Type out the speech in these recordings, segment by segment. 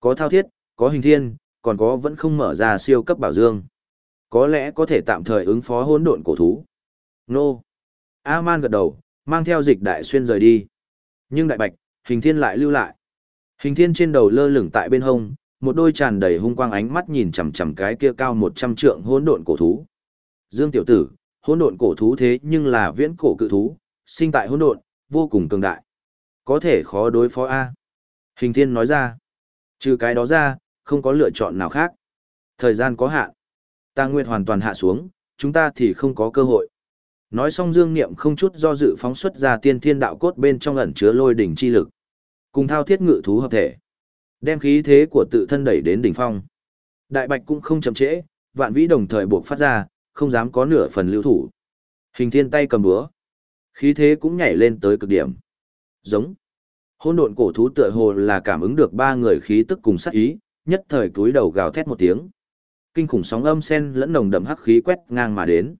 Có thao thiết, có hình thiên, còn có vẫn không mở ra siêu cấp bảo dương. Có lẽ có thể tạm thời ứng phó hỗn độn cổ thú. Nô. A-man gật đầu, mang theo dịch đại xuyên rời đi. Nhưng đại bạch, hình thiên lại lưu lại. Hình thiên trên đầu lơ lửng tại bên hông, một đôi tràn đầy hung quang ánh mắt nhìn chằm chằm cái kia cao một trăm trượng hỗn độn cổ thú. Dương tiểu tử, hỗn độn cổ thú thế nhưng là viễn cổ cự thú, sinh tại hỗn độn, vô cùng cường đại. Có thể khó đối phó a. Hình thiên nói ra. Trừ cái đó ra, không có lựa chọn nào khác. Thời gian có hạn. Ta nguyện hoàn toàn hạ xuống, chúng ta thì không có cơ hội. Nói xong Dương Niệm không chút do dự phóng xuất ra tiên thiên đạo cốt bên trong ẩn chứa lôi đỉnh chi lực. Cùng thao thiết ngự thú hợp thể. Đem khí thế của tự thân đẩy đến đỉnh phong. Đại bạch cũng không chậm trễ, vạn vĩ đồng thời buộc phát ra, không dám có nửa phần lưu thủ. Hình thiên tay cầm búa. Khí thế cũng nhảy lên tới cực điểm. Giống. Hôn độn cổ thú tựa hồ là cảm ứng được ba người khí tức cùng sát ý, nhất thời túi đầu gào thét một tiếng. Kinh khủng sóng âm sen lẫn nồng đậm hắc khí quét ngang mà đến.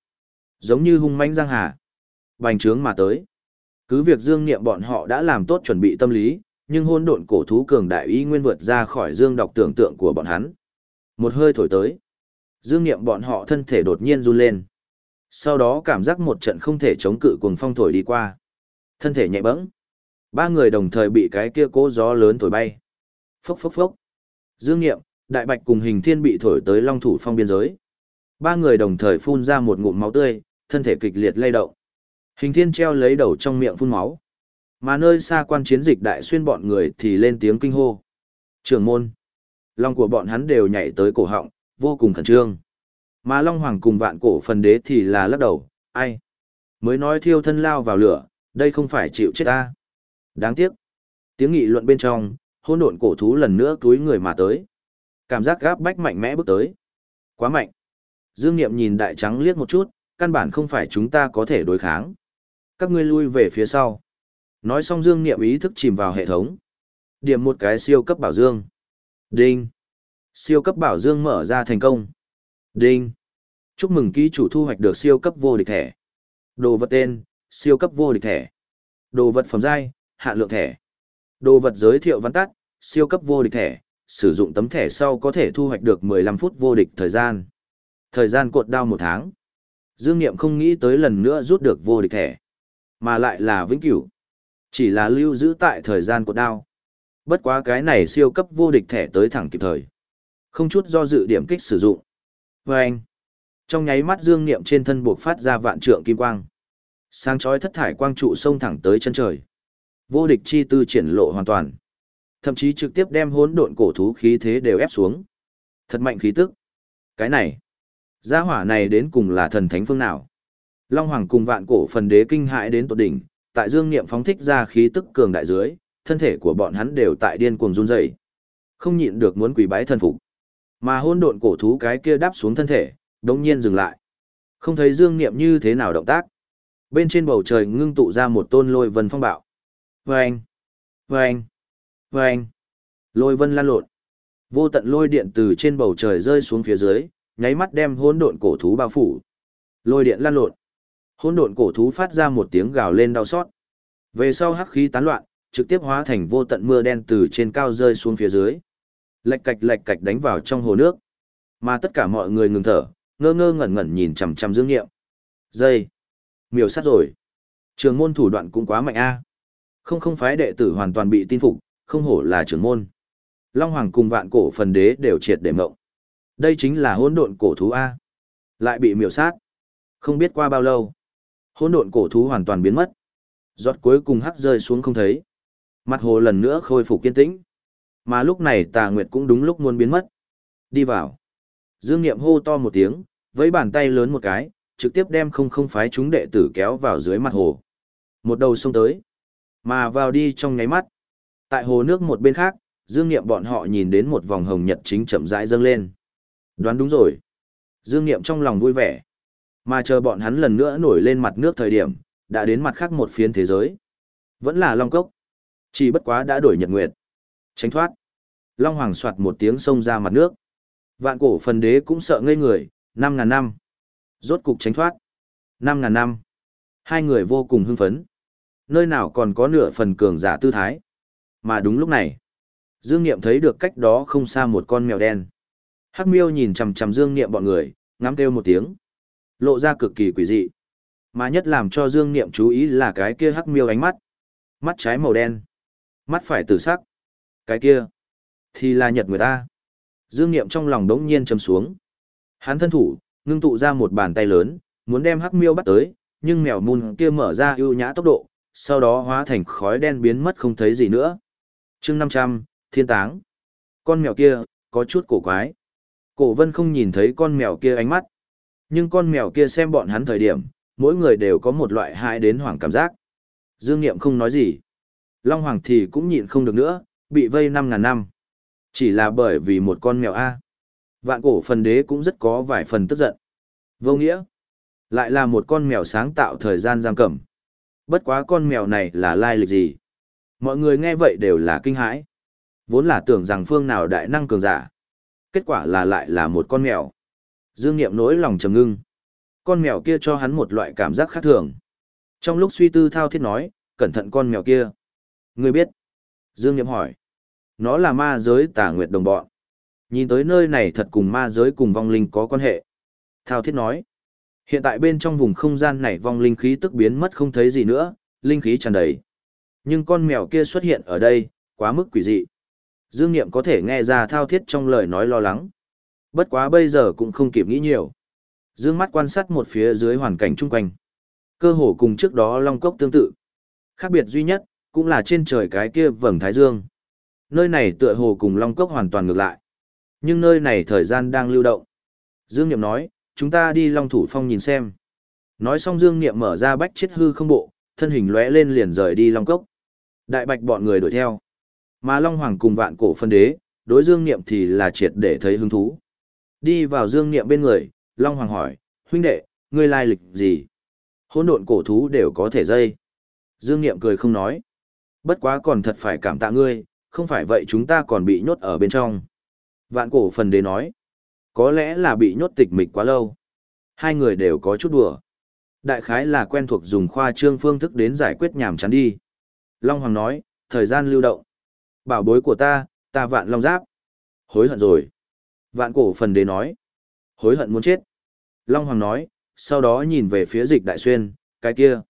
Giống như hung mãnh giang hà. Bành trướng mà tới. Cứ việc dương niệm bọn họ đã làm tốt chuẩn bị tâm lý, nhưng hôn độn cổ thú cường đại ý nguyên vượt ra khỏi dương đọc tưởng tượng của bọn hắn. Một hơi thổi tới. Dương niệm bọn họ thân thể đột nhiên run lên. Sau đó cảm giác một trận không thể chống cự cuồng phong thổi đi qua. Thân thể nhẹ bẫng. Ba người đồng thời bị cái kia cố gió lớn thổi bay. Phốc phốc phốc. Dương Nghiệm, Đại Bạch cùng Hình Thiên bị thổi tới Long Thủ Phong biên giới. Ba người đồng thời phun ra một ngụm máu tươi, thân thể kịch liệt lay động. Hình Thiên treo lấy đầu trong miệng phun máu. Mà nơi xa quan chiến dịch đại xuyên bọn người thì lên tiếng kinh hô. Trưởng môn. Long của bọn hắn đều nhảy tới cổ họng, vô cùng khẩn trương. Mà Long Hoàng cùng vạn cổ phần đế thì là lắc đầu, ai? Mới nói thiêu thân lao vào lửa, đây không phải chịu chết ta. Đáng tiếc. Tiếng nghị luận bên trong, hôn độn cổ thú lần nữa túi người mà tới. Cảm giác gáp bách mạnh mẽ bước tới. Quá mạnh. Dương Niệm nhìn đại trắng liếc một chút, căn bản không phải chúng ta có thể đối kháng. Các ngươi lui về phía sau. Nói xong Dương Niệm ý thức chìm vào hệ thống. Điểm một cái siêu cấp bảo dương. Đinh. Siêu cấp bảo dương mở ra thành công. Đinh. Chúc mừng ký chủ thu hoạch được siêu cấp vô địch thẻ. Đồ vật tên, siêu cấp vô địch thẻ. Đồ vật phẩm giai, hạn lượng thẻ. Đồ vật giới thiệu văn tắt, siêu cấp vô địch thẻ, sử dụng tấm thẻ sau có thể thu hoạch được 15 phút vô địch thời gian. Thời gian cột đao một tháng. Dương Niệm không nghĩ tới lần nữa rút được vô địch thẻ, mà lại là vĩnh cửu. Chỉ là lưu giữ tại thời gian cột đao. Bất quá cái này siêu cấp vô địch thẻ tới thẳng kịp thời. Không chút do dự điểm kích sử dụng. Vâng! anh, trong nháy mắt Dương Niệm trên thân buộc phát ra vạn trượng kim quang. Sáng chói thất thải quang trụ sông thẳng tới chân trời. Vô địch chi tư triển lộ hoàn toàn. Thậm chí trực tiếp đem hỗn độn cổ thú khí thế đều ép xuống. Thật mạnh khí tức. Cái này, gia hỏa này đến cùng là thần thánh phương nào? Long Hoàng cùng vạn cổ phần đế kinh hãi đến tột đỉnh, tại dương niệm phóng thích ra khí tức cường đại dưới, thân thể của bọn hắn đều tại điên cuồng run rẩy. Không nhịn được muốn quỳ bái thần phục. Mà hỗn độn cổ thú cái kia đáp xuống thân thể, đột nhiên dừng lại. Không thấy dương niệm như thế nào động tác. Bên trên bầu trời ngưng tụ ra một tôn lôi vân phong bạo. Vâng! Vâng! Vâng! Lôi vân lan lộn. Vô tận lôi điện từ trên bầu trời rơi xuống phía dưới, nháy mắt đem hỗn độn cổ thú bao phủ. Lôi điện lan lộn. Hỗn độn cổ thú phát ra một tiếng gào lên đau xót. Về sau hắc khí tán loạn, trực tiếp hóa thành vô tận mưa đen từ trên cao rơi xuống phía dưới. Lạch cạch lạch cạch đánh vào trong hồ nước. Mà tất cả mọi người ngừng thở, ngơ ngơ ngẩn ngẩn nhìn chằm chằm Dương Nghiệm. Dây. Miểu sát rồi. Trường môn thủ đoạn cũng quá mạnh a. Không không phái đệ tử hoàn toàn bị tin phục, không hổ là trưởng môn. Long Hoàng cùng vạn cổ phần đế đều triệt để mộng. Đây chính là hỗn độn cổ thú A. Lại bị miểu sát. Không biết qua bao lâu. Hỗn độn cổ thú hoàn toàn biến mất. Giọt cuối cùng hắt rơi xuống không thấy. Mặt hồ lần nữa khôi phục kiên tĩnh. Mà lúc này tà nguyệt cũng đúng lúc muốn biến mất. Đi vào. Dương Niệm hô to một tiếng, với bàn tay lớn một cái, trực tiếp đem không không phái chúng đệ tử kéo vào dưới mặt hồ. Một đầu sông tới. Mà vào đi trong nháy mắt. Tại hồ nước một bên khác, Dương Niệm bọn họ nhìn đến một vòng hồng nhật chính chậm rãi dâng lên. Đoán đúng rồi. Dương Niệm trong lòng vui vẻ. Mà chờ bọn hắn lần nữa nổi lên mặt nước thời điểm, đã đến mặt khác một phiến thế giới. Vẫn là Long Cốc. Chỉ bất quá đã đổi nhật nguyệt. Tránh thoát. Long Hoàng soạt một tiếng xông ra mặt nước. Vạn cổ phần đế cũng sợ ngây người, năm ngàn năm. Rốt cục tránh thoát. năm ngàn năm. Hai người vô cùng hưng phấn nơi nào còn có nửa phần cường giả tư thái. Mà đúng lúc này, Dương Niệm thấy được cách đó không xa một con mèo đen. Hắc miêu nhìn chằm chằm Dương Niệm bọn người, ngắm kêu một tiếng. Lộ ra cực kỳ quỷ dị. Mà nhất làm cho Dương Niệm chú ý là cái kia hắc miêu ánh mắt. Mắt trái màu đen. Mắt phải tử sắc. Cái kia. Thì là nhật người ta. Dương Niệm trong lòng đống nhiên trầm xuống. Hắn thân thủ, ngưng tụ ra một bàn tay lớn, muốn đem hắc miêu bắt tới, nhưng mèo mun kia mở ra ưu nhã tốc độ, sau đó hóa thành khói đen biến mất không thấy gì nữa. chương 500, thiên táng. Con mèo kia, có chút cổ quái. Cổ vân không nhìn thấy con mèo kia ánh mắt. Nhưng con mèo kia xem bọn hắn thời điểm, mỗi người đều có một loại hại đến hoảng cảm giác. Dương Niệm không nói gì. Long Hoàng thì cũng nhịn không được nữa, bị vây năm ngàn năm. Chỉ là bởi vì một con mèo A. Vạn cổ phần đế cũng rất có vài phần tức giận. Vô nghĩa. Lại là một con mèo sáng tạo thời gian giam cầm. Bất quá con mèo này là lai lịch gì? Mọi người nghe vậy đều là kinh hãi. Vốn là tưởng rằng phương nào đại năng cường giả. Kết quả là lại là một con mèo. Dương Niệm nỗi lòng trầm ngưng. Con mèo kia cho hắn một loại cảm giác khác thường. Trong lúc suy tư thao thiết nói, cẩn thận con mèo kia. Ngươi biết. Dương Niệm hỏi. Nó là ma giới tà nguyệt đồng bọn. Nhìn tới nơi này thật cùng ma giới cùng vong linh có quan hệ. Thao thiết nói. Hiện tại bên trong vùng không gian này vong linh khí tức biến mất không thấy gì nữa, linh khí tràn đầy. Nhưng con mèo kia xuất hiện ở đây, quá mức quỷ dị. Dương Niệm có thể nghe ra thao thiết trong lời nói lo lắng. Bất quá bây giờ cũng không kịp nghĩ nhiều. Dương mắt quan sát một phía dưới hoàn cảnh chung quanh. Cơ hồ cùng trước đó Long Cốc tương tự. Khác biệt duy nhất, cũng là trên trời cái kia vầng Thái Dương. Nơi này tựa hồ cùng Long Cốc hoàn toàn ngược lại. Nhưng nơi này thời gian đang lưu động. Dương Niệm nói, chúng ta đi Long Thủ Phong nhìn xem. Nói xong Dương Niệm mở ra bách chết hư không bộ, thân hình lóe lên liền rời đi Long Cốc. Đại bạch bọn người đuổi theo. Mà Long Hoàng cùng vạn cổ phân đế, đối Dương Niệm thì là triệt để thấy hứng thú. Đi vào Dương Niệm bên người, Long Hoàng hỏi, huynh đệ, ngươi lai lịch gì? Hỗn độn cổ thú đều có thể dây. Dương Niệm cười không nói. Bất quá còn thật phải cảm tạ ngươi, không phải vậy chúng ta còn bị nhốt ở bên trong. Vạn cổ phần đế nói. Có lẽ là bị nhốt tịch mịch quá lâu. Hai người đều có chút đùa. Đại khái là quen thuộc dùng khoa trương phương thức đến giải quyết nhảm chán đi. Long Hoàng nói, thời gian lưu động. Bảo bối của ta, ta vạn long giáp. Hối hận rồi. Vạn cổ phần đế nói. Hối hận muốn chết. Long Hoàng nói, sau đó nhìn về phía dịch đại xuyên, cái kia.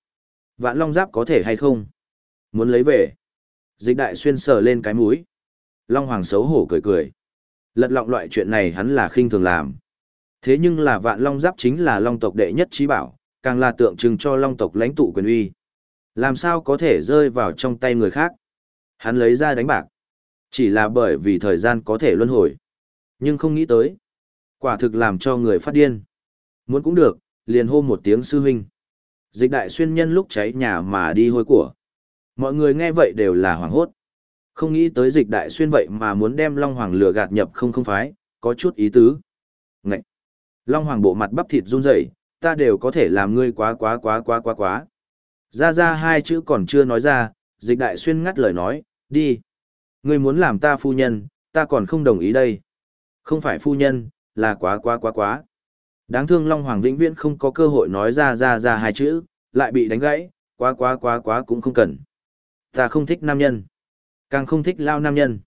Vạn long giáp có thể hay không? Muốn lấy về. Dịch đại xuyên sờ lên cái mũi. Long Hoàng xấu hổ cười cười. Lật lọng loại chuyện này hắn là khinh thường làm. Thế nhưng là vạn long giáp chính là long tộc đệ nhất trí bảo, càng là tượng trưng cho long tộc lãnh tụ quyền uy. Làm sao có thể rơi vào trong tay người khác? Hắn lấy ra đánh bạc. Chỉ là bởi vì thời gian có thể luân hồi. Nhưng không nghĩ tới. Quả thực làm cho người phát điên. Muốn cũng được, liền hô một tiếng sư huynh. Dịch đại xuyên nhân lúc cháy nhà mà đi hôi của. Mọi người nghe vậy đều là hoảng hốt. Không nghĩ tới dịch đại xuyên vậy mà muốn đem Long Hoàng lừa gạt nhập không không phái, có chút ý tứ. Ngậy! Long Hoàng bộ mặt bắp thịt run rẩy, ta đều có thể làm ngươi quá quá quá quá quá quá. Ra ra hai chữ còn chưa nói ra, dịch đại xuyên ngắt lời nói, đi. Ngươi muốn làm ta phu nhân, ta còn không đồng ý đây. Không phải phu nhân, là quá quá quá quá. Đáng thương Long Hoàng vĩnh viễn không có cơ hội nói ra ra ra hai chữ, lại bị đánh gãy, quá quá quá quá cũng không cần. Ta không thích nam nhân. Càng không thích lao nam nhân.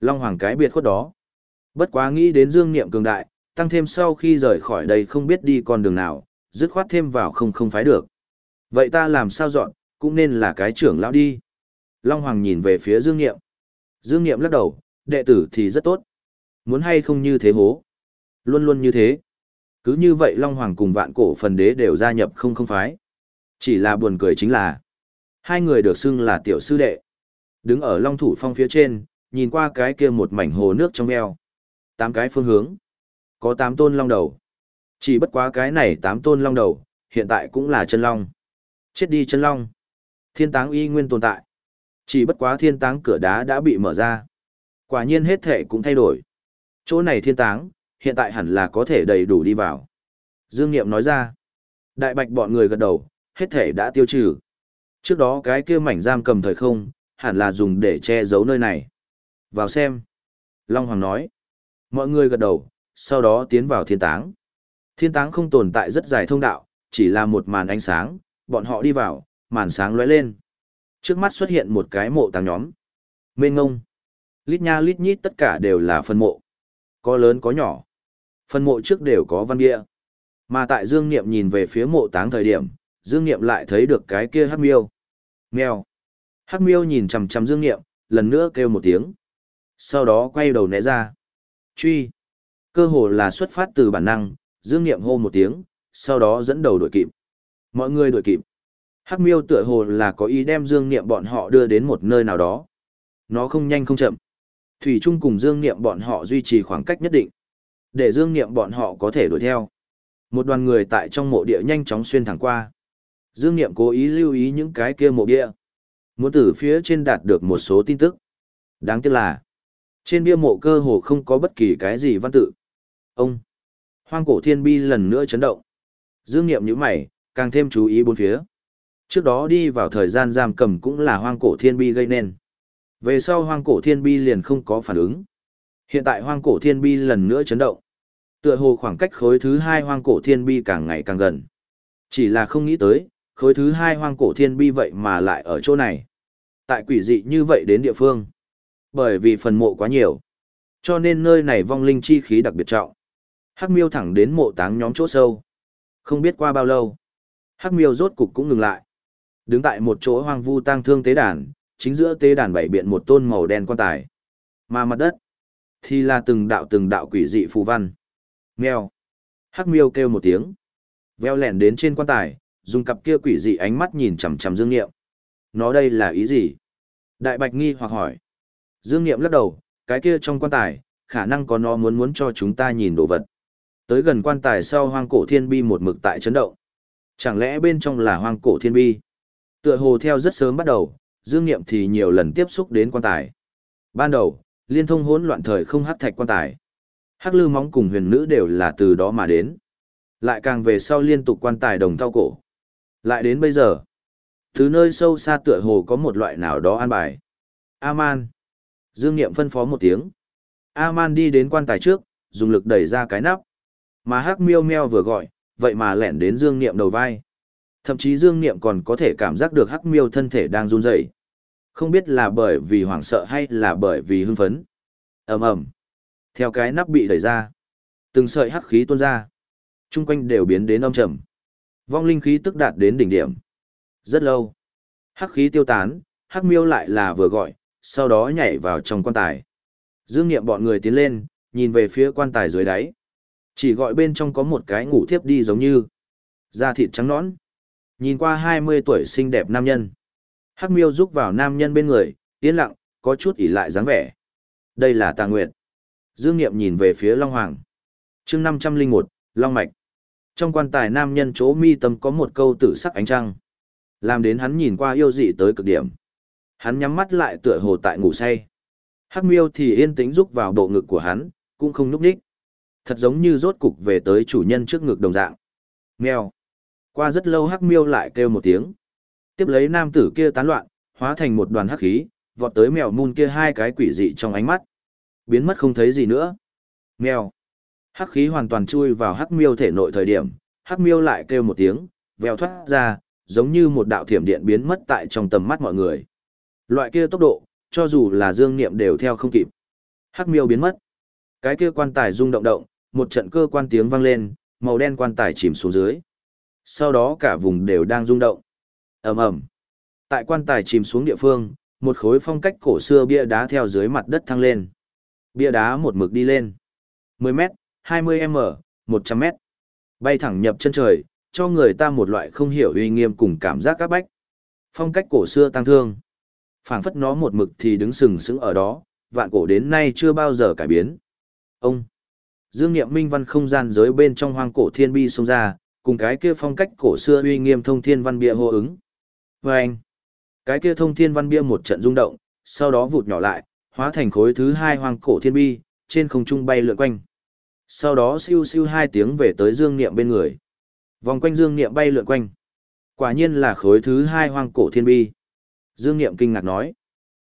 Long Hoàng cái biệt khuất đó. Bất quá nghĩ đến dương niệm cường đại, tăng thêm sau khi rời khỏi đây không biết đi con đường nào, dứt khoát thêm vào không không phái được. Vậy ta làm sao dọn, cũng nên là cái trưởng lão đi. Long Hoàng nhìn về phía Dương Niệm. Dương Niệm lắc đầu, đệ tử thì rất tốt. Muốn hay không như thế hố. Luôn luôn như thế. Cứ như vậy Long Hoàng cùng vạn cổ phần đế đều gia nhập không không phái. Chỉ là buồn cười chính là, hai người được xưng là tiểu sư đệ. Đứng ở Long Thủ Phong phía trên, nhìn qua cái kia một mảnh hồ nước trong eo. Tám cái phương hướng. Có tám tôn long đầu. Chỉ bất quá cái này tám tôn long đầu, hiện tại cũng là chân long. Chết đi chân long. Thiên táng y nguyên tồn tại. Chỉ bất quá thiên táng cửa đá đã bị mở ra. Quả nhiên hết thể cũng thay đổi. Chỗ này thiên táng, hiện tại hẳn là có thể đầy đủ đi vào. Dương Niệm nói ra. Đại bạch bọn người gật đầu, hết thể đã tiêu trừ. Trước đó cái kia mảnh giam cầm thời không, hẳn là dùng để che giấu nơi này. Vào xem. Long Hoàng nói. Mọi người gật đầu, sau đó tiến vào thiên táng. Thiên táng không tồn tại rất dài thông đạo, chỉ là một màn ánh sáng, bọn họ đi vào, màn sáng lóe lên. Trước mắt xuất hiện một cái mộ tàng nhóm. Mênh ngông. Lít nha lít nhít tất cả đều là phân mộ. Có lớn có nhỏ. Phân mộ trước đều có văn địa Mà tại Dương Niệm nhìn về phía mộ táng thời điểm, Dương Niệm lại thấy được cái kia hắc miêu. Mèo. Hắc miêu nhìn chằm chằm Dương Niệm, lần nữa kêu một tiếng. Sau đó quay đầu né ra. Truy. Cơ hồ là xuất phát từ bản năng, Dương Niệm hô một tiếng, sau đó dẫn đầu đuổi kịp. Mọi người đuổi kịp. Hắc miêu tựa hồ là có ý đem Dương Niệm bọn họ đưa đến một nơi nào đó. Nó không nhanh không chậm. Thủy Trung cùng Dương Niệm bọn họ duy trì khoảng cách nhất định. Để Dương Niệm bọn họ có thể đuổi theo. Một đoàn người tại trong mộ địa nhanh chóng xuyên thẳng qua. Dương Niệm cố ý lưu ý những cái kia mộ địa. Muốn từ phía trên đạt được một số tin tức. Đáng tiếc là, trên bia mộ cơ hồ không có bất kỳ cái gì văn tự. Ông, hoang cổ thiên bi lần nữa chấn động. Dương Niệm như mày, càng thêm chú ý bốn phía. Trước đó đi vào thời gian giam cầm cũng là hoang cổ thiên bi gây nên. Về sau hoang cổ thiên bi liền không có phản ứng. Hiện tại hoang cổ thiên bi lần nữa chấn động. Tựa hồ khoảng cách khối thứ hai hoang cổ thiên bi càng ngày càng gần. Chỉ là không nghĩ tới, khối thứ hai hoang cổ thiên bi vậy mà lại ở chỗ này. Tại quỷ dị như vậy đến địa phương. Bởi vì phần mộ quá nhiều. Cho nên nơi này vong linh chi khí đặc biệt trọng. Hắc miêu thẳng đến mộ táng nhóm chỗ sâu. Không biết qua bao lâu. Hắc miêu rốt cục cũng ngừng lại. Đứng tại một chỗ hoang vu tang thương tế đàn, chính giữa tế đàn bảy biện một tôn màu đen quan tài. Mà mặt đất, thì là từng đạo từng đạo quỷ dị phù văn. Mèo. Hắc miêu kêu một tiếng. Veo lẻn đến trên quan tài, dùng cặp kia quỷ dị ánh mắt nhìn chằm chằm Dương Niệm. Nó đây là ý gì? Đại Bạch nghi hoặc hỏi. Dương Niệm lắc đầu, cái kia trong quan tài, khả năng có nó muốn muốn cho chúng ta nhìn đồ vật. Tới gần quan tài sau hoang cổ thiên bi một mực tại chấn động. Chẳng lẽ bên trong là hoang cổ thiên bi? Tựa hồ theo rất sớm bắt đầu, Dương Niệm thì nhiều lần tiếp xúc đến quan tài. Ban đầu, liên thông hỗn loạn thời không hắc thạch quan tài. Hắc lư móng cùng huyền nữ đều là từ đó mà đến. Lại càng về sau liên tục quan tài đồng thao cổ. Lại đến bây giờ, từ nơi sâu xa tựa hồ có một loại nào đó an bài. A-man. Dương Niệm phân phó một tiếng. A-man đi đến quan tài trước, dùng lực đẩy ra cái nắp. Mà hắc miêu meo vừa gọi, vậy mà lẻn đến Dương Niệm đầu vai. Thậm chí Dương Niệm còn có thể cảm giác được hắc miêu thân thể đang run rẩy. Không biết là bởi vì hoảng sợ hay là bởi vì hưng phấn. ầm ầm Theo cái nắp bị đẩy ra, từng sợi hắc khí tuôn ra. Trung quanh đều biến đến âm trầm. Vong linh khí tức đạt đến đỉnh điểm. Rất lâu. Hắc khí tiêu tán, hắc miêu lại là vừa gọi, sau đó nhảy vào trong quan tài. Dương Niệm bọn người tiến lên, nhìn về phía quan tài dưới đáy. Chỉ gọi bên trong có một cái ngủ thiếp đi giống như da thịt trắng nõn. Nhìn qua 20 tuổi xinh đẹp nam nhân. Hắc miêu rúc vào nam nhân bên người, yên lặng, có chút ỉ lại dáng vẻ. Đây là tà nguyệt. Dương Niệm nhìn về phía Long Hoàng. chương 501, Long Mạch. Trong quan tài nam nhân chỗ mi tâm có một câu tử sắc ánh trăng. Làm đến hắn nhìn qua yêu dị tới cực điểm. Hắn nhắm mắt lại tựa hồ tại ngủ say. Hắc miêu thì yên tĩnh rúc vào bộ ngực của hắn, cũng không núp đích. Thật giống như rốt cục về tới chủ nhân trước ngực đồng dạng. Mèo. Qua rất lâu hắc miêu lại kêu một tiếng. Tiếp lấy nam tử kia tán loạn, hóa thành một đoàn hắc khí, vọt tới mèo mun kia hai cái quỷ dị trong ánh mắt. Biến mất không thấy gì nữa. Mèo. Hắc khí hoàn toàn chui vào hắc miêu thể nội thời điểm, hắc miêu lại kêu một tiếng, vèo thoát ra, giống như một đạo thiểm điện biến mất tại trong tầm mắt mọi người. Loại kia tốc độ, cho dù là dương niệm đều theo không kịp. Hắc miêu biến mất. Cái kia quan tài rung động động, một trận cơ quan tiếng vang lên, màu đen quan tài chìm xuống dưới. Sau đó cả vùng đều đang rung động. ầm ầm. Tại quan tài chìm xuống địa phương, một khối phong cách cổ xưa bia đá theo dưới mặt đất thăng lên. Bia đá một mực đi lên. 10 mét, 20m, 100m. Bay thẳng nhập chân trời, cho người ta một loại không hiểu uy nghiêm cùng cảm giác các bách. Phong cách cổ xưa tăng thương. phảng phất nó một mực thì đứng sừng sững ở đó, vạn cổ đến nay chưa bao giờ cải biến. Ông. Dương Niệm Minh văn không gian giới bên trong hoang cổ thiên bi xông ra, cùng cái kia phong cách cổ xưa uy nghiêm thông thiên văn bia hô ứng. Và anh, cái kia thông thiên văn bia một trận rung động, sau đó vụt nhỏ lại, hóa thành khối thứ hai hoang cổ thiên bi, trên không trung bay lượn quanh. Sau đó siêu siêu hai tiếng về tới Dương Niệm bên người. Vòng quanh Dương Niệm bay lượn quanh. Quả nhiên là khối thứ hai hoang cổ thiên bi. Dương Niệm kinh ngạc nói.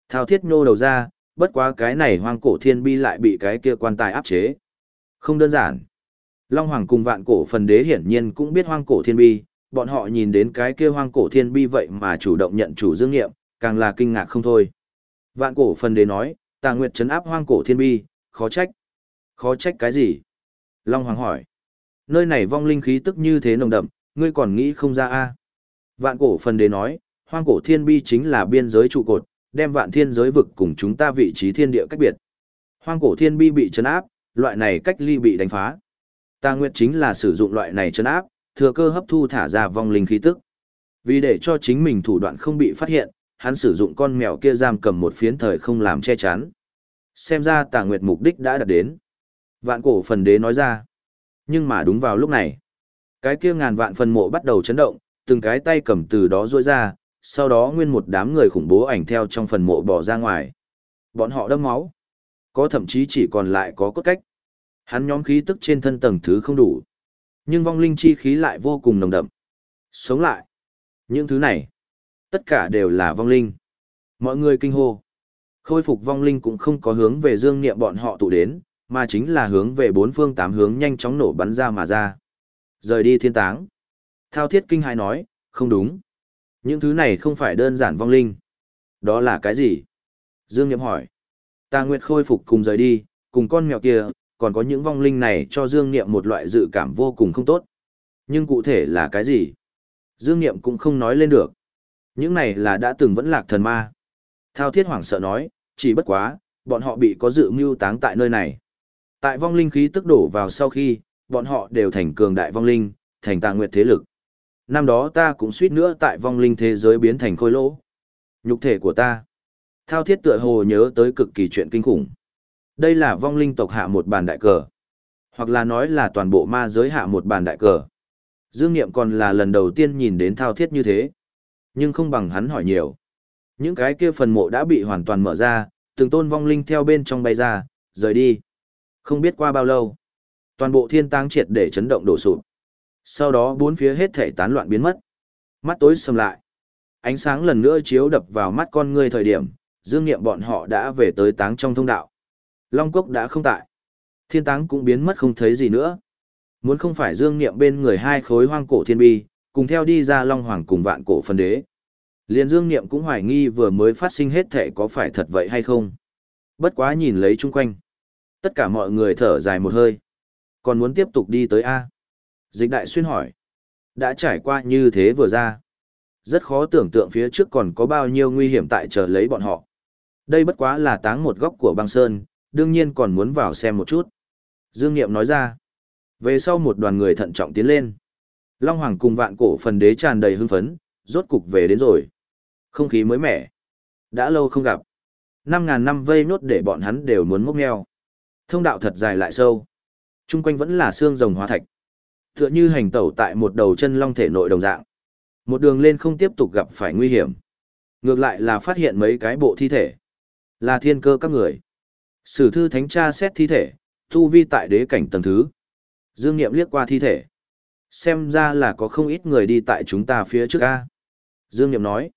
Thao thiết nhô đầu ra, bất quá cái này hoang cổ thiên bi lại bị cái kia quan tài áp chế. Không đơn giản. Long Hoàng cùng vạn cổ phần đế hiển nhiên cũng biết hoang cổ thiên bi, bọn họ nhìn đến cái kia hoang cổ thiên bi vậy mà chủ động nhận chủ dương nghiệm, càng là kinh ngạc không thôi. Vạn cổ phần đế nói, Tà Nguyệt chấn áp hoang cổ thiên bi, khó trách. Khó trách cái gì? Long Hoàng hỏi. Nơi này vong linh khí tức như thế nồng đậm, ngươi còn nghĩ không ra a? Vạn cổ phần đế nói, hoang cổ thiên bi chính là biên giới trụ cột, đem vạn thiên giới vực cùng chúng ta vị trí thiên địa cách biệt. Hoang cổ thiên bi bị chấn áp, loại này cách ly bị đánh phá. Ta nguyện chính là sử dụng loại này chấn áp, thừa cơ hấp thu thả ra vong linh khí tức. Vì để cho chính mình thủ đoạn không bị phát hiện, hắn sử dụng con mèo kia giam cầm một phiến thời không làm che chắn. Xem ra tà nguyệt mục đích đã đạt đến. Vạn cổ phần đế nói ra. Nhưng mà đúng vào lúc này, cái kia ngàn vạn phần mộ bắt đầu chấn động, từng cái tay cầm từ đó rôi ra, sau đó nguyên một đám người khủng bố ảnh theo trong phần mộ bỏ ra ngoài. Bọn họ đâm máu. Có thậm chí chỉ còn lại có cốt cách. Hắn nhóm khí tức trên thân tầng thứ không đủ. Nhưng vong linh chi khí lại vô cùng nồng đậm. Sống lại. Những thứ này, tất cả đều là vong linh. Mọi người kinh hô. Khôi phục vong linh cũng không có hướng về dương niệm bọn họ tụ đến, mà chính là hướng về bốn phương tám hướng nhanh chóng nổ bắn ra mà ra. Rời đi thiên táng. Thao thiết kinh hai nói, không đúng. Những thứ này không phải đơn giản vong linh. Đó là cái gì? Dương Niệm hỏi. Ta Nguyệt khôi phục cùng rời đi, cùng con mèo kia, còn có những vong linh này cho Dương Niệm một loại dự cảm vô cùng không tốt. Nhưng cụ thể là cái gì? Dương Niệm cũng không nói lên được. Những này là đã từng vẫn lạc thần ma. Thao thiết hoảng sợ nói, chỉ bất quá, bọn họ bị có dự mưu táng tại nơi này. Tại vong linh khí tức đổ vào sau khi, bọn họ đều thành cường đại vong linh, thành tà nguyệt thế lực. Năm đó ta cũng suýt nữa tại vong linh thế giới biến thành khôi lỗ. Nhục thể của ta. Thao thiết tựa hồ nhớ tới cực kỳ chuyện kinh khủng. Đây là vong linh tộc hạ một bàn đại cờ. Hoặc là nói là toàn bộ ma giới hạ một bàn đại cờ. Dương Niệm còn là lần đầu tiên nhìn đến thao thiết như thế. Nhưng không bằng hắn hỏi nhiều. Những cái kia phần mộ đã bị hoàn toàn mở ra, từng tôn vong linh theo bên trong bay ra, rời đi. Không biết qua bao lâu, toàn bộ thiên táng triệt để chấn động đổ sụp. Sau đó bốn phía hết thể tán loạn biến mất. Mắt tối sầm lại. Ánh sáng lần nữa chiếu đập vào mắt con ngươi thời điểm, dương nghiệm bọn họ đã về tới táng trong thông đạo. Long cốc đã không tại. Thiên táng cũng biến mất không thấy gì nữa. Muốn không phải dương nghiệm bên người hai khối hoang cổ thiên bi, cùng theo đi ra Long Hoàng cùng vạn cổ phân đế. Liên dương nghiệm cũng hoài nghi vừa mới phát sinh hết thể có phải thật vậy hay không. Bất quá nhìn lấy chung quanh. Tất cả mọi người thở dài một hơi. Còn muốn tiếp tục đi tới A. Dịch đại xuyên hỏi. Đã trải qua như thế vừa ra. Rất khó tưởng tượng phía trước còn có bao nhiêu nguy hiểm tại chờ lấy bọn họ. Đây bất quá là táng một góc của băng sơn, đương nhiên còn muốn vào xem một chút. Dương Niệm nói ra. Về sau một đoàn người thận trọng tiến lên. Long Hoàng cùng vạn cổ phần đế tràn đầy hưng phấn, rốt cục về đến rồi. Không khí mới mẻ. Đã lâu không gặp. Năm ngàn năm vây nốt để bọn hắn đều muốn mốc meo. Thông đạo thật dài lại sâu. Trung quanh vẫn là xương rồng hóa thạch. Tựa như hành tẩu tại một đầu chân long thể nội đồng dạng. Một đường lên không tiếp tục gặp phải nguy hiểm. Ngược lại là phát hiện mấy cái bộ thi thể. Là thiên cơ các người. Sử thư thánh tra xét thi thể, tu vi tại đế cảnh tầng thứ. Dương Niệm liếc qua thi thể. Xem ra là có không ít người đi tại chúng ta phía trước A. Dương Niệm nói.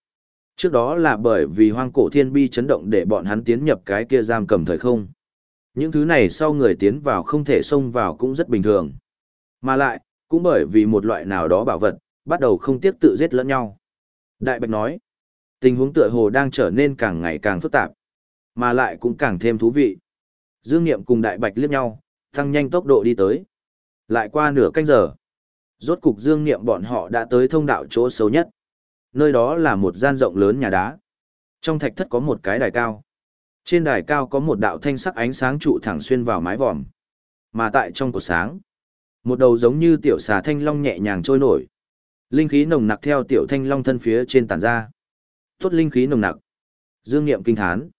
Trước đó là bởi vì hoang cổ thiên bi chấn động để bọn hắn tiến nhập cái kia giam cầm thời không. Những thứ này sau người tiến vào không thể xông vào cũng rất bình thường. Mà lại, cũng bởi vì một loại nào đó bảo vật, bắt đầu không tiếc tự giết lẫn nhau. Đại Bạch nói, tình huống tựa hồ đang trở nên càng ngày càng phức tạp, mà lại cũng càng thêm thú vị. Dương Niệm cùng Đại Bạch liếc nhau, tăng nhanh tốc độ đi tới. Lại qua nửa canh giờ, rốt cục Dương Niệm bọn họ đã tới thông đạo chỗ xấu nhất. Nơi đó là một gian rộng lớn nhà đá. Trong thạch thất có một cái đài cao. Trên đài cao có một đạo thanh sắc ánh sáng trụ thẳng xuyên vào mái vòm. Mà tại trong cột sáng, một đầu giống như tiểu xà thanh long nhẹ nhàng trôi nổi. Linh khí nồng nặc theo tiểu thanh long thân phía trên tản ra. Tốt linh khí nồng nặc. Dương Niệm kinh thán.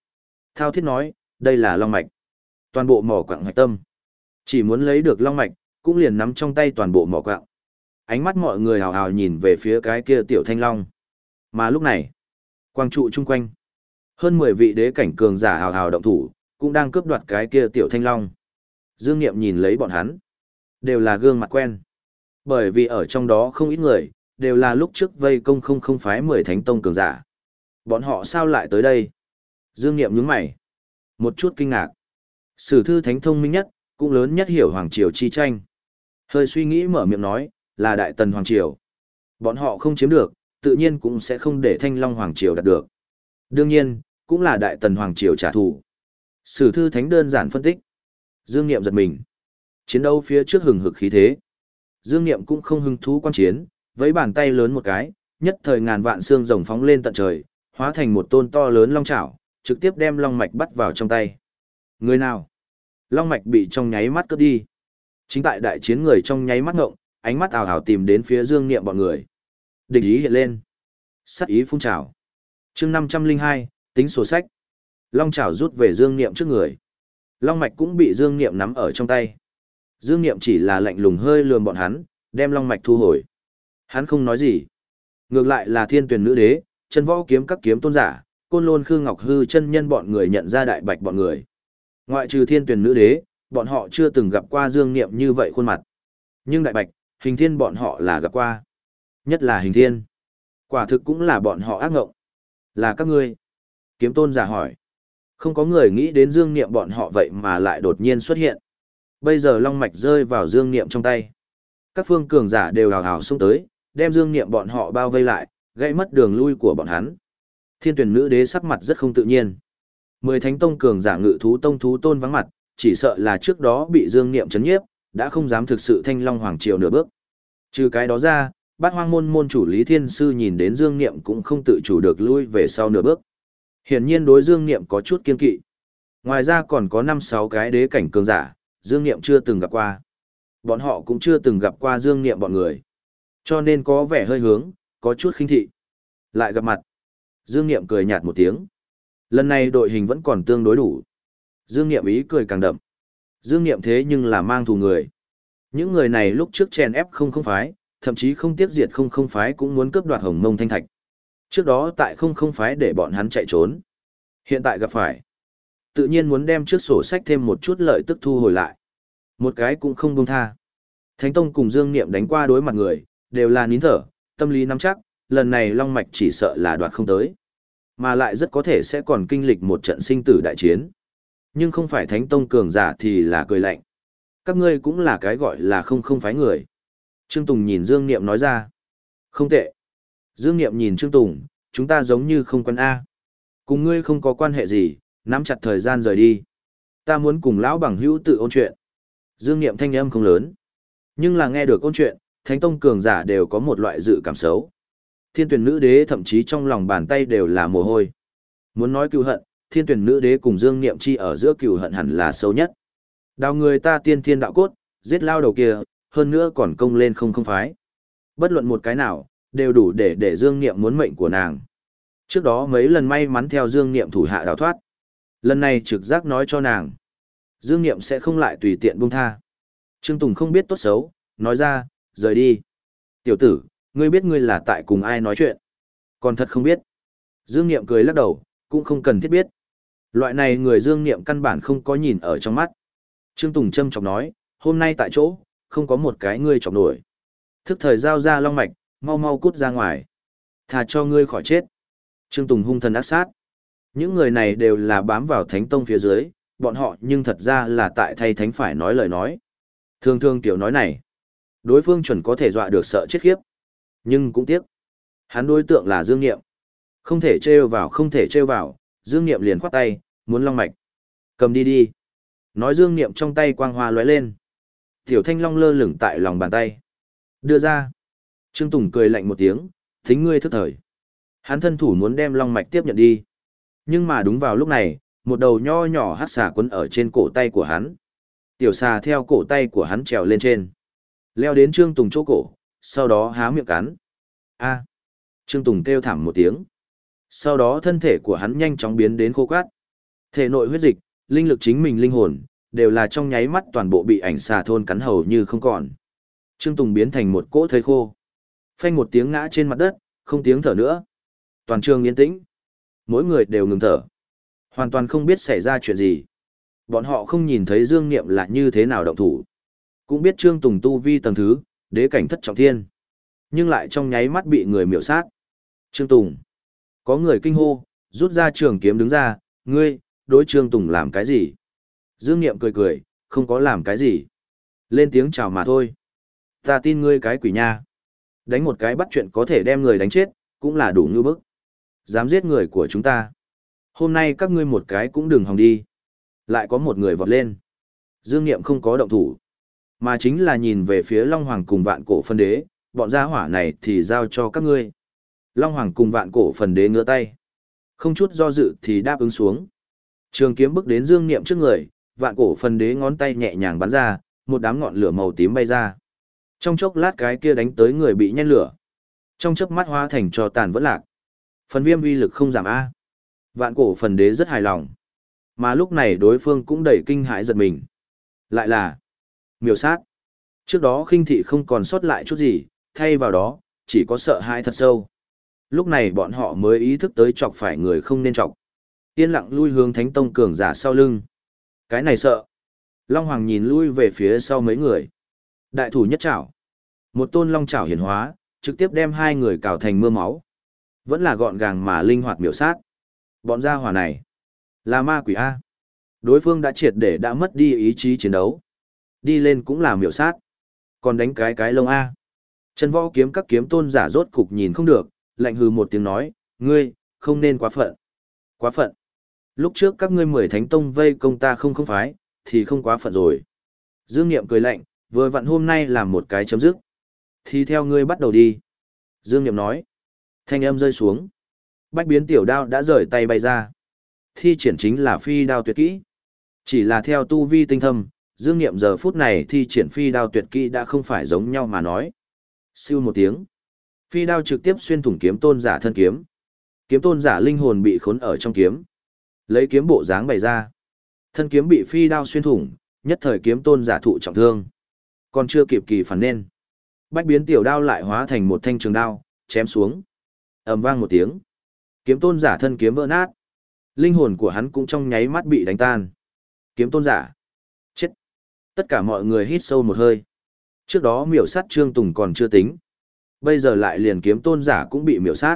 Thao thiết nói, đây là long mạch. Toàn bộ mỏ quặng hạch tâm. Chỉ muốn lấy được long mạch, cũng liền nắm trong tay toàn bộ mỏ quặng. Ánh mắt mọi người hào hào nhìn về phía cái kia tiểu thanh long. Mà lúc này, quang trụ chung quanh. Hơn 10 vị đế cảnh cường giả hào hào động thủ, cũng đang cướp đoạt cái kia tiểu thanh long. Dương Niệm nhìn lấy bọn hắn. Đều là gương mặt quen. Bởi vì ở trong đó không ít người, đều là lúc trước vây công không không phái 10 thánh tông cường giả. Bọn họ sao lại tới đây? Dương Niệm nhướng mày. Một chút kinh ngạc. Sử thư thánh thông minh nhất, cũng lớn nhất hiểu Hoàng Triều chi tranh. Hơi suy nghĩ mở miệng nói, là Đại Tần Hoàng Triều. Bọn họ không chiếm được, tự nhiên cũng sẽ không để Thanh Long Hoàng Triều đạt được. Đương nhiên, cũng là Đại Tần Hoàng Triều trả thù. Sử thư thánh đơn giản phân tích. Dương Niệm giật mình. Chiến đấu phía trước hừng hực khí thế. Dương Niệm cũng không hứng thú quan chiến, với bàn tay lớn một cái, nhất thời ngàn vạn xương rồng phóng lên tận trời, hóa thành một tôn to lớn long chảo, trực tiếp đem long mạch bắt vào trong tay. Người nào? Long mạch bị trong nháy mắt cướp đi. Chính tại đại chiến người trong nháy mắt ngộng, ánh mắt ảo ảo tìm đến phía Dương Niệm bọn người. Địch ý hiện lên. Sắc ý phun trào. Chương 502, tính sổ sách. Long chảo rút về Dương Niệm trước người. Long mạch cũng bị Dương Niệm nắm ở trong tay. Dương Niệm chỉ là lạnh lùng hơi lườm bọn hắn, đem long mạch thu hồi. Hắn không nói gì. Ngược lại là thiên tuyển nữ đế, chân võ kiếm các kiếm tôn giả, côn lôn khương ngọc hư chân nhân bọn người nhận ra đại bạch bọn người. Ngoại trừ thiên tuyển nữ đế, bọn họ chưa từng gặp qua dương niệm như vậy khuôn mặt. Nhưng đại bạch, hình thiên bọn họ là gặp qua. Nhất là hình thiên. Quả thực cũng là bọn họ ác ngộng. Là các ngươi. Kiếm tôn giả hỏi. Không có người nghĩ đến dương niệm bọn họ vậy mà lại đột nhiên xuất hiện. Bây giờ long mạch rơi vào dương niệm trong tay. Các phương cường giả đều hào hào xông tới, đem dương niệm bọn họ bao vây lại, gây mất đường lui của bọn hắn. Thiên tuyển nữ đế sắc mặt rất không tự nhiên. Mười thánh tông cường giả ngự thú tông thú tôn vắng mặt, chỉ sợ là trước đó bị dương niệm chấn nhiếp, đã không dám thực sự thanh long hoàng triều nửa bước. Trừ cái đó ra, bát hoang môn môn chủ Lý Thiên Sư nhìn đến dương niệm cũng không tự chủ được lui về sau nửa bước. Hiển nhiên đối dương niệm có chút kiên kỵ. Ngoài ra còn có năm sáu cái đế cảnh cường giả, dương niệm chưa từng gặp qua. Bọn họ cũng chưa từng gặp qua dương niệm bọn người. Cho nên có vẻ hơi hướng, có chút khinh thị. Lại gặp mặt. Dương Niệm cười nhạt một tiếng. Lần này đội hình vẫn còn tương đối đủ. Dương Niệm ý cười càng đậm. Dương Niệm thế nhưng là mang thù người. Những người này lúc trước chèn ép không không phái, thậm chí không tiếc diệt không không phái cũng muốn cướp đoạt hồng mông thanh thạch. Trước đó tại không không phái để bọn hắn chạy trốn. Hiện tại gặp phải. Tự nhiên muốn đem trước sổ sách thêm một chút lợi tức thu hồi lại. Một cái cũng không buông tha. Thánh Tông cùng Dương Niệm đánh qua đối mặt người, đều là nín thở, tâm lý nắm chắc, lần này Long Mạch chỉ sợ là đoạt không tới. Mà lại rất có thể sẽ còn kinh lịch một trận sinh tử đại chiến. Nhưng không phải Thánh Tông cường giả thì là cười lạnh. Các ngươi cũng là cái gọi là không không phái người. Trương Tùng nhìn Dương Niệm nói ra. Không tệ. Dương Niệm nhìn Trương Tùng, chúng ta giống như không quen A. Cùng ngươi không có quan hệ gì, nắm chặt thời gian rời đi. Ta muốn cùng lão bằng hữu tự ôn chuyện. Dương Niệm thanh âm không lớn. Nhưng là nghe được ôn chuyện, thánh tông cường giả đều có một loại dự cảm xấu. Thiên tuyển nữ đế thậm chí trong lòng bàn tay đều là mồ hôi. Muốn nói cựu hận, thiên tuyển nữ đế cùng dương niệm chi ở giữa cựu hận hẳn là sâu nhất. Đào người ta tiên thiên đạo cốt, giết lao đầu kia, hơn nữa còn công lên không không phái. Bất luận một cái nào, đều đủ để để dương niệm muốn mệnh của nàng. Trước đó mấy lần may mắn theo dương niệm thủ hạ đào thoát. Lần này trực giác nói cho nàng. Dương niệm sẽ không lại tùy tiện buông tha. Trương Tùng không biết tốt xấu, nói ra, rời đi. Tiểu tử, ngươi biết ngươi là tại cùng ai nói chuyện. Còn thật không biết. Dương Niệm cười lắc đầu, cũng không cần thiết biết. Loại này người Dương Niệm căn bản không có nhìn ở trong mắt. Trương Tùng Trâm chọc nói, hôm nay tại chỗ, không có một cái ngươi chọc nổi. Thức thời giao ra long mạch, mau mau cút ra ngoài. Thà cho ngươi khỏi chết. Trương Tùng hung thần ác sát. Những người này đều là bám vào thánh tông phía dưới, bọn họ nhưng thật ra là tại thay thánh phải nói lời nói. Thường thường tiểu nói này. Đối phương chuẩn có thể dọa được sợ chết khiếp. Nhưng cũng tiếc. Hắn đối tượng là Dương Niệm. Không thể trêu vào không thể trêu vào, Dương Niệm liền khoát tay, muốn long mạch. Cầm đi đi. Nói Dương Niệm trong tay quang hoa lóe lên. Tiểu thanh long lơ lửng tại lòng bàn tay. Đưa ra. Trương Tùng cười lạnh một tiếng, thính ngươi thức thời. Hắn thân thủ muốn đem long mạch tiếp nhận đi. Nhưng mà đúng vào lúc này, một đầu nho nhỏ hát xà quấn ở trên cổ tay của hắn. Tiểu xà theo cổ tay của hắn trèo lên trên. Leo đến Trương Tùng chỗ cổ, sau đó há miệng cắn. A. Trương Tùng kêu thảm một tiếng. Sau đó thân thể của hắn nhanh chóng biến đến khô quát. Thể nội huyết dịch, linh lực chính mình linh hồn, đều là trong nháy mắt toàn bộ bị ảnh xà thôn cắn hầu như không còn. Trương Tùng biến thành một cỗ thây khô. Phanh một tiếng ngã trên mặt đất, không tiếng thở nữa. Toàn trường yên tĩnh. Mỗi người đều ngừng thở. Hoàn toàn không biết xảy ra chuyện gì. Bọn họ không nhìn thấy Dương Niệm là như thế nào động thủ. Cũng biết Trương Tùng tu vi tầng thứ, đế cảnh thất trọng thiên. Nhưng lại trong nháy mắt bị người miểu sát. Trương Tùng. Có người kinh hô, rút ra trường kiếm đứng ra, ngươi, đối Trương Tùng làm cái gì? Dương Niệm cười cười, không có làm cái gì. Lên tiếng chào mà thôi. Ta tin ngươi cái quỷ nha. Đánh một cái bắt chuyện có thể đem người đánh chết, cũng là đủ như bức. Dám giết người của chúng ta. Hôm nay các ngươi một cái cũng đừng hòng đi. Lại có một người vọt lên. Dương Niệm không có động thủ, mà chính là nhìn về phía Long Hoàng cùng vạn cổ phân đế, bọn gia hỏa này thì giao cho các ngươi. Long Hoàng cùng vạn cổ phần đế ngửa tay. Không chút do dự thì đáp ứng xuống. Trường kiếm bước đến Dương Niệm trước người, vạn cổ phần đế ngón tay nhẹ nhàng bắn ra, một đám ngọn lửa màu tím bay ra. Trong chốc lát cái kia đánh tới người bị nhen lửa. Trong chớp mắt hóa thành cho tàn vẫn lạc. Phần viêm uy lực không giảm A. Vạn cổ phần đế rất hài lòng. Mà lúc này đối phương cũng đầy kinh hãi giật mình. Lại là miêu sát. Trước đó khinh thị không còn sót lại chút gì, thay vào đó, chỉ có sợ hãi thật sâu. Lúc này bọn họ mới ý thức tới chọc phải người không nên chọc. Yên lặng lui hướng thánh tông cường giả sau lưng. Cái này sợ. Long Hoàng nhìn lui về phía sau mấy người. Đại thủ nhất chảo. Một tôn long chảo hiển hóa, trực tiếp đem hai người cào thành mưa máu. Vẫn là gọn gàng mà linh hoạt miểu sát. Bọn gia hỏa này. Là ma quỷ A. Đối phương đã triệt để đã mất đi ý chí chiến đấu. Đi lên cũng là miểu sát. Còn đánh cái cái lông A. Chân võ kiếm các kiếm tôn giả rốt cục nhìn không được, lạnh hừ một tiếng nói, ngươi, không nên quá phận. Quá phận. Lúc trước các ngươi mười thánh tông vây công ta không không phái, thì không quá phận rồi. Dương Niệm cười lạnh, vừa vặn hôm nay làm một cái chấm dứt. Thì theo ngươi bắt đầu đi. Dương Niệm nói. Thanh âm rơi xuống. Bách biến tiểu đao đã rời tay bay ra. Thi triển chính là phi đao tuyệt kỹ. Chỉ là theo tu vi tinh thâm, Dương Niệm giờ phút này thi triển phi đao tuyệt kỹ đã không phải giống nhau mà nói. Siêu một tiếng. Phi đao trực tiếp xuyên thủng kiếm tôn giả thân kiếm. Kiếm tôn giả linh hồn bị khốn ở trong kiếm. Lấy kiếm bộ dáng bày ra. Thân kiếm bị phi đao xuyên thủng, nhất thời kiếm tôn giả thụ trọng thương. Còn chưa kịp kỳ phản nên. Bách biến tiểu đao lại hóa thành một thanh trường đao, chém xuống. ầm vang một tiếng. Kiếm tôn giả thân kiếm vỡ nát. Linh hồn của hắn cũng trong nháy mắt bị đánh tan. Kiếm tôn giả. Chết. Tất cả mọi người hít sâu một hơi. Trước đó miểu sát Trương Tùng còn chưa tính. Bây giờ lại liền kiếm tôn giả cũng bị miểu sát.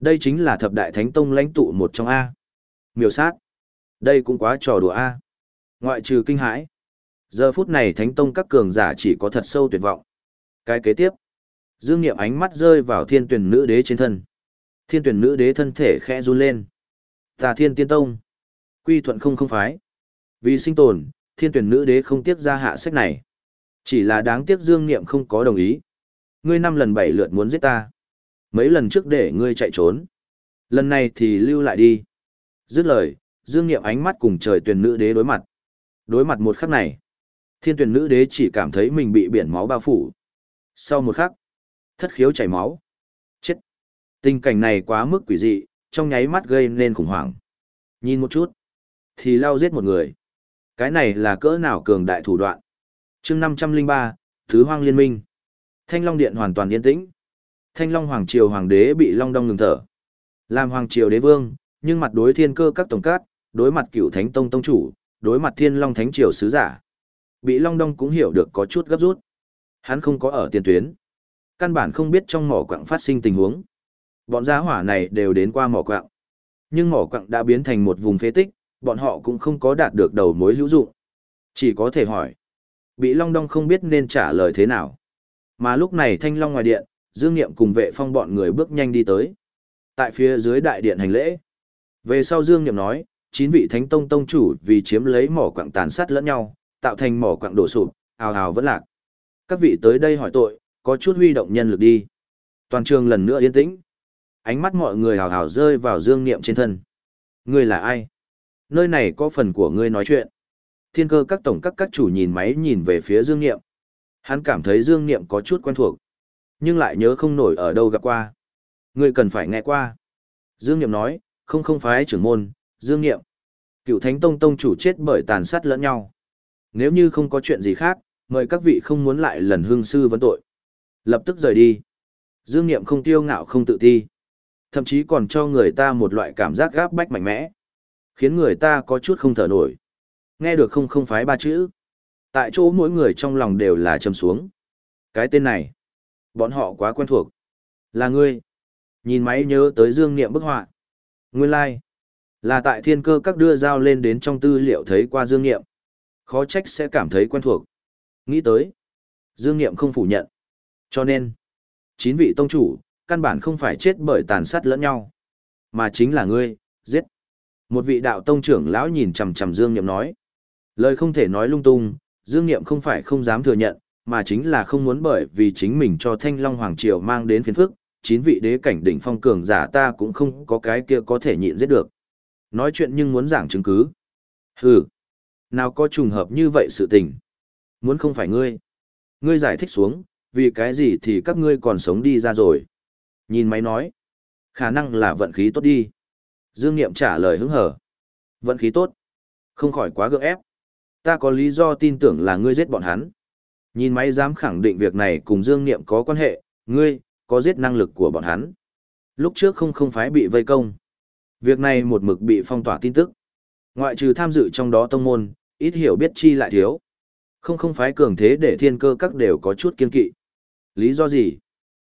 Đây chính là thập đại thánh tông lãnh tụ một trong A. Miểu sát. Đây cũng quá trò đùa A. Ngoại trừ kinh hãi. Giờ phút này thánh tông các cường giả chỉ có thật sâu tuyệt vọng. Cái kế tiếp. Dương Niệm ánh mắt rơi vào thiên tuyển nữ đế trên thân. Thiên tuyển nữ đế thân thể khẽ run lên. Tà thiên tiên tông. Quy thuận không không phái. Vì sinh tồn, thiên tuyển nữ đế không tiếc ra hạ sách này. Chỉ là đáng tiếc Dương Niệm không có đồng ý. Ngươi năm lần bảy lượt muốn giết ta. Mấy lần trước để ngươi chạy trốn. Lần này thì lưu lại đi. Dứt lời, Dương Niệm ánh mắt cùng trời tuyển nữ đế đối mặt. Đối mặt một khắc này, thiên tuyển nữ đế chỉ cảm thấy mình bị biển máu bao phủ. Sau một khắc, thất khiếu chảy máu. Chết. Tình cảnh này quá mức quỷ dị, trong nháy mắt gây nên khủng hoảng. Nhìn một chút, thì lao giết một người. Cái này là cỡ nào cường đại thủ đoạn. chương 503, Thứ Hoang Liên Minh. Thanh Long Điện hoàn toàn yên tĩnh. Thanh Long Hoàng Triều Hoàng đế bị Long Đong ngừng thở. Làm Hoàng Triều đế vương, nhưng mặt đối thiên cơ các tổng cát, đối mặt cửu Thánh Tông Tông chủ, đối mặt thiên Long Thánh Triều sứ giả. Bị Long Đong cũng hiểu được có chút gấp rút. Hắn không có ở tiền tuyến. Căn bản không biết trong mỏ quặng phát sinh tình huống. Bọn giá hỏa này đều đến qua mỏ quặng. Nhưng mỏ quặng đã biến thành một vùng phế tích, bọn họ cũng không có đạt được đầu mối hữu dụng. Chỉ có thể hỏi. Bị Long Đong không biết nên trả lời thế nào. Mà lúc này Thanh Long ngoài điện, Dương Niệm cùng vệ phong bọn người bước nhanh đi tới. Tại phía dưới đại điện hành lễ. Về sau Dương Niệm nói, chín vị Thánh Tông Tông chủ vì chiếm lấy mỏ quặng tàn sát lẫn nhau, tạo thành mỏ quặng đổ sụp, ào ào vẫn lạc. Các vị tới đây hỏi tội, có chút huy động nhân lực đi. Toàn trường lần nữa yên tĩnh. Ánh mắt mọi người hào hào rơi vào Dương Niệm trên thân. Ngươi là ai? Nơi này có phần của ngươi nói chuyện. Thiên cơ các tổng các các chủ nhìn máy nhìn về phía Dương Niệm. Hắn cảm thấy Dương Niệm có chút quen thuộc, nhưng lại nhớ không nổi ở đâu gặp qua. Ngươi cần phải nghe qua. Dương Niệm nói, không không phái trưởng môn, Dương Niệm. Cựu Thánh Tông Tông chủ chết bởi tàn sát lẫn nhau. Nếu như không có chuyện gì khác, mời các vị không muốn lại lần hương sư vấn tội. Lập tức rời đi. Dương Niệm không tiêu ngạo không tự ti. Thậm chí còn cho người ta một loại cảm giác gáp bách mạnh mẽ. Khiến người ta có chút không thở nổi. Nghe được không không phái ba chữ. Tại chỗ mỗi người trong lòng đều là châm xuống. Cái tên này, bọn họ quá quen thuộc. Là ngươi. Nhìn máy nhớ tới dương niệm bức họa. Nguyên lai. Like. Là tại thiên cơ các đưa dao lên đến trong tư liệu thấy qua dương niệm. Khó trách sẽ cảm thấy quen thuộc. Nghĩ tới. Dương niệm không phủ nhận. Cho nên, chín vị tông chủ, căn bản không phải chết bởi tàn sát lẫn nhau. Mà chính là ngươi, giết. Một vị đạo tông trưởng lão nhìn chằm chằm Dương Niệm nói. Lời không thể nói lung tung, Dương Niệm không phải không dám thừa nhận, mà chính là không muốn bởi vì chính mình cho Thanh Long Hoàng Triều mang đến phiền phức, chín vị đế cảnh đỉnh phong cường giả ta cũng không có cái kia có thể nhịn giết được. Nói chuyện nhưng muốn giảng chứng cứ. Hừ, nào có trùng hợp như vậy sự tình. Muốn không phải ngươi. Ngươi giải thích xuống, vì cái gì thì các ngươi còn sống đi ra rồi. Nhìn máy nói, khả năng là vận khí tốt đi. Dương Niệm trả lời hứng hở. Vận khí tốt. Không khỏi quá gượng ép. Ta có lý do tin tưởng là ngươi giết bọn hắn. Nhìn máy dám khẳng định việc này cùng Dương Niệm có quan hệ, ngươi, có giết năng lực của bọn hắn. Lúc trước không không phái bị vây công. Việc này một mực bị phong tỏa tin tức. Ngoại trừ tham dự trong đó tông môn, ít hiểu biết chi lại thiếu. Không không phái cường thế để thiên cơ các đều có chút kiên kỵ. Lý do gì?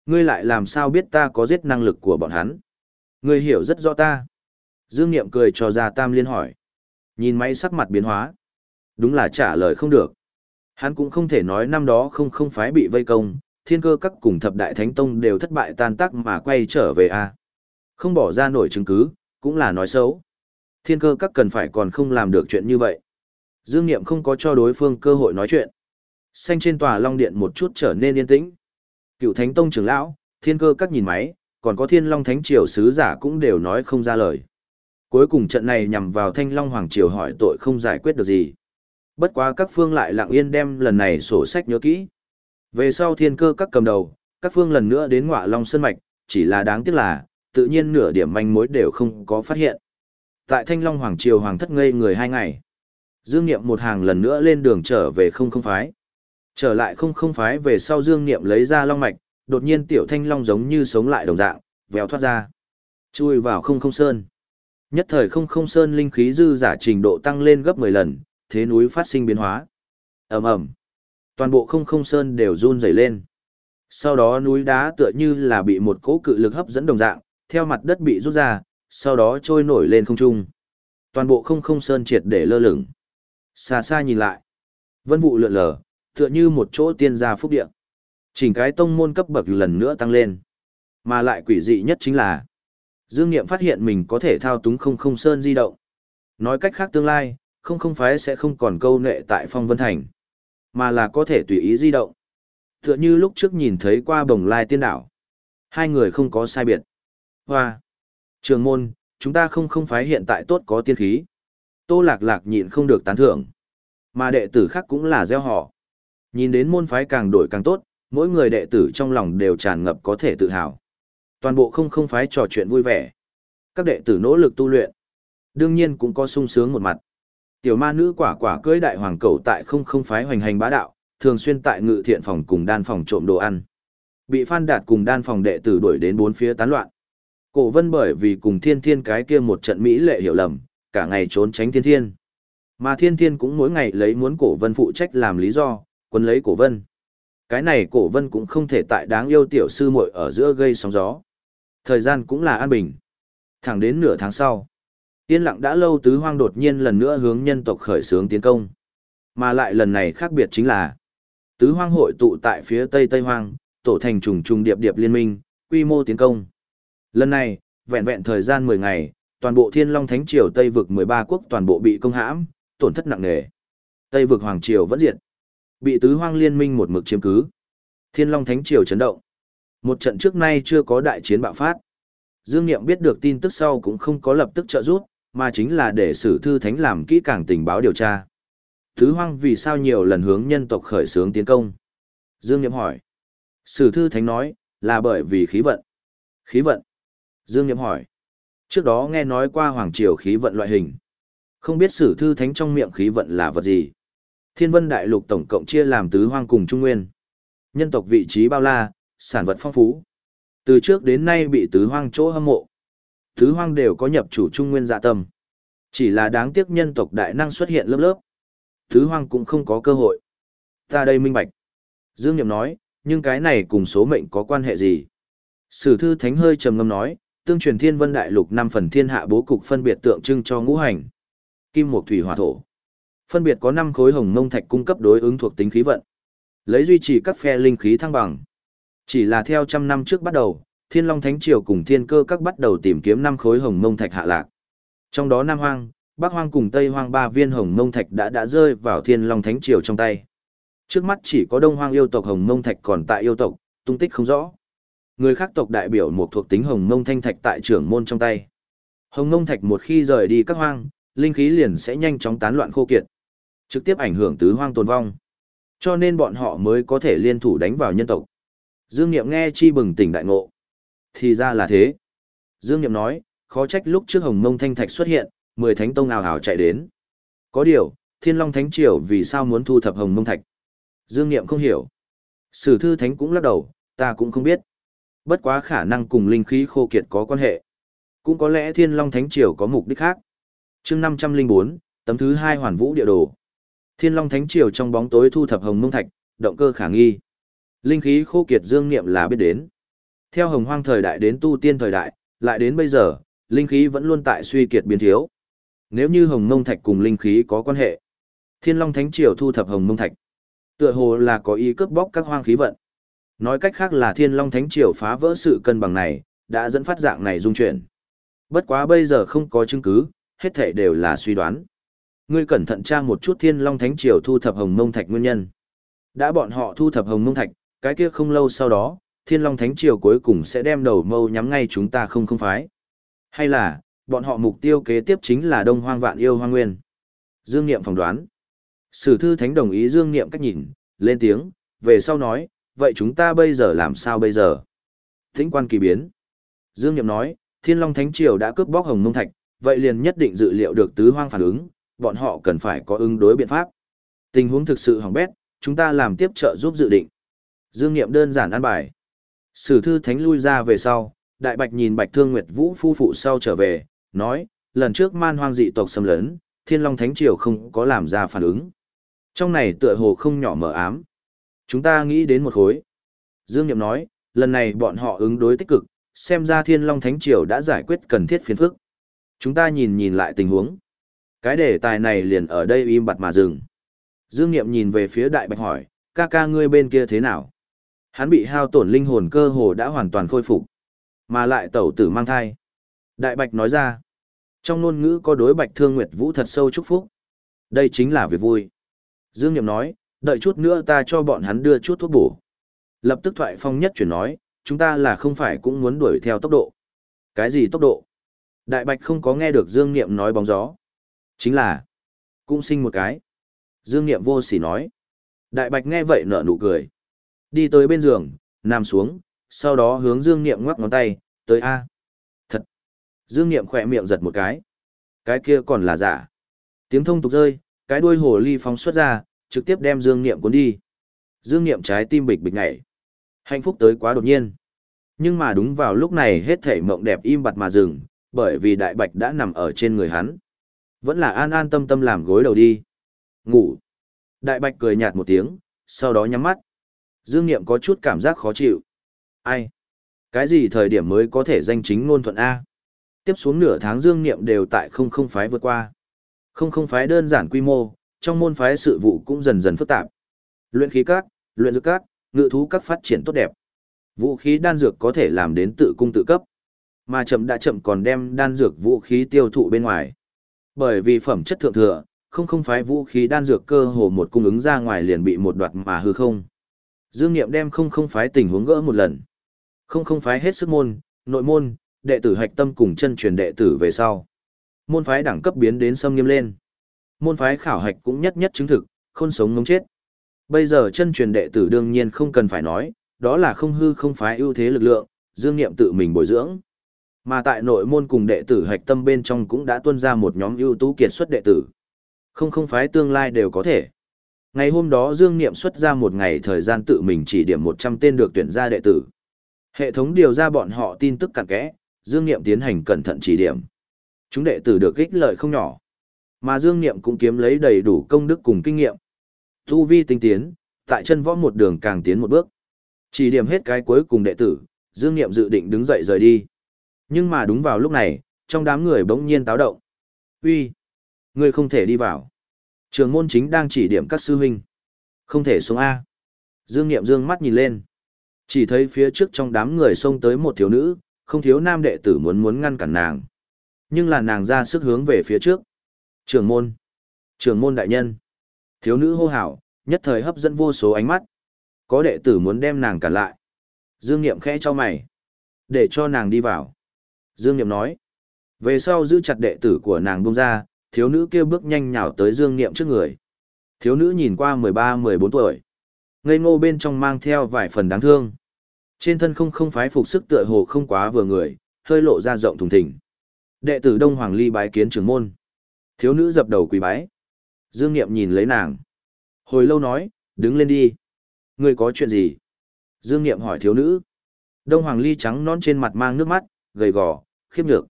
Ngươi lại làm sao biết ta có giết năng lực của bọn hắn? Ngươi hiểu rất rõ ta. Dương Niệm cười cho ra Tam Liên hỏi. Nhìn máy sắc mặt biến hóa. Đúng là trả lời không được. Hắn cũng không thể nói năm đó không không phái bị vây công, thiên cơ các cùng thập đại thánh tông đều thất bại tan tác mà quay trở về a Không bỏ ra nổi chứng cứ, cũng là nói xấu. Thiên cơ các cần phải còn không làm được chuyện như vậy. Dương Niệm không có cho đối phương cơ hội nói chuyện. Xanh trên tòa Long Điện một chút trở nên yên tĩnh. Cựu Thánh Tông trưởng lão, thiên cơ các nhìn máy, còn có thiên long thánh triều sứ giả cũng đều nói không ra lời. Cuối cùng trận này nhằm vào thanh long hoàng triều hỏi tội không giải quyết được gì. Bất quá các phương lại lặng yên đem lần này sổ sách nhớ kỹ. Về sau thiên cơ các cầm đầu, các phương lần nữa đến ngọa long sơn mạch, chỉ là đáng tiếc là, tự nhiên nửa điểm manh mối đều không có phát hiện. Tại thanh long hoàng triều hoàng thất ngây người hai ngày. Dương Niệm một hàng lần nữa lên đường trở về không không phái. Trở lại không không phái về sau Dương Niệm lấy ra long mạch, đột nhiên tiểu thanh long giống như sống lại đồng dạng, vèo thoát ra. Chui vào không không sơn. Nhất thời không không sơn linh khí dư giả trình độ tăng lên gấp 10 lần, thế núi phát sinh biến hóa. ầm ầm Toàn bộ không không sơn đều run rẩy lên. Sau đó núi đá tựa như là bị một cỗ cự lực hấp dẫn đồng dạng, theo mặt đất bị rút ra, sau đó trôi nổi lên không trung. Toàn bộ không không sơn triệt để lơ lửng. Xa xa nhìn lại, vân vụ lượn lờ, tựa như một chỗ tiên gia phúc địa. Chỉnh cái tông môn cấp bậc lần nữa tăng lên. Mà lại quỷ dị nhất chính là, Dương Niệm phát hiện mình có thể thao túng không không sơn di động. Nói cách khác tương lai, không không phái sẽ không còn câu nệ tại phong vân thành, mà là có thể tùy ý di động. Tựa như lúc trước nhìn thấy qua bồng lai tiên đảo. Hai người không có sai biệt. Hoa! Trường môn, chúng ta không không phái hiện tại tốt có tiên khí. Tô lạc lạc nhịn không được tán thưởng. Mà đệ tử khác cũng là gieo họ. Nhìn đến môn phái càng đổi càng tốt, mỗi người đệ tử trong lòng đều tràn ngập có thể tự hào. Toàn bộ không không phái trò chuyện vui vẻ. Các đệ tử nỗ lực tu luyện. Đương nhiên cũng có sung sướng một mặt. Tiểu ma nữ quả quả cưới đại hoàng cầu tại không không phái hoành hành bá đạo, thường xuyên tại ngự thiện phòng cùng đan phòng trộm đồ ăn. Bị Phan Đạt cùng đan phòng đệ tử đuổi đến bốn phía tán loạn. Cổ vân bởi vì cùng thiên thiên cái kia một trận Mỹ lệ hiểu lầm, cả ngày trốn tránh thiên thiên. Mà thiên thiên cũng mỗi ngày lấy muốn cổ vân phụ trách làm lý do, quân lấy cổ vân. Cái này cổ vân cũng không thể tại đáng yêu tiểu sư muội ở giữa gây sóng gió. Thời gian cũng là an bình. Thẳng đến nửa tháng sau. Yên lặng đã lâu tứ hoang đột nhiên lần nữa hướng nhân tộc khởi xướng tiến công. Mà lại lần này khác biệt chính là tứ hoang hội tụ tại phía tây tây hoang, tổ thành trùng trùng điệp điệp liên minh, quy mô tiến công. Lần này, vẹn vẹn thời gian 10 ngày, toàn bộ Thiên Long Thánh Triều Tây vực 13 quốc toàn bộ bị công hãm, tổn thất nặng nề. Tây vực Hoàng Triều vẫn diệt. Bị tứ hoang liên minh một mực chiếm cứ. Thiên Long Thánh Triều chấn động. Một trận trước nay chưa có đại chiến bạo phát. Dương Niệm biết được tin tức sau cũng không có lập tức trợ giúp, mà chính là để sử thư thánh làm kỹ càng tình báo điều tra. Tứ hoang vì sao nhiều lần hướng nhân tộc khởi xướng tiến công? Dương Niệm hỏi. Sử thư thánh nói, là bởi vì khí vận. Khí vận? Dương Niệm hỏi. Trước đó nghe nói qua hoàng triều khí vận loại hình. Không biết sử thư thánh trong miệng khí vận là vật gì. Thiên vân đại lục tổng cộng chia làm tứ hoang cùng trung nguyên. Nhân tộc vị trí bao la, sản vật phong phú. Từ trước đến nay bị tứ hoang chỗ hâm mộ. Tứ hoang đều có nhập chủ trung nguyên dạ tâm. Chỉ là đáng tiếc nhân tộc đại năng xuất hiện lớp lớp. Tứ hoang cũng không có cơ hội. Ta đây minh bạch. Dương Niệm nói, nhưng cái này cùng số mệnh có quan hệ gì? Sử thư thánh hơi trầm ngâm nói, tương truyền thiên vân đại lục năm phần thiên hạ bố cục phân biệt tượng trưng cho ngũ hành. Kim mộc thủy hỏa thổ. Phân biệt có năm khối hồng mông thạch cung cấp đối ứng thuộc tính khí vận. Lấy duy trì các phe linh khí thăng bằng. Chỉ là theo trăm năm trước bắt đầu, Thiên Long Thánh Triều cùng Thiên Cơ các bắt đầu tìm kiếm năm khối hồng mông thạch hạ lạc. Trong đó Nam Hoang, Bắc Hoang cùng Tây Hoang ba viên hồng mông thạch đã đã rơi vào Thiên Long Thánh Triều trong tay. Trước mắt chỉ có Đông Hoang yêu tộc hồng mông thạch còn tại yêu tộc, tung tích không rõ. Người khác tộc đại biểu một thuộc tính hồng ngông thanh thạch tại trưởng môn trong tay. Hồng ngông thạch một khi rời đi các hoang, linh khí liền sẽ nhanh chóng tán loạn khô kiệt, trực tiếp ảnh hưởng tứ hoang tồn vong. Cho nên bọn họ mới có thể liên thủ đánh vào nhân tộc. Dương Niệm nghe chi bừng tỉnh đại ngộ. Thì ra là thế. Dương Niệm nói, khó trách lúc trước Hồng Mông Thanh Thạch xuất hiện, mười thánh tông ào ào chạy đến. Có điều, Thiên Long Thánh Triều vì sao muốn thu thập Hồng Mông Thạch? Dương Niệm không hiểu. Sử thư thánh cũng lắc đầu, ta cũng không biết. Bất quá khả năng cùng linh khí khô kiệt có quan hệ. Cũng có lẽ Thiên Long Thánh Triều có mục đích khác. chương 504, tấm thứ hai hoàn vũ địa đồ. Thiên Long Thánh Triều trong bóng tối thu thập hồng mông thạch, động cơ khả nghi. Linh khí khô kiệt dương niệm là biết đến. Theo hồng hoang thời đại đến tu tiên thời đại, lại đến bây giờ, linh khí vẫn luôn tại suy kiệt biến thiếu. Nếu như hồng mông thạch cùng linh khí có quan hệ, Thiên Long Thánh Triều thu thập hồng mông thạch. Tựa hồ là có ý cướp bóc các hoang khí vận. Nói cách khác là Thiên Long Thánh Triều phá vỡ sự cân bằng này, đã dẫn phát dạng này dung chuyển. Bất quá bây giờ không có chứng cứ, hết thể đều là suy đoán. Ngươi cẩn thận tra một chút Thiên Long Thánh Triều thu thập hồng mông thạch nguyên nhân. Đã bọn họ thu thập hồng mông thạch, cái kia không lâu sau đó, Thiên Long Thánh Triều cuối cùng sẽ đem đầu mâu nhắm ngay chúng ta không không phái. Hay là, bọn họ mục tiêu kế tiếp chính là Đông Hoang Vạn Yêu Hoang Nguyên. Dương Niệm phỏng đoán. Sử thư thánh đồng ý Dương Niệm cách nhìn, lên tiếng, về sau nói, vậy chúng ta bây giờ làm sao bây giờ? Thính quan kỳ biến. Dương Niệm nói, Thiên Long Thánh Triều đã cướp bóc Hồng Mông Thạch, vậy liền nhất định dự liệu được tứ hoang phản ứng, bọn họ cần phải có ứng đối biện pháp. Tình huống thực sự hỏng bét, chúng ta làm tiếp trợ giúp dự định. Dương Niệm đơn giản an bài. Sử thư thánh lui ra về sau, Đại Bạch nhìn Bạch Thương Nguyệt Vũ phu phụ sau trở về, nói, lần trước man hoang dị tộc xâm lấn, Thiên Long Thánh Triều không có làm ra phản ứng. Trong này tựa hồ không nhỏ mờ ám. Chúng ta nghĩ đến một khối. Dương Niệm nói, lần này bọn họ ứng đối tích cực, xem ra Thiên Long Thánh Triều đã giải quyết cần thiết phiền phức. Chúng ta nhìn nhìn lại tình huống. Cái đề tài này liền ở đây im bặt mà dừng. Dương Niệm nhìn về phía Đại Bạch hỏi, ca ca ngươi bên kia thế nào? Hắn bị hao tổn linh hồn cơ hồ đã hoàn toàn khôi phục, mà lại tẩu tử mang thai. Đại Bạch nói ra, trong ngôn ngữ có đối Bạch Thương Nguyệt Vũ thật sâu chúc phúc. Đây chính là việc vui. Dương Niệm nói, đợi chút nữa ta cho bọn hắn đưa chút thuốc bổ. Lập tức thoại phong nhất chuyển nói, chúng ta là không phải cũng muốn đuổi theo tốc độ. Cái gì tốc độ? Đại Bạch không có nghe được Dương Niệm nói bóng gió. Chính là, cũng sinh một cái. Dương Niệm vô sỉ nói. Đại Bạch nghe vậy nở nụ cười. Đi tới bên giường, nằm xuống, sau đó hướng Dương Niệm ngoắc ngón tay, tới A. Thật. Dương Niệm khỏe miệng giật một cái. Cái kia còn là giả. Tiếng thông tục rơi, cái đuôi hồ ly phóng xuất ra, trực tiếp đem Dương Niệm cuốn đi. Dương Niệm trái tim bịch bịch nhảy. Hạnh phúc tới quá đột nhiên. Nhưng mà đúng vào lúc này hết thảy mộng đẹp im bặt mà dừng, bởi vì đại bạch đã nằm ở trên người hắn. Vẫn là an an tâm tâm làm gối đầu đi. Ngủ. Đại bạch cười nhạt một tiếng, sau đó nhắm mắt. Dương Niệm có chút cảm giác khó chịu. Ai? Cái gì thời điểm mới có thể danh chính ngôn thuận A? Tiếp xuống nửa tháng Dương Niệm đều tại không không phái vượt qua. Không không phái đơn giản quy mô, trong môn phái sự vụ cũng dần dần phức tạp. Luyện khí các, luyện dược các, ngự thú các phát triển tốt đẹp. Vũ khí đan dược có thể làm đến tự cung tự cấp. Mà chậm đã chậm còn đem đan dược vũ khí tiêu thụ bên ngoài. Bởi vì phẩm chất thượng thừa, không không phái vũ khí đan dược cơ hồ một cung ứng ra ngoài liền bị một đoạt mà hư không. Dương Niệm đem không không phái tình huống gỡ một lần. Không không phái hết sức môn, nội môn, đệ tử hạch tâm cùng chân truyền đệ tử về sau. Môn phái đẳng cấp biến đến xâm nghiêm lên. Môn phái khảo hạch cũng nhất nhất chứng thực, khôn sống ngống chết. Bây giờ chân truyền đệ tử đương nhiên không cần phải nói, đó là không hư không phái ưu thế lực lượng, Dương Niệm tự mình bồi dưỡng. Mà tại nội môn cùng đệ tử hạch tâm bên trong cũng đã tuân ra một nhóm ưu tú kiệt xuất đệ tử. Không không phái tương lai đều có thể. Ngày hôm đó Dương Niệm xuất ra một ngày thời gian tự mình chỉ điểm 100 tên được tuyển ra đệ tử. Hệ thống điều ra bọn họ tin tức cặn kẽ, Dương Niệm tiến hành cẩn thận chỉ điểm. Chúng đệ tử được ích lợi không nhỏ. Mà Dương Niệm cũng kiếm lấy đầy đủ công đức cùng kinh nghiệm. Tu vi tinh tiến, tại chân võ một đường càng tiến một bước. Chỉ điểm hết cái cuối cùng đệ tử, Dương Niệm dự định đứng dậy rời đi. Nhưng mà đúng vào lúc này, trong đám người bỗng nhiên táo động. Uy, ngươi không thể đi vào. Trường môn chính đang chỉ điểm các sư huynh. Không thể xuống A. Dương Niệm dương mắt nhìn lên. Chỉ thấy phía trước trong đám người xông tới một thiếu nữ, không thiếu nam đệ tử muốn muốn ngăn cản nàng. Nhưng là nàng ra sức hướng về phía trước. Trưởng môn. Trưởng môn đại nhân. Thiếu nữ hô hào, nhất thời hấp dẫn vô số ánh mắt. Có đệ tử muốn đem nàng cản lại. Dương Niệm khẽ cho mày. Để cho nàng đi vào. Dương Niệm nói. Về sau giữ chặt đệ tử của nàng buông ra, thiếu nữ kêu bước nhanh nhào tới Dương Niệm trước người. Thiếu nữ nhìn qua 13-14 tuổi. Ngây ngô bên trong mang theo vài phần đáng thương. Trên thân không không phái phục sức tựa hồ không quá vừa người, hơi lộ ra rộng thùng thình. Đệ tử Đông Hoàng Ly bái kiến trưởng môn. Thiếu nữ dập đầu quỳ bái. Dương Niệm nhìn lấy nàng. Hồi lâu nói, đứng lên đi. Ngươi có chuyện gì? Dương Niệm hỏi thiếu nữ. Đông Hoàng Ly trắng non trên mặt mang nước mắt, gầy gò, khiếp nhược.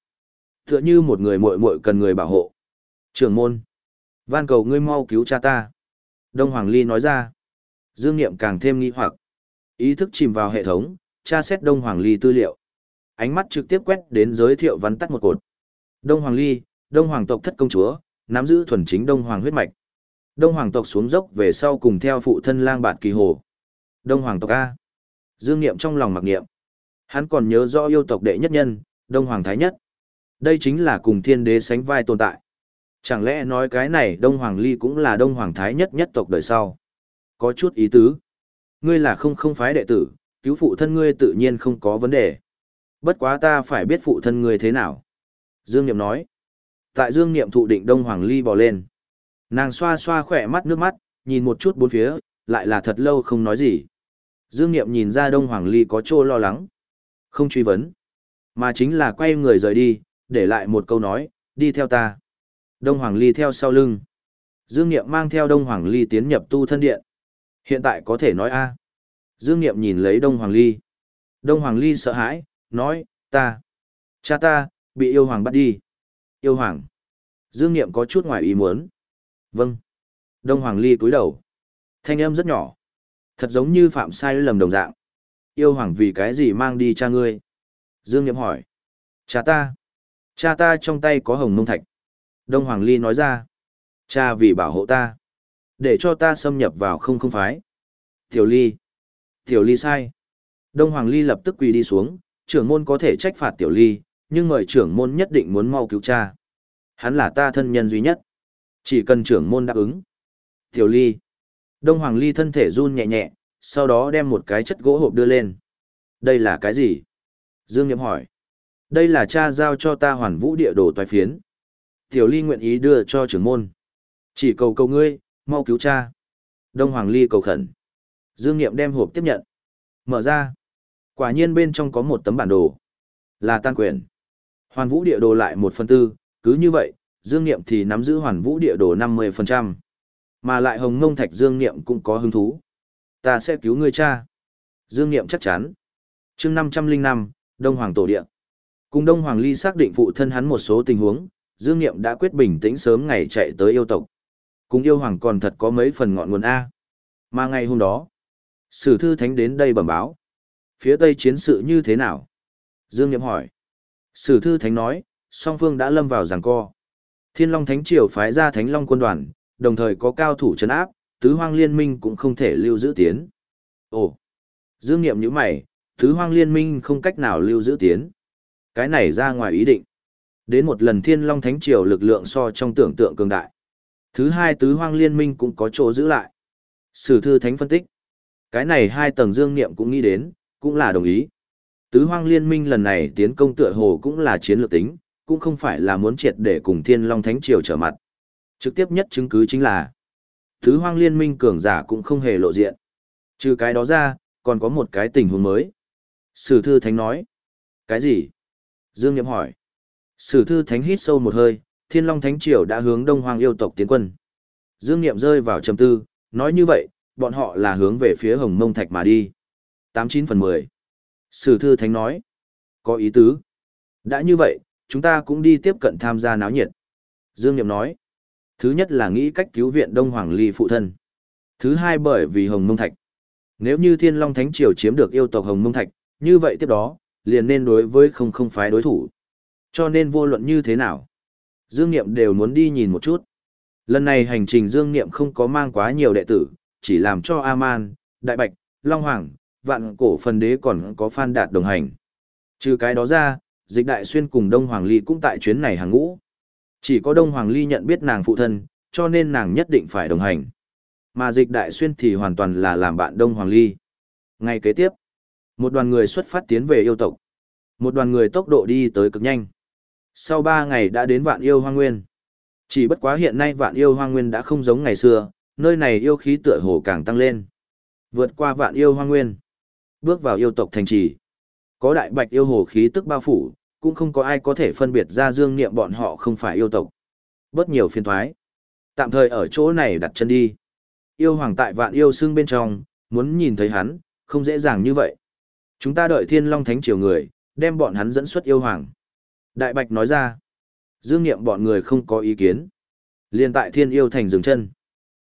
Tựa như một người muội muội cần người bảo hộ. Trưởng môn. Van cầu ngươi mau cứu cha ta. Đông Hoàng Ly nói ra. Dương Niệm càng thêm nghi hoặc. Ý thức chìm vào hệ thống, tra xét Đông Hoàng Ly tư liệu. Ánh mắt trực tiếp quét đến giới thiệu vắn tắt một cột. Đông Hoàng Ly, Đông Hoàng tộc thất công chúa, nắm giữ thuần chính Đông Hoàng huyết mạch. Đông Hoàng tộc xuống dốc về sau cùng theo phụ thân lang bạt kỳ hồ. Đông Hoàng tộc A. Dương Niệm trong lòng mặc niệm. Hắn còn nhớ rõ yêu tộc đệ nhất nhân, Đông Hoàng Thái Nhất. Đây chính là cùng thiên đế sánh vai tồn tại. Chẳng lẽ nói cái này Đông Hoàng Ly cũng là Đông Hoàng Thái Nhất nhất tộc đời sau? Có chút ý tứ. Ngươi là không không phái đệ tử, cứu phụ thân ngươi tự nhiên không có vấn đề. Bất quá ta phải biết phụ thân ngươi thế nào. Dương Niệm nói. Tại Dương Niệm thụ định Đông Hoàng Ly bò lên. Nàng xoa xoa khỏe mắt nước mắt, nhìn một chút bốn phía, lại là thật lâu không nói gì. Dương Niệm nhìn ra Đông Hoàng Ly có chỗ lo lắng. Không truy vấn. Mà chính là quay người rời đi, để lại một câu nói, đi theo ta. Đông Hoàng Ly theo sau lưng. Dương Niệm mang theo Đông Hoàng Ly tiến nhập tu thân điện. Hiện tại có thể nói a. Dương Niệm nhìn lấy Đông Hoàng Ly. Đông Hoàng Ly sợ hãi, nói, ta, cha ta, bị yêu hoàng bắt đi. Yêu hoàng. Dương Niệm có chút ngoài ý muốn. Vâng. Đông Hoàng Ly cúi đầu. Thanh âm rất nhỏ. Thật giống như phạm sai lầm đồng dạng. Yêu hoàng vì cái gì mang đi cha ngươi? Dương Niệm hỏi. Cha ta. Cha ta trong tay có hồng mông thạch. Đông Hoàng Ly nói ra. Cha vì bảo hộ ta. Để cho ta xâm nhập vào không không phái. Tiểu Ly. Tiểu Ly sai. Đông Hoàng Ly lập tức quỳ đi xuống, trưởng môn có thể trách phạt Tiểu Ly, nhưng mời trưởng môn nhất định muốn mau cứu cha. Hắn là ta thân nhân duy nhất. Chỉ cần trưởng môn đáp ứng. Tiểu Ly. Đông Hoàng Ly thân thể run nhẹ nhẹ, sau đó đem một cái chất gỗ hộp đưa lên. Đây là cái gì? Dương Niệm hỏi. Đây là cha giao cho ta hoàn vũ địa đồ toái phiến. Tiểu Ly nguyện ý đưa cho trưởng môn. Chỉ cầu cầu ngươi, mau cứu cha. Đông Hoàng Ly cầu khẩn. Dương Niệm đem hộp tiếp nhận. Mở ra. Quả nhiên bên trong có một tấm bản đồ. Là tan quyền. Hoàn vũ địa đồ lại một phần tư, cứ như vậy, Dương Niệm thì nắm giữ hoàn vũ địa đồ 50%. Mà lại hồng ngông thạch Dương Niệm cũng có hứng thú. Ta sẽ cứu ngươi cha. Dương Niệm chắc chắn. chương 505, Đông Hoàng Tổ Địa. Cùng Đông Hoàng Ly xác định phụ thân hắn một số tình huống, Dương Niệm đã quyết bình tĩnh sớm ngày chạy tới yêu tộc. Cùng yêu hoàng còn thật có mấy phần ngọn nguồn A. Mà ngày hôm đó, Sử thư thánh đến đây bẩm báo. Phía tây chiến sự như thế nào? Dương Niệm hỏi. Sử thư thánh nói, song phương đã lâm vào giằng co. Thiên Long Thánh Triều phái ra Thánh Long quân đoàn, đồng thời có cao thủ chấn áp, tứ hoang liên minh cũng không thể lưu giữ tiến. Ồ! Dương Niệm như mày, tứ hoang liên minh không cách nào lưu giữ tiến. Cái này ra ngoài ý định. Đến một lần Thiên Long Thánh Triều lực lượng so trong tưởng tượng cường đại. Thứ hai tứ hoang liên minh cũng có chỗ giữ lại. Sử thư thánh phân tích. Cái này hai tầng dương niệm cũng nghĩ đến, cũng là đồng ý. Tứ hoang liên minh lần này tiến công tựa hồ cũng là chiến lược tính, cũng không phải là muốn triệt để cùng thiên long thánh triều trở mặt. Trực tiếp nhất chứng cứ chính là Tứ hoang liên minh cường giả cũng không hề lộ diện. Trừ cái đó ra, còn có một cái tình huống mới. Sử thư thánh nói. Cái gì? Dương Niệm hỏi. Sử thư thánh hít sâu một hơi, thiên long thánh triều đã hướng đông hoang yêu tộc tiến quân. Dương Niệm rơi vào trầm tư, nói như vậy, bọn họ là hướng về phía hồng mông thạch mà đi. 89 phần 10. Sử thư thánh nói. Có ý tứ. Đã như vậy, chúng ta cũng đi tiếp cận tham gia náo nhiệt. Dương Niệm nói. Thứ nhất là nghĩ cách cứu viện Đông Hoàng Ly phụ thân. Thứ hai bởi vì hồng mông thạch. Nếu như Thiên Long Thánh Triều chiếm được yêu tộc hồng mông thạch, như vậy tiếp đó, liền nên đối với không không phái đối thủ. Cho nên vô luận như thế nào, Dương Niệm đều muốn đi nhìn một chút. Lần này hành trình Dương Niệm không có mang quá nhiều đệ tử, chỉ làm cho Aman Đại Bạch, Long Hoàng, Vạn Cổ Phần Đế còn có Phan Đạt đồng hành. Trừ cái đó ra, Dịch Đại Xuyên cùng Đông Hoàng Ly cũng tại chuyến này hàng ngũ. Chỉ có Đông Hoàng Ly nhận biết nàng phụ thân, cho nên nàng nhất định phải đồng hành. Mà Dịch Đại Xuyên thì hoàn toàn là làm bạn Đông Hoàng Ly. Ngày kế tiếp, một đoàn người xuất phát tiến về yêu tộc. Một đoàn người tốc độ đi tới cực nhanh. Sau ba ngày đã đến vạn yêu hoang nguyên. Chỉ bất quá hiện nay vạn yêu hoang nguyên đã không giống ngày xưa, nơi này yêu khí tựa hồ càng tăng lên. Vượt qua vạn yêu hoang nguyên. Bước vào yêu tộc thành trì. Có đại bạch yêu hồ khí tức bao phủ, cũng không có ai có thể phân biệt ra dương niệm bọn họ không phải yêu tộc. Bớt nhiều phiền thoái. Tạm thời ở chỗ này đặt chân đi. Yêu hoàng tại vạn yêu xương bên trong, muốn nhìn thấy hắn, không dễ dàng như vậy. Chúng ta đợi thiên long thánh triều người, đem bọn hắn dẫn xuất yêu hoàng. Đại bạch nói ra. Dương niệm bọn người không có ý kiến. Liên tại thiên yêu thành dừng chân.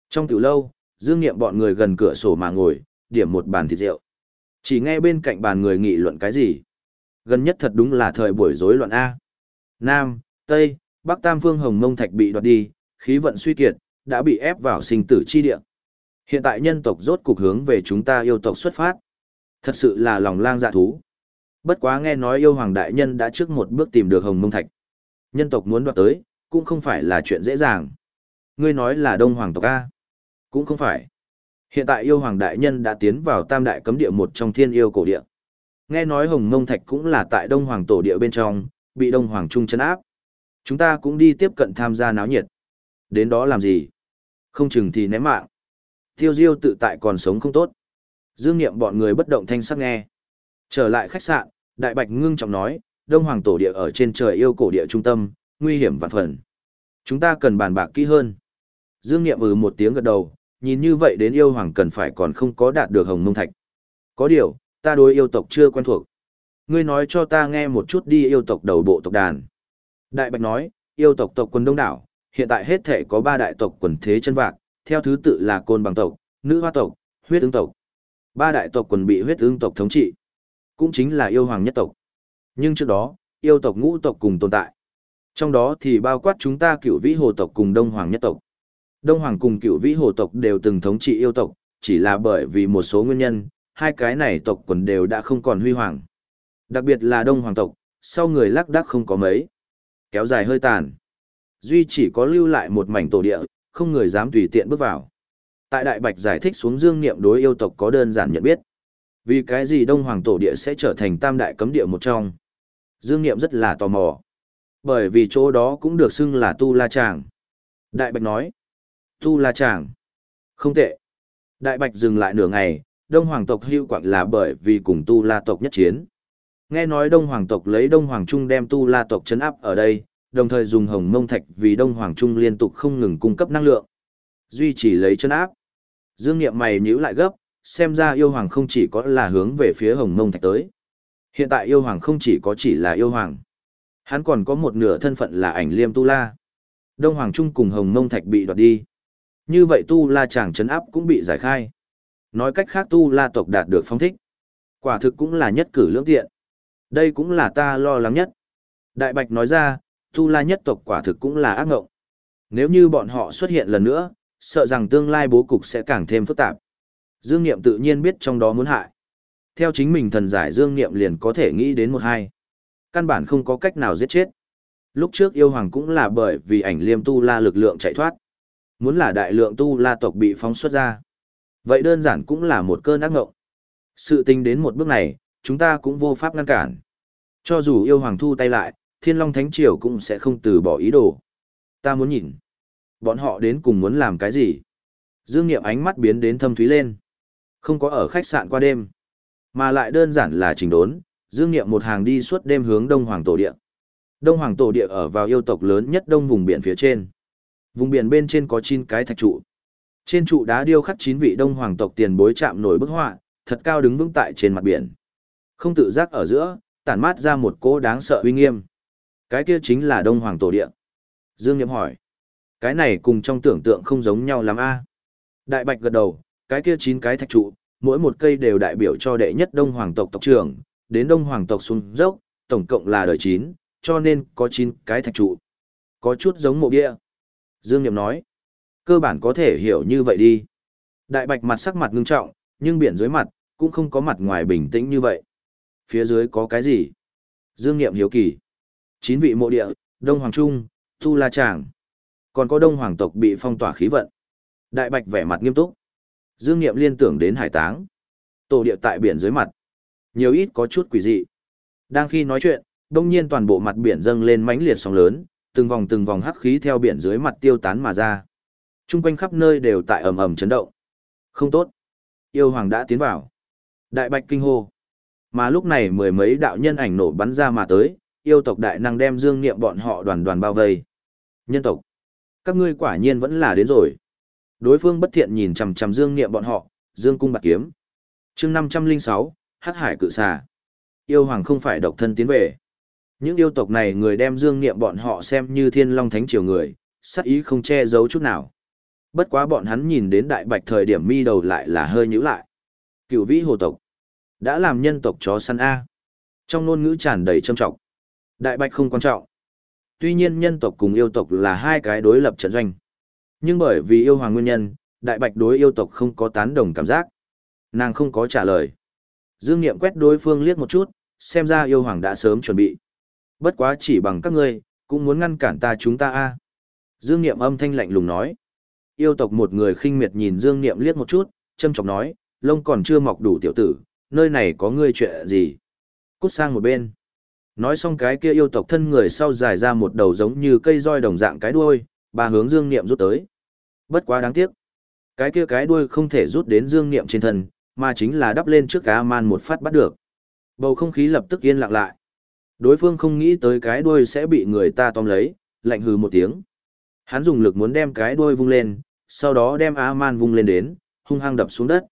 Trong tiểu lâu, dương niệm bọn người gần cửa sổ mà ngồi, điểm một bàn thịt rượu. Chỉ nghe bên cạnh bàn người nghị luận cái gì. Gần nhất thật đúng là thời buổi rối loạn A. Nam, Tây, Bắc Tam Phương Hồng Mông Thạch bị đoạt đi, khí vận suy kiệt, đã bị ép vào sinh tử chi địa. Hiện tại nhân tộc rốt cục hướng về chúng ta yêu tộc xuất phát. Thật sự là lòng lang dạ thú. Bất quá nghe nói yêu hoàng đại nhân đã trước một bước tìm được Hồng Mông Thạch. Nhân tộc muốn đoạt tới, cũng không phải là chuyện dễ dàng. Ngươi nói là Đông Hoàng tộc A. Cũng không phải. Hiện tại yêu hoàng đại nhân đã tiến vào tam đại cấm địa một trong thiên yêu cổ địa. Nghe nói hồng mông thạch cũng là tại đông hoàng tổ địa bên trong, bị đông hoàng trung chấn áp. Chúng ta cũng đi tiếp cận tham gia náo nhiệt. Đến đó làm gì? Không chừng thì ném mạng. Tiêu diêu tự tại còn sống không tốt. Dương nghiệm bọn người bất động thanh sắc nghe. Trở lại khách sạn, Đại Bạch ngưng trọng nói, Đông Hoàng tổ địa ở trên trời yêu cổ địa trung tâm, nguy hiểm vạn phần. Chúng ta cần bàn bạc kỹ hơn. Dương Nghiệm ừ một tiếng gật đầu, nhìn như vậy đến yêu hoàng cần phải còn không có đạt được hồng mông thạch. Có điều, ta đối yêu tộc chưa quen thuộc. Ngươi nói cho ta nghe một chút đi yêu tộc đầu bộ tộc đàn. Đại Bạch nói, yêu tộc tộc quân đông đảo, hiện tại hết thể có ba đại tộc quần thế chân vạc, theo thứ tự là côn bằng tộc, nữ hoa tộc, huyết ứng tộc. Ba đại tộc quần bị huyết ứng tộc thống trị, cũng chính là yêu hoàng nhất tộc. Nhưng trước đó, yêu tộc ngũ tộc cùng tồn tại. Trong đó thì bao quát chúng ta cửu vĩ hồ tộc cùng đông hoàng nhất tộc. Đông Hoàng cùng cựu vĩ hồ tộc đều từng thống trị yêu tộc, chỉ là bởi vì một số nguyên nhân, hai cái này tộc quần đều đã không còn huy hoàng. Đặc biệt là Đông Hoàng tộc, sau người lắc đắc không có mấy. Kéo dài hơi tàn. Duy chỉ có lưu lại một mảnh tổ địa, không người dám tùy tiện bước vào. Tại Đại Bạch giải thích xuống dương niệm đối yêu tộc có đơn giản nhận biết. Vì cái gì Đông Hoàng tổ địa sẽ trở thành tam đại cấm địa một trong. Dương niệm rất là tò mò. Bởi vì chỗ đó cũng được xưng là Tu La Tràng. Đại Bạch nói, Tu La Tràng. Không tệ. Đại Bạch dừng lại nửa ngày, Đông Hoàng tộc hưu quặng là bởi vì cùng Tu La tộc nhất chiến. Nghe nói Đông Hoàng tộc lấy Đông Hoàng Trung đem Tu La tộc chấn áp ở đây, đồng thời dùng hồng mông thạch vì Đông Hoàng Trung liên tục không ngừng cung cấp năng lượng. Duy trì lấy chấn áp. Dương Niệm mày nhíu lại gấp, xem ra yêu hoàng không chỉ có là hướng về phía hồng mông thạch tới. Hiện tại yêu hoàng không chỉ có chỉ là yêu hoàng. Hắn còn có một nửa thân phận là ảnh liêm tu la. Đông Hoàng Trung cùng hồng mông thạch bị đoạt đi. Như vậy tu la chàng chấn áp cũng bị giải khai. Nói cách khác tu la tộc đạt được phong thích. Quả thực cũng là nhất cử lưỡng tiện. Đây cũng là ta lo lắng nhất. Đại Bạch nói ra, tu la nhất tộc quả thực cũng là ác ngộng. Nếu như bọn họ xuất hiện lần nữa, sợ rằng tương lai bố cục sẽ càng thêm phức tạp. Dương Niệm tự nhiên biết trong đó muốn hại. Theo chính mình thần giải Dương Niệm liền có thể nghĩ đến một hai. Căn bản không có cách nào giết chết. Lúc trước yêu hoàng cũng là bởi vì ảnh liêm tu la lực lượng chạy thoát. Muốn là đại lượng tu la tộc bị phóng xuất ra. Vậy đơn giản cũng là một cơn ác ngộng. Sự tình đến một bước này, chúng ta cũng vô pháp ngăn cản. Cho dù yêu hoàng thu tay lại, thiên long thánh triều cũng sẽ không từ bỏ ý đồ. Ta muốn nhìn. Bọn họ đến cùng muốn làm cái gì? Dương Niệm ánh mắt biến đến thâm thúy lên. Không có ở khách sạn qua đêm. Mà lại đơn giản là trình đốn, Dương Niệm một hàng đi suốt đêm hướng Đông Hoàng Tổ Địa. Đông Hoàng Tổ Địa ở vào yêu tộc lớn nhất đông vùng biển phía trên. Vùng biển bên trên có 9 cái thạch trụ. Trên trụ đá điêu khắc 9 vị đông hoàng tộc tiền bối chạm nổi bức họa, thật cao đứng vững tại trên mặt biển. Không tự giác ở giữa, tản mát ra một cỗ đáng sợ uy nghiêm. Cái kia chính là đông hoàng tổ địa. Dương Nhậm hỏi. Cái này cùng trong tưởng tượng không giống nhau lắm a. Đại Bạch gật đầu, cái kia 9 cái thạch trụ, mỗi một cây đều đại biểu cho đệ nhất đông hoàng tộc tộc trưởng, đến đông hoàng tộc xuống dốc, tổng cộng là đời 9, cho nên có 9 cái thạch trụ. Có chút giống mộ bia. Dương Niệm nói, cơ bản có thể hiểu như vậy đi. Đại bạch mặt sắc mặt ngưng trọng, nhưng biển dưới mặt, cũng không có mặt ngoài bình tĩnh như vậy. Phía dưới có cái gì? Dương Niệm hiếu kỳ. Chín vị mộ địa, Đông Hoàng Trung, Tu La Tràng. Còn có Đông Hoàng tộc bị phong tỏa khí vận. Đại Bạch vẻ mặt nghiêm túc. Dương Niệm liên tưởng đến hải táng. Tổ địa tại biển dưới mặt. Nhiều ít có chút quỷ dị. Đang khi nói chuyện, đông nhiên toàn bộ mặt biển dâng lên mãnh liệt sóng lớn, từng vòng từng vòng hắc khí theo biển dưới mặt tiêu tán mà ra. Trung quanh khắp nơi đều tại ầm ầm chấn động. Không tốt. Yêu hoàng đã tiến vào. Đại bạch kinh hô. Mà lúc này mười mấy đạo nhân ảnh nổ bắn ra mà tới, yêu tộc đại năng đem dương niệm bọn họ đoàn đoàn bao vây. Nhân tộc. Các ngươi quả nhiên vẫn là đến rồi. Đối phương bất thiện nhìn chằm chằm dương niệm bọn họ, dương cung bạc kiếm. chương năm trăm linh sáu hắc hải cự xà. Yêu hoàng không phải độc thân tiến về. Những yêu tộc này người đem dương niệm bọn họ xem như thiên long thánh triều người, sắc ý không che giấu chút nào. Bất quá bọn hắn nhìn đến đại bạch thời điểm mi đầu lại là hơi nhữ lại. Cựu vĩ hồ tộc. Đã làm nhân tộc chó săn A. Trong ngôn ngữ tràn đầy trâm trọng. Đại bạch không quan trọng. Tuy nhiên nhân tộc cùng yêu tộc là hai cái đối lập trận doanh. Nhưng bởi vì yêu hoàng nguyên nhân, đại bạch đối yêu tộc không có tán đồng cảm giác. Nàng không có trả lời. Dương Niệm quét đối phương liếc một chút, xem ra yêu hoàng đã sớm chuẩn bị. Bất quá chỉ bằng các ngươi, cũng muốn ngăn cản ta chúng ta a. Dương Niệm âm thanh lạnh lùng nói. Yêu tộc một người khinh miệt nhìn Dương Niệm liếc một chút, châm chọc nói, lông còn chưa mọc đủ tiểu tử, nơi này có ngươi chuyện gì? Cút sang một bên. Nói xong cái kia yêu tộc thân người sau dài ra một đầu giống như cây roi đồng dạng cái đuôi, ba hướng Dương Niệm rút tới. Bất quá đáng tiếc. Cái kia cái đuôi không thể rút đến Dương Niệm trên thân, mà chính là đắp lên trước cá man một phát bắt được. Bầu không khí lập tức yên lặng lại. Đối phương không nghĩ tới cái đuôi sẽ bị người ta tóm lấy, lạnh hừ một tiếng. Hắn dùng lực muốn đem cái đuôi vung lên, sau đó đem A-man vung lên đến, hung hăng đập xuống đất.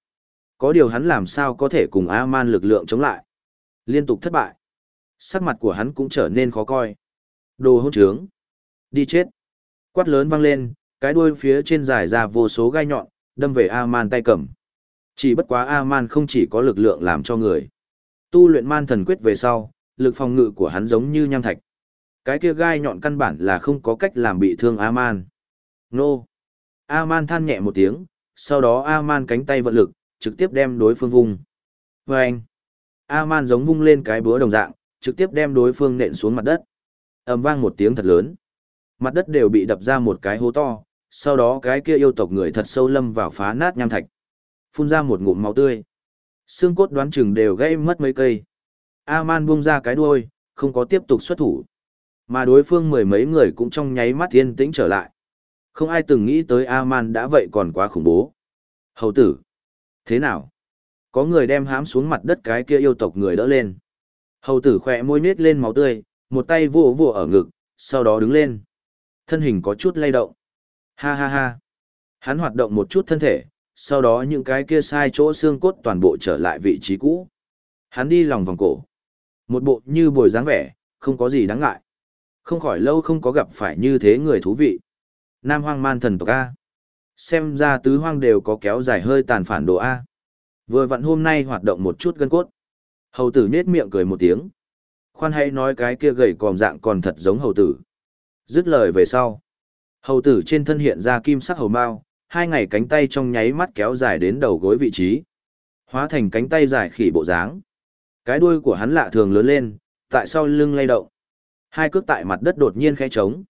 Có điều hắn làm sao có thể cùng A-man lực lượng chống lại. Liên tục thất bại. Sắc mặt của hắn cũng trở nên khó coi. Đồ hôn trướng. Đi chết. Quát lớn vang lên, cái đuôi phía trên dài ra vô số gai nhọn, đâm về A-man tay cầm. Chỉ bất quá A-man không chỉ có lực lượng làm cho người. Tu luyện man thần quyết về sau, lực phòng ngự của hắn giống như nham thạch. Cái kia gai nhọn căn bản là không có cách làm bị thương A-man. Nô! A-man than nhẹ một tiếng, sau đó A-man cánh tay vận lực, trực tiếp đem đối phương vung. Và anh! A-man giống vung lên cái búa đồng dạng, trực tiếp đem đối phương nện xuống mặt đất. ầm vang một tiếng thật lớn. Mặt đất đều bị đập ra một cái hố to, sau đó cái kia yêu tộc người thật sâu lâm vào phá nát nham thạch. Phun ra một ngụm máu tươi. Xương cốt đoán chừng đều gây mất mấy cây. A-man buông ra cái đuôi, không có tiếp tục xuất thủ. Mà đối phương mười mấy người cũng trong nháy mắt yên tĩnh trở lại. Không ai từng nghĩ tới A-man đã vậy còn quá khủng bố. Hầu tử. Thế nào? Có người đem hám xuống mặt đất cái kia yêu tộc người đỡ lên. Hầu tử khỏe môi nết lên máu tươi, một tay vô vô ở ngực, sau đó đứng lên. Thân hình có chút lay động. Ha ha ha. Hắn hoạt động một chút thân thể, sau đó những cái kia sai chỗ xương cốt toàn bộ trở lại vị trí cũ. Hắn đi lòng vòng cổ. Một bộ như bồi dáng vẻ, không có gì đáng ngại. Không khỏi lâu không có gặp phải như thế người thú vị. Nam hoang man thần tộc A. Xem ra tứ hoang đều có kéo dài hơi tàn phản đồ A. Vừa vặn hôm nay hoạt động một chút gân cốt. Hầu tử nết miệng cười một tiếng. Khoan hay nói cái kia gầy còm dạng còn thật giống hầu tử. Dứt lời về sau. Hầu tử trên thân hiện ra kim sắc hầu mao, hai ngày cánh tay trong nháy mắt kéo dài đến đầu gối vị trí. Hóa thành cánh tay dài khỉ bộ dáng. Cái đuôi của hắn lạ thường lớn lên, tại sau lưng lay động. Hai cước tại mặt đất đột nhiên khẽ trống.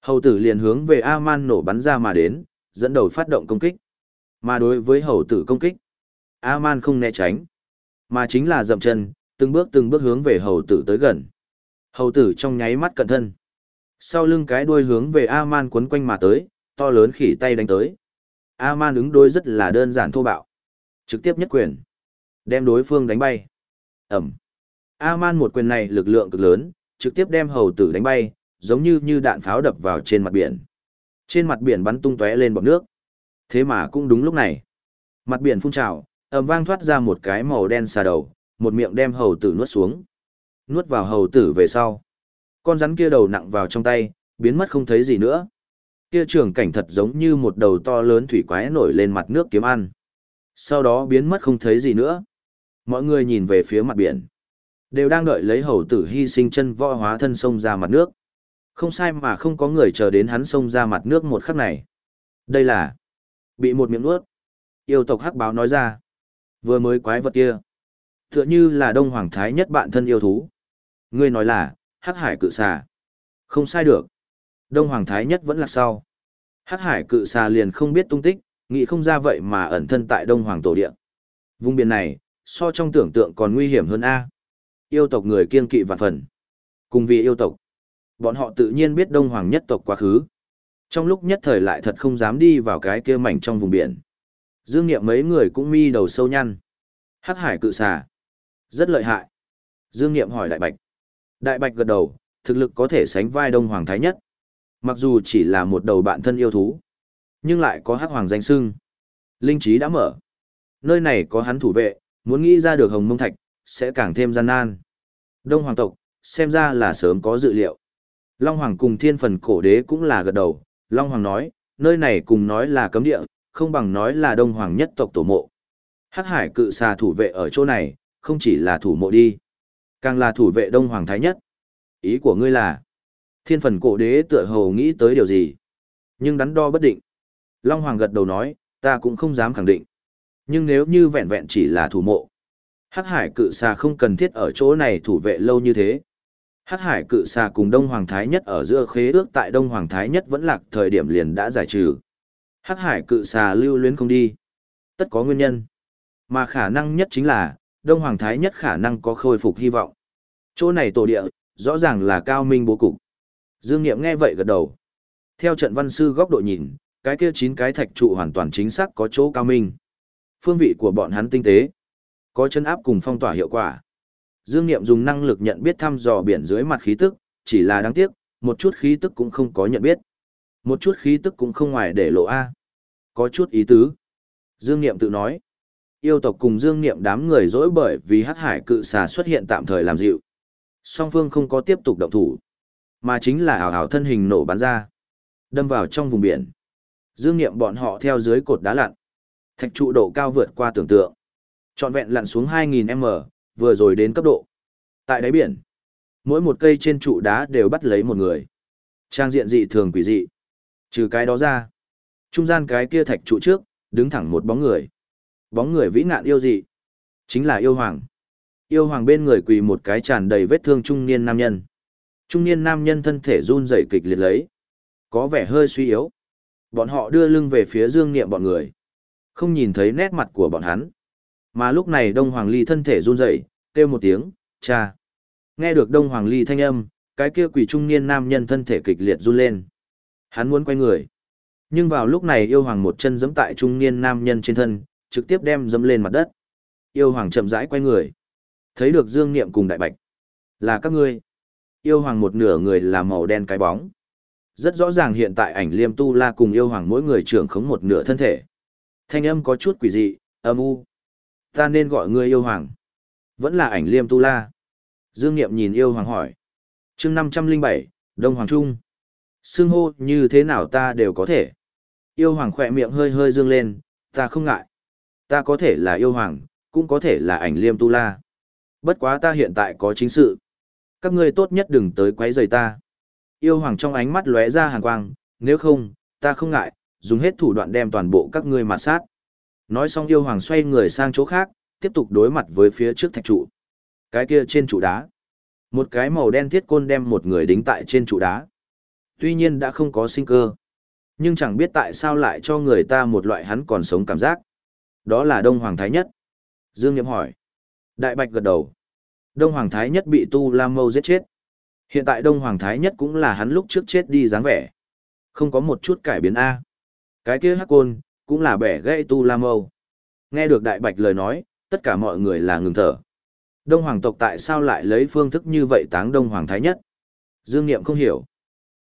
Hầu tử liền hướng về A-man nổ bắn ra mà đến, dẫn đầu phát động công kích. Mà đối với hầu tử công kích, A-man không né tránh, mà chính là dậm chân, từng bước từng bước hướng về hầu tử tới gần. Hầu tử trong nháy mắt cận thân. Sau lưng cái đuôi hướng về A-man quấn quanh mà tới, to lớn khỉ tay đánh tới. A-man ứng đối rất là đơn giản thô bạo. Trực tiếp nhất quyền. Đem đối phương đánh bay. Ẩm. A-man một quyền này lực lượng cực lớn, trực tiếp đem hầu tử đánh bay, giống như như đạn pháo đập vào trên mặt biển. Trên mặt biển bắn tung tóe lên bọt nước. Thế mà cũng đúng lúc này. Mặt biển phun trào, ầm vang thoát ra một cái màu đen xà đầu, một miệng đem hầu tử nuốt xuống. Nuốt vào hầu tử về sau. Con rắn kia đầu nặng vào trong tay, biến mất không thấy gì nữa. Kia trường cảnh thật giống như một đầu to lớn thủy quái nổi lên mặt nước kiếm ăn. Sau đó biến mất không thấy gì nữa. Mọi người nhìn về phía mặt biển. Đều đang đợi lấy hầu tử hy sinh chân võ hóa thân sông ra mặt nước. Không sai mà không có người chờ đến hắn sông ra mặt nước một khắc này. Đây là bị một miệng nuốt. Yêu tộc hắc báo nói ra. Vừa mới quái vật kia. Tựa như là đông hoàng thái nhất bạn thân yêu thú. Ngươi nói là, hắc hải cự xà. Không sai được. Đông Hoàng Thái Nhất vẫn là sau. Hắc hải cự xà liền không biết tung tích, nghĩ không ra vậy mà ẩn thân tại Đông Hoàng Tổ Địa. Vùng biển này, so trong tưởng tượng còn nguy hiểm hơn A. Yêu tộc người kiên kỵ vạn phần. Cùng vì yêu tộc, bọn họ tự nhiên biết Đông Hoàng nhất tộc quá khứ. Trong lúc nhất thời lại thật không dám đi vào cái kia mảnh trong vùng biển. Dương Nghiệm mấy người cũng mi đầu sâu nhăn. Hắc hải cự xà. Rất lợi hại. Dương Nghiệm hỏi Đại Bạch. Đại Bạch gật đầu, thực lực có thể sánh vai Đông Hoàng Thái Nhất. Mặc dù chỉ là một đầu bạn thân yêu thú, nhưng lại có hắc hoàng danh sưng. Linh trí đã mở. Nơi này có hắn thủ vệ, muốn nghĩ ra được hồng mông thạch, sẽ càng thêm gian nan. Đông Hoàng tộc, xem ra là sớm có dự liệu. Long Hoàng cùng thiên phần cổ đế cũng là gật đầu, Long Hoàng nói, nơi này cùng nói là cấm địa, không bằng nói là Đông Hoàng nhất tộc tổ mộ. Hắc hải cự xà thủ vệ ở chỗ này, không chỉ là thủ mộ đi, càng là thủ vệ Đông Hoàng Thái nhất. Ý của ngươi là, thiên phần cổ đế tựa hồ nghĩ tới điều gì, nhưng đắn đo bất định. Long Hoàng gật đầu nói, ta cũng không dám khẳng định. Nhưng nếu như vẹn vẹn chỉ là thủ mộ, Hắc hải cự xà không cần thiết ở chỗ này thủ vệ lâu như thế. Hắc hải cự xà cùng Đông Hoàng Thái Nhất ở giữa khế ước tại Đông Hoàng Thái Nhất vẫn lạc thời điểm liền đã giải trừ. Hắc hải cự xà lưu luyến không đi. Tất có nguyên nhân. Mà khả năng nhất chính là, Đông Hoàng Thái Nhất khả năng có khôi phục hy vọng. Chỗ này tổ địa, rõ ràng là cao minh bố cục. Dương Niệm nghe vậy gật đầu. Theo trận văn sư góc độ nhìn, cái kia chín cái thạch trụ hoàn toàn chính xác có chỗ cao minh. Phương vị của bọn hắn tinh tế, có chân áp cùng phong tỏa hiệu quả. Dương Niệm dùng năng lực nhận biết thăm dò biển dưới mặt khí tức, chỉ là đáng tiếc, một chút khí tức cũng không có nhận biết. Một chút khí tức cũng không ngoài để lộ A. Có chút ý tứ. Dương Niệm tự nói. Yêu tộc cùng Dương Niệm đám người dỗi bởi vì hắc hải cự xà xuất hiện tạm thời làm dịu. Song phương không có tiếp tục động thủ, mà chính là ảo ảo thân hình nổ bắn ra. Đâm vào trong vùng biển. Dương Niệm bọn họ theo dưới cột đá lặn. Thạch trụ độ cao vượt qua tưởng tượng. Trọn vẹn lặn xuống 2.000m, vừa rồi đến cấp độ. Tại đáy biển, mỗi một cây trên trụ đá đều bắt lấy một người. Trang diện dị thường quỷ dị. Trừ cái đó ra, trung gian cái kia thạch trụ trước, đứng thẳng một bóng người. Bóng người vĩ ngạn yêu dị. Chính là yêu hoàng. Yêu hoàng bên người quỳ một cái tràn đầy vết thương trung niên nam nhân. Trung niên nam nhân thân thể run rẩy kịch liệt lấy. Có vẻ hơi suy yếu. Bọn họ đưa lưng về phía dương niệm bọn người. Không nhìn thấy nét mặt của bọn hắn. Mà lúc này Đông Hoàng Ly thân thể run rẩy, kêu một tiếng, cha. Nghe được Đông Hoàng Ly thanh âm, cái kia quỷ trung niên nam nhân thân thể kịch liệt run lên. Hắn muốn quay người. Nhưng vào lúc này yêu hoàng một chân giẫm tại trung niên nam nhân trên thân, trực tiếp đem dẫm lên mặt đất. Yêu hoàng chậm rãi quay người. Thấy được Dương Niệm cùng Đại Bạch. Là các ngươi. Yêu hoàng một nửa người là màu đen cái bóng. Rất rõ ràng hiện tại ảnh liêm tu la cùng yêu hoàng mỗi người trưởng khống một nửa thân thể. Thanh âm có chút quỷ dị, âm u ta nên gọi ngươi yêu hoàng. Vẫn là ảnh liêm tu la. Dương Niệm nhìn yêu hoàng hỏi. chương năm trăm linh bảy Đông Hoàng Trung. Xưng hô như thế nào ta đều có thể. Yêu hoàng khỏe miệng hơi hơi dương lên, ta không ngại. Ta có thể là yêu hoàng, cũng có thể là ảnh liêm tu la. Bất quá ta hiện tại có chính sự. Các ngươi tốt nhất đừng tới quấy rầy ta. Yêu hoàng trong ánh mắt lóe ra hàn quang, nếu không, ta không ngại, dùng hết thủ đoạn đem toàn bộ các ngươi mà sát. Nói xong yêu hoàng xoay người sang chỗ khác, tiếp tục đối mặt với phía trước thạch trụ. Cái kia trên trụ đá. Một cái màu đen thiết côn đem một người đính tại trên trụ đá. Tuy nhiên đã không có sinh cơ. Nhưng chẳng biết tại sao lại cho người ta một loại hắn còn sống cảm giác. Đó là Đông Hoàng Thái Nhất. Dương Niệm hỏi. Đại Bạch gật đầu. Đông Hoàng Thái Nhất bị Tu Lam Mâu giết chết. Hiện tại Đông Hoàng Thái Nhất cũng là hắn lúc trước chết đi dáng vẻ. Không có một chút cải biến A. Cái kia hắc côn, cũng là bẻ gãy tu la mâu. Nghe được đại bạch lời nói, tất cả mọi người là ngừng thở. Đông hoàng tộc tại sao lại lấy phương thức như vậy táng đông hoàng thái nhất? Dương Niệm không hiểu.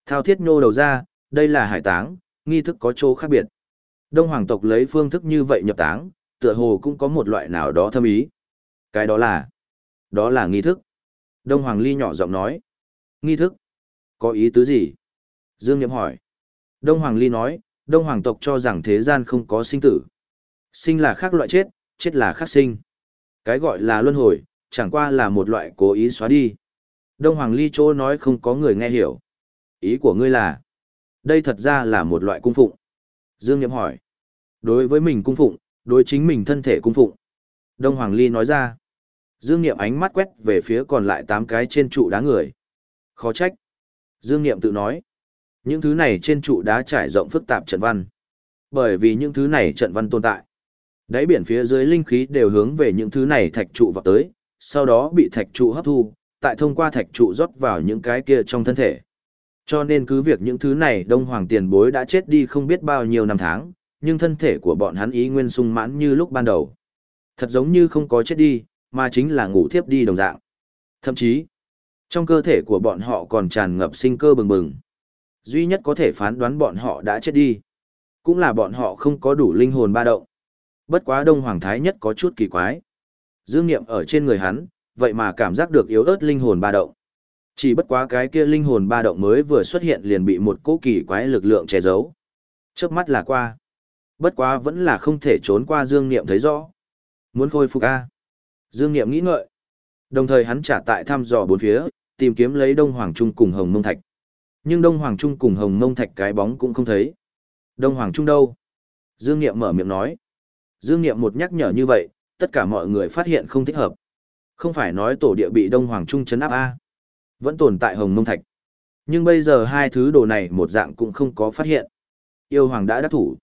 Thao thiết nhô đầu ra, đây là hải táng, nghi thức có chỗ khác biệt. Đông hoàng tộc lấy phương thức như vậy nhập táng, tựa hồ cũng có một loại nào đó thâm ý. Cái đó là, đó là nghi thức. Đông hoàng ly nhỏ giọng nói. Nghi thức? Có ý tứ gì? Dương Niệm hỏi. Đông hoàng ly nói, Đông Hoàng tộc cho rằng thế gian không có sinh tử. Sinh là khác loại chết, chết là khác sinh. Cái gọi là luân hồi, chẳng qua là một loại cố ý xóa đi. Đông Hoàng Ly Chô nói không có người nghe hiểu. Ý của ngươi là, đây thật ra là một loại cung phụng. Dương Niệm hỏi, đối với mình cung phụng, đối chính mình thân thể cung phụng. Đông Hoàng Ly nói ra, Dương Niệm ánh mắt quét về phía còn lại tám cái trên trụ đá người. Khó trách. Dương Niệm tự nói. Những thứ này trên trụ đá trải rộng phức tạp trận văn. Bởi vì những thứ này trận văn tồn tại. Đáy biển phía dưới linh khí đều hướng về những thứ này thạch trụ vào tới, sau đó bị thạch trụ hấp thu, tại thông qua thạch trụ rót vào những cái kia trong thân thể. Cho nên cứ việc những thứ này đông hoàng tiền bối đã chết đi không biết bao nhiêu năm tháng, nhưng thân thể của bọn hắn ý nguyên sung mãn như lúc ban đầu. Thật giống như không có chết đi, mà chính là ngủ thiếp đi đồng dạng. Thậm chí, trong cơ thể của bọn họ còn tràn ngập sinh cơ bừng bừng. Duy nhất có thể phán đoán bọn họ đã chết đi. Cũng là bọn họ không có đủ linh hồn ba động. Bất quá Đông Hoàng Thái nhất có chút kỳ quái. Dương Niệm ở trên người hắn, vậy mà cảm giác được yếu ớt linh hồn ba động. Chỉ bất quá cái kia linh hồn ba động mới vừa xuất hiện liền bị một cỗ kỳ quái lực lượng che giấu. Chớp mắt là qua. Bất quá vẫn là không thể trốn qua Dương Niệm thấy rõ. Muốn khôi phục A. Dương Niệm nghĩ ngợi. Đồng thời hắn trả tại thăm dò bốn phía, tìm kiếm lấy Đông Hoàng Trung cùng Hồng Mông Thạch. Nhưng Đông Hoàng Trung cùng Hồng Mông Thạch cái bóng cũng không thấy. Đông Hoàng Trung đâu? Dương Niệm mở miệng nói. Dương Niệm một nhắc nhở như vậy, tất cả mọi người phát hiện không thích hợp. Không phải nói tổ địa bị Đông Hoàng Trung chấn áp A. Vẫn tồn tại Hồng Mông Thạch. Nhưng bây giờ hai thứ đồ này một dạng cũng không có phát hiện. Yêu Hoàng đã đắc thủ.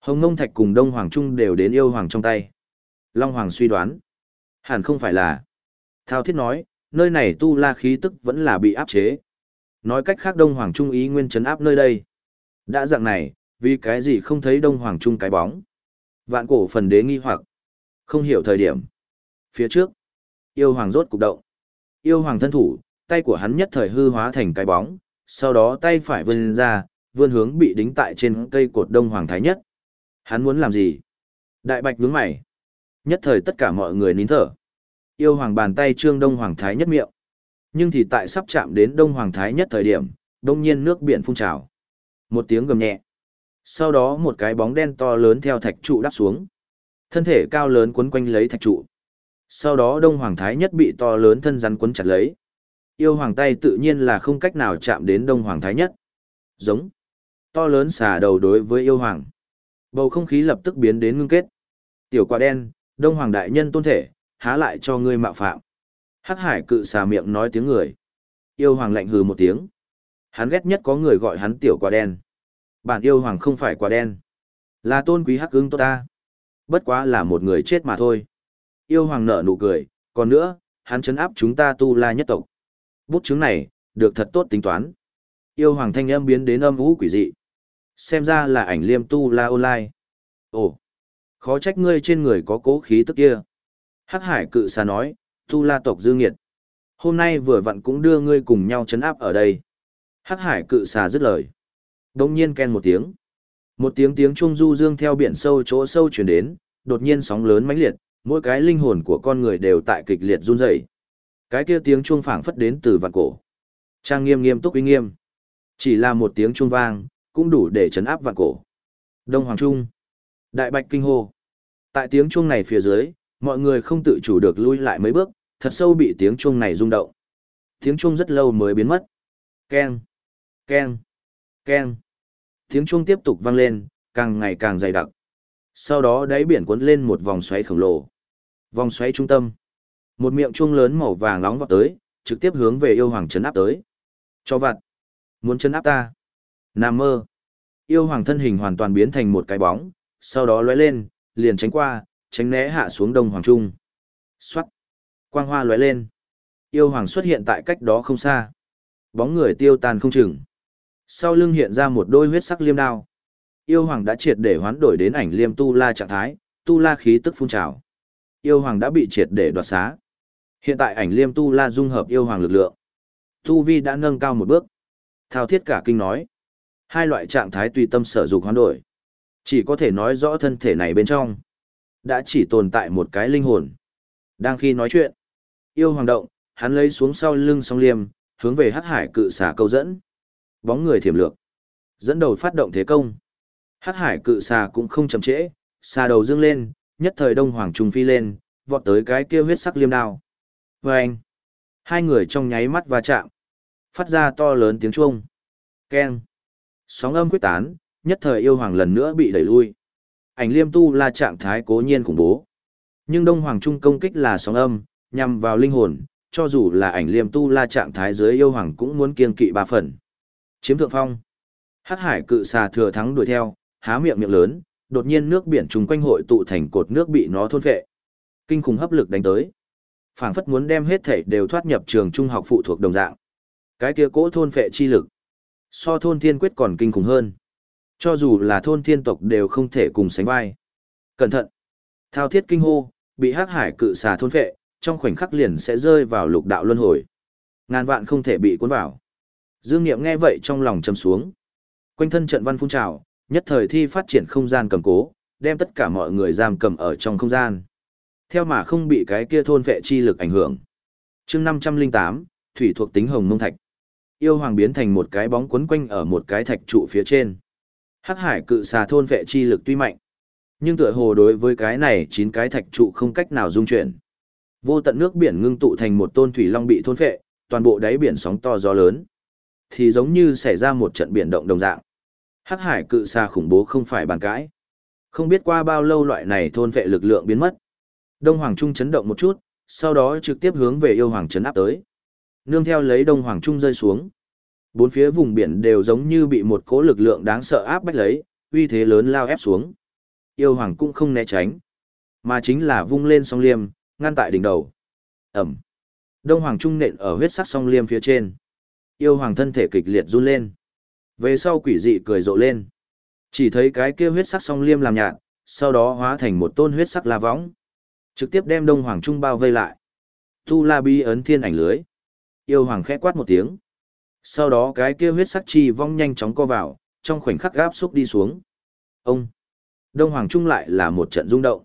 Hồng Mông Thạch cùng Đông Hoàng Trung đều đến Yêu Hoàng trong tay. Long Hoàng suy đoán. Hẳn không phải là. Thao thiết nói, nơi này tu la khí tức vẫn là bị áp chế. Nói cách khác Đông Hoàng Trung ý nguyên chấn áp nơi đây. Đã dạng này, vì cái gì không thấy Đông Hoàng Trung cái bóng? Vạn cổ phần đế nghi hoặc. Không hiểu thời điểm. Phía trước. Yêu Hoàng rốt cục động. Yêu Hoàng thân thủ, tay của hắn nhất thời hư hóa thành cái bóng, sau đó tay phải vươn ra, vươn hướng bị đính tại trên cây cột Đông Hoàng Thái Nhất. Hắn muốn làm gì? Đại Bạch nhướng mày. Nhất thời tất cả mọi người nín thở. Yêu Hoàng bàn tay trương Đông Hoàng Thái Nhất miệng. Nhưng thì tại sắp chạm đến Đông Hoàng Thái Nhất thời điểm, đông nhiên nước biển phun trào. Một tiếng gầm nhẹ. Sau đó một cái bóng đen to lớn theo thạch trụ đáp xuống. Thân thể cao lớn quấn quanh lấy thạch trụ. Sau đó Đông Hoàng Thái Nhất bị to lớn thân rắn quấn chặt lấy. Yêu Hoàng tay tự nhiên là không cách nào chạm đến Đông Hoàng Thái Nhất. Giống. To lớn xà đầu đối với yêu Hoàng. Bầu không khí lập tức biến đến ngưng kết. Tiểu quả đen, Đông Hoàng Đại Nhân tôn thể, há lại cho ngươi mạo phạm. Hắc hải cự xà miệng nói tiếng người. Yêu Hoàng lạnh hừ một tiếng. Hắn ghét nhất có người gọi hắn tiểu quả đen. Bản yêu hoàng không phải quả đen. Là tôn quý hắc ưng tốt ta. Bất quá là một người chết mà thôi. Yêu hoàng nở nụ cười, còn nữa, hắn chấn áp chúng ta tu la nhất tộc. Bút chứng này, được thật tốt tính toán. Yêu hoàng thanh âm biến đến âm vũ quỷ dị. Xem ra là ảnh liêm tu la online. Ồ, khó trách ngươi trên người có cố khí tức kia. Hắc hải cự xà nói, tu la tộc dư nghiệt. Hôm nay vừa vặn cũng đưa ngươi cùng nhau chấn áp ở đây. Hắc hải cự xà dứt lời. Đông nhiên ken một tiếng. Một tiếng tiếng trung du dương theo biển sâu chỗ sâu chuyển đến, đột nhiên sóng lớn mãnh liệt, mỗi cái linh hồn của con người đều tại kịch liệt run rẩy. Cái kia tiếng chuông phảng phất đến từ vạn cổ. Trang nghiêm nghiêm túc uy nghiêm. Chỉ là một tiếng chuông vang, cũng đủ để chấn áp vạn cổ. Đông Hoàng Trung. Đại Bạch Kinh Hô. Tại tiếng chuông này phía dưới, mọi người không tự chủ được lui lại mấy bước, thật sâu bị tiếng chuông này rung động. Tiếng chuông rất lâu mới biến mất. Keng. Keng. Keng. Tiếng chuông tiếp tục vang lên, càng ngày càng dày đặc. Sau đó đáy biển cuốn lên một vòng xoáy khổng lồ. Vòng xoáy trung tâm. Một miệng chuông lớn màu vàng nóng vọt tới, trực tiếp hướng về yêu hoàng trấn áp tới. Cho vặt. Muốn trấn áp ta. Nam mơ. Yêu hoàng thân hình hoàn toàn biến thành một cái bóng, sau đó lóe lên, liền tránh qua, tránh né hạ xuống đông hoàng trung. Xoát. Quang hoa lóe lên. Yêu hoàng xuất hiện tại cách đó không xa. Bóng người tiêu tan không chừng. Sau lưng hiện ra một đôi huyết sắc liêm đao. Yêu hoàng đã triệt để hoán đổi đến ảnh liêm tu la trạng thái, tu la khí tức phun trào. Yêu hoàng đã bị triệt để đoạt xá. Hiện tại ảnh liêm tu la dung hợp yêu hoàng lực lượng. Tu vi đã nâng cao một bước. Thao thiết cả kinh nói. Hai loại trạng thái tùy tâm sở dục hoán đổi. Chỉ có thể nói rõ thân thể này bên trong. Đã chỉ tồn tại một cái linh hồn. Đang khi nói chuyện. Yêu hoàng động, hắn lấy xuống sau lưng song liêm, hướng về hắc hải cự xả câu dẫn bóng người thiểm lược. Dẫn đầu phát động thế công. Hắc hải cự xà cũng không chậm trễ, xà đầu dương lên, nhất thời đông hoàng trùng phi lên, vọt tới cái kia huyết sắc liêm đao. Vâng! Hai người trong nháy mắt va chạm. Phát ra to lớn tiếng chuông. Keng! Sóng âm quyết tán, nhất thời yêu hoàng lần nữa bị đẩy lui. Ảnh liêm tu là trạng thái cố nhiên khủng bố. Nhưng đông hoàng trung công kích là sóng âm, Nhằm vào linh hồn, cho dù là ảnh liêm tu la trạng thái dưới yêu hoàng cũng muốn kiên kỵ ba phần. Chiếm thượng phong. Hắc hải cự xà thừa thắng đuổi theo, há miệng miệng lớn, đột nhiên nước biển trùng quanh hội tụ thành cột nước bị nó thôn phệ. Kinh khủng hấp lực đánh tới. Phảng phất muốn đem hết thảy đều thoát nhập trường trung học phụ thuộc đồng dạng. Cái kia cỗ thôn phệ chi lực, so thôn thiên quyết còn kinh khủng hơn. Cho dù là thôn thiên tộc đều không thể cùng sánh vai. Cẩn thận! Thao thiết kinh hô, bị hắc hải cự xà thôn phệ, trong khoảnh khắc liền sẽ rơi vào lục đạo luân hồi. Ngàn vạn không thể bị cuốn vào. Dương Niệm nghe vậy trong lòng trầm xuống. Quanh thân trận văn phun trào, nhất thời thi phát triển không gian cầm cố, đem tất cả mọi người giam cầm ở trong không gian. Theo mà không bị cái kia thôn vệ chi lực ảnh hưởng. chương 508, thủy thuộc tính hồng mông thạch. Yêu hoàng biến thành một cái bóng quấn quanh ở một cái thạch trụ phía trên. Hắc hải cự xà thôn vệ chi lực tuy mạnh, nhưng tựa hồ đối với cái này chín cái thạch trụ không cách nào dung chuyển. Vô tận nước biển ngưng tụ thành một tôn thủy long bị thôn vệ, toàn bộ đáy biển sóng to gió lớn. Thì giống như xảy ra một trận biển động đồng dạng. Hắc hải cự xà khủng bố không phải bàn cãi. Không biết qua bao lâu loại này thôn vệ lực lượng biến mất. Đông Hoàng Trung chấn động một chút, sau đó trực tiếp hướng về yêu hoàng chấn áp tới. Nương theo lấy Đông Hoàng Trung rơi xuống. Bốn phía vùng biển đều giống như bị một cỗ lực lượng đáng sợ áp bách lấy, uy thế lớn lao ép xuống. Yêu hoàng cũng không né tránh, mà chính là vung lên song liêm, ngăn tại đỉnh đầu. Ẩm. Đông Hoàng Trung nện ở huyết sắc song liêm phía trên. Yêu hoàng thân thể kịch liệt run lên. Về sau quỷ dị cười rộ lên. Chỉ thấy cái kia huyết sắc song liêm làm nhạt, sau đó hóa thành một tôn huyết sắc la võng. Trực tiếp đem Đông Hoàng Trung bao vây lại. Tu La Bi ấn thiên ảnh lưới. Yêu hoàng khẽ quát một tiếng. Sau đó cái kia huyết sắc chi vong nhanh chóng co vào, trong khoảnh khắc gáp xúc đi xuống. Ông! Đông Hoàng Trung lại là một trận rung động.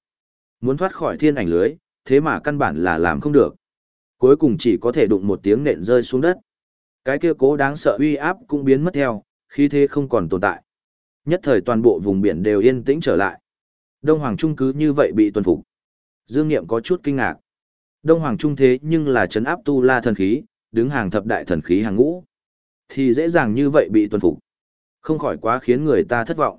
Muốn thoát khỏi thiên ảnh lưới, thế mà căn bản là làm không được. Cuối cùng chỉ có thể đụng một tiếng nện rơi xuống đất. Cái kia cố đáng sợ uy áp cũng biến mất theo, khí thế không còn tồn tại. Nhất thời toàn bộ vùng biển đều yên tĩnh trở lại. Đông Hoàng Trung cứ như vậy bị tuần phục. Dương Niệm có chút kinh ngạc. Đông Hoàng Trung thế nhưng là chấn áp tu la thần khí, đứng hàng thập đại thần khí hàng ngũ. Thì dễ dàng như vậy bị tuần phục. Không khỏi quá khiến người ta thất vọng.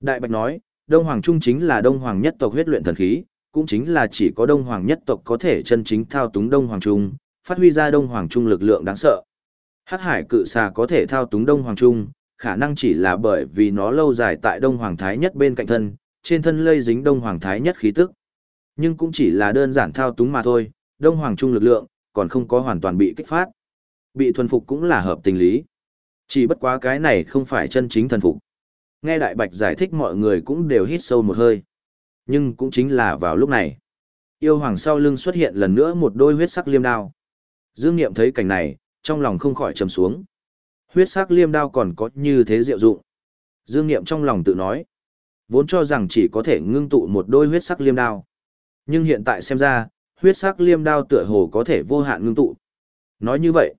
Đại Bạch nói, Đông Hoàng Trung chính là Đông Hoàng nhất tộc huyết luyện thần khí, cũng chính là chỉ có Đông Hoàng nhất tộc có thể chân chính thao túng Đông Hoàng Trung, phát huy ra Đông Hoàng Trung lực lượng đáng sợ. Hắc hải cự xà có thể thao túng Đông Hoàng Trung, khả năng chỉ là bởi vì nó lâu dài tại Đông Hoàng Thái nhất bên cạnh thân, trên thân lây dính Đông Hoàng Thái nhất khí tức. Nhưng cũng chỉ là đơn giản thao túng mà thôi, Đông Hoàng Trung lực lượng, còn không có hoàn toàn bị kích phát. Bị thuần phục cũng là hợp tình lý. Chỉ bất quá cái này không phải chân chính thần phục. Nghe Đại Bạch giải thích mọi người cũng đều hít sâu một hơi. Nhưng cũng chính là vào lúc này. Yêu hoàng sau lưng xuất hiện lần nữa một đôi huyết sắc liêm đao. Dương Niệm thấy cảnh này, trong lòng không khỏi trầm xuống. Huyết sắc liêm đao còn có như thế diệu dụng. Dương Niệm trong lòng tự nói. Vốn cho rằng chỉ có thể ngưng tụ một đôi huyết sắc liêm đao. Nhưng hiện tại xem ra, huyết sắc liêm đao tựa hồ có thể vô hạn ngưng tụ. Nói như vậy,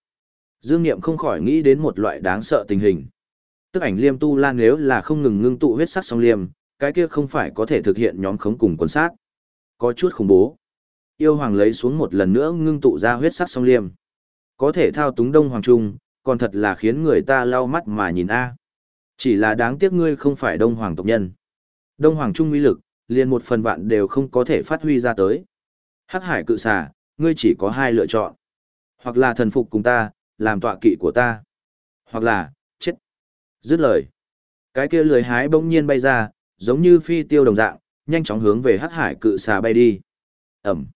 Dương Niệm không khỏi nghĩ đến một loại đáng sợ tình hình. Tức ảnh liêm tu lan nếu là không ngừng ngưng tụ huyết sắc song liêm, cái kia không phải có thể thực hiện nhóm khống cùng quân sát. Có chút khủng bố. Yêu hoàng lấy xuống một lần nữa ngưng tụ ra huyết sắc song liêm. Có thể thao túng đông hoàng trung, còn thật là khiến người ta lau mắt mà nhìn a. Chỉ là đáng tiếc ngươi không phải đông hoàng tộc nhân. Đông hoàng trung uy lực, liền một phần vạn đều không có thể phát huy ra tới. Hắc hải cự xà, ngươi chỉ có hai lựa chọn. Hoặc là thần phục cùng ta, làm tọa kỵ của ta. Hoặc là, chết. Dứt lời. Cái kia lười hái bỗng nhiên bay ra, giống như phi tiêu đồng dạng, nhanh chóng hướng về hắc hải cự xà bay đi. Ẩm.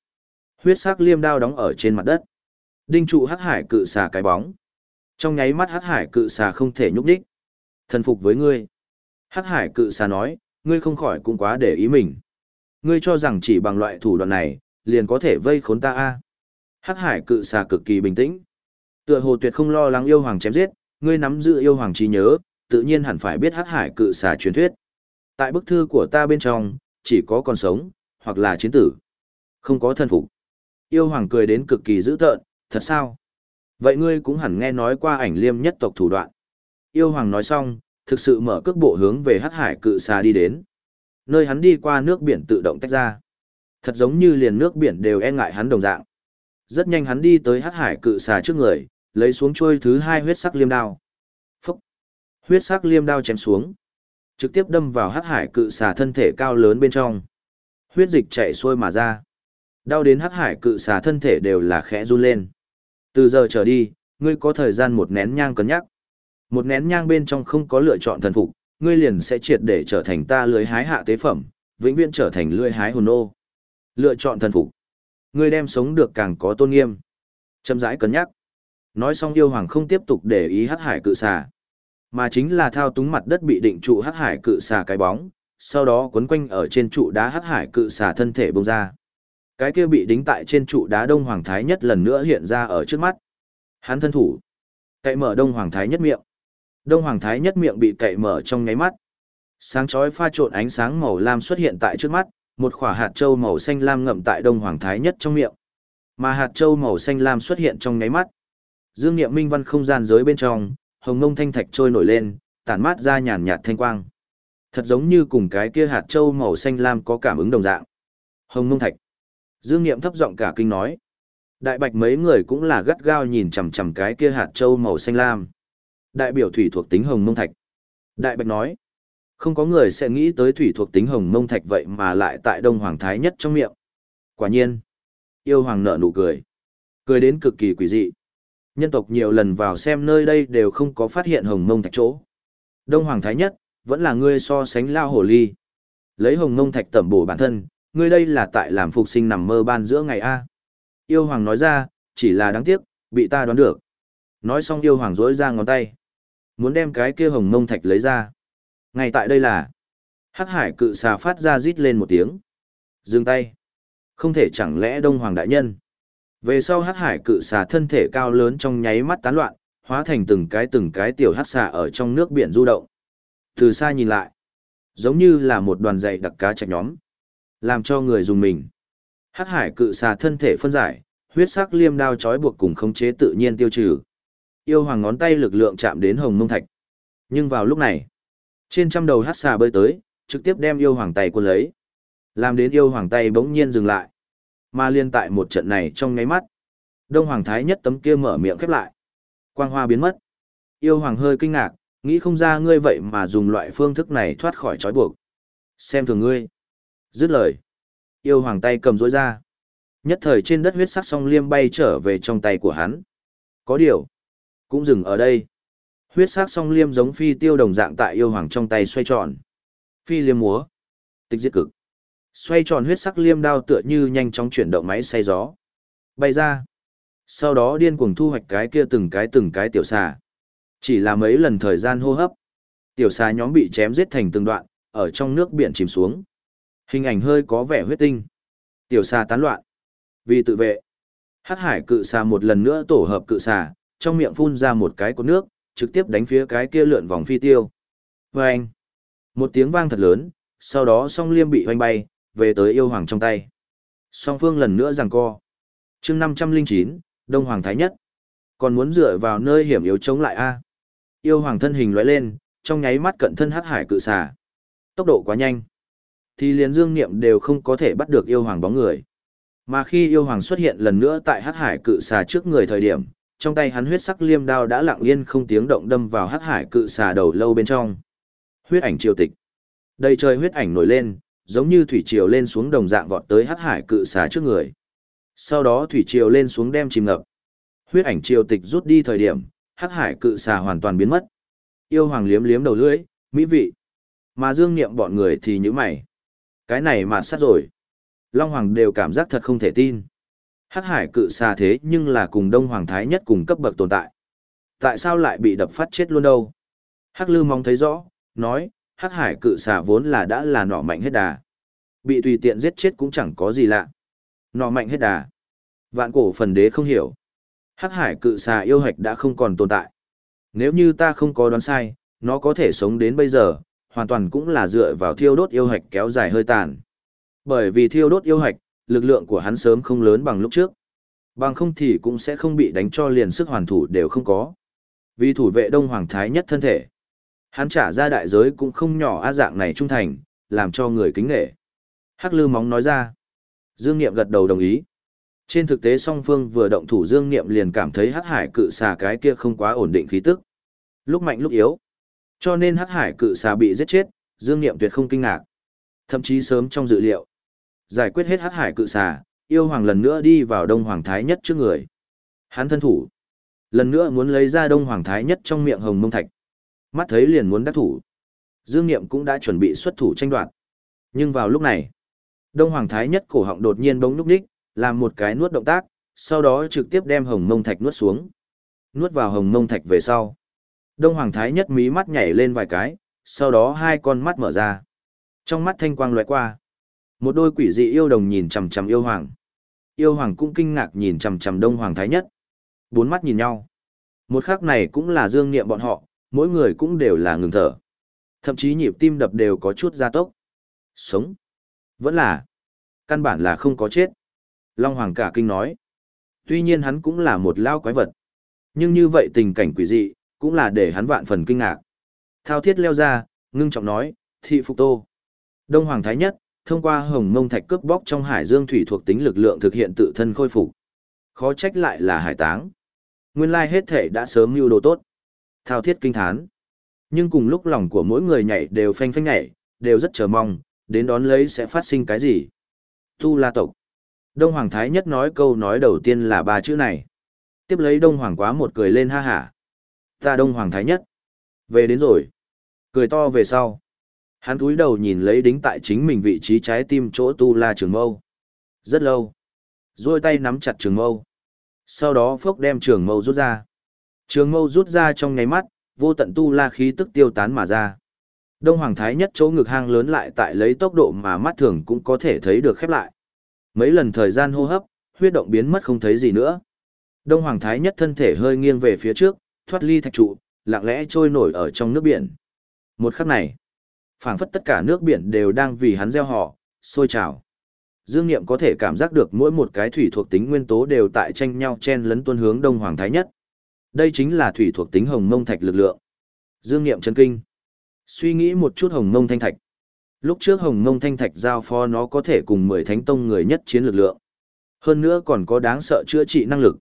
Huyết sắc liêm đao đóng ở trên mặt đất. Đinh trụ hắc hải cự xà cái bóng. Trong nháy mắt hắc hải cự xà không thể nhúc đích. Thần phục với ngươi. Hắc hải cự xà nói, ngươi không khỏi cũng quá để ý mình. Ngươi cho rằng chỉ bằng loại thủ đoạn này, liền có thể vây khốn ta a Hắc hải cự xà cực kỳ bình tĩnh. Tựa hồ tuyệt không lo lắng yêu hoàng chém giết, ngươi nắm giữ yêu hoàng trí nhớ, tự nhiên hẳn phải biết hắc hải cự xà truyền thuyết. Tại bức thư của ta bên trong, chỉ có còn sống, hoặc là chiến tử. Không có thân phục. Yêu hoàng cười đến cực kỳ dữ tợn, thật sao? Vậy ngươi cũng hẳn nghe nói qua ảnh liêm nhất tộc thủ đoạn. Yêu hoàng nói xong, thực sự mở cước bộ hướng về hắc hải cự xà đi đến. Nơi hắn đi qua nước biển tự động tách ra. Thật giống như liền nước biển đều e ngại hắn đồng dạng. Rất nhanh hắn đi tới hắc hải cự xà trước người, lấy xuống trôi thứ hai huyết sắc liêm đao. Phúc! Huyết sắc liêm đao chém xuống. Trực tiếp đâm vào hắc hải cự xà thân thể cao lớn bên trong. Huyết dịch chảy xuôi mà ra. Đau đến hắc hải cự xà thân thể đều là khẽ run lên. Từ giờ trở đi, ngươi có thời gian một nén nhang cân nhắc. Một nén nhang bên trong không có lựa chọn thần phục, ngươi liền sẽ triệt để trở thành ta lưới hái hạ tế phẩm, vĩnh viễn trở thành lưới hái hồn ô. Lựa chọn thần phục. Ngươi đem sống được càng có tôn nghiêm. Châm rãi cân nhắc. Nói xong yêu hoàng không tiếp tục để ý hắc hải cự xà, mà chính là thao túng mặt đất bị định trụ hắc hải cự xà cái bóng, sau đó quấn quanh ở trên trụ đá hắc hải cự xà thân thể bông ra. Cái kia bị đính tại trên trụ đá Đông Hoàng Thái nhất lần nữa hiện ra ở trước mắt. Hắn thân thủ, cậy mở Đông Hoàng Thái nhất miệng. Đông Hoàng Thái nhất miệng bị cậy mở trong nháy mắt. Sáng chói pha trộn ánh sáng màu lam xuất hiện tại trước mắt, một quả hạt châu màu xanh lam ngậm tại Đông Hoàng Thái nhất trong miệng. Mà hạt châu màu xanh lam xuất hiện trong nháy mắt. Dương Nghiệm Minh Văn không gian giới bên trong, hồng ngông thanh thạch trôi nổi lên, tản mát ra nhàn nhạt thanh quang. Thật giống như cùng cái kia hạt châu màu xanh lam có cảm ứng đồng dạng. Hồng ngông thạch. Dương Nghiệm thấp giọng cả kinh nói. Đại bạch mấy người cũng là gắt gao nhìn chằm chằm cái kia hạt châu màu xanh lam. Đại biểu thủy thuộc tính hồng mông thạch. Đại bạch nói. Không có người sẽ nghĩ tới thủy thuộc tính hồng mông thạch vậy mà lại tại Đông Hoàng Thái nhất trong miệng. Quả nhiên. Yêu Hoàng nở nụ cười. Cười đến cực kỳ quỷ dị. Nhân tộc nhiều lần vào xem nơi đây đều không có phát hiện hồng mông thạch chỗ. Đông Hoàng Thái nhất, vẫn là ngươi so sánh lao hồ ly. Lấy hồng mông thạch tẩm bổ bản thân, ngươi đây là tại làm phục sinh nằm mơ ban giữa ngày A. Yêu Hoàng nói ra, chỉ là đáng tiếc, bị ta đoán được. Nói xong yêu Hoàng rỗi ra ngón tay. Muốn đem cái kia hồng mông thạch lấy ra. Ngay tại đây là, hắc hải cự xà phát ra rít lên một tiếng. Dừng tay. Không thể chẳng lẽ Đông Hoàng Đại Nhân. Về sau hắc hải cự xà thân thể cao lớn trong nháy mắt tán loạn, hóa thành từng cái từng cái tiểu hắc xà ở trong nước biển du động. Từ xa nhìn lại, giống như là một đoàn dày đặc cá chạch nhóm, làm cho người dùng mình. Hắc hải cự xà thân thể phân giải, huyết sắc liêm đao trói buộc cùng khống chế tự nhiên tiêu trừ. Yêu hoàng ngón tay lực lượng chạm đến hồng mông thạch. Nhưng vào lúc này, trên trăm đầu hắc xà bơi tới, trực tiếp đem yêu hoàng tay cuốn lấy. Làm đến yêu hoàng tay bỗng nhiên dừng lại. Mà liên tại một trận này trong ngáy mắt. Đông Hoàng Thái nhất tấm kia mở miệng khép lại. Quang hoa biến mất. Yêu Hoàng hơi kinh ngạc, nghĩ không ra ngươi vậy mà dùng loại phương thức này thoát khỏi trói buộc. Xem thường ngươi. Dứt lời. Yêu Hoàng tay cầm rối ra. Nhất thời trên đất huyết sắc song liêm bay trở về trong tay của hắn. Có điều. Cũng dừng ở đây. Huyết sắc song liêm giống phi tiêu đồng dạng tại yêu hoàng trong tay xoay tròn. Phi liêm múa. Tịch diệt cực. Xoay tròn huyết sắc liêm đao tựa như nhanh chóng chuyển động máy xay gió. Bay ra. Sau đó điên cuồng thu hoạch cái kia từng cái từng cái tiểu xà. Chỉ là mấy lần thời gian hô hấp. Tiểu xà nhóm bị chém giết thành từng đoạn, ở trong nước biển chìm xuống. Hình ảnh hơi có vẻ huyết tinh. Tiểu xà tán loạn. Vì tự vệ. Hát hải cự xà một lần nữa tổ hợp cự xà, trong miệng phun ra một cái cột nước, trực tiếp đánh phía cái kia lượn vòng phi tiêu. Vâng! Một tiếng vang thật lớn, sau đó song liêm bị hoanh bay, về tới yêu hoàng trong tay. Song phương lần nữa giằng co. chương 509, Đông Hoàng Thái Nhất. Còn muốn dựa vào nơi hiểm yếu chống lại A. Yêu hoàng thân hình lóe lên, trong nháy mắt cận thân hắc hải cự xà. Tốc độ quá nhanh. Thì liền dương niệm đều không có thể bắt được yêu hoàng bóng người. Mà khi yêu hoàng xuất hiện lần nữa tại hắc hải cự xà trước người thời điểm, trong tay hắn huyết sắc liêm đao đã lặng yên không tiếng động đâm vào hắc hải cự xà đầu lâu bên trong. Huyết ảnh triều tịch. Đầy trời huyết ảnh nổi lên, giống như thủy triều lên xuống đồng dạng vọt tới hắc hải cự xà trước người. Sau đó thủy triều lên xuống đem chìm ngập. Huyết ảnh triều tịch rút đi thời điểm, hắc hải cự xà hoàn toàn biến mất. Yêu hoàng liếm liếm đầu lưỡi, mỹ vị. Mà dương niệm bọn người thì như mày. Cái này mà sát rồi. Long hoàng đều cảm giác thật không thể tin. Hắc hải cự xà thế nhưng là cùng đông hoàng thái nhất cùng cấp bậc tồn tại. Tại sao lại bị đập phát chết luôn đâu? Hắc lư mong thấy rõ, nói, hắc hải cự xà vốn là đã là nọ mạnh hết đà. Bị tùy tiện giết chết cũng chẳng có gì lạ. Nọ mạnh hết đà. Vạn cổ phần đế không hiểu. Hắc hải cự xà yêu hạch đã không còn tồn tại. Nếu như ta không có đoán sai, nó có thể sống đến bây giờ, hoàn toàn cũng là dựa vào thiêu đốt yêu hạch kéo dài hơi tàn. Bởi vì thiêu đốt yêu hạch, lực lượng của hắn sớm không lớn bằng lúc trước. Bằng không thì cũng sẽ không bị đánh cho liền sức hoàn thủ đều không có. Vì thủ vệ Đông Hoàng Thái nhất thân thể. Hắn trả ra đại giới cũng không nhỏ a dạng này trung thành, làm cho người kính nghệ. Hắc lư móng nói ra. Dương Niệm gật đầu đồng ý. Trên thực tế song phương vừa động thủ Dương Niệm liền cảm thấy hắc hải cự xà cái kia không quá ổn định khí tức. Lúc mạnh lúc yếu. Cho nên hắc hải cự xà bị giết chết, Dương Niệm tuyệt không kinh ngạc. Thậm chí sớm trong dự liệu. Giải quyết hết hắc hải cự xà, yêu hoàng lần nữa đi vào Đông Hoàng Thái Nhất trước người. Hắn thân thủ. Lần nữa muốn lấy ra Đông Hoàng Thái Nhất trong miệng hồng mông thạch. Mắt thấy liền muốn đắc thủ. Dương Niệm cũng đã chuẩn bị xuất thủ tranh đoạt. Nhưng vào lúc này, Đông Hoàng Thái Nhất cổ họng đột nhiên bỗng núc đích, làm một cái nuốt động tác, sau đó trực tiếp đem hồng mông thạch nuốt xuống. Nuốt vào hồng mông thạch về sau. Đông Hoàng Thái Nhất mí mắt nhảy lên vài cái, sau đó hai con mắt mở ra. Trong mắt thanh quang lóe qua. Một đôi quỷ dị yêu đồng nhìn chằm chằm yêu hoàng. Yêu hoàng cũng kinh ngạc nhìn chằm chằm Đông Hoàng Thái Nhất. Bốn mắt nhìn nhau. Một khắc này cũng là dương niệm bọn họ, mỗi người cũng đều là ngừng thở. Thậm chí nhịp tim đập đều có chút gia tốc. Sống. Vẫn là. Căn bản là không có chết. Long Hoàng cả kinh nói. Tuy nhiên hắn cũng là một lao quái vật. Nhưng như vậy tình cảnh quỷ dị, cũng là để hắn vạn phần kinh ngạc. Thao thiết leo ra, ngưng trọng nói, thị phục tô. Đông Hoàng Thái Nhất, thông qua hồng mông thạch cướp bóc trong hải dương thủy thuộc tính lực lượng thực hiện tự thân khôi phục. Khó trách lại là hải táng. Nguyên lai hết thể đã sớm mưu đồ tốt. Thao thiết kinh thán. Nhưng cùng lúc lòng của mỗi người nhảy đều phanh phanh nhảy, đều rất chờ mong, đến đón lấy sẽ phát sinh cái gì. Tu La tộc. Đông Hoàng Thái Nhất nói câu nói đầu tiên là ba chữ này. Tiếp lấy Đông Hoàng quá một cười lên ha hả. Ta Đông Hoàng Thái Nhất. Về đến rồi. Cười to về sau. Hắn cúi đầu nhìn lấy đính tại chính mình vị trí trái tim chỗ tu la trường mâu. Rất lâu. Rồi tay nắm chặt trường mâu. Sau đó phốc đem trường mâu rút ra. Trường mâu rút ra trong nháy mắt, vô tận tu la khí tức tiêu tán mà ra. Đông Hoàng Thái nhất chỗ ngực hang lớn lại tại lấy tốc độ mà mắt thường cũng có thể thấy được khép lại. Mấy lần thời gian hô hấp, huyết động biến mất không thấy gì nữa. Đông Hoàng Thái nhất thân thể hơi nghiêng về phía trước, thoát ly thạch trụ, lặng lẽ trôi nổi ở trong nước biển. Một khắc này, phảng phất tất cả nước biển đều đang vì hắn gieo họ, sôi trào. Dương Niệm có thể cảm giác được mỗi một cái thủy thuộc tính nguyên tố đều tại tranh nhau chen lấn tuôn hướng Đông Hoàng Thái Nhất. Đây chính là thủy thuộc tính hồng mông thạch lực lượng. Dương Niệm chấn kinh. Suy nghĩ một chút hồng mông thanh thạch. Lúc trước hồng mông thanh thạch giao phó nó có thể cùng 10 thánh tông người nhất chiến lực lượng. Hơn nữa còn có đáng sợ chữa trị năng lực.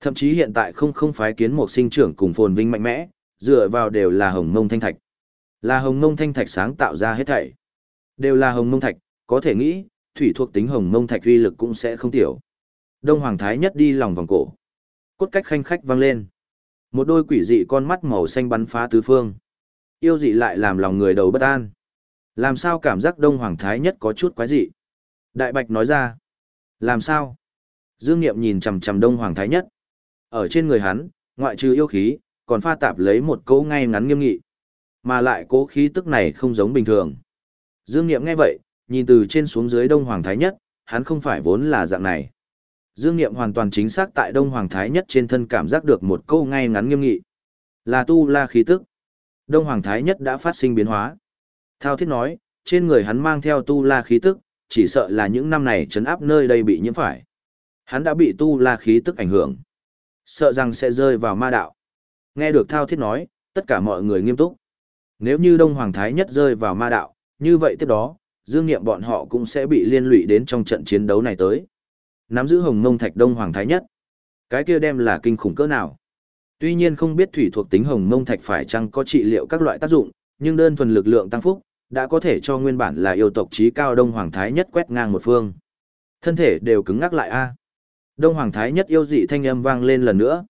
Thậm chí hiện tại không không phái kiến một sinh trưởng cùng phồn vinh mạnh mẽ, dựa vào đều là hồng mông thanh thạch. Là hồng mông thanh thạch sáng tạo ra hết thảy. Đều là hồng mông thạch, có thể nghĩ, thủy thuộc tính hồng mông thạch uy lực cũng sẽ không tiểu. Đông Hoàng Thái nhất đi lòng vòng cổ. Cốt cách khanh khách vang lên. Một đôi quỷ dị con mắt màu xanh bắn phá tứ phương. Yêu dị lại làm lòng người đầu bất an. Làm sao cảm giác Đông Hoàng Thái nhất có chút quái dị? Đại Bạch nói ra. Làm sao? Dương Niệm nhìn chằm chằm Đông Hoàng Thái nhất. Ở trên người hắn, ngoại trừ yêu khí, còn pha tạp lấy một cỗ ngay ngắn nghiêm nghị. Mà lại cố khí tức này không giống bình thường. Dương Niệm nghe vậy, nhìn từ trên xuống dưới Đông Hoàng Thái Nhất, hắn không phải vốn là dạng này. Dương Niệm hoàn toàn chính xác tại Đông Hoàng Thái Nhất trên thân cảm giác được một câu ngay ngắn nghiêm nghị. Là tu la khí tức. Đông Hoàng Thái Nhất đã phát sinh biến hóa. Thao thiết nói, trên người hắn mang theo tu la khí tức, chỉ sợ là những năm này chấn áp nơi đây bị nhiễm phải. Hắn đã bị tu la khí tức ảnh hưởng. Sợ rằng sẽ rơi vào ma đạo. Nghe được Thao thiết nói, tất cả mọi người nghiêm túc. Nếu như Đông Hoàng Thái Nhất rơi vào ma đạo, như vậy tiếp đó, dương nghiệm bọn họ cũng sẽ bị liên lụy đến trong trận chiến đấu này tới. Nắm giữ hồng mông thạch Đông Hoàng Thái Nhất. Cái kia đem là kinh khủng cỡ nào. Tuy nhiên không biết thủy thuộc tính hồng mông thạch phải chăng có trị liệu các loại tác dụng, nhưng đơn thuần lực lượng tăng phúc, đã có thể cho nguyên bản là yêu tộc trí cao Đông Hoàng Thái Nhất quét ngang một phương. Thân thể đều cứng ngắc lại a. Đông Hoàng Thái Nhất yêu dị thanh âm vang lên lần nữa.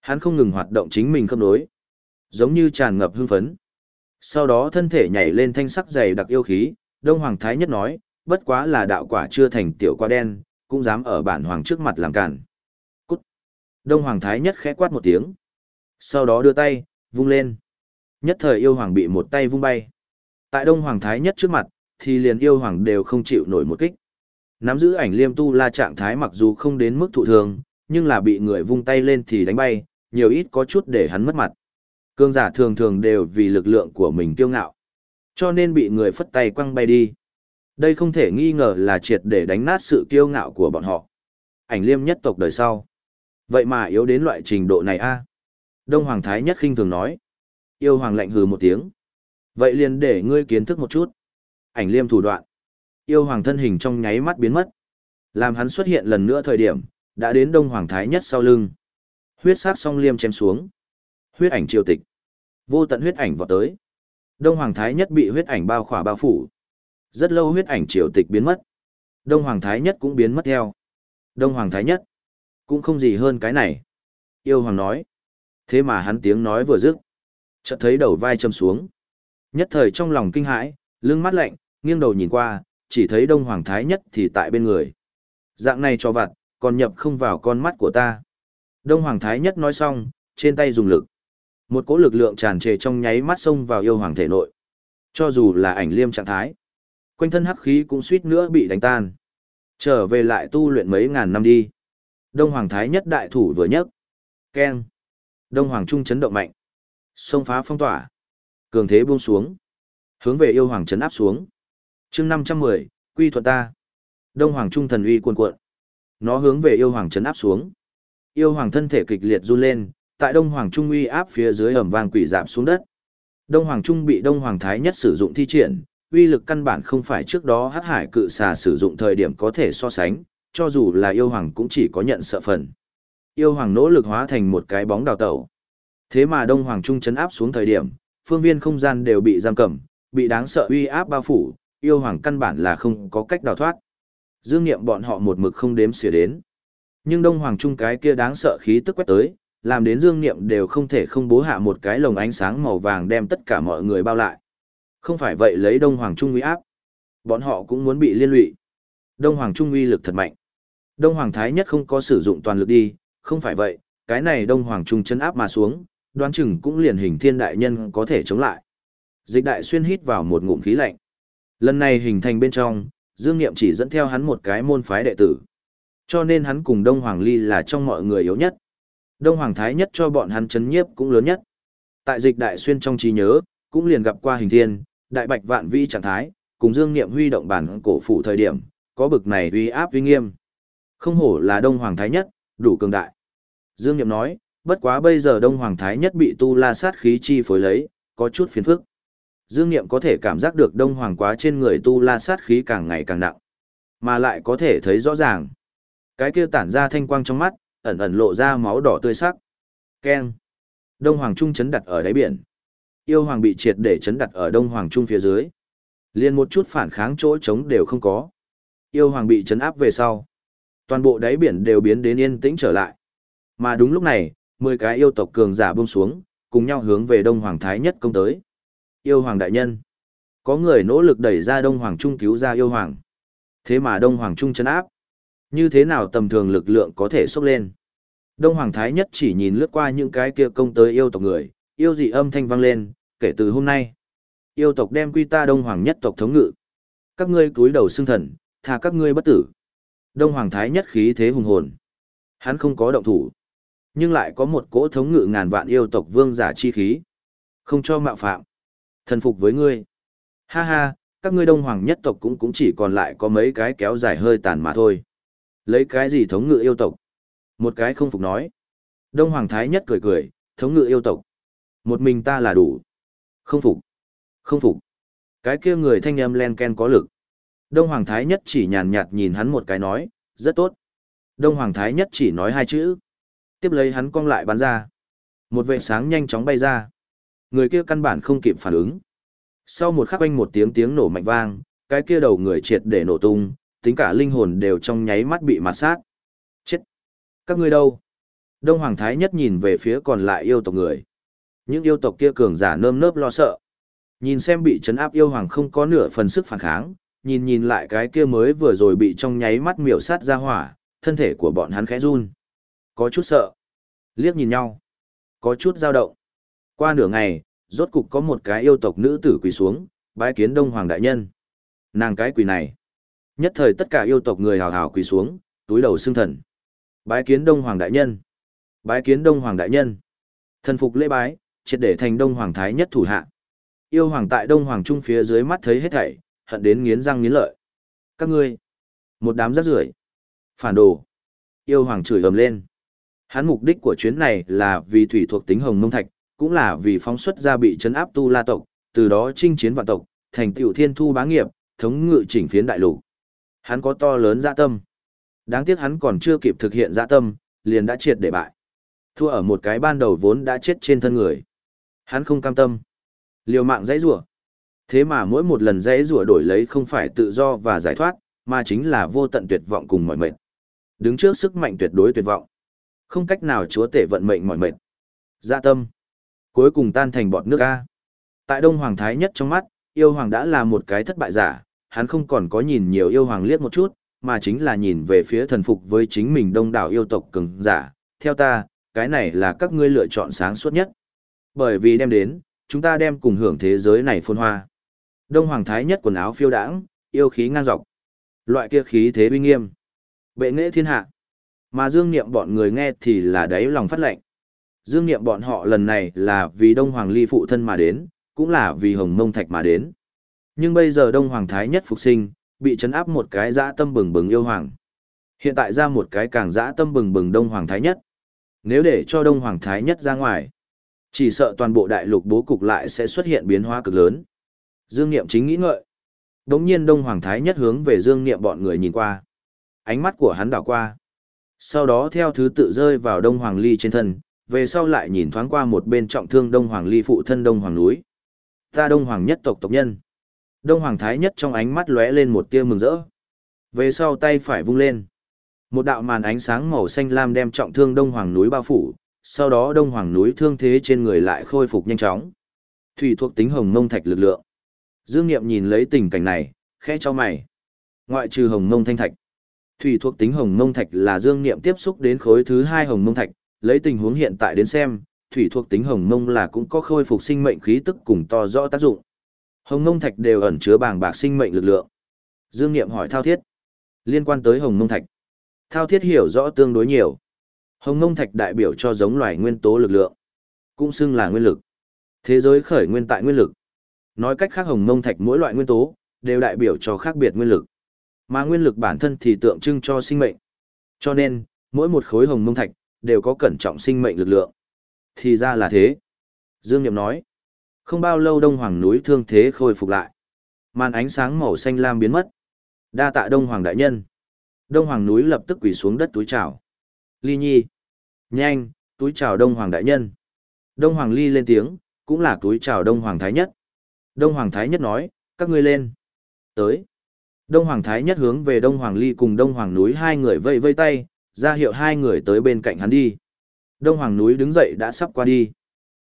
Hắn không ngừng hoạt động chính mình khớp đối. Giống như tràn ngập hưng phấn. Sau đó thân thể nhảy lên thanh sắc dày đặc yêu khí, Đông Hoàng Thái Nhất nói, bất quá là đạo quả chưa thành tiểu qua đen, cũng dám ở bản hoàng trước mặt làm cản. Cút! Đông Hoàng Thái Nhất khẽ quát một tiếng. Sau đó đưa tay, vung lên. Nhất thời yêu hoàng bị một tay vung bay. Tại Đông Hoàng Thái Nhất trước mặt, thì liền yêu hoàng đều không chịu nổi một kích. Nắm giữ ảnh liêm tu la trạng thái mặc dù không đến mức thụ thường, nhưng là bị người vung tay lên thì đánh bay, nhiều ít có chút để hắn mất mặt. Cương giả thường thường đều vì lực lượng của mình kiêu ngạo. Cho nên bị người phất tay quăng bay đi. Đây không thể nghi ngờ là triệt để đánh nát sự kiêu ngạo của bọn họ. Ảnh liêm nhất tộc đời sau. Vậy mà yếu đến loại trình độ này a Đông Hoàng Thái nhất khinh thường nói. Yêu Hoàng lạnh hừ một tiếng. Vậy liền để ngươi kiến thức một chút. Ảnh liêm thủ đoạn. Yêu Hoàng thân hình trong nháy mắt biến mất. Làm hắn xuất hiện lần nữa thời điểm, đã đến Đông Hoàng Thái nhất sau lưng. Huyết sát song liêm chém xuống. Huyết ảnh triều tịch. Vô tận huyết ảnh vọt tới. Đông Hoàng Thái Nhất bị huyết ảnh bao khỏa bao phủ. Rất lâu huyết ảnh triều tịch biến mất. Đông Hoàng Thái Nhất cũng biến mất theo. Đông Hoàng Thái Nhất. Cũng không gì hơn cái này. Yêu Hoàng nói. Thế mà hắn tiếng nói vừa dứt. Chợt thấy đầu vai châm xuống. Nhất thời trong lòng kinh hãi, lưng mắt lạnh, nghiêng đầu nhìn qua, chỉ thấy Đông Hoàng Thái Nhất thì tại bên người. Dạng này cho vặt, còn nhập không vào con mắt của ta. Đông Hoàng Thái Nhất nói xong, trên tay dùng lực. Một cỗ lực lượng tràn trề trong nháy mắt xông vào yêu hoàng thể nội. Cho dù là ảnh liêm trạng thái, quanh thân hắc khí cũng suýt nữa bị đánh tan. Trở về lại tu luyện mấy ngàn năm đi. Đông Hoàng Thái Nhất đại thủ vừa nhấc. Keng. Đông Hoàng Trung chấn động mạnh. Xông phá phong tỏa. Cường thế buông xuống. Hướng về yêu hoàng chấn áp xuống. chương 510, quy thuận ta. Đông Hoàng Trung thần uy cuồn cuộn. Nó hướng về yêu hoàng chấn áp xuống. Yêu hoàng thân thể kịch liệt run lên, tại Đông Hoàng Trung uy áp phía dưới ẩm vang quỷ dạp xuống đất. Đông Hoàng Trung bị Đông Hoàng Thái nhất sử dụng thi triển, uy lực căn bản không phải trước đó hắc hải cự xà sử dụng thời điểm có thể so sánh, cho dù là yêu hoàng cũng chỉ có nhận sợ phần. Yêu hoàng nỗ lực hóa thành một cái bóng đào tẩu. Thế mà Đông Hoàng Trung chấn áp xuống thời điểm, phương viên không gian đều bị giam cầm, bị đáng sợ uy áp bao phủ, yêu hoàng căn bản là không có cách đào thoát. Dương nghiệm bọn họ một mực không đếm xỉa đến. Nhưng Đông Hoàng Trung cái kia đáng sợ khí tức quét tới, làm đến Dương Niệm đều không thể không bố hạ một cái lồng ánh sáng màu vàng đem tất cả mọi người bao lại. Không phải vậy lấy Đông Hoàng Trung uy áp, bọn họ cũng muốn bị liên lụy. Đông Hoàng Trung uy lực thật mạnh. Đông Hoàng Thái nhất không có sử dụng toàn lực đi, không phải vậy, cái này Đông Hoàng Trung chấn áp mà xuống, đoán chừng cũng liền hình thiên đại nhân có thể chống lại. Dịch đại xuyên hít vào một ngụm khí lạnh. Lần này hình thành bên trong, Dương Niệm chỉ dẫn theo hắn một cái môn phái đệ tử. Cho nên hắn cùng Đông Hoàng Ly là trong mọi người yếu nhất. Đông Hoàng Thái nhất cho bọn hắn chấn nhiếp cũng lớn nhất. Tại dịch đại xuyên trong trí nhớ, cũng liền gặp qua hình thiên, đại bạch vạn vi trạng thái, cùng Dương Niệm huy động bản cổ phủ thời điểm, có bực này uy áp uy nghiêm. Không hổ là Đông Hoàng Thái nhất, đủ cường đại. Dương Niệm nói, bất quá bây giờ Đông Hoàng Thái nhất bị tu la sát khí chi phối lấy, có chút phiền phức. Dương Niệm có thể cảm giác được Đông Hoàng quá trên người tu la sát khí càng ngày càng nặng, mà lại có thể thấy rõ ràng. Cái kia tản ra thanh quang trong mắt, ẩn ẩn lộ ra máu đỏ tươi sắc. Keng. Đông Hoàng Trung chấn đặt ở đáy biển. Yêu Hoàng bị triệt để chấn đặt ở Đông Hoàng Trung phía dưới. liền một chút phản kháng chỗ trống đều không có. Yêu Hoàng bị chấn áp về sau. Toàn bộ đáy biển đều biến đến yên tĩnh trở lại. Mà đúng lúc này, 10 cái yêu tộc cường giả buông xuống, cùng nhau hướng về Đông Hoàng Thái Nhất công tới. Yêu Hoàng Đại Nhân. Có người nỗ lực đẩy ra Đông Hoàng Trung cứu ra Yêu Hoàng. Thế mà Đông Hoàng Trung chấn áp. Như thế nào tầm thường lực lượng có thể xốc lên? Đông Hoàng Thái nhất chỉ nhìn lướt qua những cái kia công tới yêu tộc người, yêu dị âm thanh vang lên, kể từ hôm nay. Yêu tộc đem quy ta Đông Hoàng nhất tộc thống ngự. Các ngươi cúi đầu xưng thần, thà các ngươi bất tử. Đông Hoàng Thái nhất khí thế hùng hồn. Hắn không có động thủ. Nhưng lại có một cỗ thống ngự ngàn vạn yêu tộc vương giả chi khí. Không cho mạo phạm. Thần phục với ngươi. Ha ha, các ngươi Đông Hoàng nhất tộc cũng cũng chỉ còn lại có mấy cái kéo dài hơi tàn mà thôi. Lấy cái gì thống ngự yêu tộc? Một cái không phục nói. Đông Hoàng Thái nhất cười cười, thống ngự yêu tộc. Một mình ta là đủ. Không phục. Không phục. Cái kia người thanh âm len ken có lực. Đông Hoàng Thái nhất chỉ nhàn nhạt nhìn hắn một cái nói, rất tốt. Đông Hoàng Thái nhất chỉ nói hai chữ. Tiếp lấy hắn cong lại bắn ra. Một vệ sáng nhanh chóng bay ra. Người kia căn bản không kịp phản ứng. Sau một khắc quanh một tiếng tiếng nổ mạnh vang, cái kia đầu người triệt để nổ tung, tính cả linh hồn đều trong nháy mắt bị mạt sát. Chết! Các ngươi đâu? Đông Hoàng Thái nhất nhìn về phía còn lại yêu tộc người. Những yêu tộc kia cường giả nơm nớp lo sợ. Nhìn xem bị chấn áp yêu hoàng không có nửa phần sức phản kháng, nhìn nhìn lại cái kia mới vừa rồi bị trong nháy mắt miểu sát ra hỏa, thân thể của bọn hắn khẽ run. Có chút sợ. Liếc nhìn nhau. Có chút dao động. Qua nửa ngày, rốt cục có một cái yêu tộc nữ tử quỳ xuống, bái kiến Đông Hoàng Đại Nhân. Nàng cái quỳ này. Nhất thời tất cả yêu tộc người hào hào quỳ xuống, túi đầu xưng thần. Bái kiến Đông Hoàng Đại Nhân. Bái kiến Đông Hoàng Đại Nhân. Thần phục lễ bái, triệt để thành Đông Hoàng Thái nhất thủ hạ. Yêu Hoàng tại Đông Hoàng Trung phía dưới mắt thấy hết thảy, hận đến nghiến răng nghiến lợi. Các ngươi, một đám rác rưởi, phản đồ. Yêu Hoàng chửi ầm lên. Hắn mục đích của chuyến này là vì thủy thuộc tính hồng mông thạch, cũng là vì phóng xuất ra bị chấn áp tu la tộc, từ đó chinh chiến vạn tộc, thành tiểu thiên thu bá nghiệp, thống ngự chỉnh phiến đại lục. Hắn có to lớn dạ tâm. Đáng tiếc hắn còn chưa kịp thực hiện dạ tâm, liền đã triệt để bại. Thua ở một cái ban đầu vốn đã chết trên thân người. Hắn không cam tâm. Liều mạng dãy rủa. Thế mà mỗi một lần dãy rủa đổi lấy không phải tự do và giải thoát, mà chính là vô tận tuyệt vọng cùng mọi mệt. Đứng trước sức mạnh tuyệt đối tuyệt vọng. Không cách nào chúa tể vận mệnh mỏi mệt. Dạ tâm. Cuối cùng tan thành bọt nước A. Tại Đông Hoàng Thái nhất trong mắt, yêu hoàng đã là một cái thất bại giả, hắn không còn có nhìn nhiều yêu hoàng liếc một chút, mà chính là nhìn về phía thần phục với chính mình đông đảo yêu tộc cường giả. Theo ta, cái này là các ngươi lựa chọn sáng suốt nhất. Bởi vì đem đến, chúng ta đem cùng hưởng thế giới này phôn hoa. Đông Hoàng Thái nhất quần áo phiêu đãng, yêu khí ngang dọc. Loại kia khí thế uy nghiêm. Bệ nghệ thiên hạ. Mà dương niệm bọn người nghe thì là đáy lòng phát lệnh. Dương niệm bọn họ lần này là vì Đông Hoàng Ly phụ thân mà đến, cũng là vì Hồng Mông Thạch mà đến. Nhưng bây giờ Đông Hoàng Thái nhất phục sinh, bị chấn áp một cái dã tâm bừng bừng yêu hoàng. Hiện tại ra một cái càng dã tâm bừng bừng Đông Hoàng Thái nhất. Nếu để cho Đông Hoàng Thái nhất ra ngoài, chỉ sợ toàn bộ đại lục bố cục lại sẽ xuất hiện biến hóa cực lớn. Dương Niệm chính nghĩ ngợi. Đống nhiên Đông Hoàng Thái nhất hướng về Dương Niệm bọn người nhìn qua. Ánh mắt của hắn đảo qua. Sau đó theo thứ tự rơi vào Đông Hoàng Ly trên thân, về sau lại nhìn thoáng qua một bên trọng thương Đông Hoàng Ly phụ thân Đông Hoàng núi. Ta Đông Hoàng nhất tộc tộc nhân. Đông Hoàng Thái nhất trong ánh mắt lóe lên một tia mừng rỡ. Về sau tay phải vung lên. Một đạo màn ánh sáng màu xanh lam đem trọng thương Đông Hoàng núi bao phủ, sau đó Đông Hoàng núi thương thế trên người lại khôi phục nhanh chóng. Thủy thuộc tính hồng mông thạch lực lượng. Dương Niệm nhìn lấy tình cảnh này, khẽ cho mày. Ngoại trừ hồng mông thanh thạch. Thủy thuộc tính hồng mông thạch là Dương Niệm tiếp xúc đến khối thứ hai hồng mông thạch, lấy tình huống hiện tại đến xem, thủy thuộc tính hồng mông là cũng có khôi phục sinh mệnh khí tức cùng to rõ tác dụng. Hồng mông thạch đều ẩn chứa bàng bạc sinh mệnh lực lượng. Dương Niệm hỏi Thao Thiết. Liên quan tới hồng mông thạch. Thao Thiết hiểu rõ tương đối nhiều. Hồng mông thạch đại biểu cho giống loài nguyên tố lực lượng, cũng xưng là nguyên lực. Thế giới khởi nguyên tại nguyên lực. Nói cách khác hồng mông thạch mỗi loại nguyên tố đều đại biểu cho khác biệt nguyên lực. Mà nguyên lực bản thân thì tượng trưng cho sinh mệnh. Cho nên, mỗi một khối hồng mông thạch đều có cẩn trọng sinh mệnh lực lượng. Thì ra là thế. Dương Niệm nói. Không bao lâu Đông Hoàng núi thương thế khôi phục lại. Màn ánh sáng màu xanh lam biến mất. Đa tạ Đông Hoàng đại nhân. Đông Hoàng núi lập tức quỳ xuống đất túi chào. Ly Nhi. Nhanh, túi chào Đông Hoàng đại nhân. Đông Hoàng Ly lên tiếng, cũng là túi chào Đông Hoàng Thái Nhất. Đông Hoàng Thái Nhất nói, các ngươi lên. Tới. Đông Hoàng Thái Nhất hướng về Đông Hoàng Ly cùng Đông Hoàng núi hai người vây vây tay, ra hiệu hai người tới bên cạnh hắn đi. Đông Hoàng núi đứng dậy đã sắp qua đi.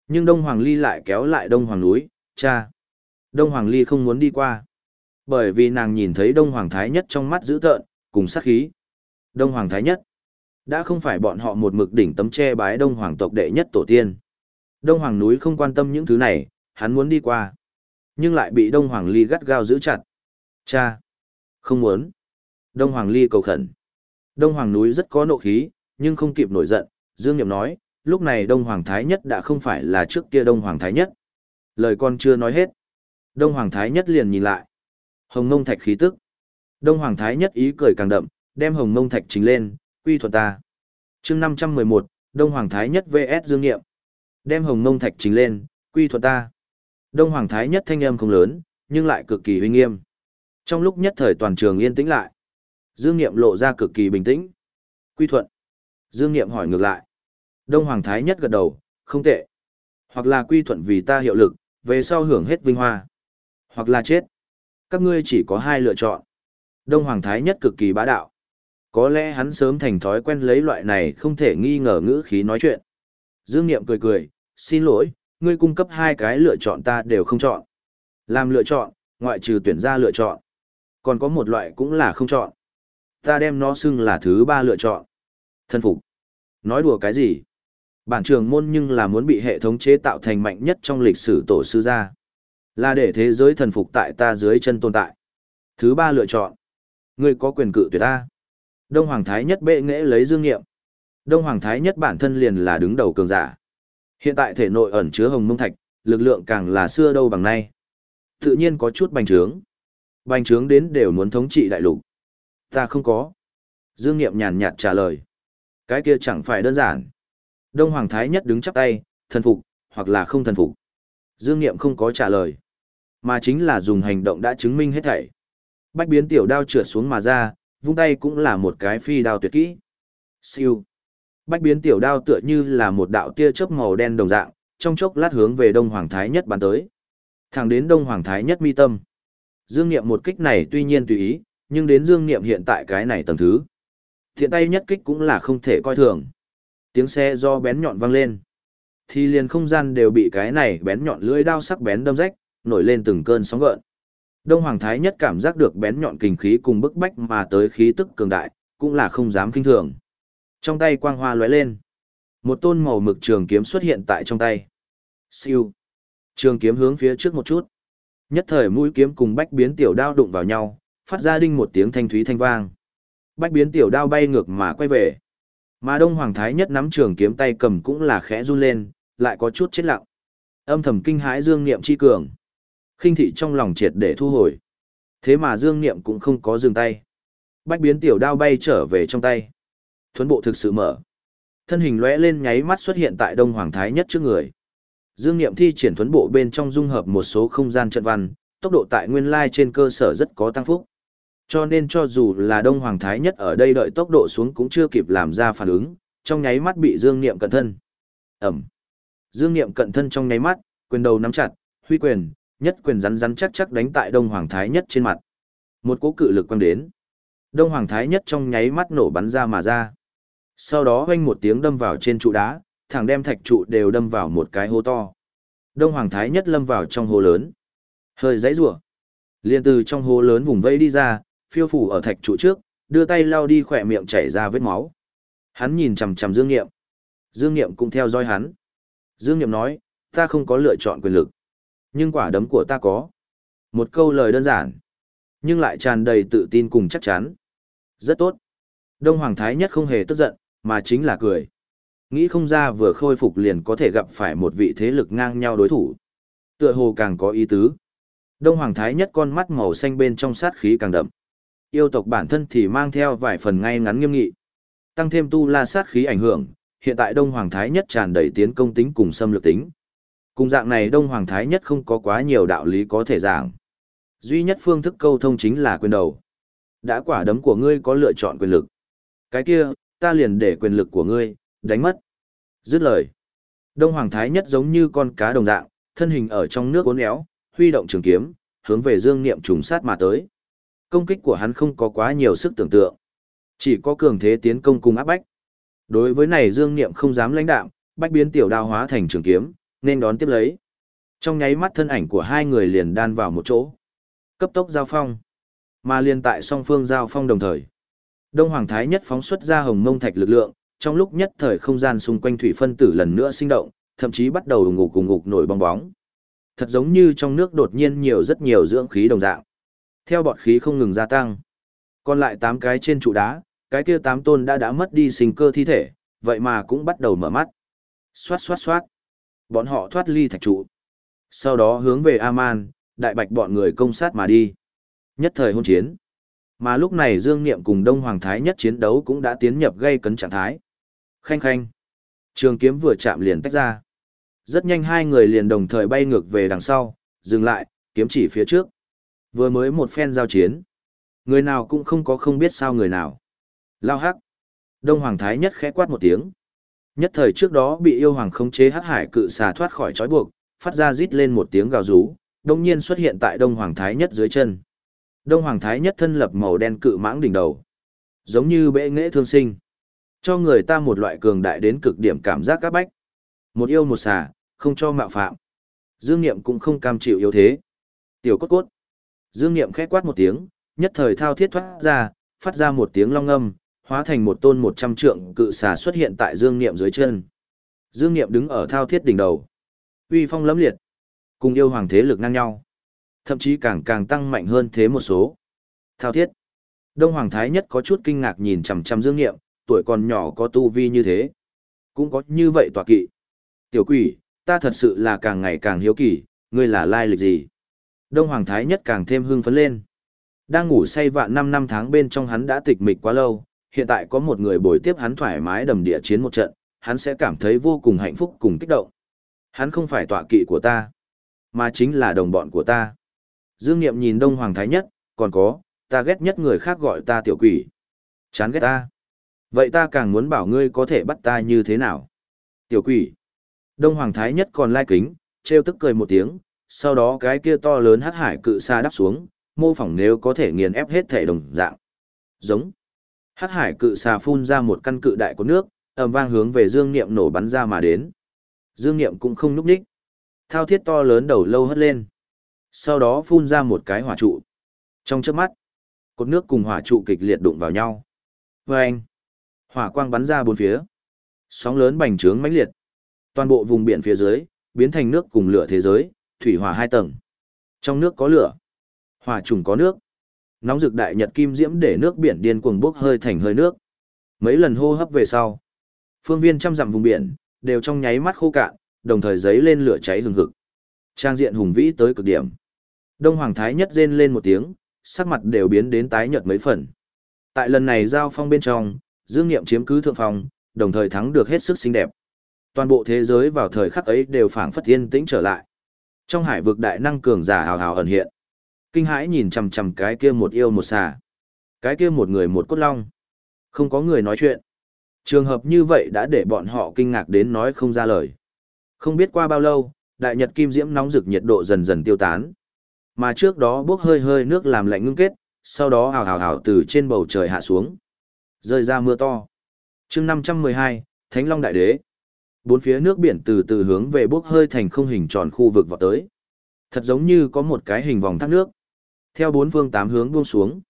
Nhưng Đông Hoàng Ly lại kéo lại Đông Hoàng núi, cha. Đông Hoàng Ly không muốn đi qua. Bởi vì nàng nhìn thấy Đông Hoàng Thái Nhất trong mắt dữ tợn, cùng sát khí. Đông Hoàng Thái Nhất. Đã không phải bọn họ một mực đỉnh tấm che bái Đông Hoàng tộc đệ nhất tổ tiên. Đông Hoàng núi không quan tâm những thứ này, hắn muốn đi qua. Nhưng lại bị Đông Hoàng Ly gắt gao giữ chặt. Cha! Không muốn. Đông Hoàng Ly cầu khẩn. Đông Hoàng núi rất có nộ khí, nhưng không kịp nổi giận. Dương Niệm nói, lúc này Đông Hoàng Thái Nhất đã không phải là trước kia Đông Hoàng Thái Nhất. Lời con chưa nói hết. Đông Hoàng Thái Nhất liền nhìn lại. Hồng Mông Thạch khí tức. Đông Hoàng Thái Nhất ý cười càng đậm, đem Hồng Mông Thạch chính lên, quy thuận ta. chương 511, Đông Hoàng Thái Nhất VS Dương Nghiệm. Đem hồng mông thạch trình lên, quy thuận ta. Đông Hoàng Thái Nhất thanh âm không lớn, nhưng lại cực kỳ uy nghiêm. Trong lúc nhất thời toàn trường yên tĩnh lại, Dương Nghiệm lộ ra cực kỳ bình tĩnh. Quy thuận. Dương Nghiệm hỏi ngược lại. Đông Hoàng Thái Nhất gật đầu, không tệ. Hoặc là quy thuận vì ta hiệu lực, về sau hưởng hết vinh hoa. Hoặc là chết. Các ngươi chỉ có hai lựa chọn. Đông Hoàng Thái Nhất cực kỳ bá đạo. Có lẽ hắn sớm thành thói quen lấy loại này không thể nghi ngờ ngữ khí nói chuyện. Dương Niệm cười cười, xin lỗi, ngươi cung cấp hai cái lựa chọn ta đều không chọn. Làm lựa chọn, ngoại trừ tuyển ra lựa chọn. Còn có một loại cũng là không chọn. Ta đem nó xưng là thứ ba lựa chọn. Thân phục. Nói đùa cái gì? Bản trường môn nhưng là muốn bị hệ thống chế tạo thành mạnh nhất trong lịch sử tổ sư gia. Là để thế giới thần phục tại ta dưới chân tồn tại. Thứ ba lựa chọn. Ngươi có quyền cự tuyệt ta. Đông Hoàng Thái nhất bệ nghệ lấy dương nghiệm. Đông Hoàng Thái nhất bản thân liền là đứng đầu cường giả. Hiện tại thể nội ẩn chứa hồng mông thạch, lực lượng càng là xưa đâu bằng nay. Tự nhiên có chút bành trướng. Bành trướng đến đều muốn thống trị đại lục. Ta không có. Dương Niệm nhàn nhạt trả lời. Cái kia chẳng phải đơn giản. Đông Hoàng Thái nhất đứng chắp tay, thần phục, hoặc là không thần phục. Dương Niệm không có trả lời. Mà chính là dùng hành động đã chứng minh hết thảy. Bách biến tiểu đao trượt xuống mà ra, vung tay cũng là một cái phi đao tuyệt kỹ. Siêu. Bách biến tiểu đao tựa như là một đạo tia chớp màu đen đồng dạng, trong chốc lát hướng về Đông Hoàng Thái Nhất bắn tới. Thẳng đến Đông Hoàng Thái Nhất mi tâm. Dương Niệm một kích này tuy nhiên tùy ý, nhưng đến Dương Niệm hiện tại cái này tầng thứ. Thiện tay nhất kích cũng là không thể coi thường. Tiếng xe do bén nhọn vang lên. Thì liền không gian đều bị cái này bén nhọn lưỡi đao sắc bén đâm rách, nổi lên từng cơn sóng gợn. Đông Hoàng Thái nhất cảm giác được bén nhọn kinh khí cùng bức bách mà tới khí tức cường đại, cũng là không dám kinh thường. Trong tay quang hoa lóe lên. Một tôn màu mực trường kiếm xuất hiện tại trong tay. Siêu. Trường kiếm hướng phía trước một chút. Nhất thời mũi kiếm cùng bách biến tiểu đao đụng vào nhau, phát ra đinh một tiếng thanh thúy thanh vang. Bách biến tiểu đao bay ngược mà quay về. Mà Đông Hoàng Thái nhất nắm trường kiếm tay cầm cũng là khẽ run lên, lại có chút chết lặng. Âm thầm kinh hãi Dương Niệm chi cường khinh thị trong lòng triệt để thu hồi. Thế mà Dương Niệm cũng không có dừng tay. Bách biến tiểu đao bay trở về trong tay. Thuấn bộ thực sự mở. Thân hình lóe lên nháy mắt xuất hiện tại Đông Hoàng Thái nhất trước người. Dương Niệm thi triển thuấn bộ bên trong dung hợp một số không gian trận văn, tốc độ tại nguyên lai trên cơ sở rất có tăng phúc. Cho nên cho dù là Đông Hoàng Thái nhất ở đây đợi tốc độ xuống cũng chưa kịp làm ra phản ứng, trong nháy mắt bị Dương Niệm cận thân. Ẩm. Dương Niệm cận thân trong nháy mắt, quyền đầu nắm chặt, huy quyền, nhất quyền rắn rắn chắc chắc đánh tại Đông Hoàng Thái nhất trên mặt. Một cỗ cự lực quăng đến. Đông Hoàng Thái nhất trong nháy mắt nổ bắn ra mà ra. Sau đó hoanh một tiếng đâm vào trên trụ đá, thẳng đem thạch trụ đều đâm vào một cái hố to. Đông Hoàng Thái nhất lâm vào trong hố lớn. Hơi dãy rủa liền từ trong hố lớn vùng vây đi ra, phiêu phủ ở thạch trụ trước, đưa tay lao đi khỏe miệng chảy ra vết máu. Hắn nhìn chằm chằm Dương Nghiệm. Dương Nghiệm cũng theo dõi hắn. Dương Nghiệm nói, ta không có lựa chọn quyền lực. Nhưng quả đấm của ta có. Một câu lời đơn giản. Nhưng lại tràn đầy tự tin cùng chắc chắn. Rất tốt. Đông Hoàng Thái nhất không hề tức giận, mà chính là cười. Nghĩ không ra vừa khôi phục liền có thể gặp phải một vị thế lực ngang nhau đối thủ. Tựa hồ càng có ý tứ. Đông Hoàng Thái nhất con mắt màu xanh bên trong sát khí càng đậm. Yêu tộc bản thân thì mang theo vài phần ngay ngắn nghiêm nghị. Tăng thêm tu la sát khí ảnh hưởng, hiện tại Đông Hoàng Thái nhất tràn đầy tiến công tính cùng xâm lược tính. Cùng dạng này Đông Hoàng Thái nhất không có quá nhiều đạo lý có thể giảng. Duy nhất phương thức câu thông chính là quyền đầu. Đã quả đấm của ngươi có lựa chọn quyền lực. Cái kia, ta liền để quyền lực của ngươi, đánh mất. Dứt lời. Đông Hoàng Thái nhất giống như con cá đồng dạng, thân hình ở trong nước uốn éo, huy động trường kiếm, hướng về Dương Niệm trùng sát mà tới. Công kích của hắn không có quá nhiều sức tưởng tượng, chỉ có cường thế tiến công cùng áp bách. Đối với này Dương Niệm không dám lãnh đạm, bách biến tiểu đao hóa thành trường kiếm, nên đón tiếp lấy. Trong nháy mắt thân ảnh của hai người liền đan vào một chỗ. Cấp tốc giao phong. Mà liền tại song phương giao phong đồng thời. Đông Hoàng Thái nhất phóng xuất ra hồng mông thạch lực lượng, trong lúc nhất thời không gian xung quanh thủy phân tử lần nữa sinh động, thậm chí bắt đầu ngục cùng ngục nổi bong bóng. Thật giống như trong nước đột nhiên nhiều rất nhiều dưỡng khí đồng dạng. Theo bọt khí không ngừng gia tăng. Còn lại 8 cái trên trụ đá, cái kia 8 tôn đã đã mất đi sinh cơ thi thể, vậy mà cũng bắt đầu mở mắt. Xoát xoát xoát. Bọn họ thoát ly thạch trụ. Sau đó hướng về Aman, đại bạch bọn người công sát mà đi. Nhất thời hôn chiến. Mà lúc này Dương Niệm cùng Đông Hoàng Thái nhất chiến đấu cũng đã tiến nhập gây cấn trạng thái. Khanh khanh. Trường kiếm vừa chạm liền tách ra. Rất nhanh hai người liền đồng thời bay ngược về đằng sau, dừng lại, kiếm chỉ phía trước. Vừa mới một phen giao chiến. Người nào cũng không có không biết sao người nào. Lao hắc. Đông Hoàng Thái nhất khẽ quát một tiếng. Nhất thời trước đó bị yêu hoàng khống chế hắc hải cự xà thoát khỏi trói buộc, phát ra rít lên một tiếng gào rú, đông nhiên xuất hiện tại Đông Hoàng Thái nhất dưới chân. Đông Hoàng Thái nhất thân lập màu đen cự mãng đỉnh đầu. Giống như bệ nghệ thương sinh. Cho người ta một loại cường đại đến cực điểm cảm giác các bách. Một yêu một xà, không cho mạo phạm. Dương Niệm cũng không cam chịu yếu thế. Tiểu cốt cốt. Dương Niệm khẽ quát một tiếng, nhất thời thao thiết thoát ra, phát ra một tiếng long âm, hóa thành một tôn một trăm trượng cự xà xuất hiện tại Dương Niệm dưới chân. Dương Niệm đứng ở thao thiết đỉnh đầu. Uy phong lẫm liệt. Cùng yêu hoàng thế lực ngang nhau. Thậm chí càng càng tăng mạnh hơn thế một số. Thao thiết. Đông Hoàng Thái nhất có chút kinh ngạc nhìn chằm chằm Dương Niệm, tuổi còn nhỏ có tu vi như thế. Cũng có như vậy tọa kỵ. Tiểu quỷ, ta thật sự là càng ngày càng hiếu kỳ, ngươi là lai lịch gì? Đông Hoàng Thái nhất càng thêm hưng phấn lên. Đang ngủ say vạn năm năm tháng bên trong hắn đã tịch mịch quá lâu, hiện tại có một người bồi tiếp hắn thoải mái đầm địa chiến một trận, hắn sẽ cảm thấy vô cùng hạnh phúc cùng kích động. Hắn không phải tọa kỵ của ta, mà chính là đồng bọn của ta. Dương Niệm nhìn Đông Hoàng Thái nhất, còn có, ta ghét nhất người khác gọi ta tiểu quỷ. Chán ghét ta. Vậy ta càng muốn bảo ngươi có thể bắt ta như thế nào? Tiểu quỷ. Đông Hoàng Thái nhất còn lai kính, trêu tức cười một tiếng, sau đó cái kia to lớn hát hải cự xa đắp xuống, mô phỏng nếu có thể nghiền ép hết thể đồng dạng. Giống. Hắc hải cự xà phun ra một căn cự đại của nước, ầm vang hướng về Dương Niệm nổ bắn ra mà đến. Dương Niệm cũng không núp đích. Thao thiết to lớn đầu lâu hất lên. Sau đó phun ra một cái hỏa trụ. Trong chớp mắt, cột nước cùng hỏa trụ kịch liệt đụng vào nhau. Vâng! Hỏa quang bắn ra bốn phía. Sóng lớn bành trướng mãnh liệt. Toàn bộ vùng biển phía dưới, biến thành nước cùng lửa thế giới, thủy hỏa hai tầng. Trong nước có lửa, hỏa trùng có nước. Nóng rực đại nhật kim diễm để nước biển điên cuồng bốc hơi thành hơi nước. Mấy lần hô hấp về sau, phương viên trăm dặm vùng biển đều trong nháy mắt khô cạn, đồng thời giấy lên lửa cháy hừng hực. Trang diện hùng vĩ tới cực điểm. Đông Hoàng Thái nhất rên lên một tiếng, sắc mặt đều biến đến tái nhợt mấy phần. Tại lần này giao phong bên trong, Dương Niệm chiếm cứ thượng phong, đồng thời thắng được hết sức xinh đẹp. Toàn bộ thế giới vào thời khắc ấy đều phảng phất yên tĩnh trở lại. Trong hải vực đại năng cường giả hào hào ẩn hiện. Kinh hãi nhìn chằm chằm cái kia một yêu một xà. Cái kia một người một cốt long. Không có người nói chuyện. Trường hợp như vậy đã để bọn họ kinh ngạc đến nói không ra lời. Không biết qua bao lâu, đại nhật kim diễm nóng rực nhiệt độ dần dần tiêu tán. Mà trước đó bốc hơi hơi nước làm lạnh ngưng kết, sau đó hào hào hào từ trên bầu trời hạ xuống. Rơi ra mưa to. chương 512, Thánh Long Đại Đế. Bốn phía nước biển từ từ hướng về bốc hơi thành không hình tròn khu vực vọt tới. Thật giống như có một cái hình vòng thác nước. Theo bốn phương tám hướng buông xuống.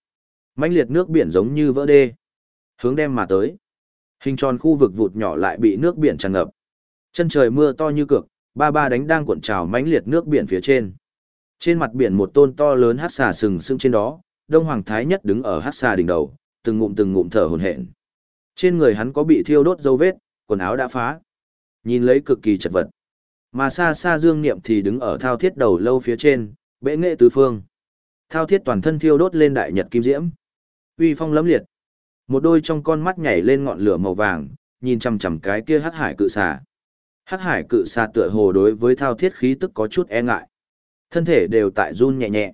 mãnh liệt nước biển giống như vỡ đê. Hướng đem mà tới. Hình tròn khu vực vụt nhỏ lại bị nước biển tràn ngập. Chân trời mưa to như cực, ba ba đánh đang cuộn trào mãnh liệt nước biển phía trên. Trên mặt biển một tôn to lớn hát xà sừng sững trên đó, Đông Hoàng Thái Nhất đứng ở hát xà đỉnh đầu, từng ngụm từng ngụm thở hổn hển. Trên người hắn có bị thiêu đốt dấu vết, quần áo đã phá. Nhìn lấy cực kỳ chật vật. Mà xa xa Dương Niệm thì đứng ở thao thiết đầu lâu phía trên, bệ nghệ tứ phương. Thao thiết toàn thân thiêu đốt lên đại nhật kim diễm. Uy phong lẫm liệt. Một đôi trong con mắt nhảy lên ngọn lửa màu vàng, nhìn chằm chằm cái kia hắc hải cự xà. Hắc hải cự xà tựa hồ đối với thao thiết khí tức có chút e ngại. Thân thể đều tại run nhẹ nhẹ.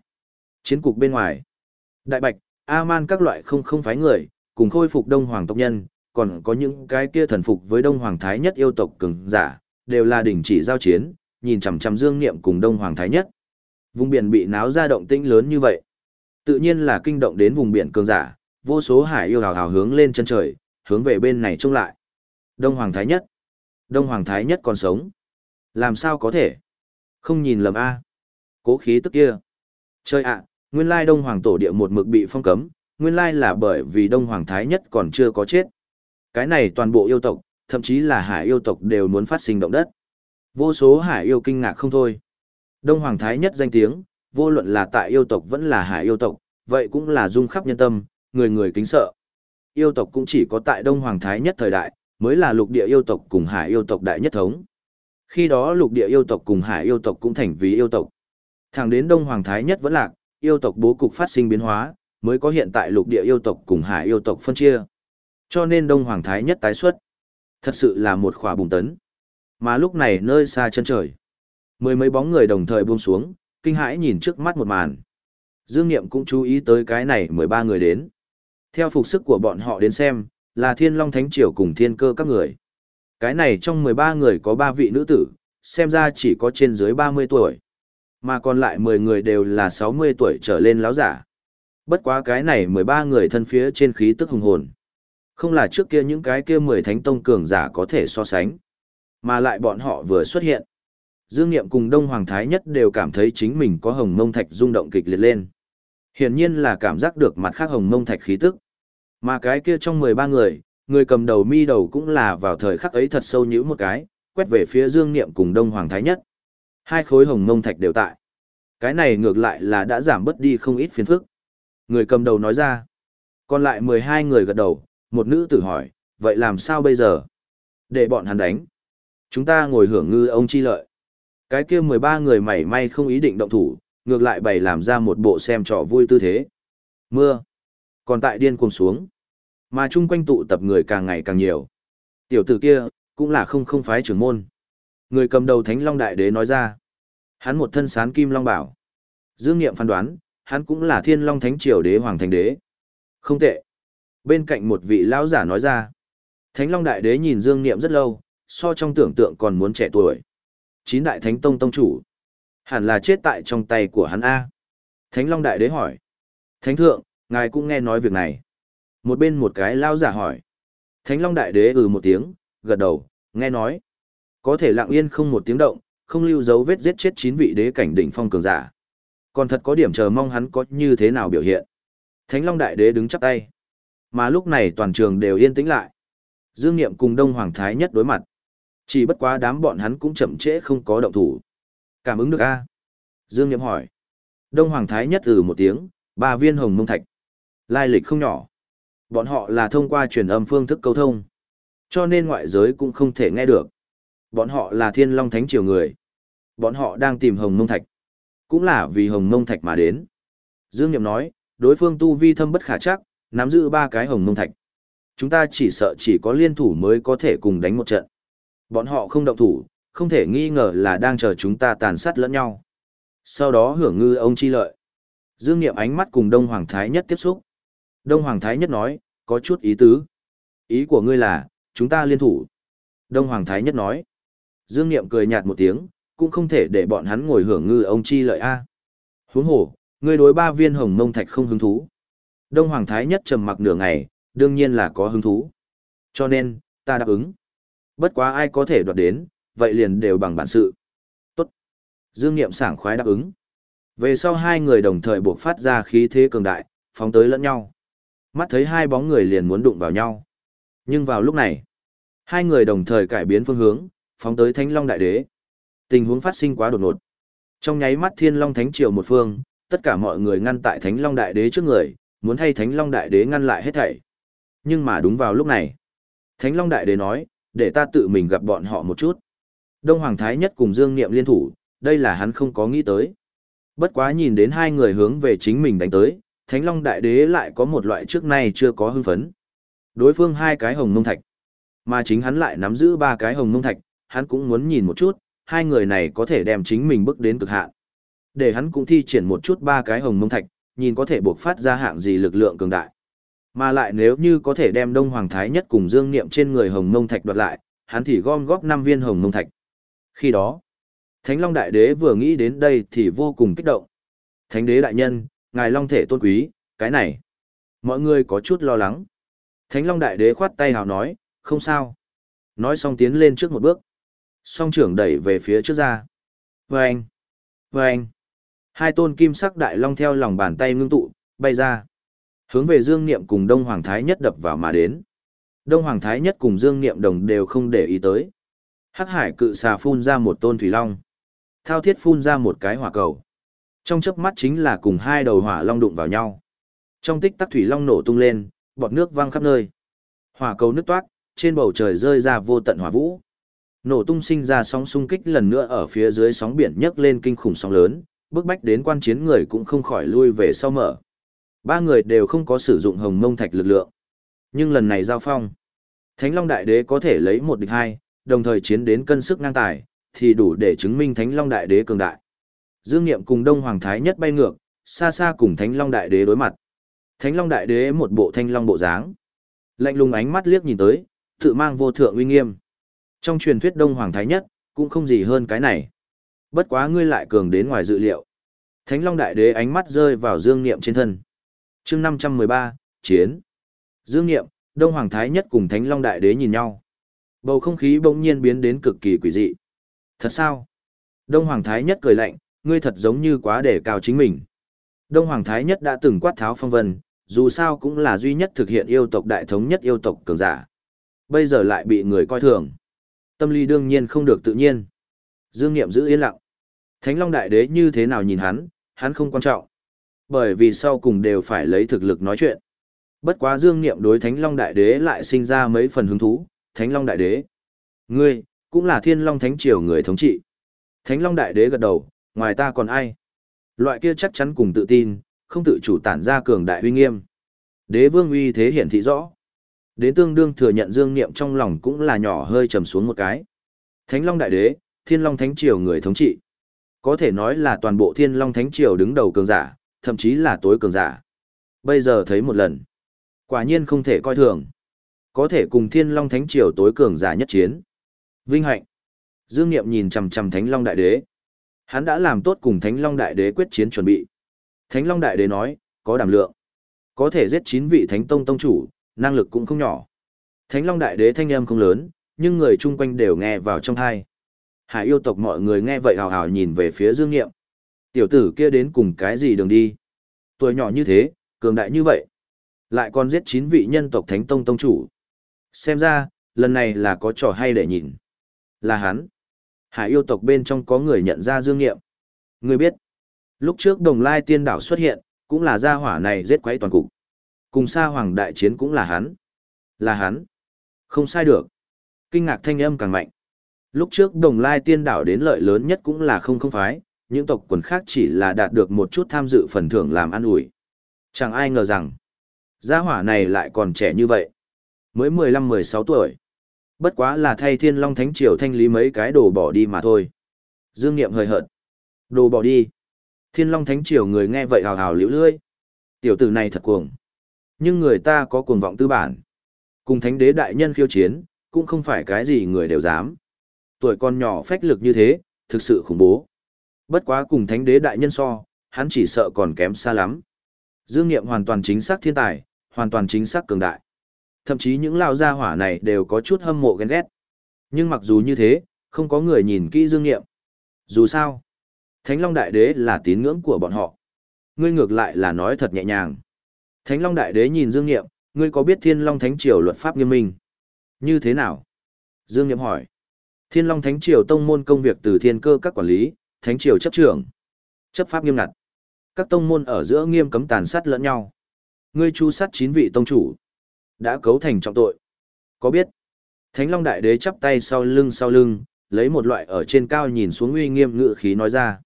Chiến cục bên ngoài. Đại bạch, A-man các loại không không phái người, cùng khôi phục đông hoàng tộc nhân, còn có những cái kia thần phục với đông hoàng thái nhất yêu tộc cường giả, đều là đỉnh chỉ giao chiến, nhìn chằm chằm dương niệm cùng đông hoàng thái nhất. Vùng biển bị náo ra động tĩnh lớn như vậy. Tự nhiên là kinh động đến vùng biển cường giả, vô số hải yêu hào hào hướng lên chân trời, hướng về bên này trông lại. Đông hoàng thái nhất. Đông hoàng thái nhất còn sống. Làm sao có thể? Không nhìn lầm A. Cố khí tức kia. Chơi ạ, nguyên lai đông hoàng tổ địa một mực bị phong cấm, nguyên lai là bởi vì đông hoàng thái nhất còn chưa có chết. Cái này toàn bộ yêu tộc, thậm chí là hải yêu tộc đều muốn phát sinh động đất. Vô số hải yêu kinh ngạc không thôi. Đông Hoàng Thái nhất danh tiếng, vô luận là tại yêu tộc vẫn là hải yêu tộc, vậy cũng là dung khắp nhân tâm, người người kính sợ. Yêu tộc cũng chỉ có tại Đông Hoàng Thái nhất thời đại, mới là lục địa yêu tộc cùng hải yêu tộc đại nhất thống. Khi đó lục địa yêu tộc cùng hải yêu tộc cũng thành vì yêu tộc. Thẳng đến Đông Hoàng Thái nhất vẫn lạc, yêu tộc bố cục phát sinh biến hóa, mới có hiện tại lục địa yêu tộc cùng hải yêu tộc phân chia. Cho nên Đông Hoàng Thái nhất tái xuất. Thật sự là một khỏa bùng tấn. Mà lúc này nơi xa chân trời, mười mấy bóng người đồng thời buông xuống, kinh hãi nhìn trước mắt một màn. Dương Niệm cũng chú ý tới cái này mười ba người đến. Theo phục sức của bọn họ đến xem, là Thiên Long Thánh Triều cùng Thiên Cơ các người. Cái này trong mười ba người có ba vị nữ tử, xem ra chỉ có trên dưới ba mươi tuổi. Mà còn lại mười người đều là sáu mươi tuổi trở lên láo giả. Bất quá cái này mười ba người thân phía trên khí tức hùng hồn. Không là trước kia những cái kia mười thánh tông cường giả có thể so sánh. Mà lại bọn họ vừa xuất hiện. Dương Niệm cùng Đông Hoàng Thái Nhất đều cảm thấy chính mình có hồng mông thạch rung động kịch liệt lên. Hiển nhiên là cảm giác được mặt khác hồng mông thạch khí tức. Mà cái kia trong mười ba người, người cầm đầu mi đầu cũng là vào thời khắc ấy thật sâu nhữ một cái, quét về phía Dương Niệm cùng Đông Hoàng Thái Nhất. Hai khối hồng mông thạch đều tại. Cái này ngược lại là đã giảm bớt đi không ít phiền phức. Người cầm đầu nói ra. Còn lại mười hai người gật đầu, một nữ tử hỏi, vậy làm sao bây giờ? Để bọn hắn đánh. Chúng ta ngồi hưởng ngư ông chi lợi. Cái kia 13 người mảy may không ý định động thủ, ngược lại bày làm ra một bộ xem trò vui tư thế. Mưa. Còn tại điên cuồng xuống. Mà chung quanh tụ tập người càng ngày càng nhiều. Tiểu tử kia, cũng là không không phái trưởng môn. Người cầm đầu Thánh Long Đại Đế nói ra. Hắn một thân sán kim long bảo. Dương Niệm phán đoán, hắn cũng là Thiên Long Thánh Triều Đế Hoàng Thành Đế. Không tệ. Bên cạnh một vị lão giả nói ra. Thánh Long Đại Đế nhìn Dương Niệm rất lâu, so trong tưởng tượng còn muốn trẻ tuổi. Chín đại thánh tông tông chủ. Hẳn là chết tại trong tay của hắn A. Thánh Long Đại Đế hỏi. Thánh Thượng, ngài cũng nghe nói việc này. Một bên một cái lao giả hỏi. Thánh Long Đại Đế ừ một tiếng, gật đầu, nghe nói. Có thể lặng yên không một tiếng động, không lưu dấu vết giết chết chín vị đế cảnh đỉnh phong cường giả. Còn thật có điểm chờ mong hắn có như thế nào biểu hiện. Thánh Long Đại Đế đứng chắp tay. Mà lúc này toàn trường đều yên tĩnh lại. Dương Niệm cùng Đông Hoàng Thái nhất đối mặt. Chỉ bất quá đám bọn hắn cũng chậm trễ không có động thủ. Cảm ứng được a? Dương Niệm hỏi. Đông Hoàng Thái nhất từ một tiếng, ba viên hồng mông thạch. Lai lịch không nhỏ. Bọn họ là thông qua truyền âm phương thức câu thông. Cho nên ngoại giới cũng không thể nghe được. Bọn họ là thiên long thánh triều người. Bọn họ đang tìm hồng mông thạch. Cũng là vì hồng mông thạch mà đến. Dương Niệm nói, đối phương tu vi thâm bất khả chắc, nắm giữ ba cái hồng mông thạch. Chúng ta chỉ sợ chỉ có liên thủ mới có thể cùng đánh một trận. Bọn họ không động thủ, không thể nghi ngờ là đang chờ chúng ta tàn sát lẫn nhau. Sau đó hưởng ngư ông chi lợi. Dương Niệm ánh mắt cùng Đông Hoàng Thái Nhất tiếp xúc. Đông Hoàng Thái Nhất nói, có chút ý tứ. Ý của ngươi là, chúng ta liên thủ. Đông Hoàng Thái Nhất nói. Dương Niệm cười nhạt một tiếng, cũng không thể để bọn hắn ngồi hưởng ngư ông chi lợi a. Huống hồ, ngươi đối ba viên hồng mông thạch không hứng thú. Đông Hoàng Thái Nhất trầm mặc nửa ngày, đương nhiên là có hứng thú. Cho nên, ta đáp ứng. Bất quá ai có thể đoạt đến, vậy liền đều bằng bản sự. Tốt. Dương Niệm sảng khoái đáp ứng. Về sau hai người đồng thời buộc phát ra khí thế cường đại, phóng tới lẫn nhau. Mắt thấy hai bóng người liền muốn đụng vào nhau. Nhưng vào lúc này, hai người đồng thời cải biến phương hướng, phóng tới Thánh Long Đại Đế. Tình huống phát sinh quá đột ngột. Trong nháy mắt Thiên Long Thánh Triều một phương, tất cả mọi người ngăn tại Thánh Long Đại Đế trước người, muốn thay Thánh Long Đại Đế ngăn lại hết thảy. Nhưng mà đúng vào lúc này, Thánh Long Đại Đế nói, để ta tự mình gặp bọn họ một chút. Đông Hoàng Thái Nhất cùng Dương Niệm liên thủ, đây là hắn không có nghĩ tới. Bất quá nhìn đến hai người hướng về chính mình đánh tới, Thánh Long Đại Đế lại có một loại trước nay chưa có hưng phấn. Đối phương hai cái hồng mông thạch, mà chính hắn lại nắm giữ ba cái hồng mông thạch, hắn cũng muốn nhìn một chút, hai người này có thể đem chính mình bước đến cực hạn. Để hắn cũng thi triển một chút ba cái hồng mông thạch, nhìn có thể buộc phát ra hạng gì lực lượng cường đại. Mà lại nếu như có thể đem Đông Hoàng Thái Nhất cùng Dương Niệm trên người hồng mông thạch đoạt lại, hắn thì gom góp năm viên hồng mông thạch. Khi đó, Thánh Long Đại Đế vừa nghĩ đến đây thì vô cùng kích động. Thánh Đế Đại Nhân, Ngài Long Thể tôn quý, cái này. Mọi người có chút lo lắng. Thánh Long Đại Đế khoát tay hào nói, không sao. Nói xong tiến lên trước một bước. Song trưởng đẩy về phía trước ra. Vâng! Vâng! Hai tôn kim sắc đại long theo lòng bàn tay ngưng tụ, bay ra. Hướng về Dương Niệm cùng Đông Hoàng Thái Nhất đập vào mà đến. Đông Hoàng Thái Nhất cùng Dương Niệm đồng đều không để ý tới. Hắc hải cự xà phun ra một tôn thủy long. Thao thiết phun ra một cái hỏa cầu. Trong chớp mắt chính là cùng hai đầu hỏa long đụng vào nhau. Trong tích tắc thủy long nổ tung lên, bọt nước văng khắp nơi. Hỏa cầu nứt toát, trên bầu trời rơi ra vô tận hỏa vũ. Nổ tung sinh ra sóng xung kích lần nữa ở phía dưới sóng biển nhấc lên kinh khủng sóng lớn, bước bách đến quan chiến người cũng không khỏi lui về sau mở. Ba người đều không có sử dụng hồng mông thạch lực lượng. Nhưng lần này giao phong, Thánh Long Đại Đế có thể lấy một địch hai, đồng thời chiến đến cân sức ngang tài, thì đủ để chứng minh Thánh Long Đại Đế cường đại. Dương Niệm cùng Đông Hoàng Thái nhất bay ngược, xa xa cùng Thánh Long Đại Đế đối mặt. Thánh Long Đại Đế một bộ thanh long bộ dáng, lạnh lùng ánh mắt liếc nhìn tới, tự mang vô thượng uy nghiêm. Trong truyền thuyết Đông Hoàng Thái nhất, cũng không gì hơn cái này. Bất quá ngươi lại cường đến ngoài dự liệu. Thánh Long Đại Đế ánh mắt rơi vào Dương Niệm trên thân. Chương 513, chiến. Dương Niệm, Đông Hoàng Thái nhất cùng Thánh Long Đại Đế nhìn nhau. Bầu không khí bỗng nhiên biến đến cực kỳ quỷ dị. Thật sao? Đông Hoàng Thái nhất cười lạnh, ngươi thật giống như quá để cao chính mình. Đông Hoàng Thái nhất đã từng quát tháo phong vân, dù sao cũng là duy nhất thực hiện yêu tộc đại thống nhất yêu tộc cường giả. Bây giờ lại bị người coi thường. Tâm lý đương nhiên không được tự nhiên. Dương Niệm giữ yên lặng. Thánh Long Đại Đế như thế nào nhìn hắn, hắn không quan trọng. Bởi vì sau cùng đều phải lấy thực lực nói chuyện. Bất quá Dương Niệm đối Thánh Long Đại Đế lại sinh ra mấy phần hứng thú. Thánh Long Đại Đế. Ngươi, cũng là Thiên Long Thánh Triều người thống trị. Thánh Long Đại Đế gật đầu, ngoài ta còn ai? Loại kia chắc chắn cùng tự tin, không tự chủ tản ra cường đại uy nghiêm. Đế vương uy thế hiển thị rõ. Đến tương đương thừa nhận Dương Niệm trong lòng cũng là nhỏ hơi trầm xuống một cái. Thánh Long Đại Đế, Thiên Long Thánh Triều người thống trị. Có thể nói là toàn bộ Thiên Long Thánh Triều đứng đầu cường giả, thậm chí là tối cường giả. Bây giờ thấy một lần. Quả nhiên không thể coi thường. Có thể cùng Thiên Long Thánh Triều tối cường giả nhất chiến. Vinh hạnh. Dương Niệm nhìn chằm chằm Thánh Long Đại Đế. Hắn đã làm tốt cùng Thánh Long Đại Đế quyết chiến chuẩn bị. Thánh Long Đại Đế nói, có đảm lượng. Có thể giết 9 vị Thánh Tông Tông chủ, năng lực cũng không nhỏ. Thánh Long Đại Đế thanh âm không lớn, nhưng người chung quanh đều nghe vào trong tai. Hải yêu tộc mọi người nghe vậy hào hào nhìn về phía Dương Nghiệm. Tiểu tử kia đến cùng cái gì đường đi? Tuổi nhỏ như thế, cường đại như vậy. Lại còn giết chín vị nhân tộc Thánh Tông Tông chủ. Xem ra, lần này là có trò hay để nhìn. Là hắn. Hải yêu tộc bên trong có người nhận ra Dương Nghiệm. Người biết, lúc trước đồng lai tiên đảo xuất hiện, cũng là gia hỏa này giết quấy toàn cục. Cùng xa hoàng đại chiến cũng là hắn. Là hắn. Không sai được. Kinh ngạc thanh âm càng mạnh. Lúc trước đồng lai tiên đảo đến lợi lớn nhất cũng là không không phái, những tộc quần khác chỉ là đạt được một chút tham dự phần thưởng làm ăn ủi. Chẳng ai ngờ rằng, gia hỏa này lại còn trẻ như vậy. Mới 15-16 tuổi. Bất quá là thay thiên long thánh triều thanh lý mấy cái đồ bỏ đi mà thôi. Dương Niệm hơi hợt. Đồ bỏ đi. Thiên long thánh triều người nghe vậy hào hào liễu lưỡi. Tiểu tử này thật cuồng. Nhưng người ta có cuồng vọng tư bản. Cùng thánh đế đại nhân khiêu chiến, cũng không phải cái gì người đều dám. Tuổi con nhỏ phách lực như thế, thực sự khủng bố. Bất quá cùng thánh đế đại nhân so, hắn chỉ sợ còn kém xa lắm. Dương Niệm hoàn toàn chính xác thiên tài, hoàn toàn chính xác cường đại. Thậm chí những lao gia hỏa này đều có chút hâm mộ ghen ghét. Nhưng mặc dù như thế, không có người nhìn kỹ Dương Niệm. Dù sao, Thánh Long Đại Đế là tín ngưỡng của bọn họ. Ngươi ngược lại là nói thật nhẹ nhàng. Thánh Long Đại Đế nhìn Dương Niệm, ngươi có biết Thiên Long Thánh Triều luật pháp nghiêm minh? Như thế nào? Dương Niệm hỏi. Thiên Long Thánh Triều tông môn công việc từ thiên cơ các quản lý, Thánh Triều chấp trưởng. Chấp pháp nghiêm ngặt. Các tông môn ở giữa nghiêm cấm tàn sát lẫn nhau. Ngươi chu sát chín vị tông chủ. Đã cấu thành trọng tội. Có biết? Thánh Long Đại Đế chắp tay sau lưng sau lưng, lấy một loại ở trên cao nhìn xuống uy nghiêm ngự khí nói ra.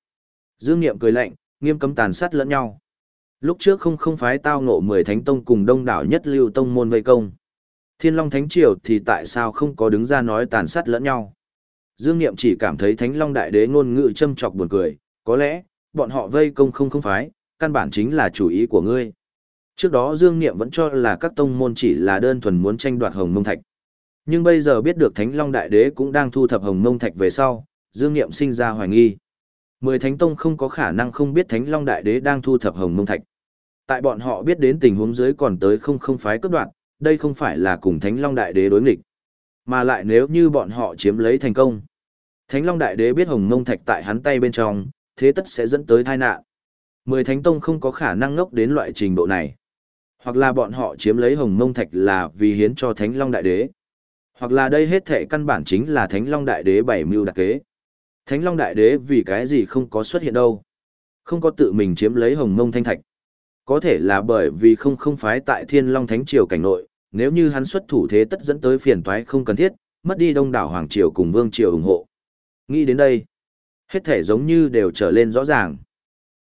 Dương Niệm cười lạnh, nghiêm cấm tàn sát lẫn nhau. Lúc trước không không phái tao ngộ mười thánh tông cùng đông đảo nhất lưu tông môn vây công. Thiên Long Thánh Triều thì tại sao không có đứng ra nói tàn sát lẫn nhau? Dương Niệm chỉ cảm thấy Thánh Long Đại Đế ngôn ngữ châm chọc buồn cười, có lẽ, bọn họ vây công không không phái, căn bản chính là chủ ý của ngươi. Trước đó Dương Niệm vẫn cho là các tông môn chỉ là đơn thuần muốn tranh đoạt Hồng Mông Thạch. Nhưng bây giờ biết được Thánh Long Đại Đế cũng đang thu thập Hồng Mông Thạch về sau, Dương Niệm sinh ra hoài nghi. Mười Thánh Tông không có khả năng không biết Thánh Long Đại Đế đang thu thập Hồng Mông Thạch. Tại bọn họ biết đến tình huống dưới còn tới không không phái cấp đoạn, đây không phải là cùng Thánh Long Đại Đế đối nghịch. Mà lại nếu như bọn họ chiếm lấy thành công. Thánh Long Đại Đế biết Hồng Mông Thạch tại hắn tay bên trong, thế tất sẽ dẫn tới tai nạn. Mười Thánh Tông không có khả năng ngốc đến loại trình độ này. Hoặc là bọn họ chiếm lấy Hồng Mông Thạch là vì hiến cho Thánh Long Đại Đế. Hoặc là đây hết thể căn bản chính là Thánh Long Đại Đế bảy mưu đặc kế. Thánh Long Đại Đế vì cái gì không có xuất hiện đâu. Không có tự mình chiếm lấy Hồng Mông Thanh Thạch. Có thể là bởi vì không không phái tại Thiên Long Thánh Triều cảnh nội, nếu như hắn xuất thủ thế tất dẫn tới phiền toái không cần thiết, mất đi đông đảo Hoàng Triều cùng Vương Triều ủng hộ. Nghĩ đến đây, hết thể giống như đều trở lên rõ ràng.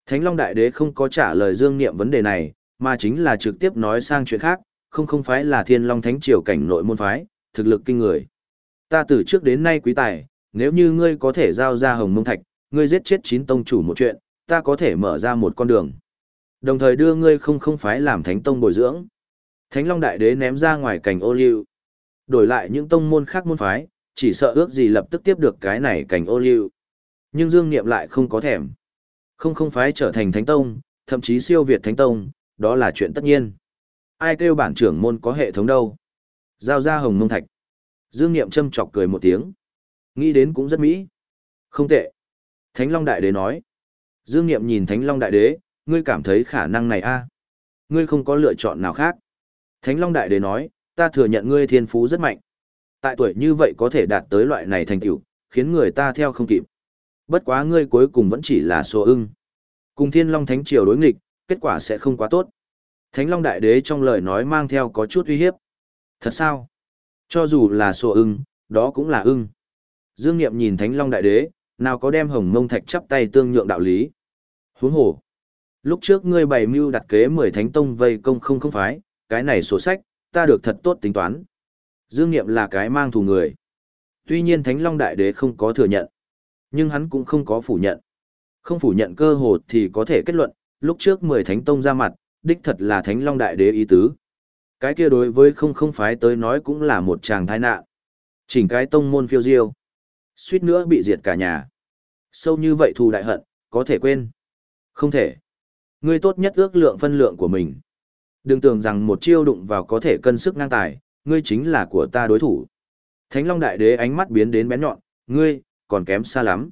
Thánh Long Đại Đế không có trả lời Dương Niệm vấn đề này, mà chính là trực tiếp nói sang chuyện khác, không không phái là Thiên Long Thánh Triều cảnh nội môn phái, thực lực kinh người. Ta từ trước đến nay quý tài, nếu như ngươi có thể giao ra Hồng Mông Thạch, ngươi giết chết chín tông chủ một chuyện, ta có thể mở ra một con đường. Đồng thời đưa ngươi không không phái làm thánh tông bồi dưỡng. Thánh Long Đại Đế ném ra ngoài cảnh ô liu. Đổi lại những tông môn khác môn phái, chỉ sợ ước gì lập tức tiếp được cái này cảnh ô liu. Nhưng Dương Niệm lại không có thèm. Không không phái trở thành thánh tông, thậm chí siêu việt thánh tông, đó là chuyện tất nhiên. Ai kêu bản trưởng môn có hệ thống đâu. Giao ra hồng mông thạch. Dương Niệm châm chọc cười một tiếng. Nghĩ đến cũng rất mỹ. Không tệ. Thánh Long Đại Đế nói. Dương Niệm nhìn Thánh Long Đại Đế, ngươi cảm thấy khả năng này a? Ngươi không có lựa chọn nào khác. Thánh Long Đại Đế nói, ta thừa nhận ngươi thiên phú rất mạnh. Tại tuổi như vậy có thể đạt tới loại này thành tựu, khiến người ta theo không kịp. Bất quá ngươi cuối cùng vẫn chỉ là số ưng. Cùng Thiên Long Thánh Triều đối nghịch, kết quả sẽ không quá tốt. Thánh Long Đại Đế trong lời nói mang theo có chút uy hiếp. Thật sao? Cho dù là số ưng, đó cũng là ưng. Dương Niệm nhìn Thánh Long Đại Đế, nào có đem hồng mông thạch chắp tay tương nhượng đạo lý. Huống hồ. Lúc trước ngươi bày mưu đặt kế mười thánh tông vây công không không phái, cái này sổ sách, ta được thật tốt tính toán. Dương Niệm là cái mang thù người. Tuy nhiên Thánh Long Đại Đế không có thừa nhận, nhưng hắn cũng không có phủ nhận. Không phủ nhận cơ hồ thì có thể kết luận, lúc trước mười thánh tông ra mặt, đích thật là Thánh Long Đại Đế ý tứ. Cái kia đối với không không phái tới nói cũng là một chàng tai nạn. Chỉnh cái tông môn phiêu diêu. Suýt nữa bị diệt cả nhà. Sâu như vậy thù đại hận, có thể quên. Không thể. Ngươi tốt nhất ước lượng phân lượng của mình. Đừng tưởng rằng một chiêu đụng vào có thể cân sức ngang tài, ngươi chính là của ta đối thủ. Thánh Long Đại Đế ánh mắt biến đến bén nhọn, ngươi, còn kém xa lắm.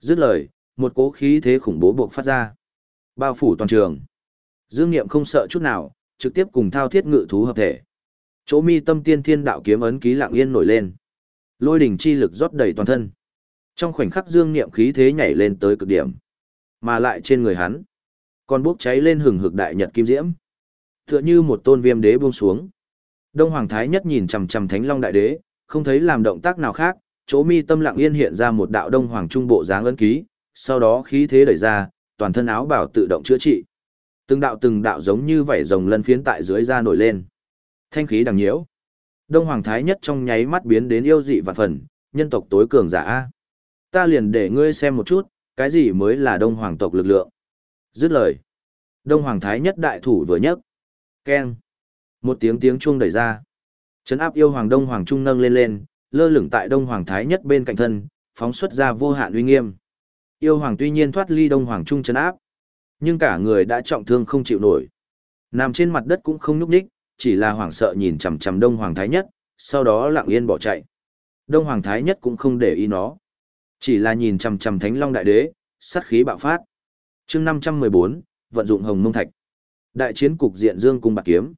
Dứt lời, một cố khí thế khủng bố buộc phát ra. Bao phủ toàn trường. Dương Niệm không sợ chút nào, trực tiếp cùng thao thiết ngự thú hợp thể. Chỗ mi tâm tiên thiên đạo kiếm ấn ký lặng yên nổi lên. Lôi đỉnh chi lực rót đầy toàn thân. Trong khoảnh khắc Dương Niệm khí thế nhảy lên tới cực điểm. Mà lại trên người hắn, còn bốc cháy lên hừng hực đại nhật kim diễm. Tựa như một tôn viêm đế buông xuống. Đông Hoàng Thái nhất nhìn chằm chằm Thánh Long Đại Đế, không thấy làm động tác nào khác, chỗ mi tâm lặng yên hiện ra một đạo Đông Hoàng Trung Bộ dáng ấn ký, sau đó khí thế đẩy ra, toàn thân áo bảo tự động chữa trị. Từng đạo từng đạo giống như vảy rồng lân phiến tại dưới da nổi lên. Thanh khí đằng nhiễu. Đông Hoàng Thái nhất trong nháy mắt biến đến yêu dị vạn phần, nhân tộc tối cường giả A. Ta liền để ngươi xem một chút, cái gì mới là Đông Hoàng tộc lực lượng. Dứt lời. Đông Hoàng Thái nhất đại thủ vừa nhấc. Keng. Một tiếng tiếng chuông đẩy ra. Trấn áp yêu Hoàng Đông Hoàng Trung nâng lên lên, lơ lửng tại Đông Hoàng Thái nhất bên cạnh thân, phóng xuất ra vô hạn uy nghiêm. Yêu Hoàng tuy nhiên thoát ly Đông Hoàng Trung trấn áp, nhưng cả người đã trọng thương không chịu nổi. Nằm trên mặt đất cũng không nhúc nhích, chỉ là hoảng sợ nhìn chằm chằm Đông Hoàng Thái Nhất, sau đó lặng yên bỏ chạy. Đông Hoàng Thái Nhất cũng không để ý nó, chỉ là nhìn chằm chằm Thánh Long Đại Đế, sát khí bạo phát. Chương 514, vận dụng Hồng Mông Thạch. Đại chiến cục diện Dương cung bạc kiếm.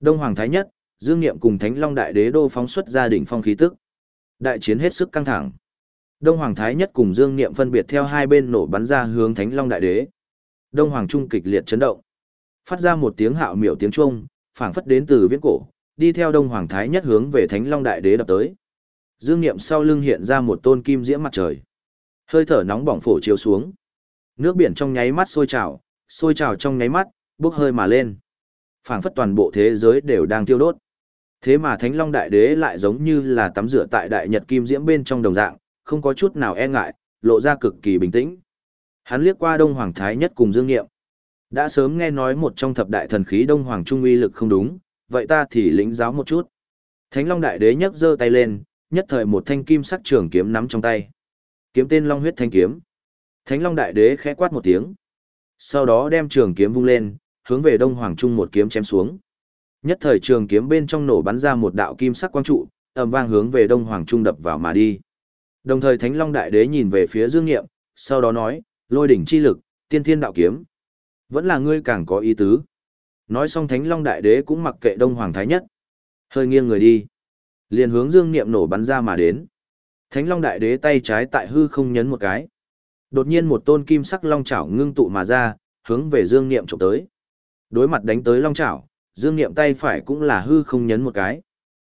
Đông Hoàng Thái Nhất, Dương Niệm cùng Thánh Long Đại Đế đô phóng xuất ra đỉnh phong khí tức. Đại chiến hết sức căng thẳng. Đông Hoàng Thái Nhất cùng Dương Niệm phân biệt theo hai bên nổ bắn ra hướng Thánh Long Đại Đế. Đông Hoàng Trung kịch liệt chấn động. Phát ra một tiếng hạo miểu tiếng trung, phảng phất đến từ viễn cổ, đi theo Đông Hoàng Thái Nhất hướng về Thánh Long Đại Đế đập tới. Dương Niệm sau lưng hiện ra một tôn kim diễm mặt trời. Hơi thở nóng bỏng phổ chiếu xuống. Nước biển trong nháy mắt sôi trào, sôi trào trong nháy mắt, bốc hơi mà lên. Phảng phất toàn bộ thế giới đều đang tiêu đốt. Thế mà Thánh Long Đại Đế lại giống như là tắm rửa tại đại nhật kim diễm bên trong đồng dạng, không có chút nào e ngại, lộ ra cực kỳ bình tĩnh. Hắn liếc qua Đông Hoàng Thái Nhất cùng Dương Nghiệm. Đã sớm nghe nói một trong thập đại thần khí Đông Hoàng Trung uy lực không đúng, vậy ta thì lĩnh giáo một chút. Thánh Long Đại Đế nhấc giơ tay lên, nhất thời một thanh kim sắc trường kiếm nắm trong tay. Kiếm tên Long huyết thanh kiếm. Thánh Long Đại Đế khẽ quát một tiếng. Sau đó đem trường kiếm vung lên, hướng về Đông Hoàng Trung một kiếm chém xuống. Nhất thời trường kiếm bên trong nổ bắn ra một đạo kim sắc quang trụ, ầm vang hướng về Đông Hoàng Trung đập vào mà đi. Đồng thời Thánh Long Đại Đế nhìn về phía Dương Nghiệm, sau đó nói, lôi đỉnh chi lực, tiên thiên đạo kiếm. Vẫn là ngươi càng có ý tứ. Nói xong Thánh Long Đại Đế cũng mặc kệ Đông Hoàng Thái Nhất. Hơi nghiêng người đi. Liền hướng Dương Niệm nổ bắn ra mà đến. Thánh Long Đại Đế tay trái tại hư không nhấn một cái. Đột nhiên một tôn kim sắc long chảo ngưng tụ mà ra, hướng về Dương Niệm chụp tới. Đối mặt đánh tới long chảo, Dương Niệm tay phải cũng là hư không nhấn một cái.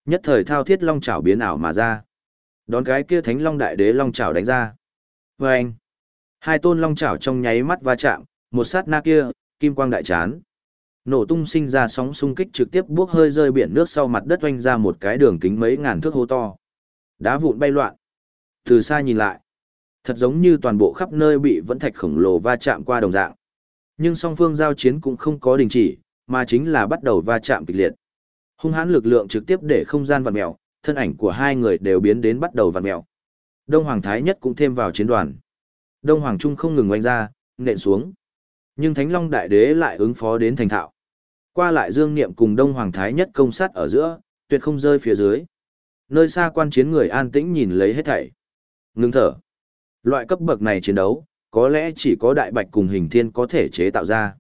Nhất thời thao thiết long chảo biến ảo mà ra. Đón cái kia Thánh Long Đại Đế long chảo đánh ra. Vâng! Hai tôn long chảo trong nháy mắt va chạm, một sát na kia, kim quang đại chán. Nổ tung sinh ra sóng xung kích trực tiếp buốc hơi rơi biển nước sau mặt đất oanh ra một cái đường kính mấy ngàn thước hố to. Đá vụn bay loạn. Từ xa nhìn lại, thật giống như toàn bộ khắp nơi bị vẫn thạch khổng lồ va chạm qua đồng dạng. Nhưng song phương giao chiến cũng không có đình chỉ, mà chính là bắt đầu va chạm kịch liệt. Hung hãn lực lượng trực tiếp để không gian vặn mèo, thân ảnh của hai người đều biến đến bắt đầu vặn mèo. Đông Hoàng Thái Nhất cũng thêm vào chiến đoàn. Đông Hoàng Trung không ngừng oanh ra, nện xuống. Nhưng Thánh Long Đại Đế lại ứng phó đến thành thạo. Qua lại Dương Niệm cùng Đông Hoàng Thái nhất công sát ở giữa, tuyệt không rơi phía dưới. Nơi xa quan chiến người an tĩnh nhìn lấy hết thảy. Ngưng thở. Loại cấp bậc này chiến đấu, có lẽ chỉ có Đại Bạch cùng Hình Thiên có thể chế tạo ra.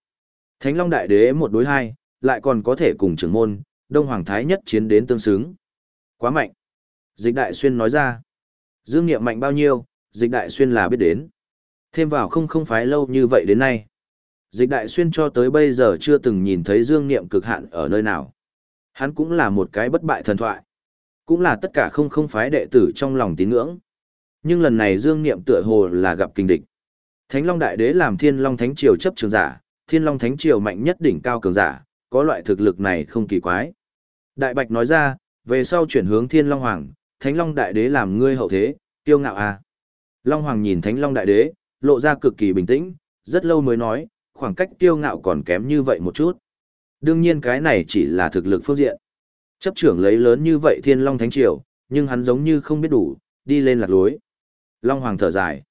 Thánh Long Đại Đế một đối hai, lại còn có thể cùng trưởng môn, Đông Hoàng Thái nhất chiến đến tương xứng. Quá mạnh. Dịch Đại Xuyên nói ra. Dương Niệm mạnh bao nhiêu, Dịch Đại Xuyên là biết đến. Thêm vào không không phái lâu như vậy đến nay. Dịch đại xuyên cho tới bây giờ chưa từng nhìn thấy dương niệm cực hạn ở nơi nào. Hắn cũng là một cái bất bại thần thoại. Cũng là tất cả không không phái đệ tử trong lòng tín ngưỡng. Nhưng lần này dương niệm tựa hồ là gặp kinh địch. Thánh Long Đại Đế làm Thiên Long Thánh Triều chấp trường giả, Thiên Long Thánh Triều mạnh nhất đỉnh cao cường giả, có loại thực lực này không kỳ quái. Đại Bạch nói ra, về sau chuyển hướng Thiên Long Hoàng, Thánh Long Đại Đế làm ngươi hậu thế, tiêu ngạo à. Long Hoàng nhìn Thánh Long Đại Đế, lộ ra cực kỳ bình tĩnh, rất lâu mới nói, khoảng cách tiêu ngạo còn kém như vậy một chút. Đương nhiên cái này chỉ là thực lực phương diện. Chấp trưởng lấy lớn như vậy thiên long thánh triều, nhưng hắn giống như không biết đủ, đi lên lạc lối. Long Hoàng thở dài.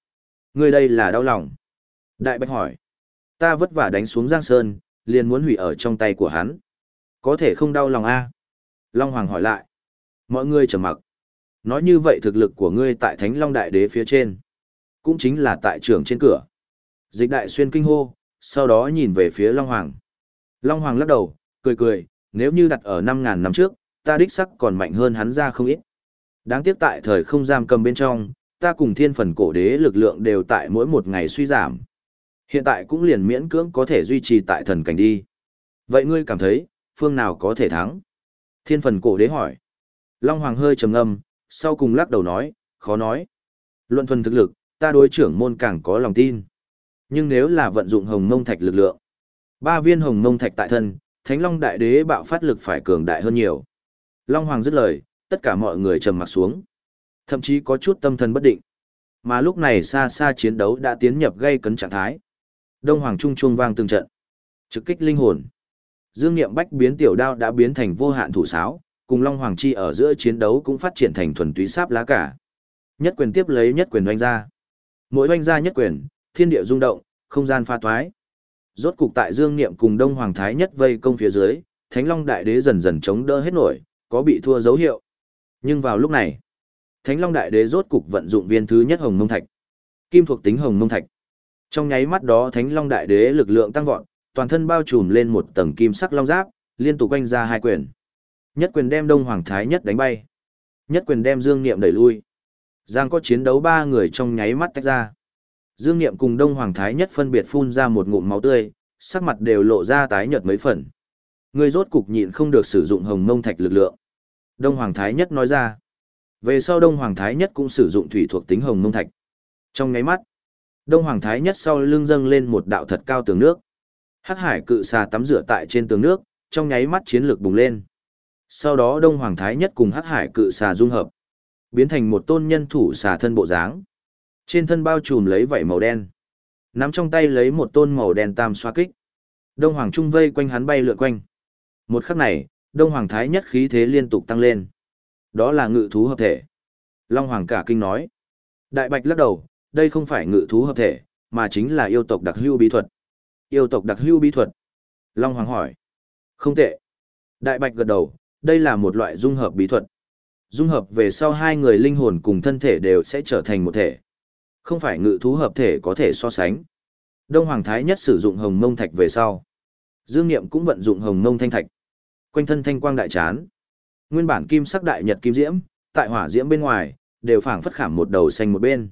Người đây là đau lòng. Đại Bạch hỏi. Ta vất vả đánh xuống Giang Sơn, liền muốn hủy ở trong tay của hắn. Có thể không đau lòng a Long Hoàng hỏi lại. Mọi người trầm mặc. Nói như vậy thực lực của ngươi tại Thánh Long Đại Đế phía trên. Cũng chính là tại trường trên cửa. Dịch đại xuyên kinh hô, sau đó nhìn về phía Long Hoàng. Long Hoàng lắc đầu, cười cười, nếu như đặt ở 5.000 năm trước, ta đích sắc còn mạnh hơn hắn ra không ít. Đáng tiếc tại thời không giam cầm bên trong, ta cùng thiên phần cổ đế lực lượng đều tại mỗi một ngày suy giảm. Hiện tại cũng liền miễn cưỡng có thể duy trì tại thần cảnh đi. Vậy ngươi cảm thấy, phương nào có thể thắng? Thiên phần cổ đế hỏi. Long Hoàng hơi trầm ngâm, sau cùng lắc đầu nói, khó nói. Luận thuần thực lực, ta đối trưởng môn càng có lòng tin. Nhưng nếu là vận dụng hồng mông thạch lực lượng, ba viên hồng mông thạch tại thân, Thánh Long Đại Đế bạo phát lực phải cường đại hơn nhiều. Long Hoàng dứt lời, tất cả mọi người trầm mặt xuống. Thậm chí có chút tâm thần bất định. Mà lúc này xa xa chiến đấu đã tiến nhập gây cấn trạng thái. Đông Hoàng Trung chuông vang từng trận. Trực kích linh hồn. Dương Niệm Bách biến tiểu đao đã biến thành vô hạn thủ sáo, cùng Long Hoàng Chi ở giữa chiến đấu cũng phát triển thành thuần túy sáp lá cả. Nhất quyền tiếp lấy nhất quyền oanh ra. Mỗi oanh ra nhất quyền, thiên địa rung động, không gian pha toái. Rốt cục tại Dương Niệm cùng Đông Hoàng Thái nhất vây công phía dưới, Thánh Long Đại Đế dần dần chống đỡ hết nổi, có bị thua dấu hiệu. Nhưng vào lúc này, Thánh Long Đại Đế rốt cục vận dụng viên thứ nhất Hồng Mông Thạch. Kim thuộc tính Hồng Mông Thạch. Trong nháy mắt đó Thánh Long Đại Đế lực lượng tăng vọt, toàn thân bao trùm lên một tầng kim sắc long giáp, liên tục quanh ra hai quyền. Nhất quyền đem Đông Hoàng Thái nhất đánh bay. Nhất quyền đem Dương Niệm đẩy lui. Giang có chiến đấu ba người trong nháy mắt tách ra. Dương Niệm cùng Đông Hoàng Thái nhất phân biệt phun ra một ngụm máu tươi, sắc mặt đều lộ ra tái nhợt mấy phần. Người rốt cục nhịn không được sử dụng hồng mông thạch lực lượng. Đông Hoàng Thái nhất nói ra. Về sau Đông Hoàng Thái nhất cũng sử dụng thủy thuộc tính hồng mông thạch. Trong ngáy mắt, Đông Hoàng Thái nhất sau lưng dâng lên một đạo thật cao tường nước. Hắc Hải cự xà tắm rửa tại trên tường nước, trong nháy mắt chiến lược bùng lên. Sau đó Đông Hoàng Thái nhất cùng Hắc Hải cự xà dung hợp, biến thành một tôn nhân thủ xà thân bộ dáng. Trên thân bao trùm lấy vảy màu đen. Nắm trong tay lấy một tôn màu đen tam xoa kích. Đông Hoàng Trung vây quanh hắn bay lượn quanh. Một khắc này, Đông Hoàng Thái nhất khí thế liên tục tăng lên. Đó là ngự thú hợp thể. Long Hoàng cả kinh nói. Đại Bạch lắc đầu, đây không phải ngự thú hợp thể, mà chính là yêu tộc đặc hưu bí thuật. Yêu tộc đặc hưu bí thuật. Long Hoàng hỏi. Không tệ. Đại Bạch gật đầu, đây là một loại dung hợp bí thuật. Dung hợp về sau hai người linh hồn cùng thân thể đều sẽ trở thành một thể. Không phải ngự thú hợp thể có thể so sánh. Đông Hoàng Thái nhất sử dụng hồng mông thạch về sau. Dương Niệm cũng vận dụng hồng mông thanh thạch. Quanh thân thanh quang đại chán. Nguyên bản kim sắc đại nhật kim diễm, tại hỏa diễm bên ngoài, đều phảng phất khảm một đầu xanh một bên.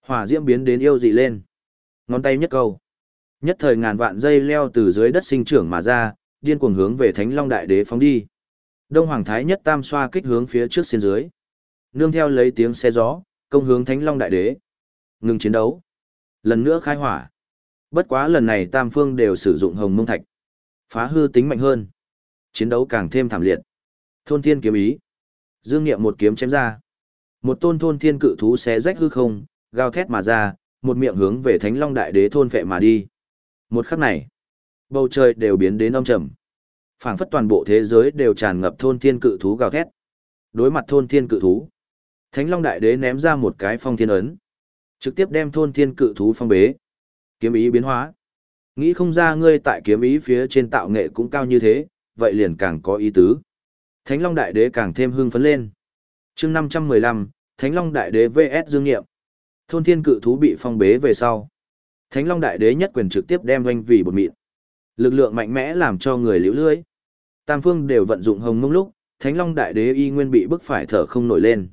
Hỏa diễm biến đến yêu dị lên. Ngón tay nhất câu. Nhất thời ngàn vạn dây leo từ dưới đất sinh trưởng mà ra, điên cuồng hướng về Thánh Long Đại Đế phóng đi. Đông Hoàng Thái nhất tam xoa kích hướng phía trước xin dưới. Nương theo lấy tiếng xe gió, công hướng Thánh Long Đại Đế. Ngừng chiến đấu. Lần nữa khai hỏa. Bất quá lần này tam phương đều sử dụng hồng mông thạch. Phá hư tính mạnh hơn. Chiến đấu càng thêm thảm liệt. Thôn thiên kiếm ý. Dương Niệm một kiếm chém ra. Một tôn thôn thiên cự thú xé rách hư không, gào thét mà ra, một miệng hướng về Thánh Long Đại Đế thôn phệ mà đi. Một khắc này, bầu trời đều biến đến âm trầm. Phảng phất toàn bộ thế giới đều tràn ngập thôn thiên cự thú gào thét. Đối mặt thôn thiên cự thú, Thánh Long Đại Đế ném ra một cái phong thiên ấn, trực tiếp đem thôn thiên cự thú phong bế. Kiếm ý biến hóa. Nghĩ không ra ngươi tại kiếm ý phía trên tạo nghệ cũng cao như thế, vậy liền càng có ý tứ. Thánh Long Đại Đế càng thêm hưng phấn lên. chương 515, Thánh Long Đại Đế VS Dương Nghiệm. Thôn thiên cự thú bị phong bế về sau. Thánh Long Đại Đế nhất quyền trực tiếp đem doanh vì bột mịn. Lực lượng mạnh mẽ làm cho người liễu lưới. Tam phương đều vận dụng hồng mông lúc, Thánh Long Đại Đế y nguyên bị bức phải thở không nổi lên.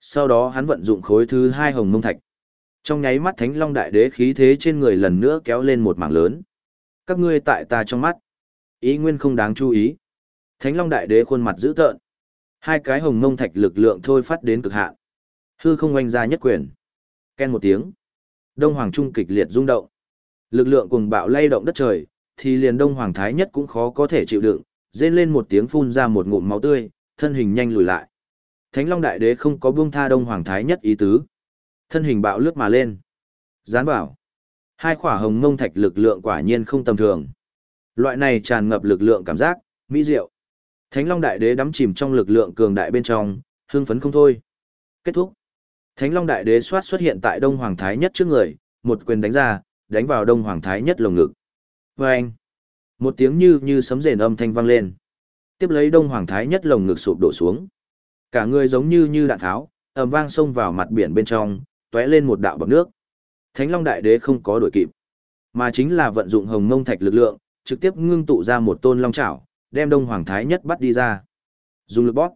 Sau đó hắn vận dụng khối thứ hai hồng mông thạch. Trong nháy mắt Thánh Long Đại Đế khí thế trên người lần nữa kéo lên một mảng lớn. Các ngươi tại ta trong mắt. Ý nguyên không đáng chú ý. Thánh Long Đại Đế khuôn mặt dữ tợn. Hai cái hồng mông thạch lực lượng thôi phát đến cực hạn. Hư không oanh ra nhất quyền. Ken một tiếng. Đông Hoàng Trung kịch liệt rung động. Lực lượng cùng bạo lay động đất trời, thì liền Đông Hoàng Thái nhất cũng khó có thể chịu đựng, rên lên một tiếng phun ra một ngụm máu tươi, thân hình nhanh lùi lại. Thánh Long Đại Đế không có buông tha Đông Hoàng Thái nhất ý tứ. Thân hình bạo lướt mà lên. Gián bảo. Hai khỏa hồng ngông thạch lực lượng quả nhiên không tầm thường. Loại này tràn ngập lực lượng cảm giác, mỹ diệu. Thánh Long Đại Đế đắm chìm trong lực lượng cường đại bên trong, hưng phấn không thôi. Kết thúc. Thánh Long Đại Đế xoát xuất hiện tại Đông Hoàng Thái Nhất trước người, một quyền đánh ra, đánh vào Đông Hoàng Thái Nhất lồng ngực. Vâng! một tiếng như như sấm rền âm thanh vang lên. Tiếp lấy Đông Hoàng Thái nhất lồng ngực sụp đổ xuống. Cả người giống như như đạn tháo, ầm vang xông vào mặt biển bên trong, tóe lên một đạo bọt nước. Thánh Long Đại Đế không có đuổi kịp, mà chính là vận dụng Hồng Mông Thạch lực lượng, trực tiếp ngưng tụ ra một tôn long chảo, đem Đông Hoàng Thái nhất bắt đi ra. Dùng lực bóp,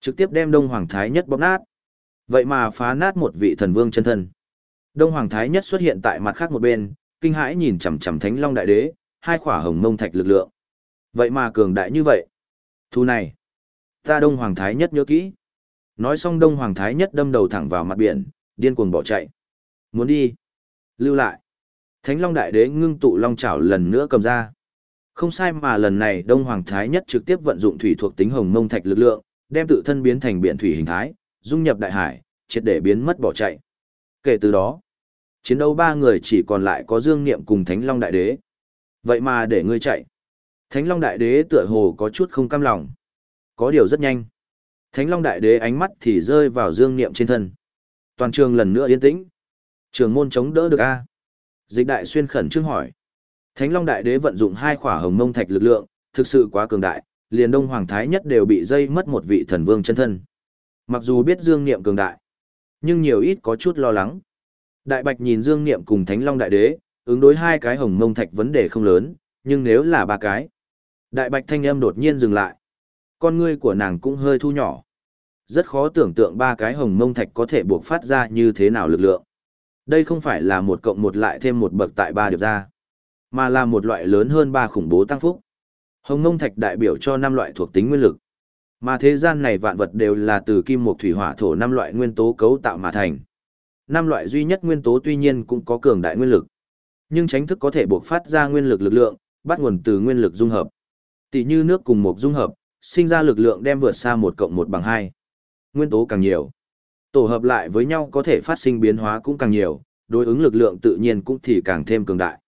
trực tiếp đem Đông Hoàng Thái nhất bóp nát. Vậy mà phá nát một vị thần vương chân thân. Đông Hoàng Thái nhất xuất hiện tại mặt khác một bên, kinh hãi nhìn chằm chằm Thánh Long Đại Đế, hai khỏa hồng mông thạch lực lượng. Vậy mà cường đại như vậy. Thu này, ta Đông Hoàng Thái nhất nhớ kỹ. Nói xong Đông Hoàng Thái nhất đâm đầu thẳng vào mặt biển, điên cuồng bỏ chạy. Muốn đi. Lưu lại. Thánh Long Đại Đế ngưng tụ long chảo lần nữa cầm ra. Không sai mà lần này Đông Hoàng Thái nhất trực tiếp vận dụng thủy thuộc tính hồng mông thạch lực lượng, đem tự thân biến thành biển thủy hình thái, dung nhập đại hải, triệt để biến mất bỏ chạy. Kể từ đó, chiến đấu ba người chỉ còn lại có Dương Niệm cùng Thánh Long Đại Đế. Vậy mà để ngươi chạy. Thánh Long Đại Đế tựa hồ có chút không cam lòng. Có điều rất nhanh. Thánh Long Đại Đế ánh mắt thì rơi vào Dương Niệm trên thân. Toàn trường lần nữa yên tĩnh. Trường môn chống đỡ được a Dịch đại xuyên khẩn trương hỏi. Thánh Long Đại Đế vận dụng hai khỏa hồng mông thạch lực lượng, thực sự quá cường đại, liền đông hoàng thái nhất đều bị dây mất một vị thần vương chân thân. Mặc dù biết Dương Niệm cường đại, nhưng nhiều ít có chút lo lắng. Đại Bạch nhìn Dương Niệm cùng Thánh Long Đại Đế, ứng đối hai cái hồng mông thạch vấn đề không lớn, nhưng nếu là ba cái. Đại Bạch thanh âm đột nhiên dừng lại. Con ngươi của nàng cũng hơi thu nhỏ. Rất khó tưởng tượng ba cái hồng mông thạch có thể buộc phát ra như thế nào lực lượng. Đây không phải là một cộng một lại thêm một bậc tại ba điệp ra, mà là một loại lớn hơn ba khủng bố tăng phúc. Hồng ngông thạch đại biểu cho năm loại thuộc tính nguyên lực. Mà thế gian này vạn vật đều là từ kim mộc thủy hỏa thổ năm loại nguyên tố cấu tạo mà thành. Năm loại duy nhất nguyên tố tuy nhiên cũng có cường đại nguyên lực, nhưng tránh thức có thể buộc phát ra nguyên lực lực lượng, bắt nguồn từ nguyên lực dung hợp. Tỷ như nước cùng mộc dung hợp, sinh ra lực lượng đem vượt xa một cộng một bằng hai. Nguyên tố càng nhiều, tổ hợp lại với nhau có thể phát sinh biến hóa cũng càng nhiều, đối ứng lực lượng tự nhiên cũng thì càng thêm cường đại.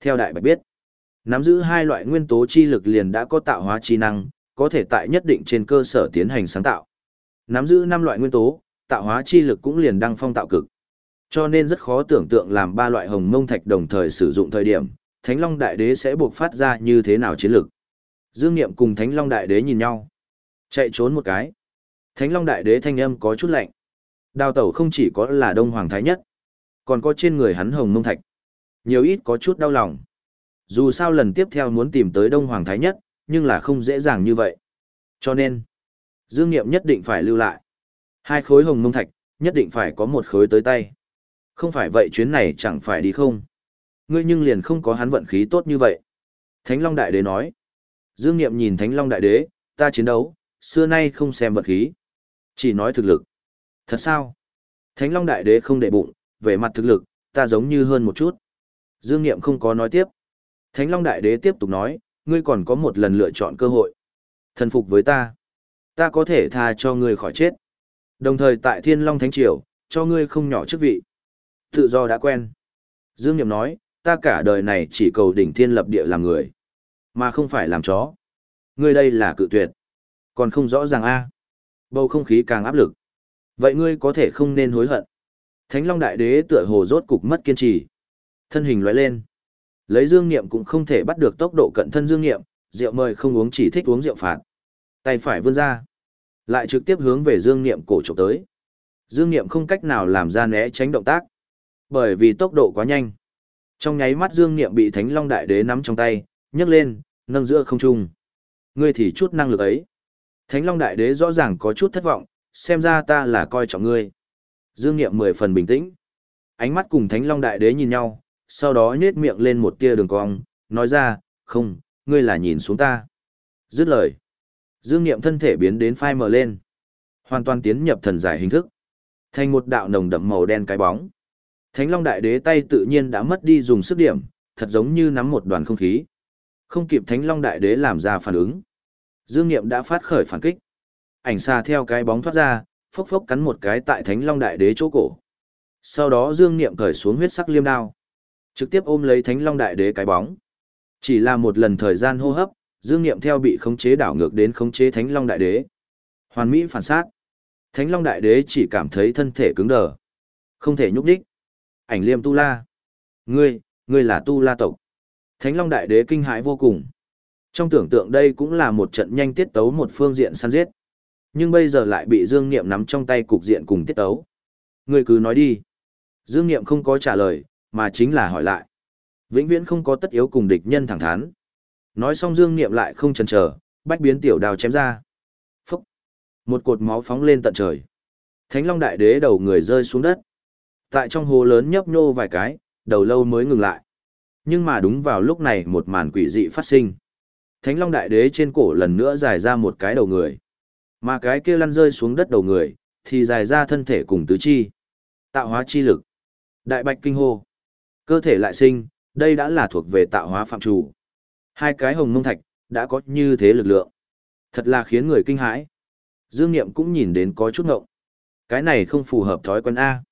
Theo đại bạch biết, nắm giữ hai loại nguyên tố chi lực liền đã có tạo hóa chi năng, có thể tại nhất định trên cơ sở tiến hành sáng tạo. Nắm giữ năm loại nguyên tố, tạo hóa chi lực cũng liền đăng phong tạo cực. Cho nên rất khó tưởng tượng làm ba loại hồng mông thạch đồng thời sử dụng thời điểm, Thánh Long Đại Đế sẽ buộc phát ra như thế nào chiến lực. Dương Niệm cùng Thánh Long Đại Đế nhìn nhau. Chạy trốn một cái. Thánh Long Đại Đế thanh âm có chút lạnh. Đào tẩu không chỉ có là Đông Hoàng Thái Nhất, còn có trên người hắn hồng mông thạch. Nhiều ít có chút đau lòng. Dù sao lần tiếp theo muốn tìm tới Đông Hoàng Thái Nhất, nhưng là không dễ dàng như vậy. Cho nên, Dương Niệm nhất định phải lưu lại. Hai khối hồng mông thạch, nhất định phải có một khối tới tay. Không phải vậy chuyến này chẳng phải đi không. Ngươi nhưng liền không có hắn vận khí tốt như vậy. Thánh Long Đại Đế nói. Dương Niệm nhìn Thánh Long Đại Đế, ta chiến đấu, xưa nay không xem vận khí. Chỉ nói thực lực. Thật sao? Thánh Long Đại Đế không để bụng, về mặt thực lực, ta giống như hơn một chút. Dương Niệm không có nói tiếp. Thánh Long Đại Đế tiếp tục nói, ngươi còn có một lần lựa chọn cơ hội. Thần phục với ta. Ta có thể tha cho ngươi khỏi chết. Đồng thời tại Thiên Long Thánh Triều, cho ngươi không nhỏ chức vị. Tự do đã quen. Dương Niệm nói, ta cả đời này chỉ cầu đỉnh thiên lập địa làm người, mà không phải làm chó. Ngươi đây là cự tuyệt. Còn không rõ ràng a Bầu không khí càng áp lực. Vậy ngươi có thể không nên hối hận. Thánh Long Đại Đế tựa hồ rốt cục mất kiên trì. Thân hình lóe lên. Lấy dương niệm cũng không thể bắt được tốc độ cận thân dương niệm, rượu mời không uống chỉ thích uống rượu phạt. Tay phải vươn ra, lại trực tiếp hướng về dương niệm cổ trộm tới. Dương niệm không cách nào làm ra né tránh động tác, bởi vì tốc độ quá nhanh. Trong nháy mắt dương niệm bị Thánh Long Đại Đế nắm trong tay, nhấc lên, nâng giữa không trung. Ngươi thì chút năng lực ấy. Thánh Long Đại Đế rõ ràng có chút thất vọng, xem ra ta là coi trọng ngươi. Dương Niệm mười phần bình tĩnh. Ánh mắt cùng Thánh Long Đại Đế nhìn nhau, sau đó nhếch miệng lên một tia đường cong, nói ra, không, ngươi là nhìn xuống ta. Dứt lời. Dương Niệm thân thể biến đến phai mờ lên. Hoàn toàn tiến nhập thần giải hình thức. Thành một đạo nồng đậm màu đen cái bóng. Thánh Long Đại Đế tay tự nhiên đã mất đi dùng sức điểm, thật giống như nắm một đoàn không khí. Không kịp Thánh Long Đại Đế làm ra phản ứng. Dương Niệm đã phát khởi phản kích. Ảnh xa theo cái bóng thoát ra, phốc phốc cắn một cái tại Thánh Long Đại Đế chỗ cổ. Sau đó Dương Niệm cởi xuống huyết sắc liêm đao trực tiếp ôm lấy Thánh Long Đại Đế cái bóng. Chỉ là một lần thời gian hô hấp, Dương Niệm theo bị khống chế đảo ngược đến khống chế Thánh Long Đại Đế. Hoàn mỹ phản sát. Thánh Long Đại Đế chỉ cảm thấy thân thể cứng đờ, không thể nhúc nhích Ảnh Liêm Tu La, ngươi, ngươi là Tu La tộc. Thánh Long Đại Đế kinh hãi vô cùng. Trong tưởng tượng đây cũng là một trận nhanh tiết tấu một phương diện săn giết. Nhưng bây giờ lại bị Dương Niệm nắm trong tay cục diện cùng tiết tấu. ngươi cứ nói đi. Dương Niệm không có trả lời, mà chính là hỏi lại. Vĩnh viễn không có tất yếu cùng địch nhân thẳng thắn. Nói xong Dương Niệm lại không chần chờ, bách biến tiểu đào chém ra. Phúc! Một cột máu phóng lên tận trời. Thánh Long Đại Đế đầu người rơi xuống đất. Tại trong hồ lớn nhấp nhô vài cái, đầu lâu mới ngừng lại. Nhưng mà đúng vào lúc này một màn quỷ dị phát sinh. Thánh Long Đại Đế trên cổ lần nữa dài ra một cái đầu người. Mà cái kia lăn rơi xuống đất đầu người, thì dài ra thân thể cùng tứ chi. Tạo hóa chi lực. Đại bạch kinh hô. Cơ thể lại sinh, đây đã là thuộc về tạo hóa phạm chủ. Hai cái hồng mông thạch, đã có như thế lực lượng. Thật là khiến người kinh hãi. Dương Niệm cũng nhìn đến có chút ngộng. Cái này không phù hợp thói quen A.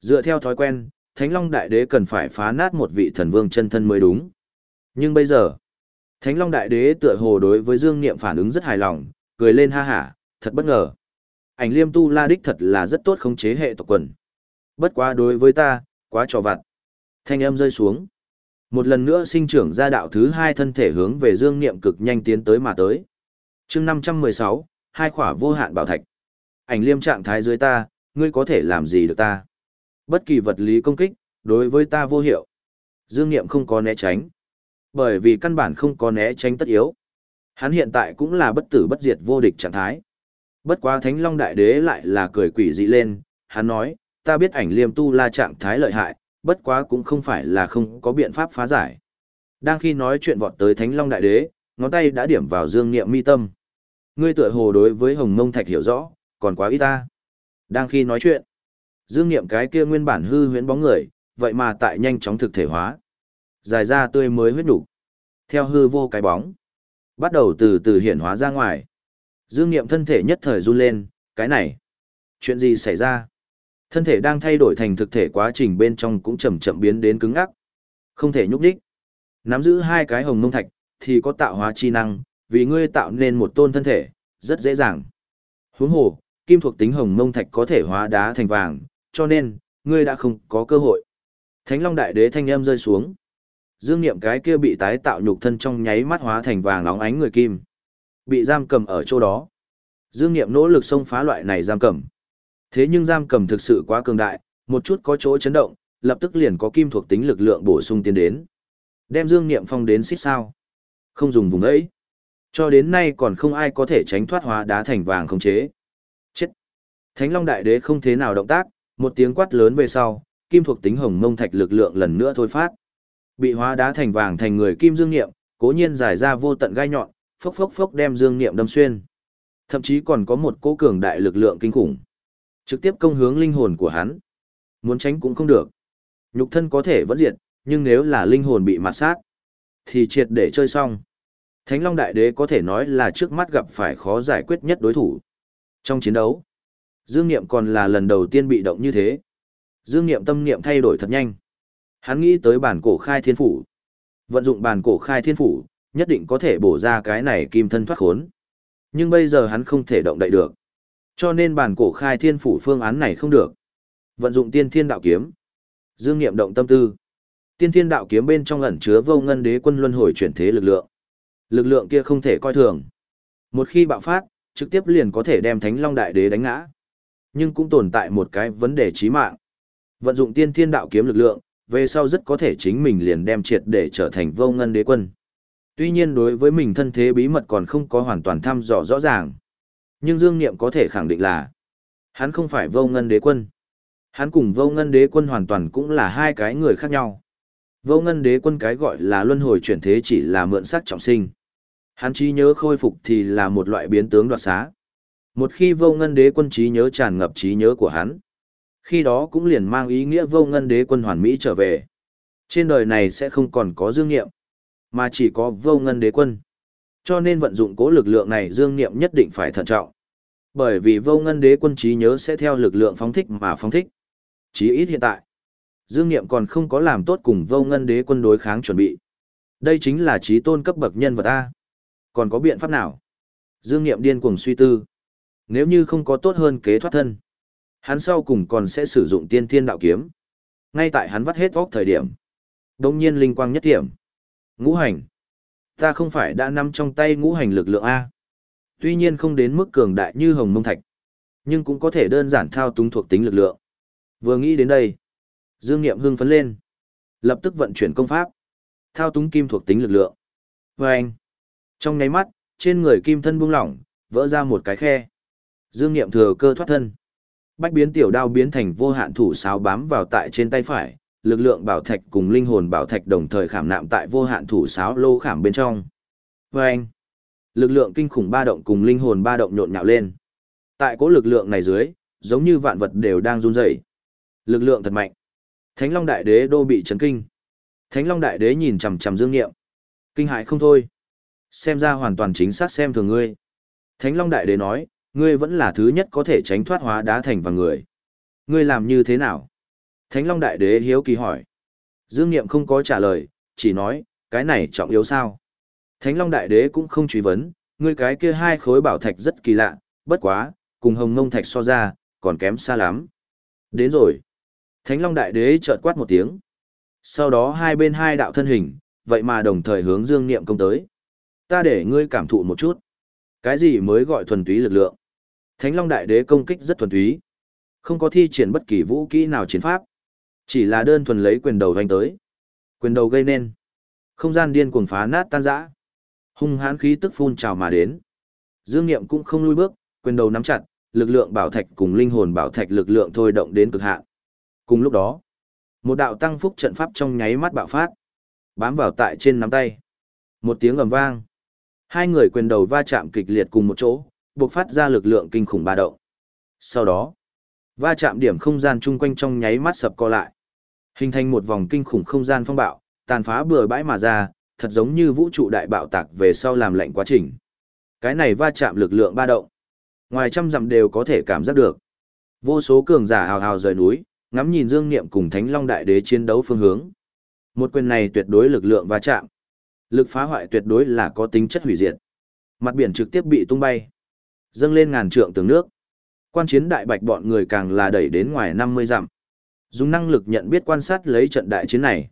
Dựa theo thói quen, Thánh Long Đại Đế cần phải phá nát một vị thần vương chân thân mới đúng. Nhưng bây giờ, Thánh Long Đại Đế tựa hồ đối với Dương Niệm phản ứng rất hài lòng, cười lên ha hả, thật bất ngờ. Ảnh liêm tu la đích thật là rất tốt khống chế hệ tộc quần. Bất quá đối với ta, quá trò vặt. Thanh âm rơi xuống. Một lần nữa sinh trưởng ra đạo thứ hai thân thể hướng về Dương Niệm cực nhanh tiến tới mà tới. chương 516, hai khỏa vô hạn bảo thạch. Ảnh liêm trạng thái dưới ta, ngươi có thể làm gì được ta? Bất kỳ vật lý công kích, đối với ta vô hiệu. Dương Niệm không có né tránh. Bởi vì căn bản không có né tránh tất yếu. Hắn hiện tại cũng là bất tử bất diệt vô địch trạng thái. Bất quá Thánh Long Đại Đế lại là cười quỷ dị lên, hắn nói, ta biết ảnh liêm tu la trạng thái lợi hại, bất quá cũng không phải là không có biện pháp phá giải. Đang khi nói chuyện vọt tới Thánh Long Đại Đế, ngón tay đã điểm vào Dương Niệm mi tâm. Ngươi tựa hồ đối với Hồng Mông Thạch hiểu rõ, còn quá ít ta. Đang khi nói chuyện, Dương Niệm cái kia nguyên bản hư huyễn bóng người, vậy mà tại nhanh chóng thực thể hóa. Dài ra tươi mới huyết đủ. Theo hư vô cái bóng, bắt đầu từ từ hiển hóa ra ngoài. Dương Niệm thân thể nhất thời run lên, cái này, chuyện gì xảy ra? Thân thể đang thay đổi thành thực thể quá trình bên trong cũng chậm chậm biến đến cứng ngắc. Không thể nhúc nhích. Nắm giữ hai cái hồng mông thạch, thì có tạo hóa chi năng, vì ngươi tạo nên một tôn thân thể, rất dễ dàng. Huống hồ, kim thuộc tính hồng mông thạch có thể hóa đá thành vàng, cho nên, ngươi đã không có cơ hội. Thánh Long Đại Đế thanh âm rơi xuống. Dương Niệm cái kia bị tái tạo nhục thân trong nháy mắt hóa thành vàng óng ánh người kim. Bị giam cầm ở chỗ đó. Dương Niệm nỗ lực xông phá loại này giam cầm. Thế nhưng giam cầm thực sự quá cường đại, một chút có chỗ chấn động, lập tức liền có kim thuộc tính lực lượng bổ sung tiến đến. Đem Dương Niệm phong đến xích sao. Không dùng vùng ấy. Cho đến nay còn không ai có thể tránh thoát hóa đá thành vàng không chế. Chết. Thánh Long Đại Đế không thế nào động tác, một tiếng quát lớn về sau, kim thuộc tính hồng mông thạch lực lượng lần nữa thôi phát. Bị hóa đá thành vàng thành người kim dương niệm, cố nhiên giải ra vô tận gai nhọn, phốc phốc phốc đem dương niệm đâm xuyên. Thậm chí còn có một cố cường đại lực lượng kinh khủng. Trực tiếp công hướng linh hồn của hắn. Muốn tránh cũng không được. Nhục thân có thể vẫn diệt, nhưng nếu là linh hồn bị mạt sát, thì triệt để chơi xong. Thánh Long Đại Đế có thể nói là trước mắt gặp phải khó giải quyết nhất đối thủ. Trong chiến đấu, Dương Niệm còn là lần đầu tiên bị động như thế. Dương Niệm tâm niệm thay đổi thật nhanh. Hắn nghĩ tới bản cổ khai thiên phủ. Vận dụng bản cổ khai thiên phủ, nhất định có thể bổ ra cái này kim thân thoát khốn. Nhưng bây giờ hắn không thể động đậy được. Cho nên bản cổ khai thiên phủ phương án này không được. Vận dụng tiên thiên đạo kiếm. Dương Niệm động tâm tư. Tiên thiên đạo kiếm bên trong ẩn chứa vô ngân đế quân luân hồi chuyển thế lực lượng. Lực lượng kia không thể coi thường. Một khi bạo phát, trực tiếp liền có thể đem Thánh Long Đại Đế đánh ngã. Nhưng cũng tồn tại một cái vấn đề chí mạng. Vận dụng tiên thiên đạo kiếm lực lượng, về sau rất có thể chính mình liền đem triệt để trở thành vô ngân đế quân. Tuy nhiên đối với mình thân thế bí mật còn không có hoàn toàn thăm dò rõ ràng. Nhưng Dương Niệm có thể khẳng định là hắn không phải vô ngân đế quân. Hắn cùng vô ngân đế quân hoàn toàn cũng là hai cái người khác nhau. Vô ngân đế quân cái gọi là luân hồi chuyển thế chỉ là mượn sắc trọng sinh. Hắn trí nhớ khôi phục thì là một loại biến tướng đoạt xá. Một khi vô ngân đế quân trí nhớ tràn ngập trí nhớ của hắn, khi đó cũng liền mang ý nghĩa vô ngân đế quân hoàn mỹ trở về. Trên đời này sẽ không còn có dương nghiệm, mà chỉ có vô ngân đế quân. Cho nên vận dụng cố lực lượng này dương Niệm nhất định phải thận trọng. Bởi vì vô ngân đế quân trí nhớ sẽ theo lực lượng phóng thích mà phóng thích. Chí ít hiện tại, dương Niệm còn không có làm tốt cùng vô ngân đế quân đối kháng chuẩn bị. Đây chính là trí tôn cấp bậc nhân vật A. Còn có biện pháp nào? Dương Niệm điên cuồng suy tư. Nếu như không có tốt hơn kế thoát thân, hắn sau cùng còn sẽ sử dụng tiên thiên đạo kiếm. Ngay tại hắn vắt hết vóc thời điểm. Đông nhiên linh quang nhất điểm. Ngũ hành. Ta không phải đã nắm trong tay ngũ hành lực lượng A. Tuy nhiên không đến mức cường đại như hồng mông thạch, nhưng cũng có thể đơn giản thao túng thuộc tính lực lượng. Vừa nghĩ đến đây, Dương Niệm hưng phấn lên. Lập tức vận chuyển công pháp, thao túng kim thuộc tính lực lượng. Và anh, trong nháy mắt, trên người kim thân buông lỏng, vỡ ra một cái khe. Dương Niệm thừa cơ thoát thân. Bách biến tiểu đao biến thành vô hạn thủ sáo bám vào tại trên tay phải, lực lượng bảo thạch cùng linh hồn bảo thạch đồng thời khảm nạm tại vô hạn thủ sáo lô khảm bên trong. Và anh, lực lượng kinh khủng ba động cùng linh hồn ba động nhộn nhạo lên. Tại cố lực lượng này dưới, giống như vạn vật đều đang run rẩy. Lực lượng thật mạnh. Thánh Long Đại Đế đô bị chấn kinh. Thánh Long Đại Đế nhìn chằm chằm Dương Nghiệm. Kinh hãi không thôi. Xem ra hoàn toàn chính xác xem thường ngươi. Thánh Long Đại Đế nói, ngươi vẫn là thứ nhất có thể tránh thoát hóa đá thành và người. Ngươi làm như thế nào? Thánh Long Đại Đế hiếu kỳ hỏi. Dương Niệm không có trả lời, chỉ nói, cái này trọng yếu sao? Thánh Long Đại Đế cũng không truy vấn, ngươi cái kia hai khối bảo thạch rất kỳ lạ, bất quá, cùng hồng ngông thạch so ra, còn kém xa lắm. Đến rồi. Thánh Long Đại Đế chợt quát một tiếng. Sau đó hai bên hai đạo thân hình, vậy mà đồng thời hướng Dương Niệm công tới. Ta để ngươi cảm thụ một chút. Cái gì mới gọi thuần túy lực lượng? Thánh Long Đại Đế công kích rất thuần túy. Không có thi triển bất kỳ vũ kỹ nào chiến pháp. Chỉ là đơn thuần lấy quyền đầu vành tới. Quyền đầu gây nên. Không gian điên cuồng phá nát tan rã. Hung hãn khí tức phun trào mà đến. Dương Niệm cũng không lui bước, quyền đầu nắm chặt, lực lượng bảo thạch cùng linh hồn bảo thạch lực lượng thôi động đến cực hạn. Cùng lúc đó, một đạo tăng phúc trận pháp trong nháy mắt bạo phát, bám vào tại trên nắm tay. Một tiếng ầm vang, hai người quyền đầu va chạm kịch liệt cùng một chỗ, bộc phát ra lực lượng kinh khủng ba động. Sau đó, va chạm điểm không gian chung quanh trong nháy mắt sập co lại, hình thành một vòng kinh khủng không gian phong bạo, tàn phá bừa bãi mà ra, thật giống như vũ trụ đại bạo tạc về sau làm lạnh quá trình. Cái này va chạm lực lượng ba động, ngoài trăm dặm đều có thể cảm giác được. Vô số cường giả hào hào rời núi, ngắm nhìn Dương Niệm cùng Thánh Long Đại Đế chiến đấu phương hướng. Một quyền này tuyệt đối lực lượng va chạm. Lực phá hoại tuyệt đối là có tính chất hủy diệt. Mặt biển trực tiếp bị tung bay, dâng lên ngàn trượng tường nước. Quan chiến đại bạch bọn người càng là đẩy đến ngoài 50 dặm. Dùng năng lực nhận biết quan sát lấy trận đại chiến này.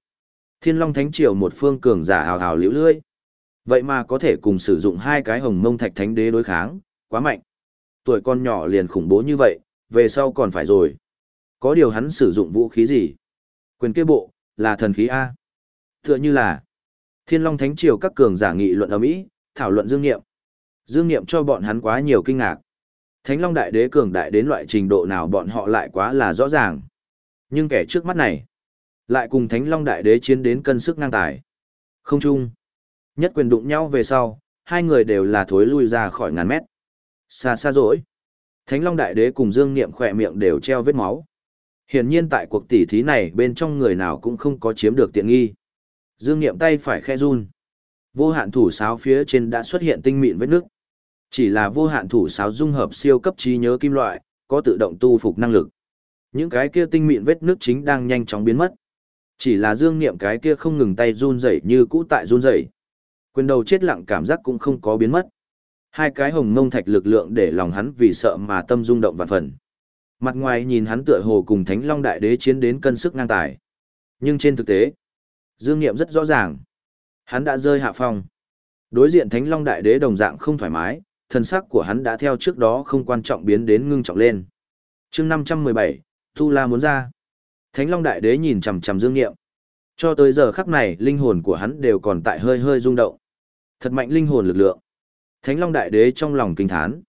Thiên Long Thánh Triều một phương cường giả hào hào liễu lươi. Vậy mà có thể cùng sử dụng hai cái hồng mông thạch thánh đế đối kháng, quá mạnh. Tuổi con nhỏ liền khủng bố như vậy, về sau còn phải rồi. Có điều hắn sử dụng vũ khí gì? Quyền kia bộ, là thần khí A. Tựa như là Thiên Long Thánh Triều các cường giả nghị luận ở Mỹ, thảo luận dương nghiệm. Dương nghiệm cho bọn hắn quá nhiều kinh ngạc. Thánh Long Đại Đế cường đại đến loại trình độ nào bọn họ lại quá là rõ ràng. Nhưng kẻ trước mắt này, lại cùng Thánh Long Đại Đế chiến đến cân sức ngang tài. Không chung. Nhất quyền đụng nhau về sau, hai người đều là thối lui ra khỏi ngàn mét. Xa xa rồi. Thánh Long Đại Đế cùng Dương Niệm khỏe miệng đều treo vết máu. Hiển nhiên tại cuộc tỉ thí này bên trong người nào cũng không có chiếm được tiện nghi. Dương Niệm tay phải khe run. Vô hạn thủ sáo phía trên đã xuất hiện tinh mịn vết nước. Chỉ là vô hạn thủ sáo dung hợp siêu cấp trí nhớ kim loại, có tự động tu phục năng lực. Những cái kia tinh mịn vết nước chính đang nhanh chóng biến mất. Chỉ là Dương Niệm cái kia không ngừng tay run rẩy như cũ tại run rẩy. Quyền đầu chết lặng cảm giác cũng không có biến mất. Hai cái hồng ngông thạch lực lượng để lòng hắn vì sợ mà tâm rung động vạn phần. Mặt ngoài nhìn hắn tựa hồ cùng Thánh Long Đại Đế chiến đến cân sức ngang tài. Nhưng trên thực tế, Dương Niệm rất rõ ràng. Hắn đã rơi hạ phong. Đối diện Thánh Long Đại Đế đồng dạng không thoải mái, thần sắc của hắn đã theo trước đó không quan trọng biến đến ngưng trọng lên. chương 517, Tu La muốn ra. Thánh Long Đại Đế nhìn chằm chằm Dương Niệm. Cho tới giờ khắc này, linh hồn của hắn đều còn tại hơi hơi rung động. Thật mạnh linh hồn lực lượng. Thánh Long Đại Đế trong lòng kinh thán.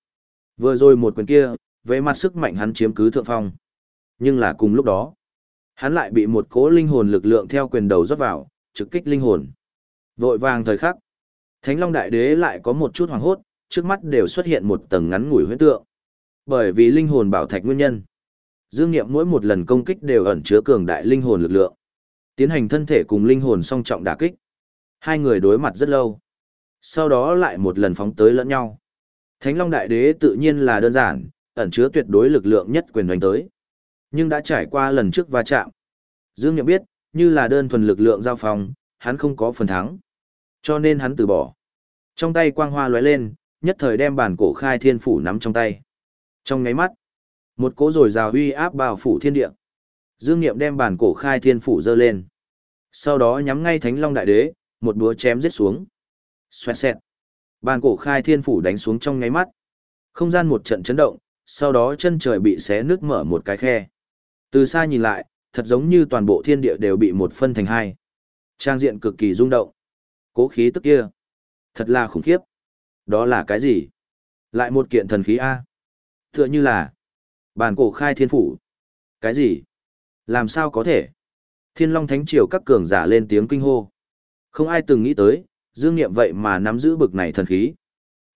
Vừa rồi một quyền kia, về mặt sức mạnh hắn chiếm cứ thượng phong. Nhưng là cùng lúc đó, hắn lại bị một cỗ linh hồn lực lượng theo quyền đầu rót vào, trực kích linh hồn. Vội vàng thời khắc, Thánh Long Đại Đế lại có một chút hoàng hốt, trước mắt đều xuất hiện một tầng ngắn ngủi huyễn tượng. Bởi vì linh hồn bảo thạch nguyên nhân, Dương Nghiệm mỗi một lần công kích đều ẩn chứa cường đại linh hồn lực lượng. Tiến hành thân thể cùng linh hồn song trọng đả kích. Hai người đối mặt rất lâu. Sau đó lại một lần phóng tới lẫn nhau. Thánh Long Đại Đế tự nhiên là đơn giản, ẩn chứa tuyệt đối lực lượng nhất quyền đánh tới. Nhưng đã trải qua lần trước va chạm. Dương Nhậm biết, như là đơn thuần lực lượng giao phòng, hắn không có phần thắng. Cho nên hắn từ bỏ. Trong tay quang hoa lóe lên, nhất thời đem bản cổ khai thiên phủ nắm trong tay. Trong ngáy mắt, một cỗ rồi rào huy áp bao phủ thiên địa. Dương Niệm đem bản cổ khai thiên phủ dơ lên. Sau đó nhắm ngay Thánh Long Đại Đế, một búa chém giết xuống. Xoẹt xẹt. bản cổ khai thiên phủ đánh xuống trong ngáy mắt. Không gian một trận chấn động, sau đó chân trời bị xé nước mở một cái khe. Từ xa nhìn lại, thật giống như toàn bộ thiên địa đều bị một phân thành hai. Trang diện cực kỳ rung động. Cố khí tức kia. Thật là khủng khiếp. Đó là cái gì? Lại một kiện thần khí A. Tựa như là bàn cổ khai thiên phủ. Cái gì? Làm sao có thể? Thiên Long Thánh Triều các cường giả lên tiếng kinh hô. Không ai từng nghĩ tới, dương nghiệm vậy mà nắm giữ bực này thần khí.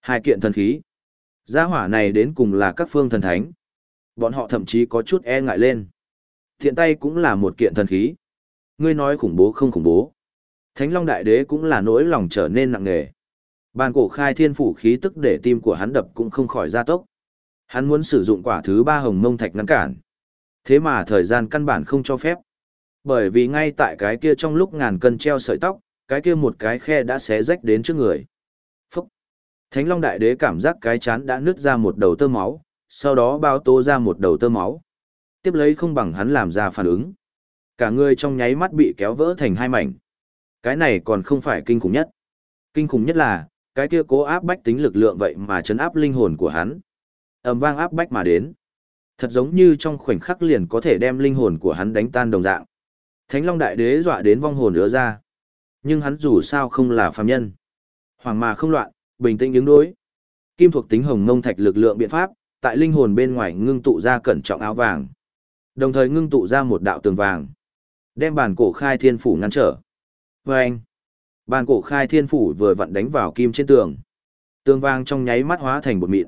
Hai kiện thần khí. Gia hỏa này đến cùng là các phương thần thánh. Bọn họ thậm chí có chút e ngại lên. Thiện tay cũng là một kiện thần khí. Ngươi nói khủng bố không khủng bố. Thánh Long Đại Đế cũng là nỗi lòng trở nên nặng nề. Bàn cổ khai thiên phủ khí tức để tim của hắn đập cũng không khỏi gia tốc. Hắn muốn sử dụng quả thứ ba hồng mông thạch ngăn cản. Thế mà thời gian căn bản không cho phép. Bởi vì ngay tại cái kia trong lúc ngàn cân treo sợi tóc, cái kia một cái khe đã xé rách đến trước người. Phúc! Thánh Long Đại Đế cảm giác cái chán đã nứt ra một đầu tơ máu, sau đó bao tô ra một đầu tơ máu. Tiếp lấy không bằng hắn làm ra phản ứng. Cả người trong nháy mắt bị kéo vỡ thành hai mảnh. Cái này còn không phải kinh khủng nhất. Kinh khủng nhất là, cái kia cố áp bách tính lực lượng vậy mà chấn áp linh hồn của hắn. ầm vang áp bách mà đến. Thật giống như trong khoảnh khắc liền có thể đem linh hồn của hắn đánh tan đồng dạng. Thánh Long Đại Đế dọa đến vong hồn ứa ra. Nhưng hắn dù sao không là phàm nhân. Hoàng mà không loạn, bình tĩnh ứng đối. Kim thuộc tính hồng ngông thạch lực lượng biện pháp, tại linh hồn bên ngoài ngưng tụ ra cẩn trọng áo vàng. Đồng thời ngưng tụ ra một đạo tường vàng. Đem bản cổ khai thiên phủ ngăn trở. Vâng anh, bàn cổ khai thiên phủ vừa vặn đánh vào kim trên tường. Tường vang trong nháy mắt hóa thành bột mịn.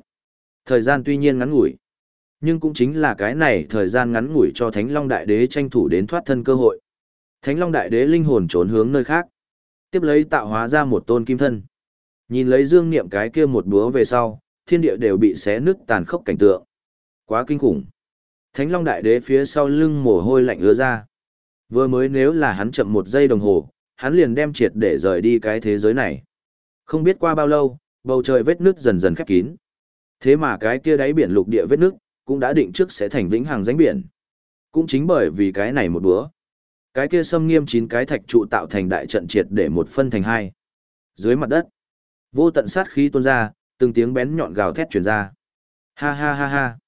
Thời gian tuy nhiên ngắn ngủi. Nhưng cũng chính là cái này thời gian ngắn ngủi cho Thánh Long Đại Đế tranh thủ đến thoát thân cơ hội. Thánh Long Đại Đế linh hồn trốn hướng nơi khác. Tiếp lấy tạo hóa ra một tôn kim thân. Nhìn lấy dương niệm cái kia một búa về sau, thiên địa đều bị xé nứt tàn khốc cảnh tượng. Quá kinh khủng. Thánh Long Đại Đế phía sau lưng mồ hôi lạnh ứa ra. Vừa mới nếu là hắn chậm một giây đồng hồ, hắn liền đem triệt để rời đi cái thế giới này. Không biết qua bao lâu, bầu trời vết nước dần dần khép kín. Thế mà cái kia đáy biển lục địa vết nước, cũng đã định trước sẽ thành vĩnh hằng ránh biển. Cũng chính bởi vì cái này một bữa. Cái kia xâm nghiêm chín cái thạch trụ tạo thành đại trận triệt để một phân thành hai. Dưới mặt đất, vô tận sát khí tuôn ra, từng tiếng bén nhọn gào thét truyền ra. Ha ha ha ha.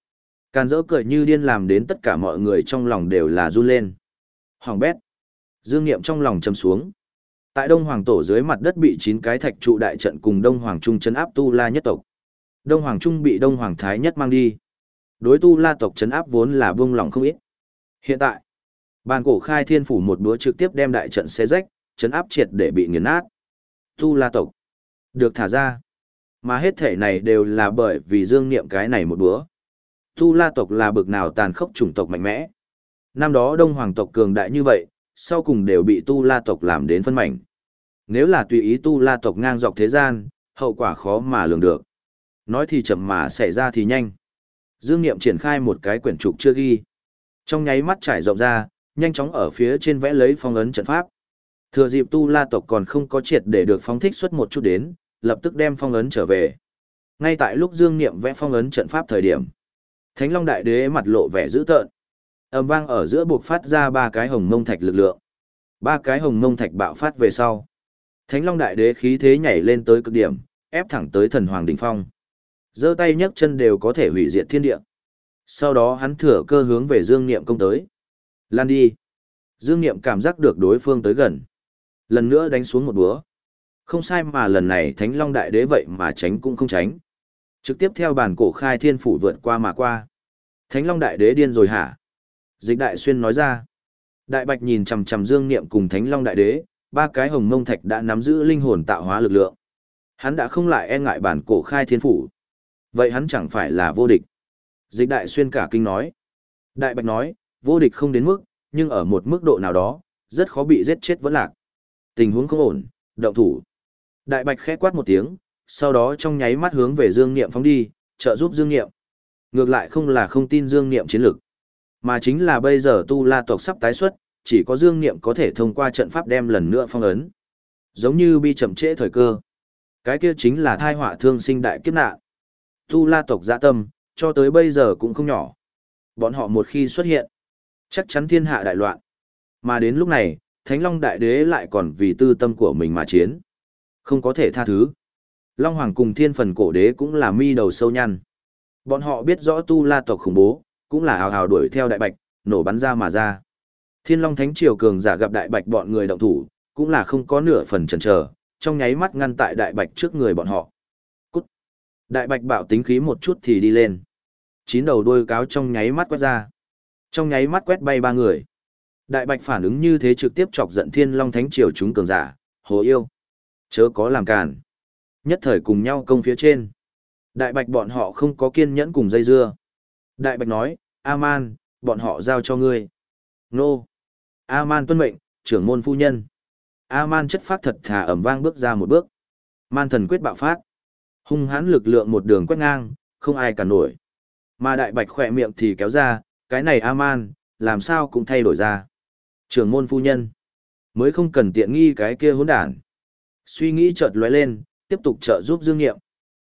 Càn dỡ cười như điên làm đến tất cả mọi người trong lòng đều là run lên. Hoàng bét. Dương Niệm trong lòng châm xuống. Tại Đông Hoàng tổ dưới mặt đất bị chín cái thạch trụ đại trận cùng Đông Hoàng Trung chấn áp Tu La nhất tộc. Đông Hoàng Trung bị Đông Hoàng Thái nhất mang đi. Đối Tu La tộc chấn áp vốn là buông lòng không ít. Hiện tại, bàn cổ khai thiên phủ một búa trực tiếp đem đại trận xé rách, chấn áp triệt để bị nghiền nát. Tu La tộc được thả ra. Mà hết thể này đều là bởi vì dương niệm cái này một búa. Tu La tộc là bực nào tàn khốc chủng tộc mạnh mẽ. Năm đó Đông Hoàng tộc cường đại như vậy, sau cùng đều bị tu la tộc làm đến phân mảnh. Nếu là tùy ý tu la tộc ngang dọc thế gian, hậu quả khó mà lường được. Nói thì chậm mà xảy ra thì nhanh. Dương Niệm triển khai một cái quyển trục chưa ghi. Trong nháy mắt trải rộng ra, nhanh chóng ở phía trên vẽ lấy phong ấn trận pháp. Thừa dịp tu la tộc còn không có triệt để được phóng thích xuất một chút đến, lập tức đem phong ấn trở về. Ngay tại lúc Dương Niệm vẽ phong ấn trận pháp thời điểm, Thánh Long Đại Đế mặt lộ vẻ dữ tợn âm vang ở giữa buộc phát ra ba cái hồng mông thạch lực lượng. Ba cái hồng mông thạch bạo phát về sau. Thánh long đại đế khí thế nhảy lên tới cực điểm, ép thẳng tới thần hoàng Đỉnh phong. Giơ tay nhấc chân đều có thể hủy diệt thiên địa. Sau đó hắn thừa cơ hướng về dương niệm công tới. Lan đi. Dương niệm cảm giác được đối phương tới gần. Lần nữa đánh xuống một búa. Không sai mà lần này thánh long đại đế vậy mà tránh cũng không tránh. Trực tiếp theo bàn cổ khai thiên phủ vượt qua mà qua. Thánh long đại đế điên rồi hả? Dịch đại xuyên nói ra. Đại bạch nhìn chằm chằm dương niệm cùng thánh long đại đế, ba cái hồng mông thạch đã nắm giữ linh hồn tạo hóa lực lượng. Hắn đã không lại e ngại bản cổ khai thiên phủ. Vậy hắn chẳng phải là vô địch. Dịch đại xuyên cả kinh nói. Đại bạch nói, vô địch không đến mức, nhưng ở một mức độ nào đó, rất khó bị giết chết vẫn lạc. Tình huống không ổn, động thủ. Đại bạch khẽ quát một tiếng, sau đó trong nháy mắt hướng về Dương Niệm phóng đi, trợ giúp Dương Niệm. Ngược lại không là không tin Dương Niệm chiến lực. Mà chính là bây giờ tu la tộc sắp tái xuất, chỉ có dương niệm có thể thông qua trận pháp đem lần nữa phong ấn. Giống như bi chậm trễ thời cơ. Cái kia chính là thai họa thương sinh đại kiếp nạn. Tu la tộc dạ tâm, cho tới bây giờ cũng không nhỏ. Bọn họ một khi xuất hiện, chắc chắn thiên hạ đại loạn. Mà đến lúc này, Thánh Long Đại Đế lại còn vì tư tâm của mình mà chiến. Không có thể tha thứ. Long Hoàng cùng thiên phần cổ đế cũng là mi đầu sâu nhăn. Bọn họ biết rõ tu la tộc khủng bố, cũng là hào hào đuổi theo đại bạch, nổ bắn ra mà ra. Thiên Long Thánh Triều cường giả gặp đại bạch bọn người động thủ, cũng là không có nửa phần chần chờ, trong nháy mắt ngăn tại đại bạch trước người bọn họ. Cút! Đại bạch bảo tính khí một chút thì đi lên. Chín đầu đuôi cáo trong nháy mắt quét ra. Trong nháy mắt quét bay ba người. Đại bạch phản ứng như thế trực tiếp chọc giận Thiên Long Thánh Triều chúng cường giả, hồ yêu. Chớ có làm cản. Nhất thời cùng nhau công phía trên. Đại bạch bọn họ không có kiên nhẫn cùng dây dưa. Đại bạch nói, A-man, bọn họ giao cho ngươi. Nô. A-man tuân mệnh, trưởng môn phu nhân. A-man chất phát thật thà ẩm vang bước ra một bước. Man thần quyết bạo phát. Hung hãn lực lượng một đường quét ngang, không ai cả nổi. Mà đại bạch khỏe miệng thì kéo ra, cái này A-man, làm sao cũng thay đổi ra. Trưởng môn phu nhân. Mới không cần tiện nghi cái kia hỗn đản. Suy nghĩ chợt lóe lên, tiếp tục trợ giúp Dương Nghiệm.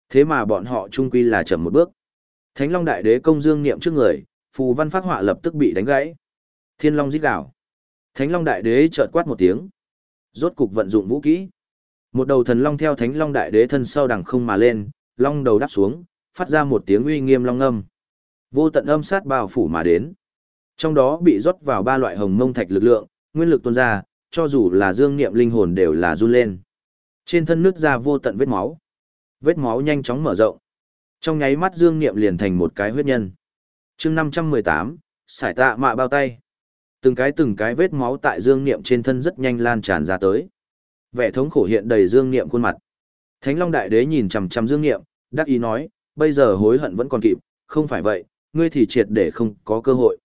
Thế mà bọn họ trung quy là chậm một bước. Thánh Long Đại Đế công Dương niệm trước người, phù văn phát họa lập tức bị đánh gãy. Thiên Long rít gào. Thánh Long Đại Đế chợt quát một tiếng. Rốt cục vận dụng vũ kỹ. Một đầu thần long theo Thánh Long Đại Đế thân sau đằng không mà lên, long đầu đáp xuống, phát ra một tiếng uy nghiêm long âm. Vô tận âm sát bao phủ mà đến. Trong đó bị rót vào ba loại hồng mông thạch lực lượng, nguyên lực tuôn ra, cho dù là dương niệm linh hồn đều là run lên. Trên thân nước ra vô tận vết máu. Vết máu nhanh chóng mở rộng. Trong nháy mắt dương niệm liền thành một cái huyết nhân. chương 518, sải tạ mạ bao tay. Từng cái từng cái vết máu tại dương niệm trên thân rất nhanh lan tràn ra tới. Vẻ thống khổ hiện đầy dương niệm khuôn mặt. Thánh Long Đại Đế nhìn chằm chằm dương niệm, đắc ý nói, bây giờ hối hận vẫn còn kịp, không phải vậy, ngươi thì triệt để không có cơ hội.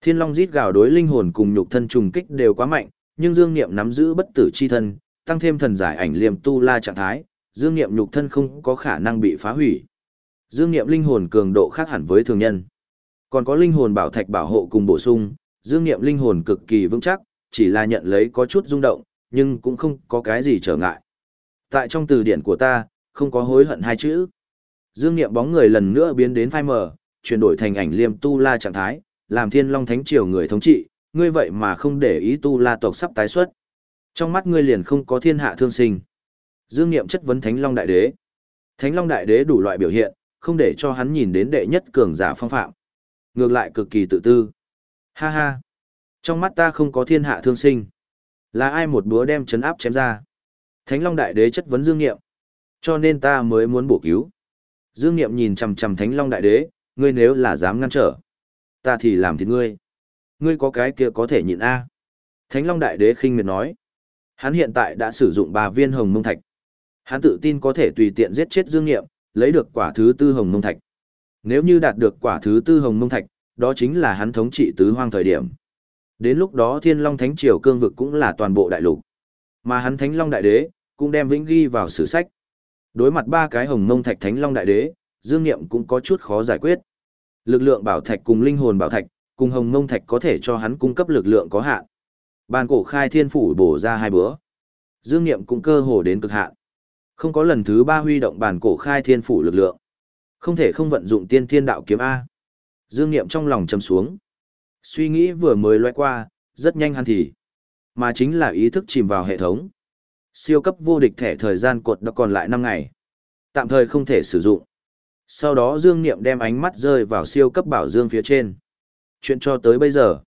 Thiên Long rít gào đối linh hồn cùng nhục thân trùng kích đều quá mạnh, nhưng Dương Niệm nắm giữ bất tử chi thân, tăng thêm thần giải ảnh liềm tu la trạng thái, Dương Niệm nhục thân không có khả năng bị phá hủy. Dương Niệm linh hồn cường độ khác hẳn với thường nhân. Còn có linh hồn bảo thạch bảo hộ cùng bổ sung, Dương Niệm linh hồn cực kỳ vững chắc, chỉ là nhận lấy có chút rung động, nhưng cũng không có cái gì trở ngại. Tại trong từ điển của ta, không có hối hận hai chữ. Dương Niệm bóng người lần nữa biến đến phai mờ, chuyển đổi thành ảnh liêm tu la trạng thái, làm thiên long thánh triều người thống trị, ngươi vậy mà không để ý tu la tộc sắp tái xuất. Trong mắt ngươi liền không có thiên hạ thương sinh. Dương Niệm chất vấn Thánh Long Đại Đế. Thánh Long Đại Đế đủ loại biểu hiện, không để cho hắn nhìn đến đệ nhất cường giả phong phạm. Ngược lại cực kỳ tự tư. Ha ha. Trong mắt ta không có thiên hạ thương sinh. Là ai một búa đem chấn áp chém ra. Thánh Long Đại Đế chất vấn Dương Niệm. Cho nên ta mới muốn bổ cứu. Dương Niệm nhìn chằm chằm Thánh Long Đại Đế, ngươi nếu là dám ngăn trở. Ta thì làm thịt ngươi. Ngươi có cái kia có thể nhịn A. Thánh Long Đại Đế khinh miệt nói. Hắn hiện tại đã sử dụng ba viên hồng mông thạch. Hắn tự tin có thể tùy tiện giết chết Dương Nghiệm, lấy được quả thứ tư hồng mông thạch. Nếu như đạt được quả thứ tư hồng mông thạch, đó chính là hắn thống trị tứ hoang thời điểm. Đến lúc đó Thiên Long Thánh Triều cương vực cũng là toàn bộ đại lục. Mà hắn Thánh Long Đại Đế cũng đem vĩnh ghi vào sử sách. Đối mặt ba cái hồng mông thạch Thánh Long Đại Đế, Dương Nghiệm cũng có chút khó giải quyết. Lực lượng bảo thạch cùng linh hồn bảo thạch, cùng hồng mông thạch có thể cho hắn cung cấp lực lượng có hạn. Bàn cổ khai thiên phủ bổ ra hai bữa. Dương Niệm cũng cơ hồ đến cực hạn. Không có lần thứ ba huy động bản cổ khai thiên phủ lực lượng. Không thể không vận dụng tiên thiên đạo kiếm A. Dương Niệm trong lòng trầm xuống. Suy nghĩ vừa mới loay qua, rất nhanh hắn thì. Mà chính là ý thức chìm vào hệ thống. Siêu cấp vô địch thẻ thời gian cột đã còn lại năm ngày. Tạm thời không thể sử dụng. Sau đó Dương Niệm đem ánh mắt rơi vào siêu cấp bảo dương phía trên. Chuyện cho tới bây giờ.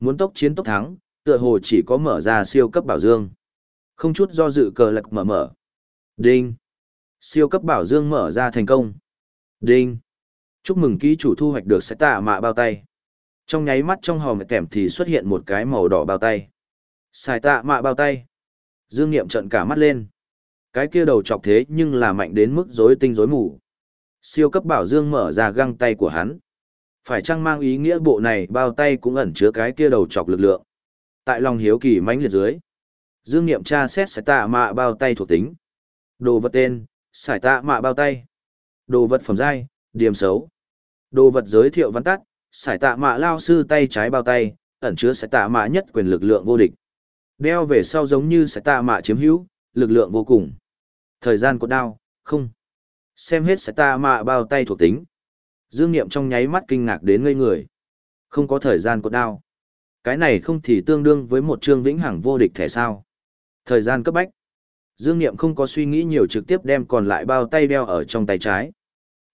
Muốn tốc chiến tốc thắng, tựa hồ chỉ có mở ra siêu cấp bảo dương. Không chút do dự cờ lạc mở mở. Đinh. Siêu cấp bảo dương mở ra thành công. Đinh. Chúc mừng ký chủ thu hoạch được sẽ tạ mạ bao tay. Trong nháy mắt trong hòm kèm thì xuất hiện một cái màu đỏ bao tay. Xài tạ mạ bao tay. Dương Niệm trận cả mắt lên. Cái kia đầu chọc thế nhưng là mạnh đến mức rối tinh rối mù. Siêu cấp bảo dương mở ra găng tay của hắn. Phải chăng mang ý nghĩa bộ này bao tay cũng ẩn chứa cái kia đầu chọc lực lượng. Tại lòng hiếu kỳ mãnh liệt dưới. Dương Niệm tra xét sẽ tạ mạ bao tay thuộc tính. Đồ vật tên, sải tạ mạ bao tay. Đồ vật phẩm giai, điểm xấu. Đồ vật giới thiệu văn tắt, sải tạ mạ lao sư tay trái bao tay, ẩn chứa sải tạ mạ nhất quyền lực lượng vô địch. Đeo về sau giống như sải tạ mạ chiếm hữu, lực lượng vô cùng. Thời gian cột đao, không. Xem hết sải tạ mạ bao tay thuộc tính. Dương Niệm trong nháy mắt kinh ngạc đến ngây người. Không có thời gian cột đao. Cái này không thì tương đương với một chương vĩnh hằng vô địch thẻ sao. Thời gian cấp bách. Dương Niệm không có suy nghĩ nhiều trực tiếp đem còn lại bao tay đeo ở trong tay trái.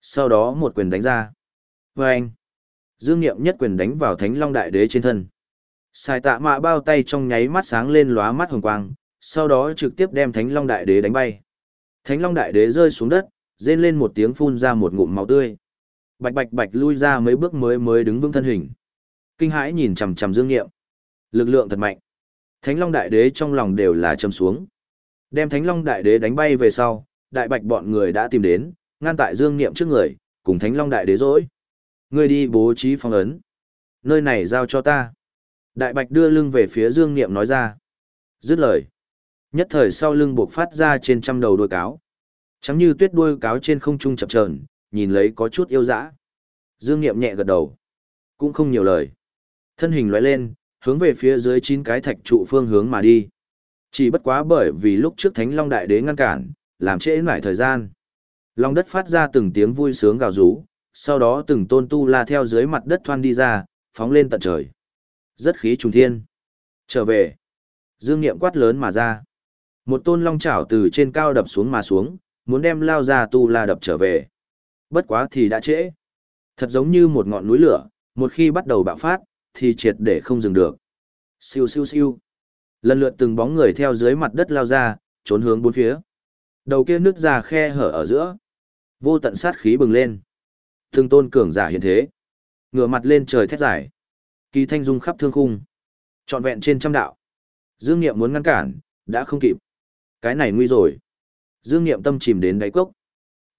Sau đó một quyền đánh ra. Và anh, Dương Niệm nhất quyền đánh vào Thánh Long Đại Đế trên thân. Sai tạ mạ bao tay trong nháy mắt sáng lên lóa mắt hồng quang, sau đó trực tiếp đem Thánh Long Đại Đế đánh bay. Thánh Long Đại Đế rơi xuống đất, rên lên một tiếng phun ra một ngụm máu tươi. Bạch bạch bạch lui ra mấy bước mới mới đứng vững thân hình. Kinh hãi nhìn chằm chằm Dương Nghiệm. Lực lượng thật mạnh. Thánh Long Đại Đế trong lòng đều là châm xuống. Đem Thánh Long Đại Đế đánh bay về sau, đại bạch bọn người đã tìm đến, ngăn tại Dương Niệm trước người, cùng Thánh Long Đại Đế dỗi. Ngươi đi bố trí phong ấn. Nơi này giao cho ta. Đại bạch đưa lưng về phía Dương Niệm nói ra. Dứt lời. Nhất thời sau lưng buộc phát ra trên trăm đầu đuôi cáo. Trắng như tuyết đuôi cáo trên không trung chập chờn, nhìn lấy có chút yêu dã. Dương Niệm nhẹ gật đầu. Cũng không nhiều lời. Thân hình lóe lên, hướng về phía dưới chín cái thạch trụ phương hướng mà đi. Chỉ bất quá bởi vì lúc trước Thánh Long Đại Đế ngăn cản, làm trễ nải thời gian. Long đất phát ra từng tiếng vui sướng gào rú, sau đó từng tôn tu la theo dưới mặt đất thoan đi ra, phóng lên tận trời. Rất khí trùng thiên. Trở về. Dương Niệm quát lớn mà ra. Một tôn long chảo từ trên cao đập xuống mà xuống, muốn đem lao ra tu la đập trở về. Bất quá thì đã trễ. Thật giống như một ngọn núi lửa, một khi bắt đầu bạo phát, thì triệt để không dừng được. Siêu siêu siêu. Lần lượt từng bóng người theo dưới mặt đất lao ra, trốn hướng bốn phía. Đầu kia nước ra khe hở ở giữa. Vô tận sát khí bừng lên. Từng tôn cường giả hiện thế. Ngửa mặt lên trời thét giải. Kỳ thanh dung khắp thương khung. Trọn vẹn trên trăm đạo. Dương Niệm muốn ngăn cản, đã không kịp. Cái này nguy rồi. Dương Niệm tâm chìm đến đáy cốc.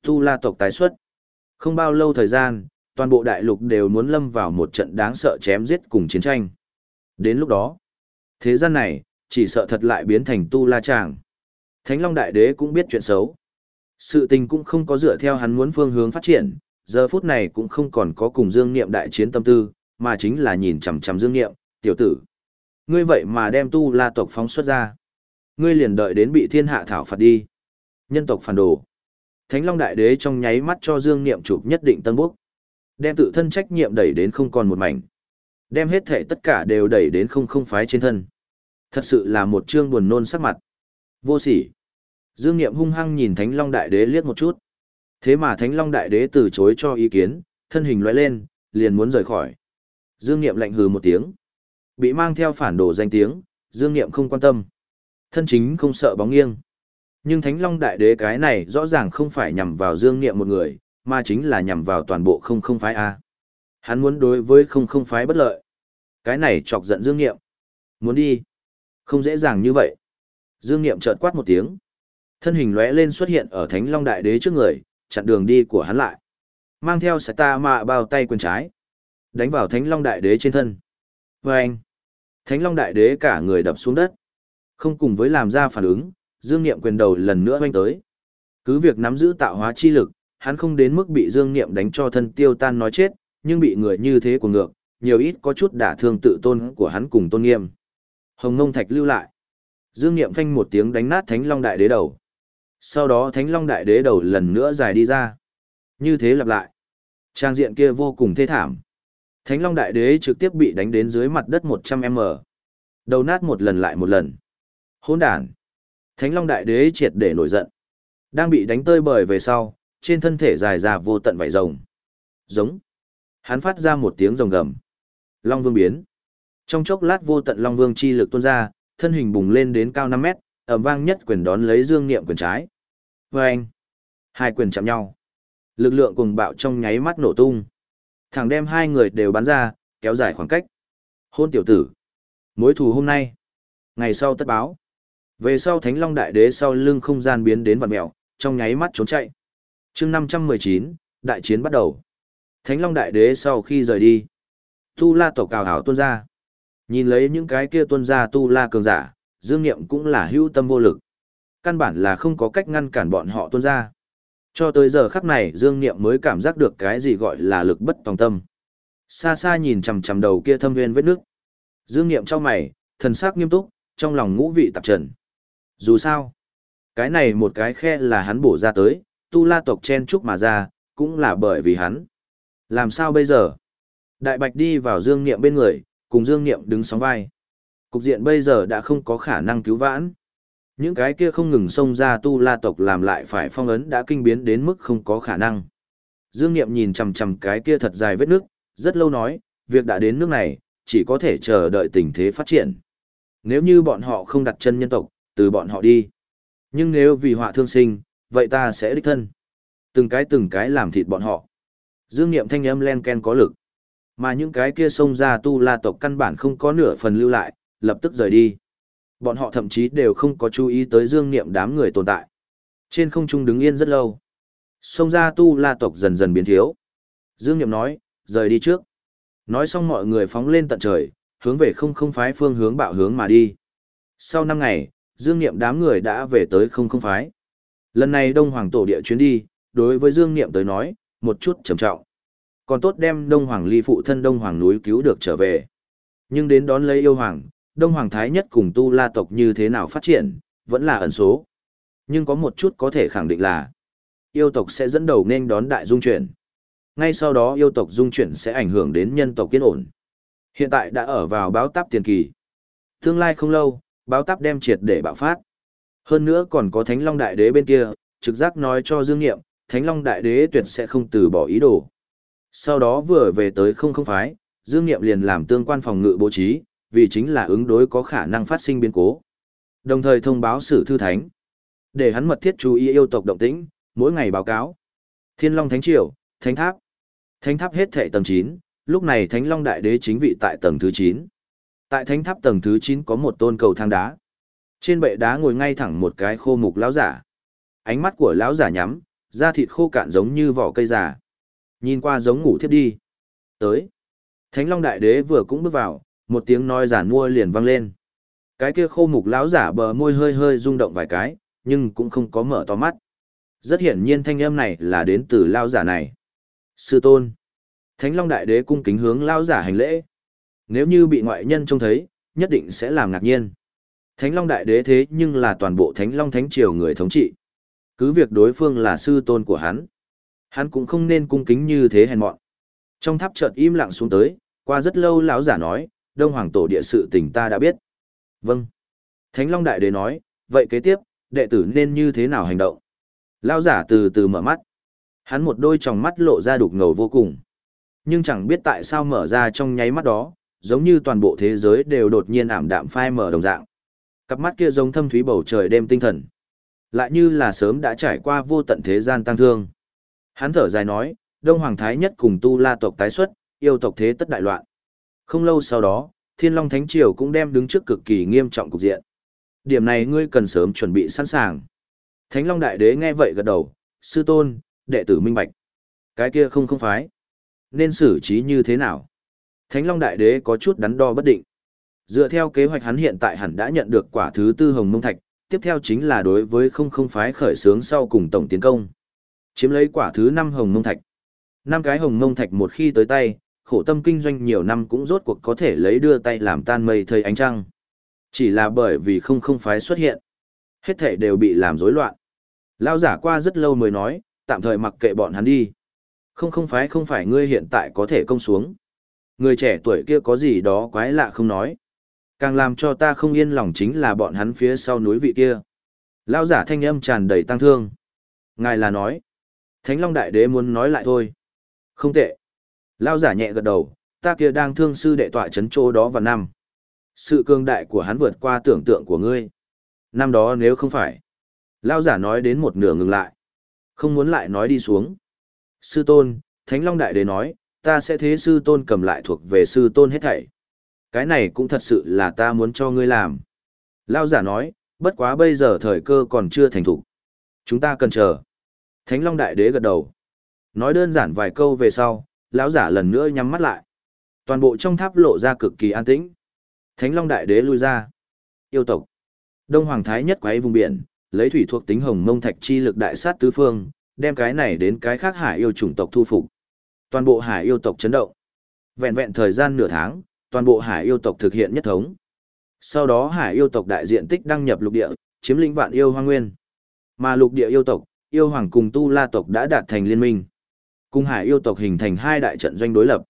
Tu La tộc tái xuất. Không bao lâu thời gian, toàn bộ đại lục đều muốn lâm vào một trận đáng sợ chém giết cùng chiến tranh. Đến lúc đó, thế gian này, chỉ sợ thật lại biến thành tu la tràng. Thánh Long Đại Đế cũng biết chuyện xấu. Sự tình cũng không có dựa theo hắn muốn phương hướng phát triển, giờ phút này cũng không còn có cùng Dương Niệm đại chiến tâm tư, mà chính là nhìn chằm chằm Dương Niệm, tiểu tử. Ngươi vậy mà đem tu la tộc phóng xuất ra. Ngươi liền đợi đến bị thiên hạ thảo phạt đi. Nhân tộc phản đồ. Thánh Long Đại Đế trong nháy mắt cho Dương Niệm chụp nhất định tân bốc. Đem tự thân trách nhiệm đẩy đến không còn một mảnh. Đem hết thể tất cả đều đẩy đến không không phái trên thân. Thật sự là một chương buồn nôn sắc mặt. Vô sỉ. Dương Niệm hung hăng nhìn Thánh Long Đại Đế liếc một chút. Thế mà Thánh Long Đại Đế từ chối cho ý kiến, thân hình lóe lên, liền muốn rời khỏi. Dương Niệm lạnh hừ một tiếng. Bị mang theo phản đồ danh tiếng, Dương Niệm không quan tâm. Thân chính không sợ bóng nghiêng. Nhưng Thánh Long Đại Đế cái này rõ ràng không phải nhằm vào Dương Niệm một người, mà chính là nhằm vào toàn bộ không không phái A. Hắn muốn đối với không không phái bất lợi. Cái này chọc giận Dương Niệm. Muốn đi. Không dễ dàng như vậy. Dương Niệm chợt quát một tiếng. Thân hình lóe lên xuất hiện ở Thánh Long Đại Đế trước người, chặn đường đi của hắn lại. Mang theo sải ta mạ bao tay quyền trái. Đánh vào Thánh Long Đại Đế trên thân. Và anh. Thánh Long Đại Đế cả người đập xuống đất. Không cùng với làm ra phản ứng, Dương Niệm quyền đầu lần nữa hoanh tới. Cứ việc nắm giữ tạo hóa chi lực, hắn không đến mức bị Dương Niệm đánh cho thân tiêu tan nói chết, nhưng bị người như thế của ngược, nhiều ít có chút đả thương tự tôn của hắn cùng tôn nghiêm. Hồng Ngông Thạch lưu lại. Dương Niệm phanh một tiếng đánh nát Thánh Long Đại Đế đầu. Sau đó Thánh Long Đại Đế đầu lần nữa dài đi ra. Như thế lặp lại. Trang diện kia vô cùng thê thảm. Thánh Long Đại Đế trực tiếp bị đánh đến dưới mặt đất 100m. Đầu nát một lần lại một lần. Hỗn đản. Thánh Long Đại Đế triệt để nổi giận. Đang bị đánh tơi bời về sau, trên thân thể dài ra vô tận vảy rồng. Giống. Hắn phát ra một tiếng rồng gầm. Long Vương biến. Trong chốc lát vô tận Long Vương chi lực tuôn ra, thân hình bùng lên đến cao 5 mét, ầm vang nhất quyền đón lấy Dương Niệm quyền trái. Và anh. Hai quyền chạm nhau. Lực lượng cùng bạo trong nháy mắt nổ tung. Thẳng đem hai người đều bắn ra, kéo dài khoảng cách. Hôn tiểu tử. Mối thù hôm nay. Ngày sau tất báo. Về sau Thánh Long Đại Đế sau lưng không gian biến đến vặn mèo, trong nháy mắt trốn chạy. chương 519, đại chiến bắt đầu. Thánh Long Đại Đế sau khi rời đi. Tu La tộc cào hảo tuôn ra. Nhìn lấy những cái kia tuôn ra Tu La cường giả, Dương Niệm cũng là hữu tâm vô lực. Căn bản là không có cách ngăn cản bọn họ tuôn ra. Cho tới giờ khắc này Dương Niệm mới cảm giác được cái gì gọi là lực bất tòng tâm. Xa xa nhìn chằm chằm đầu kia thâm viên vết nước. Dương Niệm cho mày, thần sắc nghiêm túc, trong lòng ngũ vị tạp trần. Dù sao, cái này một cái khe là hắn bổ ra tới, tu la tộc chen chúc mà ra, cũng là bởi vì hắn. Làm sao bây giờ? Đại Bạch đi vào Dương Niệm bên người, cùng Dương Niệm đứng sóng vai. Cục diện bây giờ đã không có khả năng cứu vãn. Những cái kia không ngừng xông ra tu la tộc làm lại phải phong ấn đã kinh biến đến mức không có khả năng. Dương Niệm nhìn chằm chằm cái kia thật dài vết nước, rất lâu nói, việc đã đến nước này, chỉ có thể chờ đợi tình thế phát triển. Nếu như bọn họ không đặt chân nhân tộc, từ bọn họ đi. Nhưng nếu vì họa thương sinh, vậy ta sẽ đích thân. Từng cái từng cái làm thịt bọn họ. Dương Niệm thanh âm len ken có lực. Mà những cái kia xông ra tu la tộc căn bản không có nửa phần lưu lại, lập tức rời đi. Bọn họ thậm chí đều không có chú ý tới Dương Niệm đám người tồn tại. Trên không trung đứng yên rất lâu. Xông ra tu la tộc dần dần biến thiếu. Dương Niệm nói, rời đi trước. Nói xong mọi người phóng lên tận trời, hướng về không không phái phương hướng bạo hướng mà đi. Sau năm ngày, Dương Niệm đám người đã về tới không không phái. Lần này Đông Hoàng tổ địa chuyến đi, đối với Dương Niệm tới nói, một chút trầm trọng. Còn tốt đem Đông Hoàng ly phụ thân Đông Hoàng núi cứu được trở về. Nhưng đến đón lấy yêu hoàng, Đông Hoàng Thái nhất cùng tu la tộc như thế nào phát triển, vẫn là ẩn số. Nhưng có một chút có thể khẳng định là, yêu tộc sẽ dẫn đầu nên đón đại dung chuyển. Ngay sau đó yêu tộc dung chuyển sẽ ảnh hưởng đến nhân tộc kiên ổn. Hiện tại đã ở vào báo táp tiền kỳ. Tương lai không lâu, báo táp đem triệt để bạo phát. Hơn nữa còn có Thánh Long Đại Đế bên kia, trực giác nói cho Dương Nghiệm, Thánh Long Đại Đế tuyệt sẽ không từ bỏ ý đồ. Sau đó vừa về tới không không phái, Dương niệm liền làm tương quan phòng ngự bố trí, vì chính là ứng đối có khả năng phát sinh biến cố. Đồng thời thông báo sử thư thánh, để hắn mật thiết chú ý yêu tộc động tĩnh, mỗi ngày báo cáo. Thiên Long Thánh Triều, Thánh Tháp. Thánh Tháp hết thệ tầng 9, lúc này Thánh Long Đại Đế chính vị tại tầng thứ 9. Tại Thánh Tháp tầng thứ 9 có một tôn cầu thang đá. Trên bệ đá ngồi ngay thẳng một cái khô mục lão giả. Ánh mắt của lão giả nhắm, da thịt khô cạn giống như vỏ cây già. Nhìn qua giống ngủ thiếp đi. Tới. Thánh Long Đại Đế vừa cũng bước vào, một tiếng nói giản mua liền vang lên. Cái kia khô mục lão giả bờ môi hơi hơi rung động vài cái, nhưng cũng không có mở to mắt. Rất hiển nhiên thanh âm này là đến từ lão giả này. Sư tôn. Thánh Long Đại Đế cung kính hướng lão giả hành lễ. Nếu như bị ngoại nhân trông thấy, nhất định sẽ làm ngạc nhiên. Thánh Long Đại Đế thế nhưng là toàn bộ Thánh Long Thánh Triều người thống trị. Cứ việc đối phương là sư tôn của hắn. Hắn cũng không nên cung kính như thế hèn mọn. Trong tháp chợt im lặng xuống tới, qua rất lâu lão giả nói, Đông Hoàng Tổ địa sự tình ta đã biết. Vâng. Thánh Long Đại Đế nói, vậy kế tiếp, đệ tử nên như thế nào hành động? Lão giả từ từ mở mắt. Hắn một đôi tròng mắt lộ ra đục ngầu vô cùng. Nhưng chẳng biết tại sao mở ra trong nháy mắt đó, giống như toàn bộ thế giới đều đột nhiên ảm đạm phai mở đồng dạng. Cặp mắt kia giống thâm thúy bầu trời đêm tinh thần. Lại như là sớm đã trải qua vô tận thế gian tăng thương. Hắn thở dài nói, Đông Hoàng Thái nhất cùng tu la tộc tái xuất, yêu tộc thế tất đại loạn. Không lâu sau đó, Thiên Long Thánh Triều cũng đem đứng trước cực kỳ nghiêm trọng cục diện. Điểm này ngươi cần sớm chuẩn bị sẵn sàng. Thánh Long Đại Đế nghe vậy gật đầu, sư tôn, đệ tử minh bạch. Cái kia không không phái. Nên xử trí như thế nào? Thánh Long Đại Đế có chút đắn đo bất định. Dựa theo kế hoạch hắn hiện tại hẳn đã nhận được quả thứ tư hồng mông thạch, tiếp theo chính là đối với không không phái khởi sướng sau cùng tổng tiến công. Chiếm lấy quả thứ năm hồng mông thạch. năm cái hồng mông thạch một khi tới tay, khổ tâm kinh doanh nhiều năm cũng rốt cuộc có thể lấy đưa tay làm tan mây thây ánh trăng. Chỉ là bởi vì không không phái xuất hiện. Hết thể đều bị làm rối loạn. Lao giả qua rất lâu mới nói, tạm thời mặc kệ bọn hắn đi. Không không phái không phải ngươi hiện tại có thể công xuống. Người trẻ tuổi kia có gì đó quái lạ không nói. Càng làm cho ta không yên lòng chính là bọn hắn phía sau núi vị kia. Lao giả thanh âm tràn đầy tăng thương. Ngài là nói. Thánh Long Đại Đế muốn nói lại thôi. Không tệ. Lao giả nhẹ gật đầu, ta kia đang thương sư đệ tọa chấn chỗ đó vào năm. Sự cường đại của hắn vượt qua tưởng tượng của ngươi. Năm đó nếu không phải. Lao giả nói đến một nửa ngừng lại. Không muốn lại nói đi xuống. Sư tôn, Thánh Long Đại Đế nói, ta sẽ thế sư tôn cầm lại thuộc về sư tôn hết thảy. Cái này cũng thật sự là ta muốn cho ngươi làm. Lao giả nói, bất quá bây giờ thời cơ còn chưa thành thủ. Chúng ta cần chờ. Thánh Long Đại Đế gật đầu. Nói đơn giản vài câu về sau, lão giả lần nữa nhắm mắt lại. Toàn bộ trong tháp lộ ra cực kỳ an tĩnh. Thánh Long Đại Đế lui ra. Yêu tộc. Đông Hoàng Thái nhất quấy vùng biển, lấy thủy thuộc tính hồng mông thạch chi lực đại sát tứ phương, đem cái này đến cái khác hải yêu chủng tộc thu phục. Toàn bộ hải yêu tộc chấn động. Vẹn vẹn thời gian nửa tháng, toàn bộ hải yêu tộc thực hiện nhất thống. Sau đó hải yêu tộc đại diện tích đăng nhập lục địa, chiếm lĩnh vạn yêu hoang nguyên. Mà lục địa yêu tộc, yêu hoàng cùng tu la tộc đã đạt thành liên minh. Cùng hải yêu tộc hình thành hai đại trận doanh đối lập.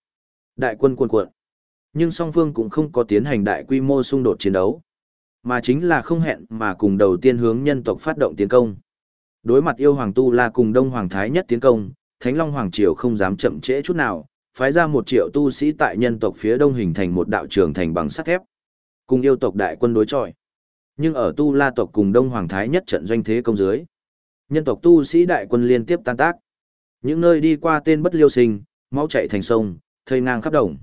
Đại quân quân cuộn. Nhưng song phương cũng không có tiến hành đại quy mô xung đột chiến đấu. Mà chính là không hẹn mà cùng đầu tiên hướng nhân tộc phát động tiến công. Đối mặt yêu hoàng tu la cùng đông hoàng thái nhất tiến công, Thánh Long Hoàng Triều không dám chậm trễ chút nào, phái ra một triệu tu sĩ tại nhân tộc phía đông hình thành một đạo trường thành bằng sắt thép, cùng yêu tộc đại quân đối chọi. Nhưng ở tu la tộc cùng đông hoàng thái nhất trận doanh thế công dưới, nhân tộc tu sĩ đại quân liên tiếp tan tác. Những nơi đi qua tên bất liêu sinh, máu chảy thành sông, thây ngang khắp đồng.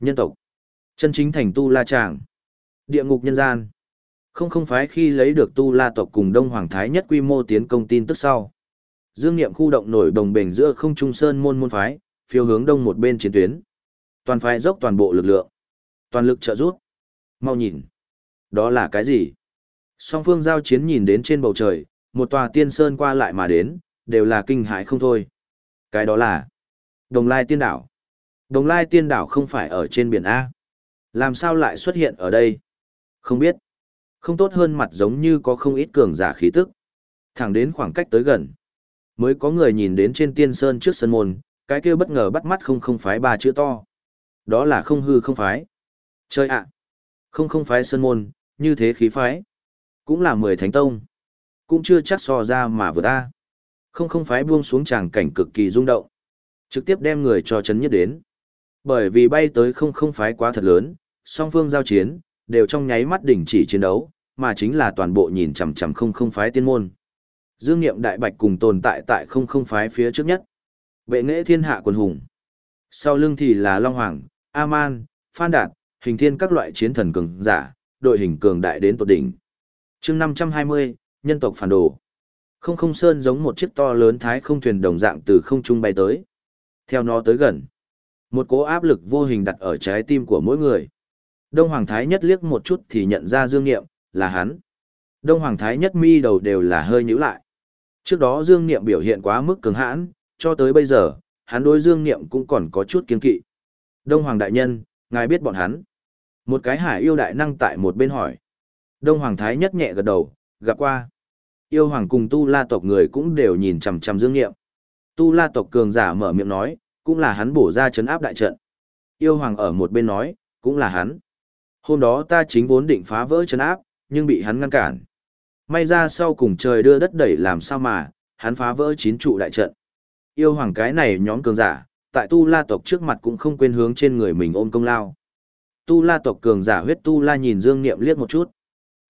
Nhân tộc, chân chính thành tu la tràng, địa ngục nhân gian. Không không phái khi lấy được tu la tộc cùng đông hoàng thái nhất quy mô tiến công tin tức sau. Dương Niệm khu động nổi đồng bền giữa không trung sơn môn môn phái, phiêu hướng đông một bên chiến tuyến. Toàn phái dốc toàn bộ lực lượng, toàn lực trợ giúp. Mau nhìn, đó là cái gì? Song phương giao chiến nhìn đến trên bầu trời, một tòa tiên sơn qua lại mà đến, đều là kinh hãi không thôi. Cái đó là Đồng Lai Tiên Đảo. Đồng Lai Tiên Đảo không phải ở trên biển A. Làm sao lại xuất hiện ở đây? Không biết. Không tốt hơn mặt giống như có không ít cường giả khí tức. Thẳng đến khoảng cách tới gần. Mới có người nhìn đến trên tiên sơn trước sân môn, cái kia bất ngờ bắt mắt không không phái ba chữ to. Đó là không hư không phái. Chơi ạ! Không không phái sơn môn, như thế khí phái. Cũng là mười thánh tông. Cũng chưa chắc so ra mà vừa ta. Không không phái buông xuống tràng cảnh cực kỳ rung động. Trực tiếp đem người cho chấn nhất đến. Bởi vì bay tới không không phái quá thật lớn, song phương giao chiến, đều trong nháy mắt đỉnh chỉ chiến đấu, mà chính là toàn bộ nhìn chằm chằm không không phái tiên môn. Dương Niệm Đại Bạch cùng tồn tại tại không không phái phía trước nhất. Vệ nghệ thiên hạ quần hùng. Sau lưng thì là Long Hoàng, A-man, Phan Đạt, hình thiên các loại chiến thần cường giả, đội hình cường đại đến tột đỉnh. chương 520, nhân tộc phản đồ. Không không sơn giống một chiếc to lớn thái không thuyền đồng dạng từ không trung bay tới. Theo nó tới gần. Một cố áp lực vô hình đặt ở trái tim của mỗi người. Đông Hoàng Thái nhất liếc một chút thì nhận ra Dương Niệm, là hắn. Đông Hoàng Thái nhất mi đầu đều là hơi nhíu lại. Trước đó Dương Niệm biểu hiện quá mức cường hãn, cho tới bây giờ, hắn đối Dương Niệm cũng còn có chút kiên kỵ. Đông Hoàng Đại Nhân, ngài biết bọn hắn. Một cái hải yêu đại năng tại một bên hỏi. Đông Hoàng Thái nhất nhẹ gật đầu, gặp qua. Yêu Hoàng cùng Tu La tộc người cũng đều nhìn chằm chằm Dương Niệm. Tu La tộc cường giả mở miệng nói, cũng là hắn bổ ra chấn áp đại trận. Yêu Hoàng ở một bên nói, cũng là hắn. Hôm đó ta chính vốn định phá vỡ chấn áp, nhưng bị hắn ngăn cản. May ra sau cùng trời đưa đất đẩy làm sao mà, hắn phá vỡ chín trụ đại trận. Yêu hoàng cái này nhóm cường giả, tại tu la tộc trước mặt cũng không quên hướng trên người mình ôm công lao. Tu la tộc cường giả huyết tu la nhìn Dương Niệm liếc một chút.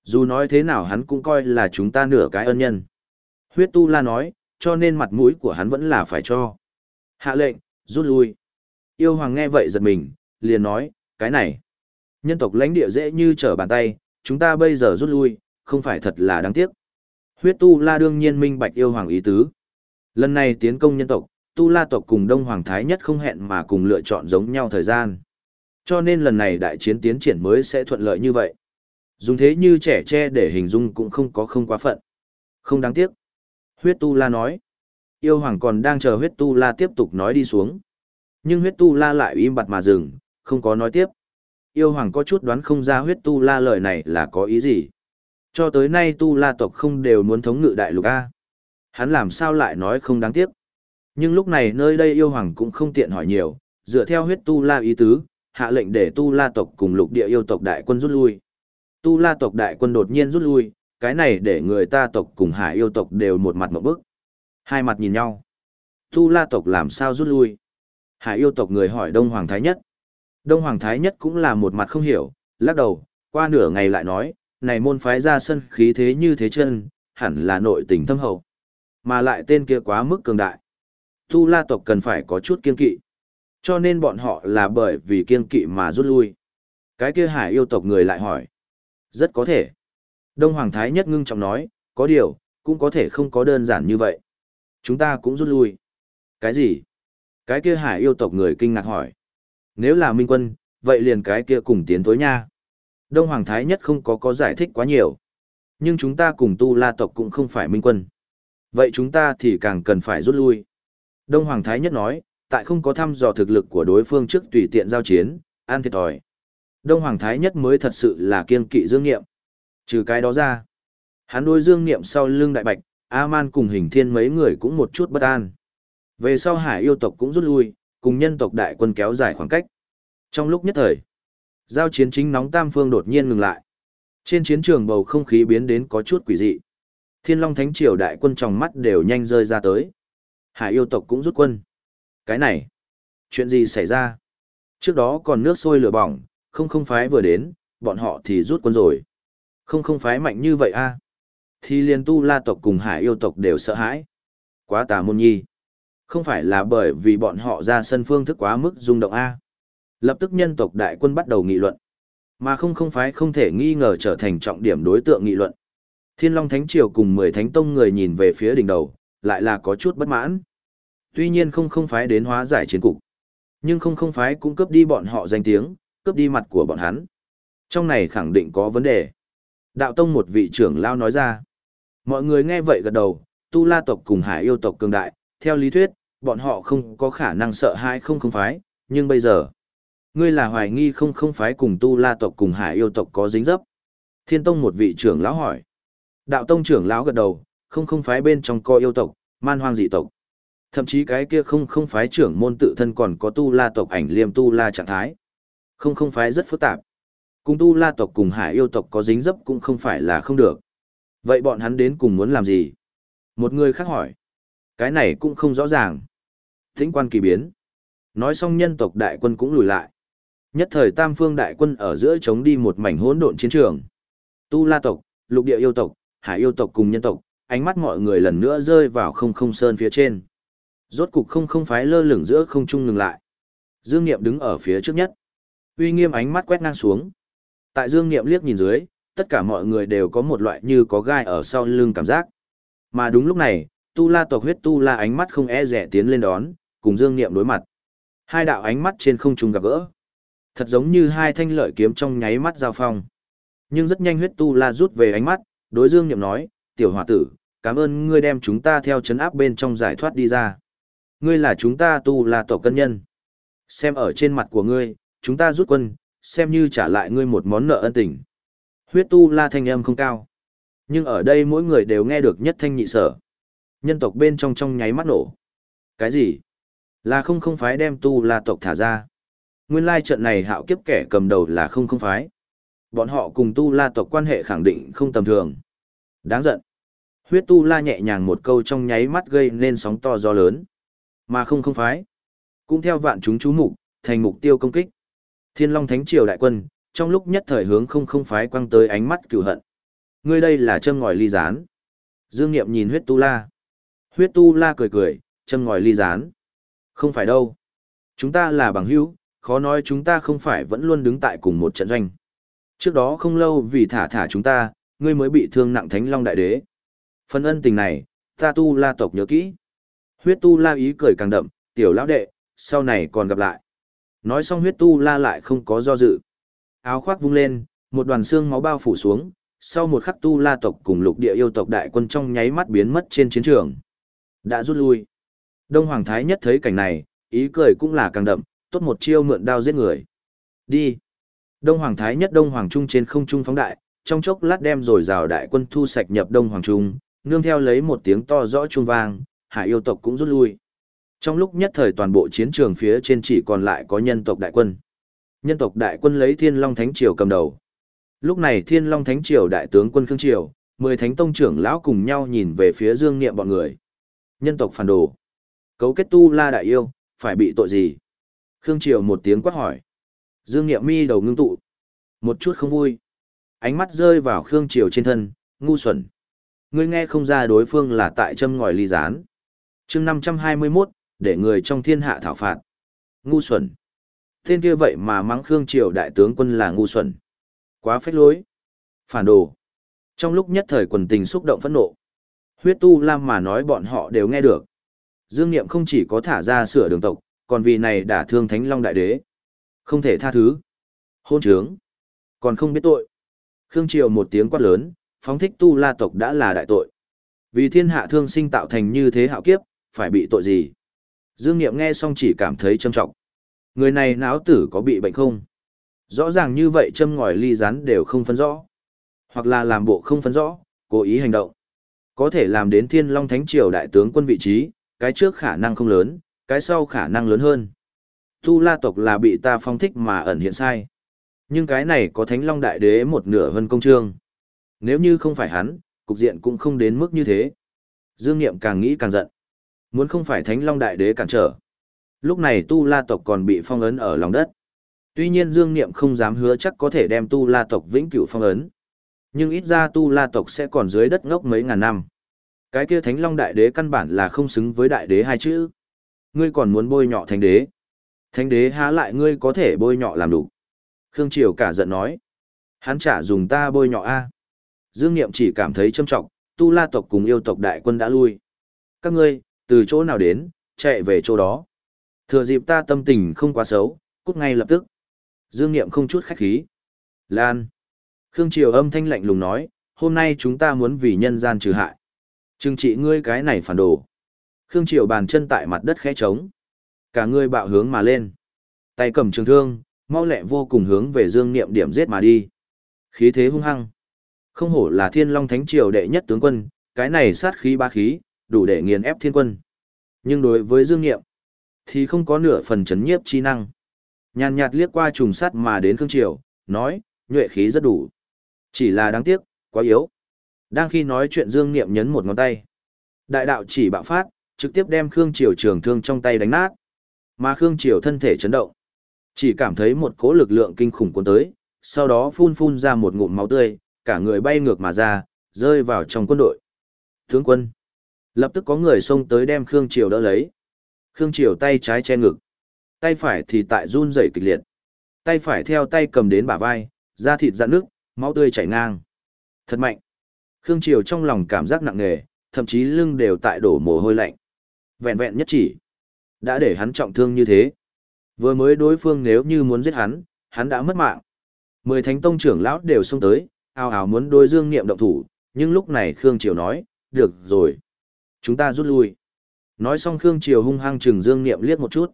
Dù nói thế nào hắn cũng coi là chúng ta nửa cái ân nhân. Huyết tu la nói, cho nên mặt mũi của hắn vẫn là phải cho. Hạ lệnh, rút lui. Yêu hoàng nghe vậy giật mình, liền nói, cái này. Nhân tộc lãnh địa dễ như trở bàn tay, chúng ta bây giờ rút lui, không phải thật là đáng tiếc. Huyết tu la đương nhiên minh bạch yêu hoàng ý tứ. Lần này tiến công nhân tộc, tu la tộc cùng đông hoàng thái nhất không hẹn mà cùng lựa chọn giống nhau thời gian. Cho nên lần này đại chiến tiến triển mới sẽ thuận lợi như vậy. Dùng thế như trẻ tre để hình dung cũng không có không quá phận. Không đáng tiếc. Huyết tu la nói. Yêu hoàng còn đang chờ huyết tu la tiếp tục nói đi xuống. Nhưng huyết tu la lại im bặt mà dừng, không có nói tiếp. Yêu hoàng có chút đoán không ra huyết tu la lời này là có ý gì. Cho tới nay tu la tộc không đều muốn thống ngự đại lục A. Hắn làm sao lại nói không đáng tiếc. Nhưng lúc này nơi đây yêu hoàng cũng không tiện hỏi nhiều, dựa theo huyết tu la ý tứ, hạ lệnh để tu la tộc cùng lục địa yêu tộc đại quân rút lui. Tu la tộc đại quân đột nhiên rút lui, cái này để người ta tộc cùng hải yêu tộc đều một mặt một bức. Hai mặt nhìn nhau. Tu la tộc làm sao rút lui? Hải yêu tộc người hỏi Đông Hoàng Thái Nhất. Đông Hoàng Thái Nhất cũng là một mặt không hiểu, lắc đầu, qua nửa ngày lại nói, này môn phái ra sân khí thế như thế chân, hẳn là nội tình thâm hậu. Mà lại tên kia quá mức cường đại. Tu la tộc cần phải có chút kiên kỵ. Cho nên bọn họ là bởi vì kiên kỵ mà rút lui. Cái kia hải yêu tộc người lại hỏi. Rất có thể. Đông Hoàng Thái nhất ngưng trọng nói, có điều, cũng có thể không có đơn giản như vậy. Chúng ta cũng rút lui. Cái gì? Cái kia hải yêu tộc người kinh ngạc hỏi. Nếu là minh quân, vậy liền cái kia cùng tiến tối nha. Đông Hoàng Thái nhất không có có giải thích quá nhiều. Nhưng chúng ta cùng tu la tộc cũng không phải minh quân. Vậy chúng ta thì càng cần phải rút lui. Đông Hoàng Thái nhất nói, tại không có thăm dò thực lực của đối phương trước tùy tiện giao chiến, an thiệt thòi. Đông Hoàng Thái nhất mới thật sự là kiên kỵ dương niệm. Trừ cái đó ra, hắn đối dương niệm sau lưng đại bạch, A-man cùng hình thiên mấy người cũng một chút bất an. Về sau hải yêu tộc cũng rút lui, cùng nhân tộc đại quân kéo dài khoảng cách. Trong lúc nhất thời, giao chiến chính nóng tam phương đột nhiên ngừng lại. Trên chiến trường bầu không khí biến đến có chút quỷ dị. Thiên Long Thánh Triều đại quân trong mắt đều nhanh rơi ra tới. Hải yêu tộc cũng rút quân. Cái này, chuyện gì xảy ra? Trước đó còn nước sôi lửa bỏng, không không phái vừa đến, bọn họ thì rút quân rồi. Không không phái mạnh như vậy a Thì liền tu la tộc cùng hải yêu tộc đều sợ hãi. Quá tà môn nhi. Không phải là bởi vì bọn họ ra sân phương thức quá mức rung động a Lập tức nhân tộc đại quân bắt đầu nghị luận. Mà không không phái không thể nghi ngờ trở thành trọng điểm đối tượng nghị luận. Thiên Long Thánh Triều cùng 10 Thánh Tông người nhìn về phía đỉnh đầu, lại là có chút bất mãn. Tuy nhiên không không phái đến hóa giải chiến cục. Nhưng không không phái cũng cướp đi bọn họ danh tiếng, cướp đi mặt của bọn hắn. Trong này khẳng định có vấn đề. Đạo Tông một vị trưởng lao nói ra. Mọi người nghe vậy gật đầu, Tu La tộc cùng Hải yêu tộc cường đại, theo lý thuyết, bọn họ không có khả năng sợ hãi không không phái, nhưng bây giờ, ngươi là hoài nghi không không phái cùng Tu La tộc cùng Hải yêu tộc có dính dấp. Thiên Tông một vị trưởng lão hỏi. Đạo Tông trưởng lão gật đầu, không không phái bên trong co yêu tộc, man hoang dị tộc. Thậm chí cái kia không không phái trưởng môn tự thân còn có tu la tộc ảnh liêm tu la trạng thái. Không không phái rất phức tạp. Cùng tu la tộc cùng hải yêu tộc có dính dấp cũng không phải là không được. Vậy bọn hắn đến cùng muốn làm gì? Một người khác hỏi. Cái này cũng không rõ ràng. Thính quan kỳ biến. Nói xong nhân tộc đại quân cũng lùi lại. Nhất thời tam phương đại quân ở giữa chống đi một mảnh hỗn độn chiến trường. Tu la tộc, lục địa yêu tộc, hải yêu tộc cùng nhân tộc, ánh mắt mọi người lần nữa rơi vào không không sơn phía trên. Rốt cục không không phái lơ lửng giữa không trung ngừng lại. Dương Niệm đứng ở phía trước nhất. Uy nghiêm ánh mắt quét ngang xuống. Tại Dương Niệm liếc nhìn dưới, tất cả mọi người đều có một loại như có gai ở sau lưng cảm giác. Mà đúng lúc này, Tu La tộc huyết Tu La ánh mắt không e rẻ tiến lên đón, cùng Dương Niệm đối mặt. Hai đạo ánh mắt trên không trung gặp gỡ. Thật giống như hai thanh lợi kiếm trong nháy mắt giao phong. Nhưng rất nhanh huyết Tu La rút về ánh mắt, đối Dương Niệm nói, tiểu hòa tử, cảm ơn ngươi đem chúng ta theo chấn áp bên trong giải thoát đi ra. Ngươi là chúng ta tu la tộc cân nhân. Xem ở trên mặt của ngươi, chúng ta rút quân, xem như trả lại ngươi một món nợ ân tình. Huyết tu la thanh âm không cao. Nhưng ở đây mỗi người đều nghe được nhất thanh nhị sở. Nhân tộc bên trong trong nháy mắt nổ. Cái gì? Là không không phái đem tu la tộc thả ra. Nguyên lai trận này hạo kiếp kẻ cầm đầu là không không phái. Bọn họ cùng tu la tộc quan hệ khẳng định không tầm thường. Đáng giận. Huyết tu la nhẹ nhàng một câu trong nháy mắt gây nên sóng to gió lớn. Mà không không phái. Cũng theo vạn chúng chú mục, thành mục tiêu công kích. Thiên Long Thánh Triều đại quân, trong lúc nhất thời hướng không không phái quăng tới ánh mắt cửu hận. Ngươi đây là châm ngòi ly gián. Dương Niệm nhìn huyết tu la. Huyết tu la cười cười, châm ngòi ly gián. Không phải đâu. Chúng ta là bằng hữu, khó nói chúng ta không phải vẫn luôn đứng tại cùng một trận doanh. Trước đó không lâu vì thả thả chúng ta, ngươi mới bị thương nặng Thánh Long Đại Đế. Phần ân tình này, ta tu la tộc nhớ kỹ. Huyết tu la ý cười càng đậm, tiểu lão đệ, sau này còn gặp lại. Nói xong huyết tu la lại không có do dự. Áo khoác vung lên, một đoàn xương máu bao phủ xuống, sau một khắc tu la tộc cùng lục địa yêu tộc đại quân trong nháy mắt biến mất trên chiến trường. Đã rút lui. Đông Hoàng Thái nhất thấy cảnh này, ý cười cũng là càng đậm, tốt một chiêu mượn đao giết người. Đi. Đông Hoàng Thái nhất Đông Hoàng Trung trên không trung phóng đại, trong chốc lát đem rồi rào đại quân thu sạch nhập Đông Hoàng Trung, nương theo lấy một tiếng to rõ chuông vang, hải yêu tộc cũng rút lui. Trong lúc nhất thời toàn bộ chiến trường phía trên chỉ còn lại có nhân tộc đại quân. Nhân tộc đại quân lấy Thiên Long Thánh Triều cầm đầu. Lúc này Thiên Long Thánh Triều đại tướng quân Khương Triều, mười thánh tông trưởng lão cùng nhau nhìn về phía Dương Niệm bọn người. Nhân tộc phản đồ. Cấu kết tu la đại yêu, phải bị tội gì? Khương Triều một tiếng quát hỏi. Dương Niệm mi đầu ngưng tụ. Một chút không vui. Ánh mắt rơi vào Khương Triều trên thân, ngu xuẩn. Ngươi nghe không ra đối phương là tại châm ngòi ly gián chương 521, để người trong thiên hạ thảo phạt. Ngu xuẩn. Tên kia vậy mà mắng Khương Triều đại tướng quân là ngu xuẩn. Quá phách lối. Phản đồ. Trong lúc nhất thời quần tình xúc động phẫn nộ. Huyết tu lam mà nói bọn họ đều nghe được. Dương Niệm không chỉ có thả ra sửa đường tộc, còn vì này đã thương Thánh Long Đại Đế. Không thể tha thứ. Hôn trướng. Còn không biết tội. Khương Triều một tiếng quát lớn, phóng thích tu la tộc đã là đại tội. Vì thiên hạ thương sinh tạo thành như thế hạo kiếp, phải bị tội gì? Dương Niệm nghe xong chỉ cảm thấy trầm trọng. Người này não tử có bị bệnh không? Rõ ràng như vậy châm ngòi ly rắn đều không phân rõ. Hoặc là làm bộ không phân rõ, cố ý hành động. Có thể làm đến thiên long thánh triều đại tướng quân vị trí, cái trước khả năng không lớn, cái sau khả năng lớn hơn. Tu la tộc là bị ta phong thích mà ẩn hiện sai. Nhưng cái này có Thánh Long Đại Đế một nửa hơn công trương. Nếu như không phải hắn, cục diện cũng không đến mức như thế. Dương Niệm càng nghĩ càng giận. Muốn không phải Thánh Long Đại Đế cản trở. Lúc này Tu La tộc còn bị phong ấn ở lòng đất. Tuy nhiên Dương Niệm không dám hứa chắc có thể đem Tu La tộc vĩnh cửu phong ấn. Nhưng ít ra Tu La tộc sẽ còn dưới đất ngốc mấy ngàn năm. Cái kia Thánh Long Đại Đế căn bản là không xứng với Đại Đế hai chữ. Ngươi còn muốn bôi nhọ Thánh Đế. Thánh Đế há lại ngươi có thể bôi nhọ làm đủ. Khương Triều cả giận nói. Hắn chả dùng ta bôi nhọ a. Dương Niệm chỉ cảm thấy châm trọng, Tu La tộc cùng yêu tộc đại quân đã lui. Các ngươi, từ chỗ nào đến, chạy về chỗ đó. Thừa dịp ta tâm tình không quá xấu, cút ngay lập tức. Dương Niệm không chút khách khí. Lan. Khương Triều âm thanh lạnh lùng nói, hôm nay chúng ta muốn vì nhân gian trừ hại. Trừng trị ngươi cái này phản đồ. Khương Triều bàn chân tại mặt đất khẽ trống. Cả ngươi bạo hướng mà lên. Tay cầm trường thương, mau lẹ vô cùng hướng về Dương Niệm điểm giết mà đi. Khí thế hung hăng. Không hổ là Thiên Long Thánh Triều đệ nhất tướng quân, cái này sát khí ba khí, đủ để nghiền ép thiên quân. Nhưng đối với Dương Niệm, thì không có nửa phần chấn nhiếp chi năng. Nhàn nhạt liếc qua trùng sát mà đến Khương Triều, nói, nhuệ khí rất đủ. Chỉ là đáng tiếc, quá yếu. Đang khi nói chuyện Dương Niệm nhấn một ngón tay. Đại đạo chỉ bạo phát, trực tiếp đem Khương Triều trường thương trong tay đánh nát. Mà Khương Triều thân thể chấn động. Chỉ cảm thấy một cỗ lực lượng kinh khủng cuốn tới, sau đó phun phun ra một ngụm máu tươi, cả người bay ngược mà ra, rơi vào trong quân đội. Tướng quân. Lập tức có người xông tới đem Khương Triều đỡ lấy. Khương Triều tay trái che ngực. Tay phải thì tại run rẩy kịch liệt. Tay phải theo tay cầm đến bả vai, da thịt dạn nước, máu tươi chảy ngang. Thật mạnh. Khương Triều trong lòng cảm giác nặng nề, thậm chí lưng đều tại đổ mồ hôi lạnh. Vẹn vẹn nhất chỉ. Đã để hắn trọng thương như thế. Vừa mới đối phương nếu như muốn giết hắn, hắn đã mất mạng. Mười thánh tông trưởng lão đều xông tới, ào ào muốn đối dương niệm động thủ, nhưng lúc này Khương Triều nói, được rồi. Chúng ta rút lui. Nói xong Khương Triều hung hăng chừng dương niệm liếc một chút.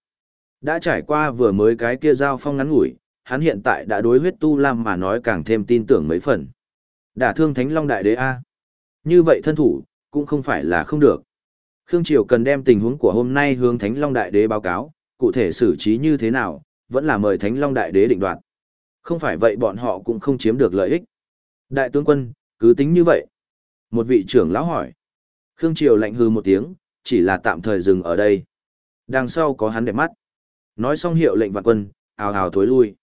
Đã trải qua vừa mới cái kia giao phong ngắn ngủi, hắn hiện tại đã đối huyết tu lam mà nói càng thêm tin tưởng mấy phần. Đả thương Thánh Long Đại Đế A. Như vậy thân thủ, cũng không phải là không được. Khương Triều cần đem tình huống của hôm nay hướng Thánh Long Đại Đế báo cáo, cụ thể xử trí như thế nào, vẫn là mời Thánh Long Đại Đế định đoạt. Không phải vậy bọn họ cũng không chiếm được lợi ích. Đại tướng quân, cứ tính như vậy. Một vị trưởng lão hỏi. Khương Triều lạnh hư một tiếng, chỉ là tạm thời dừng ở đây. Đằng sau có hắn đẹp mắt. Nói xong hiệu lệnh vạn quân, ào ào thối lui.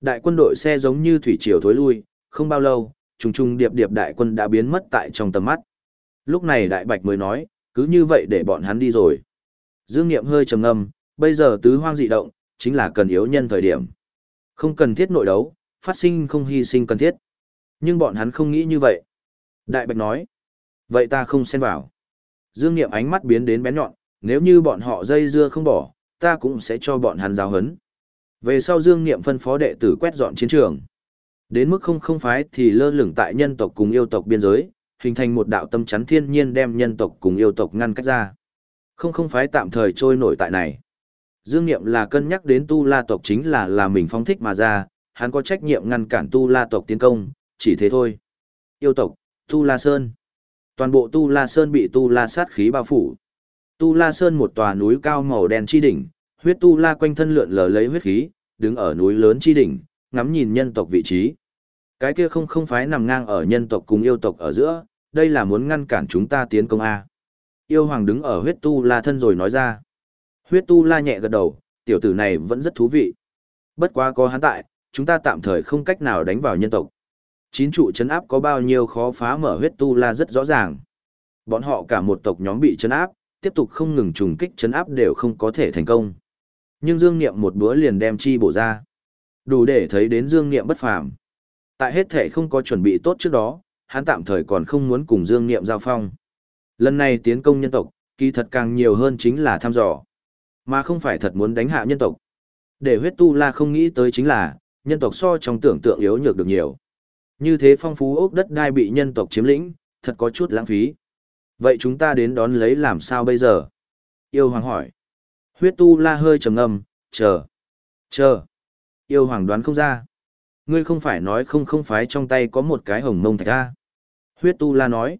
Đại quân đội xe giống như thủy triều thối lui, không bao lâu, trùng trùng điệp điệp đại quân đã biến mất tại trong tầm mắt. Lúc này đại bạch mới nói, cứ như vậy để bọn hắn đi rồi. Dương Niệm hơi trầm ngâm, bây giờ tứ hoang dị động, chính là cần yếu nhân thời điểm. Không cần thiết nội đấu, phát sinh không hy sinh cần thiết. Nhưng bọn hắn không nghĩ như vậy. Đại bạch nói, vậy ta không xen vào. Dương Niệm ánh mắt biến đến bén nhọn, nếu như bọn họ dây dưa không bỏ, ta cũng sẽ cho bọn hắn giáo hấn. Về sau Dương Niệm phân phó đệ tử quét dọn chiến trường. Đến mức không không phái thì lơ lửng tại nhân tộc cùng yêu tộc biên giới, hình thành một đạo tâm chắn thiên nhiên đem nhân tộc cùng yêu tộc ngăn cách ra. Không không phái tạm thời trôi nổi tại này. Dương Niệm là cân nhắc đến Tu La tộc chính là là mình phóng thích mà ra, hắn có trách nhiệm ngăn cản Tu La tộc tiến công, chỉ thế thôi. Yêu tộc, Tu La Sơn. Toàn bộ Tu La Sơn bị Tu La sát khí bao phủ. Tu La Sơn một tòa núi cao màu đen chi đỉnh, huyết Tu La quanh thân lượn lờ lấy huyết khí, đứng ở núi lớn chi đỉnh, ngắm nhìn nhân tộc vị trí. Cái kia không không phái nằm ngang ở nhân tộc cùng yêu tộc ở giữa, đây là muốn ngăn cản chúng ta tiến công A. Yêu hoàng đứng ở huyết tu la thân rồi nói ra. Huyết tu la nhẹ gật đầu, tiểu tử này vẫn rất thú vị. Bất quá có hắn tại, chúng ta tạm thời không cách nào đánh vào nhân tộc. Chín trụ chấn áp có bao nhiêu khó phá mở huyết tu la rất rõ ràng. Bọn họ cả một tộc nhóm bị chấn áp, tiếp tục không ngừng trùng kích chấn áp đều không có thể thành công. Nhưng Dương Niệm một bữa liền đem chi bổ ra. Đủ để thấy đến Dương Niệm bất phàm. Tại hết thể không có chuẩn bị tốt trước đó, hắn tạm thời còn không muốn cùng Dương Niệm giao phong. Lần này tiến công nhân tộc, kỳ thật càng nhiều hơn chính là thăm dò, mà không phải thật muốn đánh hạ nhân tộc. Để huyết tu la không nghĩ tới chính là, nhân tộc so trong tưởng tượng yếu nhược được nhiều. Như thế phong phú ốc đất đai bị nhân tộc chiếm lĩnh, thật có chút lãng phí. Vậy chúng ta đến đón lấy làm sao bây giờ? Yêu hoàng hỏi. Huyết tu la hơi trầm ngâm, chờ. Chờ. Yêu hoàng đoán không ra. Ngươi không phải nói không không phái trong tay có một cái hồng mông thạch ra. Huyết tu la nói.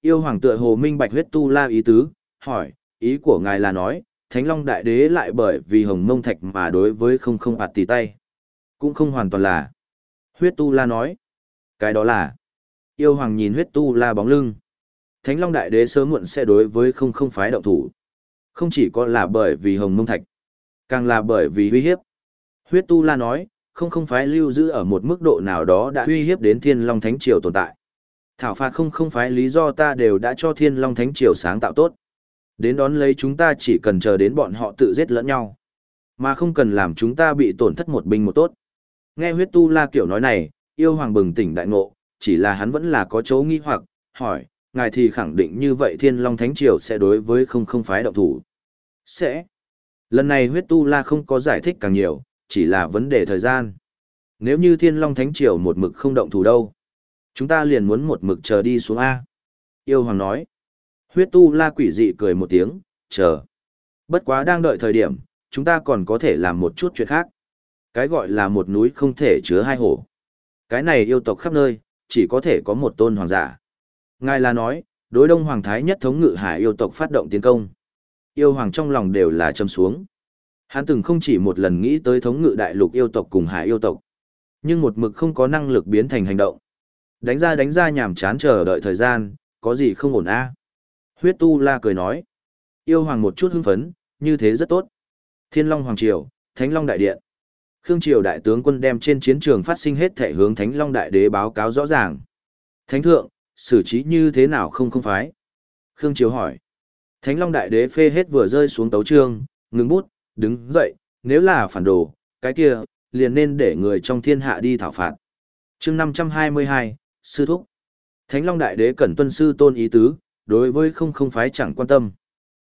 Yêu hoàng tựa hồ minh bạch huyết tu la ý tứ, hỏi, ý của ngài là nói, Thánh Long Đại Đế lại bởi vì hồng mông thạch mà đối với không không bạt tì tay. Cũng không hoàn toàn là. Huyết tu la nói. Cái đó là. Yêu hoàng nhìn huyết tu la bóng lưng. Thánh Long Đại Đế sớm muộn sẽ đối với không không phái động thủ. Không chỉ có là bởi vì hồng mông thạch, càng là bởi vì uy hiếp. Huyết tu la nói, không không phái lưu giữ ở một mức độ nào đó đã uy hiếp đến thiên long thánh triều tồn tại. Thảo phạt không không phái lý do ta đều đã cho thiên long thánh triều sáng tạo tốt. Đến đón lấy chúng ta chỉ cần chờ đến bọn họ tự giết lẫn nhau. Mà không cần làm chúng ta bị tổn thất một binh một tốt. Nghe huyết tu la kiểu nói này, yêu hoàng bừng tỉnh đại ngộ, chỉ là hắn vẫn là có chỗ nghi hoặc, hỏi, ngài thì khẳng định như vậy thiên long thánh triều sẽ đối với không không phái động thủ. Sẽ. Lần này huyết tu la không có giải thích càng nhiều, chỉ là vấn đề thời gian. Nếu như thiên long thánh triều một mực không động thủ đâu, chúng ta liền muốn một mực chờ đi xuống A. Yêu hoàng nói. Huyết tu la quỷ dị cười một tiếng, chờ. Bất quá đang đợi thời điểm, chúng ta còn có thể làm một chút chuyện khác. Cái gọi là một núi không thể chứa hai hổ. Cái này yêu tộc khắp nơi, chỉ có thể có một tôn hoàng giả. Ngài là nói, đối đông hoàng thái nhất thống ngự hải yêu tộc phát động tiến công. Yêu hoàng trong lòng đều là châm xuống. Hắn từng không chỉ một lần nghĩ tới thống ngự đại lục yêu tộc cùng hải yêu tộc. Nhưng một mực không có năng lực biến thành hành động. Đánh ra đánh ra nhảm chán chờ đợi thời gian, có gì không ổn a Huyết tu la cười nói. Yêu hoàng một chút hưng phấn, như thế rất tốt. Thiên Long Hoàng Triều, Thánh Long Đại Điện. Khương Triều Đại tướng quân đem trên chiến trường phát sinh hết thể hướng Thánh Long Đại Đế báo cáo rõ ràng. Thánh Thượng, xử trí như thế nào không không phái? Khương Triều hỏi. Thánh Long Đại Đế phê hết vừa rơi xuống tấu trương, ngừng bút, đứng dậy, nếu là phản đồ, cái kia, liền nên để người trong thiên hạ đi thảo phạt. chương 522, Sư Thúc. Thánh Long Đại Đế cẩn tuân sư tôn ý tứ, đối với không không phái chẳng quan tâm.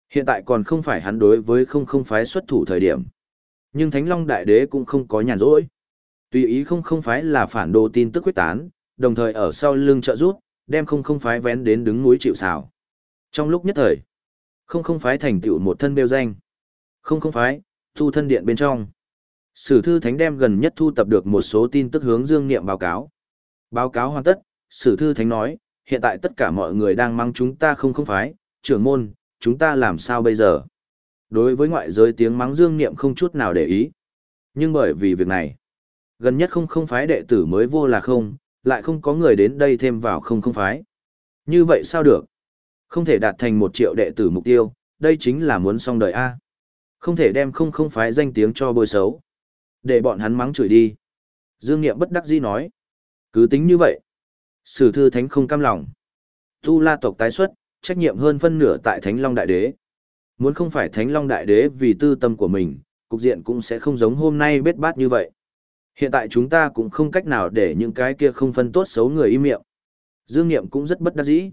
Hiện tại còn không phải hắn đối với không không phái xuất thủ thời điểm. Nhưng Thánh Long Đại Đế cũng không có nhàn rỗi. Tùy ý không không phái là phản đồ tin tức quyết tán, đồng thời ở sau lưng trợ rút, đem không không phái vén đến đứng núi chịu xào. Trong lúc nhất thời, không không phái thành tựu một thân bêu danh. Không không phái, thu thân điện bên trong. Sử thư thánh đem gần nhất thu tập được một số tin tức hướng Dương Niệm báo cáo. Báo cáo hoàn tất, Sử thư thánh nói, hiện tại tất cả mọi người đang mang chúng ta không không phái, trưởng môn, chúng ta làm sao bây giờ? Đối với ngoại giới tiếng mắng Dương Niệm không chút nào để ý. Nhưng bởi vì việc này, gần nhất không không phái đệ tử mới vô là không, lại không có người đến đây thêm vào không không phái. Như vậy sao được? Không thể đạt thành một triệu đệ tử mục tiêu, đây chính là muốn xong đời A. Không thể đem không không phái danh tiếng cho bôi xấu. Để bọn hắn mắng chửi đi. Dương Niệm bất đắc dĩ nói. Cứ tính như vậy. Sử thư thánh không cam lòng. Tu la tộc tái xuất, trách nhiệm hơn phân nửa tại Thánh Long Đại Đế. Muốn không phải Thánh Long Đại Đế vì tư tâm của mình, cục diện cũng sẽ không giống hôm nay bết bát như vậy. Hiện tại chúng ta cũng không cách nào để những cái kia không phân tốt xấu người im miệng. Dương Niệm cũng rất bất đắc dĩ.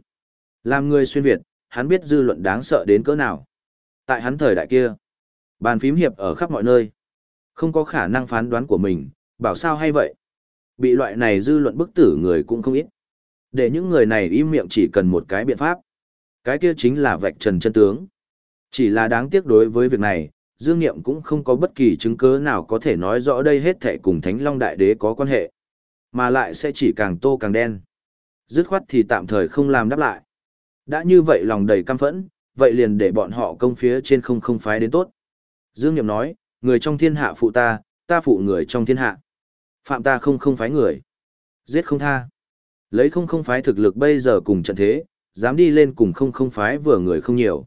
Làm người xuyên Việt, hắn biết dư luận đáng sợ đến cỡ nào. Tại hắn thời đại kia, bàn phím hiệp ở khắp mọi nơi. Không có khả năng phán đoán của mình, bảo sao hay vậy. Bị loại này dư luận bức tử người cũng không ít. Để những người này im miệng chỉ cần một cái biện pháp. Cái kia chính là vạch trần chân tướng. Chỉ là đáng tiếc đối với việc này, Dương Niệm cũng không có bất kỳ chứng cứ nào có thể nói rõ đây hết thể cùng Thánh Long Đại Đế có quan hệ. Mà lại sẽ chỉ càng tô càng đen. Dứt khoát thì tạm thời không làm đáp lại. Đã như vậy lòng đầy căm phẫn, vậy liền để bọn họ công phía trên không không phái đến tốt. Dương Niệm nói, người trong thiên hạ phụ ta, ta phụ người trong thiên hạ. Phạm ta không không phái người. Giết không tha. Lấy không không phái thực lực bây giờ cùng trận thế, dám đi lên cùng không không phái vừa người không nhiều.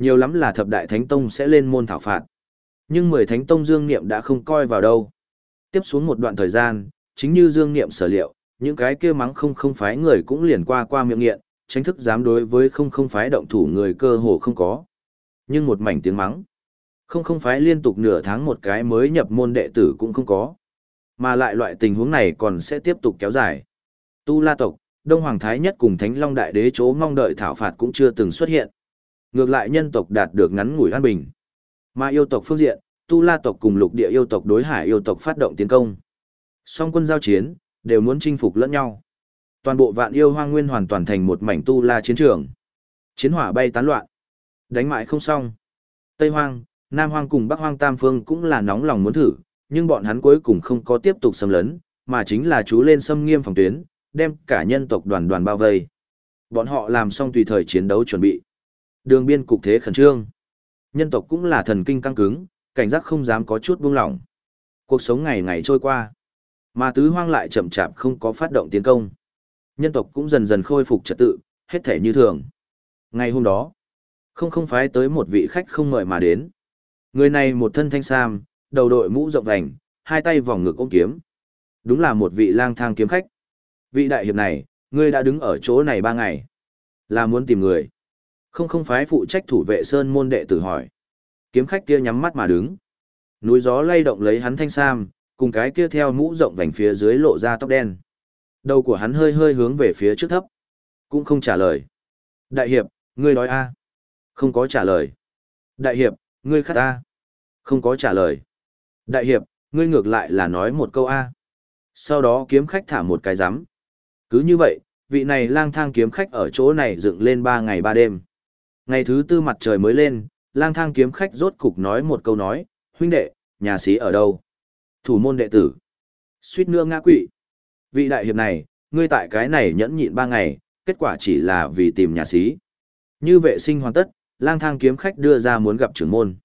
Nhiều lắm là thập đại thánh tông sẽ lên môn thảo phạt. Nhưng mười thánh tông dương niệm đã không coi vào đâu. Tiếp xuống một đoạn thời gian, chính như dương niệm sở liệu, những cái kia mắng không không phái người cũng liền qua qua miệng nghiện, tránh thức dám đối với không không phái động thủ người cơ hồ không có. Nhưng một mảnh tiếng mắng, không không phái liên tục nửa tháng một cái mới nhập môn đệ tử cũng không có. Mà lại loại tình huống này còn sẽ tiếp tục kéo dài. Tu La tộc, Đông Hoàng Thái Nhất cùng Thánh Long Đại Đế chỗ mong đợi thảo phạt cũng chưa từng xuất hiện. Ngược lại nhân tộc đạt được ngắn ngủi an bình. Mà yêu tộc phương diện, Tu La tộc cùng lục địa yêu tộc đối hải yêu tộc phát động tiến công. Song quân giao chiến, đều muốn chinh phục lẫn nhau. Toàn bộ vạn yêu hoang nguyên hoàn toàn thành một mảnh Tu La chiến trường. Chiến hỏa bay tán loạn. Đánh mãi không xong. Tây hoang, Nam hoang cùng Bắc hoang tam phương cũng là nóng lòng muốn thử, nhưng bọn hắn cuối cùng không có tiếp tục xâm lấn, mà chính là chú lên xâm nghiêm phòng tuyến, đem cả nhân tộc đoàn đoàn bao vây. Bọn họ làm xong tùy thời chiến đấu chuẩn bị. Đường biên cục thế khẩn trương. Nhân tộc cũng là thần kinh căng cứng, cảnh giác không dám có chút buông lỏng. Cuộc sống ngày ngày trôi qua. Mà tứ hoang lại chậm chạp không có phát động tiến công. Nhân tộc cũng dần dần khôi phục trật tự, hết thể như thường. Ngày hôm đó, không không phái tới một vị khách không mời mà đến. Người này một thân thanh sam, đầu đội mũ rộng vành, hai tay vòng ngực ôm kiếm. Đúng là một vị lang thang kiếm khách. Vị đại hiệp này, ngươi đã đứng ở chỗ này ba ngày. Là muốn tìm người. Không không phái phụ trách thủ vệ sơn môn đệ tử hỏi. Kiếm khách kia nhắm mắt mà đứng. Núi gió lay động lấy hắn thanh sam, cùng cái kia theo mũ rộng vành phía dưới lộ ra tóc đen. Đầu của hắn hơi hơi hướng về phía trước thấp. Cũng không trả lời. Đại hiệp, ngươi nói a Không có trả lời. Đại hiệp, ngươi khát a Không có trả lời. Đại hiệp, ngươi ngược lại là nói một câu a Sau đó kiếm khách thả một cái rắm Cứ như vậy, vị này lang thang kiếm khách ở chỗ này dựng lên ba ngày ba đêm. Ngày thứ tư mặt trời mới lên, lang thang kiếm khách rốt cục nói một câu nói, huynh đệ, nhà sĩ ở đâu? Thủ môn đệ tử. Suýt nữa ngã quỵ. Vị đại hiệp này, ngươi tại cái này nhẫn nhịn ba ngày, kết quả chỉ là vì tìm nhà sĩ. Như vệ sinh hoàn tất, lang thang kiếm khách đưa ra muốn gặp trưởng môn.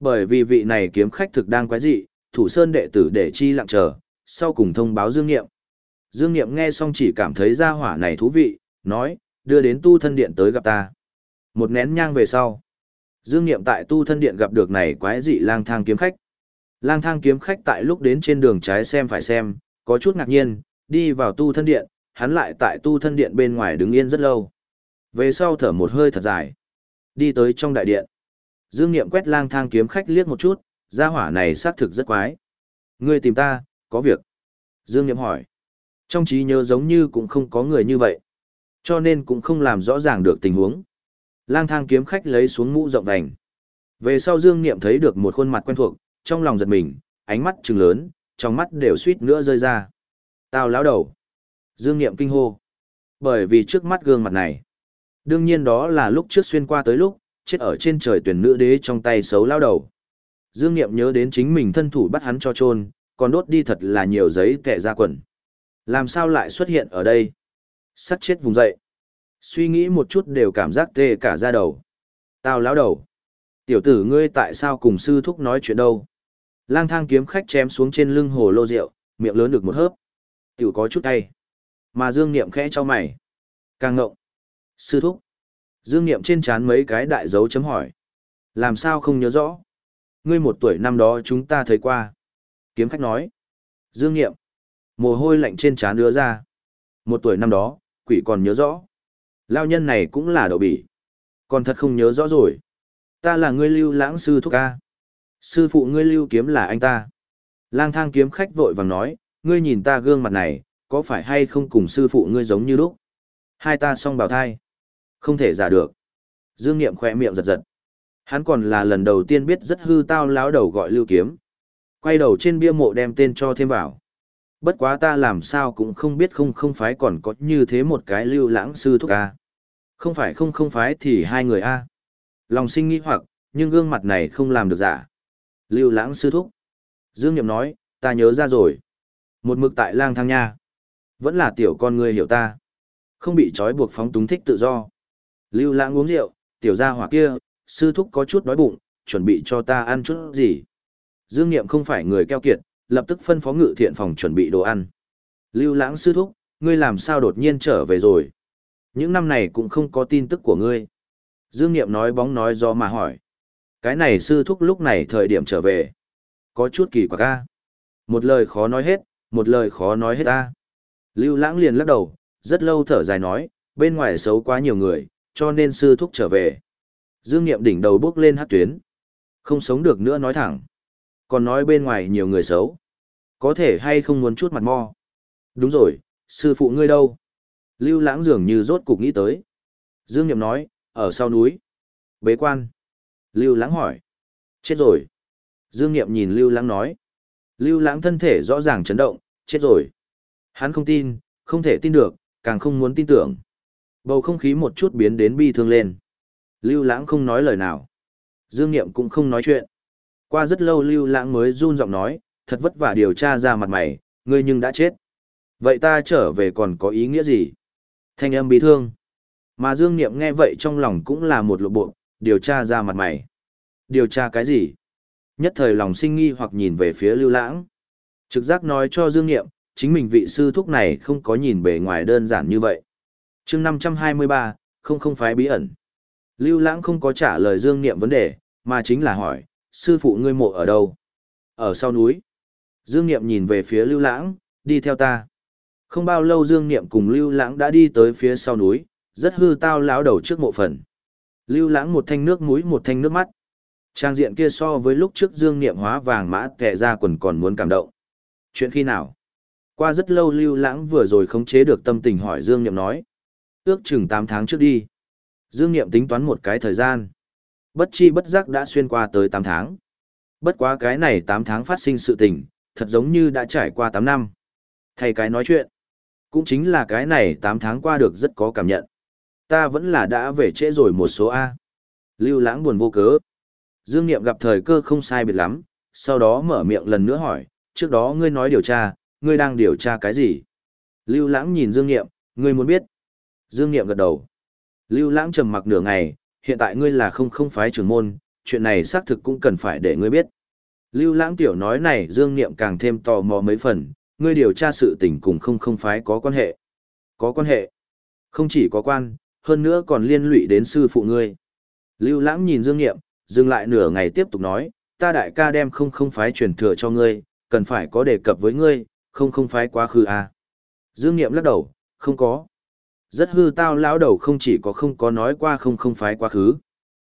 Bởi vì vị này kiếm khách thực đang quái dị, thủ sơn đệ tử để chi lặng chờ, sau cùng thông báo Dương Nghiệm. Dương Nghiệm nghe xong chỉ cảm thấy gia hỏa này thú vị, nói, đưa đến tu thân điện tới gặp ta. Một nén nhang về sau. Dương Nghiệm tại tu thân điện gặp được này quái dị lang thang kiếm khách. Lang thang kiếm khách tại lúc đến trên đường trái xem phải xem, có chút ngạc nhiên, đi vào tu thân điện, hắn lại tại tu thân điện bên ngoài đứng yên rất lâu. Về sau thở một hơi thật dài. Đi tới trong đại điện. Dương Niệm quét lang thang kiếm khách liếc một chút, gia hỏa này xác thực rất quái. Ngươi tìm ta, có việc. Dương Niệm hỏi. Trong trí nhớ giống như cũng không có người như vậy. Cho nên cũng không làm rõ ràng được tình huống. Lang thang kiếm khách lấy xuống mũ rộng vành. Về sau Dương Niệm thấy được một khuôn mặt quen thuộc, trong lòng giật mình, ánh mắt trừng lớn, trong mắt đều suýt nữa rơi ra. Tao lão đầu. Dương Niệm kinh hô. Bởi vì trước mắt gương mặt này. Đương nhiên đó là lúc trước xuyên qua tới lúc, chết ở trên trời tuyển nữ đế trong tay xấu lão đầu. Dương Niệm nhớ đến chính mình thân thủ bắt hắn cho trôn, còn đốt đi thật là nhiều giấy tẻ ra quần. Làm sao lại xuất hiện ở đây? Sắt chết vùng dậy. Suy nghĩ một chút đều cảm giác tê cả da đầu. Tao lão đầu. Tiểu tử ngươi tại sao cùng sư thúc nói chuyện đâu? Lang thang kiếm khách chém xuống trên lưng hồ lô rượu, miệng lớn được một hớp. Tiểu có chút tay. Mà Dương Niệm khẽ cho mày. Càng ngộng. Sư thúc. Dương Niệm trên trán mấy cái đại dấu chấm hỏi. Làm sao không nhớ rõ? Ngươi một tuổi năm đó chúng ta thấy qua. Kiếm khách nói. Dương Niệm. Mồ hôi lạnh trên trán đưa ra. Một tuổi năm đó, quỷ còn nhớ rõ. Lao nhân này cũng là đậu bỉ. Còn thật không nhớ rõ rồi. Ta là ngươi lưu lãng sư thúc ca. Sư phụ ngươi lưu kiếm là anh ta. Lang thang kiếm khách vội vàng nói, ngươi nhìn ta gương mặt này, có phải hay không cùng sư phụ ngươi giống như lúc? Hai ta song bào thai. Không thể giả được. Dương Niệm khỏe miệng giật giật. Hắn còn là lần đầu tiên biết rất hư tao láo đầu gọi lưu kiếm. Quay đầu trên bia mộ đem tên cho thêm vào. Bất quá ta làm sao cũng không biết không không phái còn có như thế một cái lưu lãng sư thúc à Không phải không không phái thì hai người a. Lòng sinh nghi hoặc, nhưng gương mặt này không làm được giả. Lưu lãng sư thúc. Dương Niệm nói, ta nhớ ra rồi. Một mực tại lang thang nha. Vẫn là tiểu con người hiểu ta. Không bị trói buộc phóng túng thích tự do. Lưu lãng uống rượu, tiểu gia hỏa kia, sư thúc có chút đói bụng, chuẩn bị cho ta ăn chút gì. Dương Niệm không phải người keo kiệt, lập tức phân phó ngự thiện phòng chuẩn bị đồ ăn. Lưu lãng sư thúc, ngươi làm sao đột nhiên trở về rồi? Những năm này cũng không có tin tức của ngươi. Dương Niệm nói bóng nói gió mà hỏi. Cái này sư thúc lúc này thời điểm trở về. Có chút kỳ quặc ca. Một lời khó nói hết, một lời khó nói hết ta. Lưu lãng liền lắc đầu, rất lâu thở dài nói, bên ngoài xấu quá nhiều người, cho nên sư thúc trở về. Dương Niệm đỉnh đầu bước lên hát tuyến. Không sống được nữa nói thẳng. Còn nói bên ngoài nhiều người xấu. Có thể hay không muốn chút mặt mo. Đúng rồi, sư phụ ngươi đâu? Lưu lãng dường như rốt cục nghĩ tới. Dương Niệm nói, ở sau núi. Bế quan. Lưu lãng hỏi. Chết rồi. Dương Niệm nhìn Lưu lãng nói. Lưu lãng thân thể rõ ràng chấn động, chết rồi. Hắn không tin, không thể tin được, càng không muốn tin tưởng. Bầu không khí một chút biến đến bi thương lên. Lưu lãng không nói lời nào. Dương Niệm cũng không nói chuyện. Qua rất lâu Lưu lãng mới run giọng nói, thật vất vả điều tra ra mặt mày, ngươi nhưng đã chết. Vậy ta trở về còn có ý nghĩa gì? Thanh âm bí thương. Mà Dương Niệm nghe vậy trong lòng cũng là một lộ bộ, điều tra ra mặt mày. Điều tra cái gì? Nhất thời lòng sinh nghi hoặc nhìn về phía Lưu Lãng. Trực giác nói cho Dương Niệm, chính mình vị sư thúc này không có nhìn bề ngoài đơn giản như vậy. chương 523, không không phái bí ẩn. Lưu Lãng không có trả lời Dương Niệm vấn đề, mà chính là hỏi, sư phụ ngươi mộ ở đâu? Ở sau núi. Dương Niệm nhìn về phía Lưu Lãng, đi theo ta. Không bao lâu Dương Niệm cùng Lưu Lãng đã đi tới phía sau núi, rất hư tao lão đầu trước mộ phần. Lưu Lãng một thanh nước mũi một thanh nước mắt. Trang diện kia so với lúc trước Dương Niệm hóa vàng mã kẻ ra quần còn muốn cảm động. Chuyện khi nào? Qua rất lâu Lưu Lãng vừa rồi khống chế được tâm tình hỏi Dương Niệm nói. Ước chừng 8 tháng trước đi. Dương Niệm tính toán một cái thời gian. Bất chi bất giác đã xuyên qua tới 8 tháng. Bất quá cái này 8 tháng phát sinh sự tình, thật giống như đã trải qua 8 năm. Thay cái nói chuyện. Cũng chính là cái này 8 tháng qua được rất có cảm nhận. Ta vẫn là đã về trễ rồi một số A. Lưu lãng buồn vô cớ. Dương Niệm gặp thời cơ không sai biệt lắm, sau đó mở miệng lần nữa hỏi, trước đó ngươi nói điều tra, ngươi đang điều tra cái gì? Lưu lãng nhìn Dương Niệm, ngươi muốn biết. Dương Niệm gật đầu. Lưu lãng trầm mặc nửa ngày, hiện tại ngươi là không không phái trưởng môn, chuyện này xác thực cũng cần phải để ngươi biết. Lưu lãng tiểu nói này Dương Niệm càng thêm tò mò mấy phần, ngươi điều tra sự tình cùng không không phái có quan hệ. Có quan hệ. Không chỉ có quan, hơn nữa còn liên lụy đến sư phụ ngươi. Lưu lãng nhìn Dương Niệm, dừng lại nửa ngày tiếp tục nói, ta đại ca đem không không phái truyền thừa cho ngươi, cần phải có đề cập với ngươi, không không phái quá khứ à. Dương Niệm lắc đầu, không có. Rất hư tao lão đầu không chỉ có không có nói qua không không phái quá khứ,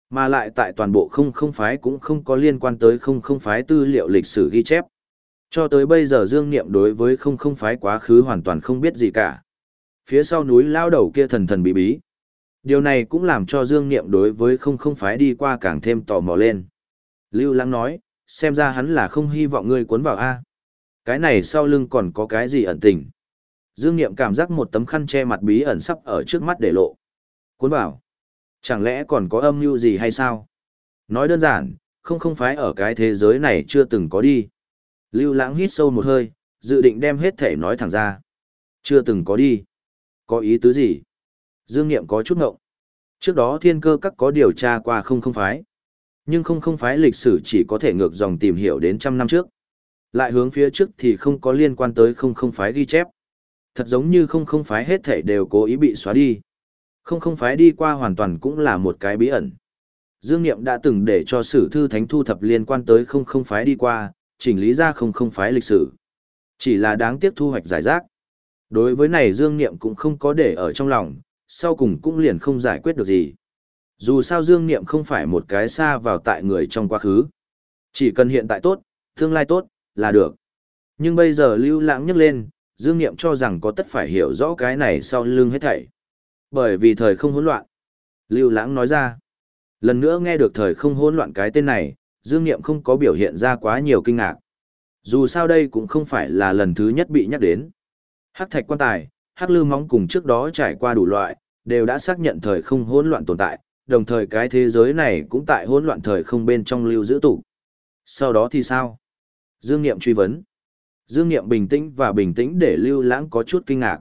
mà lại tại toàn bộ không không phái cũng không có liên quan tới không không phái tư liệu lịch sử ghi chép. Cho tới bây giờ Dương Niệm đối với không không phái quá khứ hoàn toàn không biết gì cả. Phía sau núi lao đầu kia thần thần bí bí. Điều này cũng làm cho Dương Niệm đối với không không phái đi qua càng thêm tò mò lên. Lưu Lăng nói, xem ra hắn là không hy vọng ngươi cuốn vào A. Cái này sau lưng còn có cái gì ẩn tình. Dương Niệm cảm giác một tấm khăn che mặt bí ẩn sắp ở trước mắt để lộ. Cuốn vào. Chẳng lẽ còn có âm mưu gì hay sao? Nói đơn giản, không không phái ở cái thế giới này chưa từng có đi. Lưu lãng hít sâu một hơi, dự định đem hết thể nói thẳng ra. Chưa từng có đi. Có ý tứ gì? Dương Niệm có chút ngộng. Trước đó thiên cơ các có điều tra qua không không phái. Nhưng không không phái lịch sử chỉ có thể ngược dòng tìm hiểu đến trăm năm trước. Lại hướng phía trước thì không có liên quan tới không không phái ghi chép. Thật giống như không không phái hết thể đều cố ý bị xóa đi. Không không phái đi qua hoàn toàn cũng là một cái bí ẩn. Dương Niệm đã từng để cho sử thư thánh thu thập liên quan tới không không phái đi qua, chỉnh lý ra không không phái lịch sử. Chỉ là đáng tiếc thu hoạch giải rác. Đối với này Dương Niệm cũng không có để ở trong lòng, sau cùng cũng liền không giải quyết được gì. Dù sao Dương Niệm không phải một cái xa vào tại người trong quá khứ. Chỉ cần hiện tại tốt, tương lai tốt, là được. Nhưng bây giờ lưu lãng nhắc lên, Dương Niệm cho rằng có tất phải hiểu rõ cái này sau lưng hết thảy. Bởi vì thời không hỗn loạn. Lưu lãng nói ra. Lần nữa nghe được thời không hỗn loạn cái tên này, Dương Niệm không có biểu hiện ra quá nhiều kinh ngạc. Dù sao đây cũng không phải là lần thứ nhất bị nhắc đến. Hắc thạch quan tài, hắc lư móng cùng trước đó trải qua đủ loại, đều đã xác nhận thời không hỗn loạn tồn tại, đồng thời cái thế giới này cũng tại hỗn loạn thời không bên trong lưu giữ tụ. Sau đó thì sao? Dương Niệm truy vấn. Dương Niệm bình tĩnh và bình tĩnh để Lưu Lãng có chút kinh ngạc.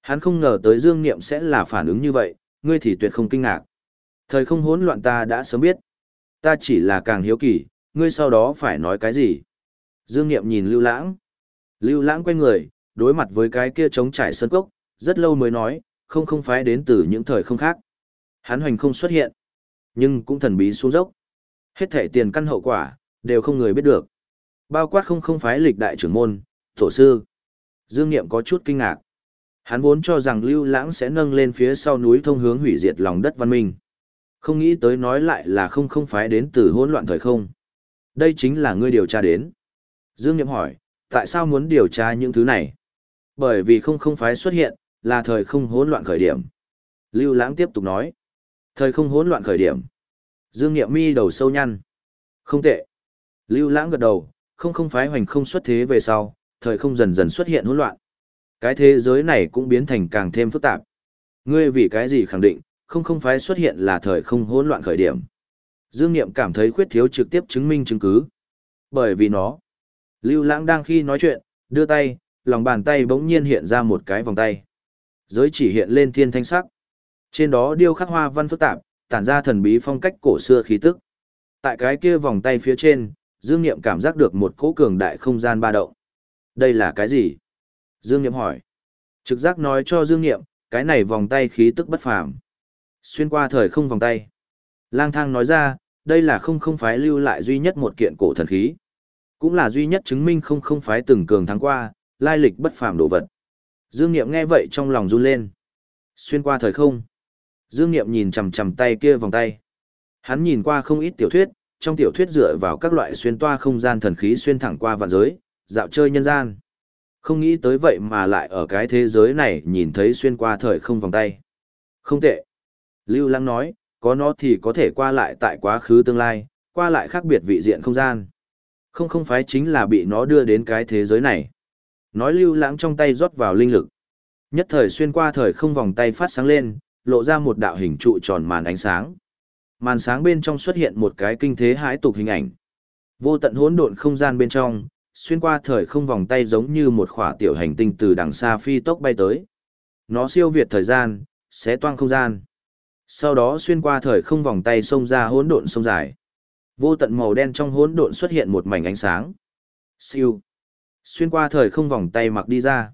Hắn không ngờ tới Dương Niệm sẽ là phản ứng như vậy, ngươi thì tuyệt không kinh ngạc. Thời không hỗn loạn ta đã sớm biết. Ta chỉ là càng hiếu kỳ, ngươi sau đó phải nói cái gì? Dương Niệm nhìn Lưu Lãng. Lưu Lãng quay người, đối mặt với cái kia trống trải sân cốc, rất lâu mới nói, không không phái đến từ những thời không khác. Hắn hoành không xuất hiện, nhưng cũng thần bí xuống dốc. Hết thể tiền căn hậu quả, đều không người biết được. Bao quát không không phái lịch đại trưởng môn, tổ sư. Dương Niệm có chút kinh ngạc. Hắn vốn cho rằng Lưu Lãng sẽ nâng lên phía sau núi thông hướng hủy diệt lòng đất văn minh. Không nghĩ tới nói lại là không không phái đến từ hỗn loạn thời không. Đây chính là ngươi điều tra đến. Dương Niệm hỏi, tại sao muốn điều tra những thứ này? Bởi vì không không phái xuất hiện, là thời không hỗn loạn khởi điểm. Lưu Lãng tiếp tục nói, thời không hỗn loạn khởi điểm. Dương Niệm mi đầu sâu nhăn. Không tệ. Lưu Lãng gật đầu, không không phái hoành không xuất thế về sau, thời không dần dần xuất hiện hỗn loạn. Cái thế giới này cũng biến thành càng thêm phức tạp. Ngươi vì cái gì khẳng định, không không phái xuất hiện là thời không hỗn loạn khởi điểm. Dương Niệm cảm thấy khuyết thiếu trực tiếp chứng minh chứng cứ. Bởi vì nó, Lưu Lãng đang khi nói chuyện, đưa tay, lòng bàn tay bỗng nhiên hiện ra một cái vòng tay. Giới chỉ hiện lên thiên thanh sắc. Trên đó điêu khắc hoa văn phức tạp, tản ra thần bí phong cách cổ xưa khí tức. Tại cái kia vòng tay phía trên, Dương Niệm cảm giác được một cỗ cường đại không gian ba động. Đây là cái gì? Dương Niệm hỏi. Trực giác nói cho Dương Niệm, cái này vòng tay khí tức bất phàm. Xuyên qua thời không vòng tay. Lang thang nói ra, đây là không không phái lưu lại duy nhất một kiện cổ thần khí. Cũng là duy nhất chứng minh không không phái từng cường thắng qua, lai lịch bất phàm đồ vật. Dương Niệm nghe vậy trong lòng run lên. Xuyên qua thời không. Dương Niệm nhìn chằm chằm tay kia vòng tay. Hắn nhìn qua không ít tiểu thuyết, trong tiểu thuyết dựa vào các loại xuyên toa không gian thần khí xuyên thẳng qua vạn giới, dạo chơi nhân gian. Không nghĩ tới vậy mà lại ở cái thế giới này nhìn thấy xuyên qua thời không vòng tay. Không tệ. Lưu Lăng nói, có nó thì có thể qua lại tại quá khứ tương lai, qua lại khác biệt vị diện không gian. Không không phải chính là bị nó đưa đến cái thế giới này. Nói lưu lãng trong tay rót vào linh lực. Nhất thời xuyên qua thời không vòng tay phát sáng lên, lộ ra một đạo hình trụ tròn màn ánh sáng. Màn sáng bên trong xuất hiện một cái kinh thế hãi tục hình ảnh. Vô tận hỗn độn không gian bên trong, xuyên qua thời không vòng tay giống như một khỏa tiểu hành tinh từ đằng xa phi tốc bay tới. Nó siêu việt thời gian, xé toang không gian. Sau đó xuyên qua thời không vòng tay xông ra hỗn độn sông dài. Vô tận màu đen trong hỗn độn xuất hiện một mảnh ánh sáng. Siêu. Xuyên qua thời không vòng tay mặc đi ra.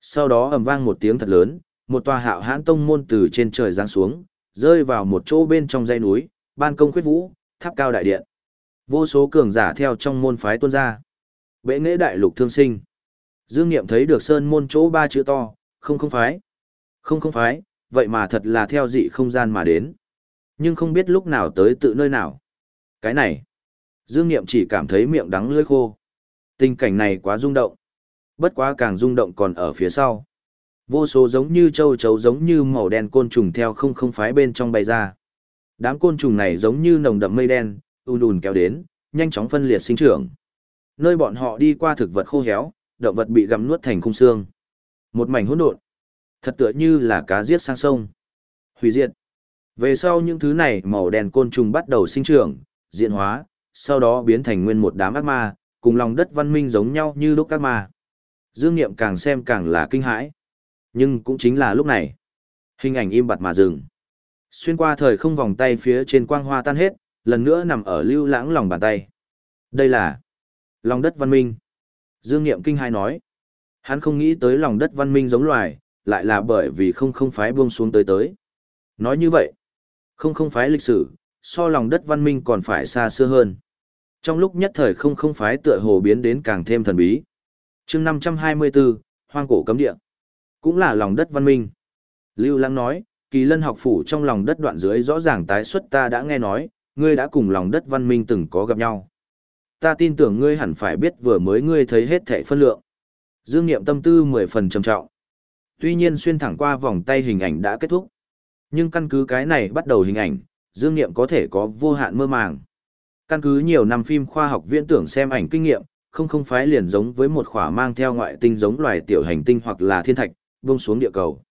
Sau đó ầm vang một tiếng thật lớn, một tòa hạo hãn tông môn từ trên trời giáng xuống, rơi vào một chỗ bên trong dãy núi, ban công khuyết vũ, tháp cao đại điện. Vô số cường giả theo trong môn phái tuôn ra. Bệ nghệ đại lục thương sinh. Dương Niệm thấy được sơn môn chỗ ba chữ to, không không phái. Không không phái, vậy mà thật là theo dị không gian mà đến. Nhưng không biết lúc nào tới tự nơi nào. Cái này, Dương Niệm chỉ cảm thấy miệng đắng lưỡi khô. Tình cảnh này quá rung động. Bất quá càng rung động còn ở phía sau. Vô số giống như châu chấu giống như màu đen côn trùng theo không không phái bên trong bay ra. Đám côn trùng này giống như nồng đậm mây đen, ùn ùn kéo đến, nhanh chóng phân liệt sinh trưởng. Nơi bọn họ đi qua thực vật khô héo, động vật bị gặm nuốt thành khung xương. Một mảnh hỗn độn, thật tựa như là cá giết sang sông. Hủy diệt. Về sau những thứ này màu đen côn trùng bắt đầu sinh trưởng, diễn hóa, sau đó biến thành nguyên một đám ác ma, cùng lòng đất văn minh giống nhau như lúc ác ma. Dương Niệm càng xem càng là kinh hãi. Nhưng cũng chính là lúc này, hình ảnh im bặt mà dừng. Xuyên qua thời không vòng tay phía trên quang hoa tan hết, lần nữa nằm ở lưu lãng lòng bàn tay. Đây là lòng đất văn minh. Dương Niệm kinh hai nói. Hắn không nghĩ tới lòng đất văn minh giống loài, lại là bởi vì không không phái buông xuống tới tới. Nói như vậy, không không phái lịch sử, so lòng đất văn minh còn phải xa xưa hơn. Trong lúc nhất thời không không phái tựa hồ biến đến càng thêm thần bí. chương 524, hoang cổ cấm địa. Cũng là lòng đất văn minh. Lưu Lăng nói, kỳ lân học phủ trong lòng đất đoạn dưới rõ ràng tái xuất ta đã nghe nói, ngươi đã cùng lòng đất văn minh từng có gặp nhau. Ta tin tưởng ngươi hẳn phải biết vừa mới ngươi thấy hết thể phân lượng. Dương Niệm tâm tư mười phần trầm trọng. Tuy nhiên xuyên thẳng qua vòng tay hình ảnh đã kết thúc. Nhưng căn cứ cái này bắt đầu hình ảnh, Dương Niệm có thể có vô hạn mơ màng. Căn cứ nhiều năm phim khoa học viễn tưởng xem ảnh kinh nghiệm, không không phái liền giống với một khỏa mang theo ngoại tinh giống loài tiểu hành tinh hoặc là thiên thạch, vung xuống địa cầu.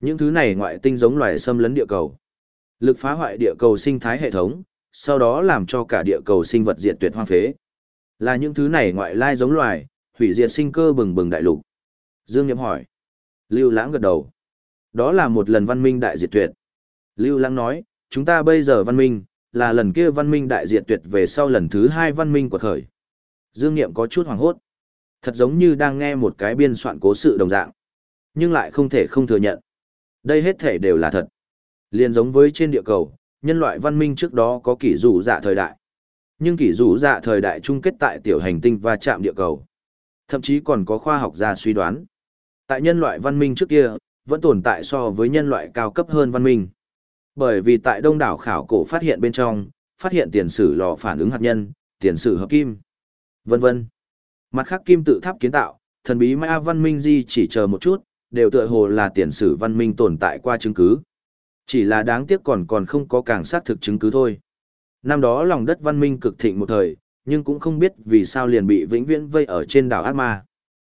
Những thứ này ngoại tinh giống loài xâm lấn địa cầu. Lực phá hoại địa cầu sinh thái hệ thống, sau đó làm cho cả địa cầu sinh vật diệt tuyệt hoang phế. Là những thứ này ngoại lai giống loài, hủy diệt sinh cơ bừng bừng đại lục. Dương Niệm hỏi. Lưu Lãng gật đầu. Đó là một lần văn minh đại diệt tuyệt. Lưu Lãng nói, chúng ta bây giờ văn minh, là lần kia văn minh đại diệt tuyệt về sau lần thứ hai văn minh của khởi. Dương Niệm có chút hoảng hốt. Thật giống như đang nghe một cái biên soạn cố sự đồng dạng. Nhưng lại không thể không thừa nhận. Đây hết thể đều là thật. Liên giống với trên địa cầu, nhân loại văn minh trước đó có kỷ rủ dạ thời đại. Nhưng kỷ rủ dạ thời đại chung kết tại tiểu hành tinh và chạm địa cầu. Thậm chí còn có khoa học gia suy đoán. Tại nhân loại văn minh trước kia, vẫn tồn tại so với nhân loại cao cấp hơn văn minh. Bởi vì tại đông đảo khảo cổ phát hiện bên trong, phát hiện tiền sử lò phản ứng hạt nhân, tiền sử hợp kim, vân vân. Mặt khác kim tự tháp kiến tạo, thần bí Maya văn minh di chỉ chờ một chút, đều tựa hồ là tiền sử văn minh tồn tại qua chứng cứ. Chỉ là đáng tiếc còn còn không có càng xác thực chứng cứ thôi. Năm đó lòng đất văn minh cực thịnh một thời, nhưng cũng không biết vì sao liền bị vĩnh viễn vây ở trên đảo Ác Ma.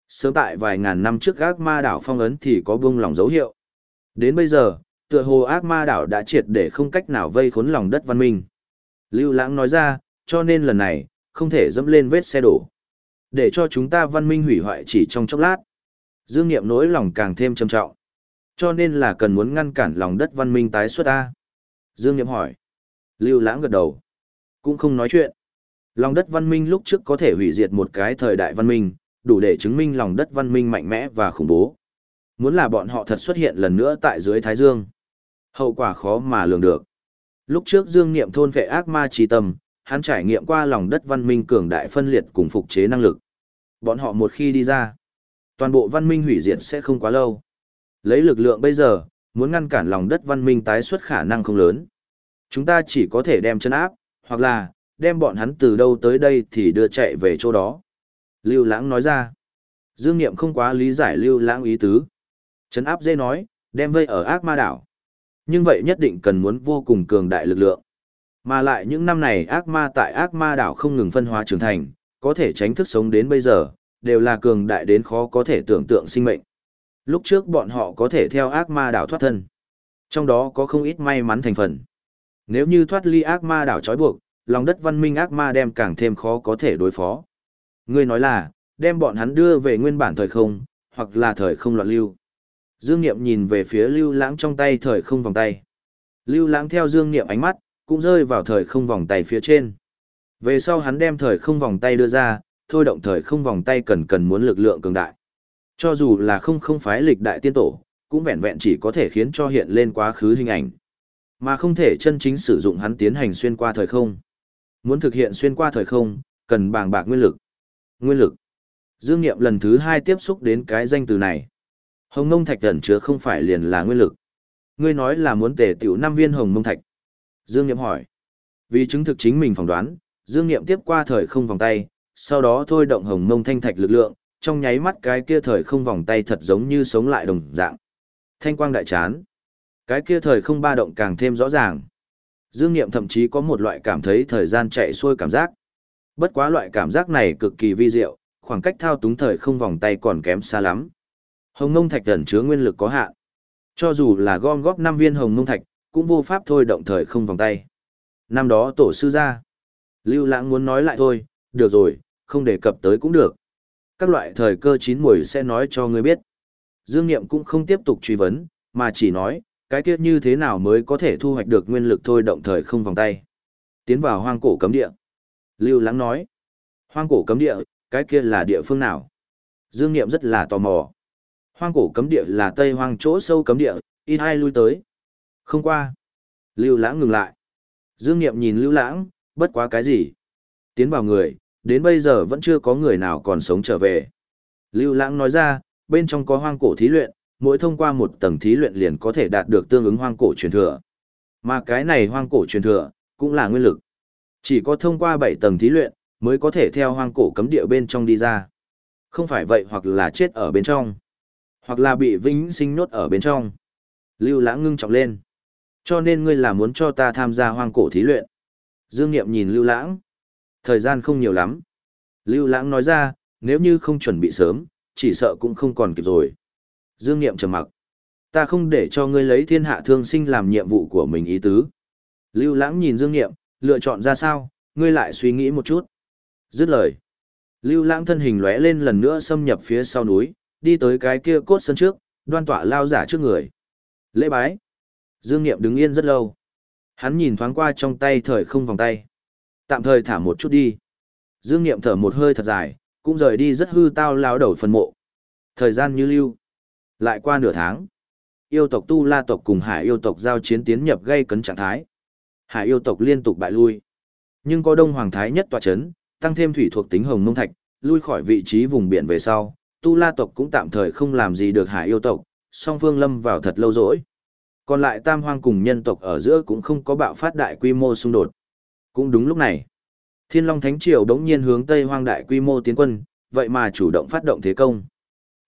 Sớm tại vài ngàn năm trước Ác Ma đảo phong ấn thì có buông lòng dấu hiệu. Đến bây giờ, tựa hồ ác ma đảo đã triệt để không cách nào vây khốn lòng đất văn minh. Lưu Lãng nói ra, cho nên lần này, không thể dẫm lên vết xe đổ. Để cho chúng ta văn minh hủy hoại chỉ trong chốc lát. Dương Niệm nỗi lòng càng thêm trầm trọng. Cho nên là cần muốn ngăn cản lòng đất văn minh tái xuất a. Dương Niệm hỏi. Lưu Lãng gật đầu. Cũng không nói chuyện. Lòng đất văn minh lúc trước có thể hủy diệt một cái thời đại văn minh, đủ để chứng minh lòng đất văn minh mạnh mẽ và khủng bố. Muốn là bọn họ thật xuất hiện lần nữa tại dưới Thái Dương. Hậu quả khó mà lường được. Lúc trước Dương Niệm thôn vệ ác ma trí tâm, hắn trải nghiệm qua lòng đất văn minh cường đại phân liệt cùng phục chế năng lực. Bọn họ một khi đi ra, toàn bộ văn minh hủy diệt sẽ không quá lâu. Lấy lực lượng bây giờ, muốn ngăn cản lòng đất văn minh tái xuất khả năng không lớn. Chúng ta chỉ có thể đem chân áp, hoặc là, đem bọn hắn từ đâu tới đây thì đưa chạy về chỗ đó. Lưu Lãng nói ra. Dương Niệm không quá lý giải Lưu Lãng ý tứ. Trấn áp dê nói, đem vây ở ác ma đảo. Nhưng vậy nhất định cần muốn vô cùng cường đại lực lượng. Mà lại những năm này ác ma tại ác ma đảo không ngừng phân hóa trưởng thành, có thể tránh thức sống đến bây giờ, đều là cường đại đến khó có thể tưởng tượng sinh mệnh. Lúc trước bọn họ có thể theo ác ma đảo thoát thân. Trong đó có không ít may mắn thành phần. Nếu như thoát ly ác ma đảo trói buộc, lòng đất văn minh ác ma đem càng thêm khó có thể đối phó. Ngươi nói là, đem bọn hắn đưa về nguyên bản thời không, hoặc là thời không loạn lưu. Dương Niệm nhìn về phía Lưu Lãng trong tay thời không vòng tay. Lưu Lãng theo Dương Niệm ánh mắt, cũng rơi vào thời không vòng tay phía trên. Về sau hắn đem thời không vòng tay đưa ra, thôi động thời không vòng tay cần cần muốn lực lượng cường đại. Cho dù là không không phái lịch đại tiên tổ, cũng vẹn vẹn chỉ có thể khiến cho hiện lên quá khứ hình ảnh, mà không thể chân chính sử dụng hắn tiến hành xuyên qua thời không. Muốn thực hiện xuyên qua thời không, cần bàng bạc nguyên lực. Nguyên lực. Dương Niệm lần thứ hai tiếp xúc đến cái danh từ này. Hồng Mông Thạch ẩn chứa không phải liền là nguyên lực. Ngươi nói là muốn tề tiểu năm viên Hồng Mông Thạch. Dương Niệm hỏi. Vì chứng thực chính mình phỏng đoán, Dương Niệm tiếp qua thời không vòng tay, sau đó thôi động Hồng Mông Thanh Thạch lực lượng, trong nháy mắt cái kia thời không vòng tay thật giống như sống lại đồng dạng. Thanh quang đại chán. Cái kia thời không ba động càng thêm rõ ràng. Dương Niệm thậm chí có một loại cảm thấy thời gian chạy xuôi cảm giác. Bất quá loại cảm giác này cực kỳ vi diệu, khoảng cách thao túng thời không vòng tay còn kém xa lắm. Hồng ngông Thạch ẩn chứa nguyên lực có hạn. Cho dù là gom góp 5 viên Hồng ngông Thạch, cũng vô pháp thôi động thời không vòng tay. Năm đó tổ sư ra. Lưu Lãng muốn nói lại thôi, được rồi, không đề cập tới cũng được. Các loại thời cơ chín muồi sẽ nói cho ngươi biết. Dương Niệm cũng không tiếp tục truy vấn, mà chỉ nói, cái kia như thế nào mới có thể thu hoạch được nguyên lực thôi động thời không vòng tay. Tiến vào hoang cổ cấm địa. Lưu Lãng nói, hoang cổ cấm địa, cái kia là địa phương nào? Dương Niệm rất là tò mò. Hoang cổ cấm địa là tây hoang chỗ sâu cấm địa, ít ai lui tới. Không qua. Lưu Lãng ngừng lại. Dương Niệm nhìn Lưu Lãng, bất quá cái gì? Tiến vào người, đến bây giờ vẫn chưa có người nào còn sống trở về. Lưu Lãng nói ra, bên trong có hoang cổ thí luyện, mỗi thông qua một tầng thí luyện liền có thể đạt được tương ứng hoang cổ truyền thừa. Mà cái này hoang cổ truyền thừa, cũng là nguyên lực. Chỉ có thông qua 7 tầng thí luyện, mới có thể theo hoang cổ cấm địa bên trong đi ra. Không phải vậy hoặc là chết ở bên trong, hoặc là bị vĩnh sinh nốt ở bên trong. Lưu Lãng ngưng trọng lên. Cho nên ngươi là muốn cho ta tham gia hoang cổ thí luyện. Dương Niệm nhìn Lưu Lãng. Thời gian không nhiều lắm. Lưu Lãng nói ra, nếu như không chuẩn bị sớm, chỉ sợ cũng không còn kịp rồi. Dương Niệm trầm mặc. Ta không để cho ngươi lấy thiên hạ thương sinh làm nhiệm vụ của mình ý tứ. Lưu Lãng nhìn Dương Niệm, lựa chọn ra sao, ngươi lại suy nghĩ một chút. Dứt lời. Lưu Lãng thân hình lóe lên lần nữa xâm nhập phía sau núi, đi tới cái kia cốt sân trước, đoan tọa lao giả trước người. Lễ bái. Dương Niệm đứng yên rất lâu. Hắn nhìn thoáng qua trong tay thời không vòng tay. Tạm thời thả một chút đi. Dương Niệm thở một hơi thật dài, cũng rời đi rất hư tao lao đầu phần mộ. Thời gian như lưu. Lại qua nửa tháng. Yêu tộc Tu La tộc cùng Hải yêu tộc giao chiến tiến nhập gây cấn trạng thái. Hải yêu tộc liên tục bại lui. Nhưng có Đông Hoàng Thái nhất tòa chấn, tăng thêm thủy thuộc tính hồng Nông thạch, lui khỏi vị trí vùng biển về sau, Tu La tộc cũng tạm thời không làm gì được Hải yêu tộc, song phương lâm vào thật lâu rỗi. Còn lại tam hoang cùng nhân tộc ở giữa cũng không có bạo phát đại quy mô xung đột. Cũng đúng lúc này, Thiên Long Thánh Triều đống nhiên hướng Tây hoang đại quy mô tiến quân, vậy mà chủ động phát động thế công.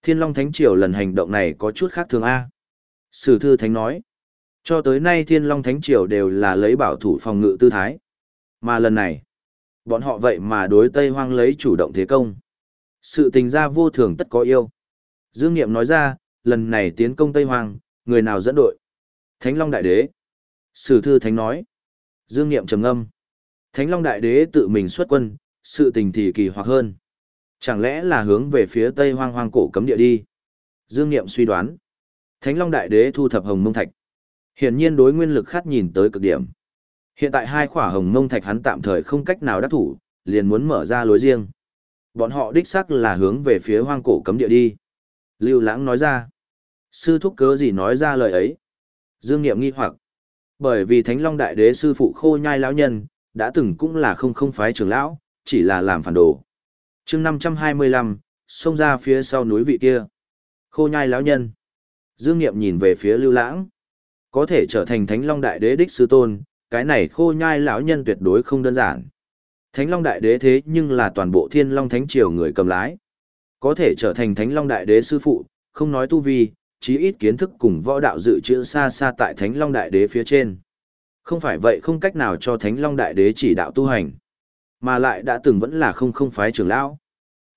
Thiên Long Thánh Triều lần hành động này có chút khác thường A. Sử thư Thánh nói, cho tới nay Thiên Long Thánh Triều đều là lấy bảo thủ phòng ngự tư thái. Mà lần này, bọn họ vậy mà đối Tây hoang lấy chủ động thế công. Sự tình ra vô thường tất có yêu. Dương Niệm nói ra, lần này tiến công Tây hoang, người nào dẫn đội? Thánh Long Đại Đế. Sử thư Thánh nói. Dương Niệm trầm ngâm. Thánh Long Đại Đế tự mình xuất quân, sự tình thì kỳ hoặc hơn. Chẳng lẽ là hướng về phía Tây Hoang Hoang cổ cấm địa đi? Dương Niệm suy đoán. Thánh Long Đại Đế thu thập hồng mông thạch. Hiển nhiên đối nguyên lực khát nhìn tới cực điểm. Hiện tại hai khỏa hồng mông thạch hắn tạm thời không cách nào đắc thủ, liền muốn mở ra lối riêng. Bọn họ đích xác là hướng về phía hoang cổ cấm địa đi. Lưu Lãng nói ra. Sư thúc cớ gì nói ra lời ấy? Dương Niệm nghi hoặc. Bởi vì Thánh Long Đại Đế sư phụ khô nhai lão nhân, đã từng cũng là không không phái trưởng lão, chỉ là làm phản đồ. chương 525, xông ra phía sau núi vị kia. Khô nhai lão nhân. Dương Niệm nhìn về phía Lưu Lãng. Có thể trở thành Thánh Long Đại Đế đích sư tôn, cái này khô nhai lão nhân tuyệt đối không đơn giản. Thánh Long Đại Đế thế nhưng là toàn bộ Thiên Long Thánh Triều người cầm lái. Có thể trở thành Thánh Long Đại Đế sư phụ, không nói tu vi, chí ít kiến thức cùng võ đạo dự trữ xa xa tại Thánh Long Đại Đế phía trên. Không phải vậy không cách nào cho Thánh Long Đại Đế chỉ đạo tu hành, mà lại đã từng vẫn là không không phái trưởng lão.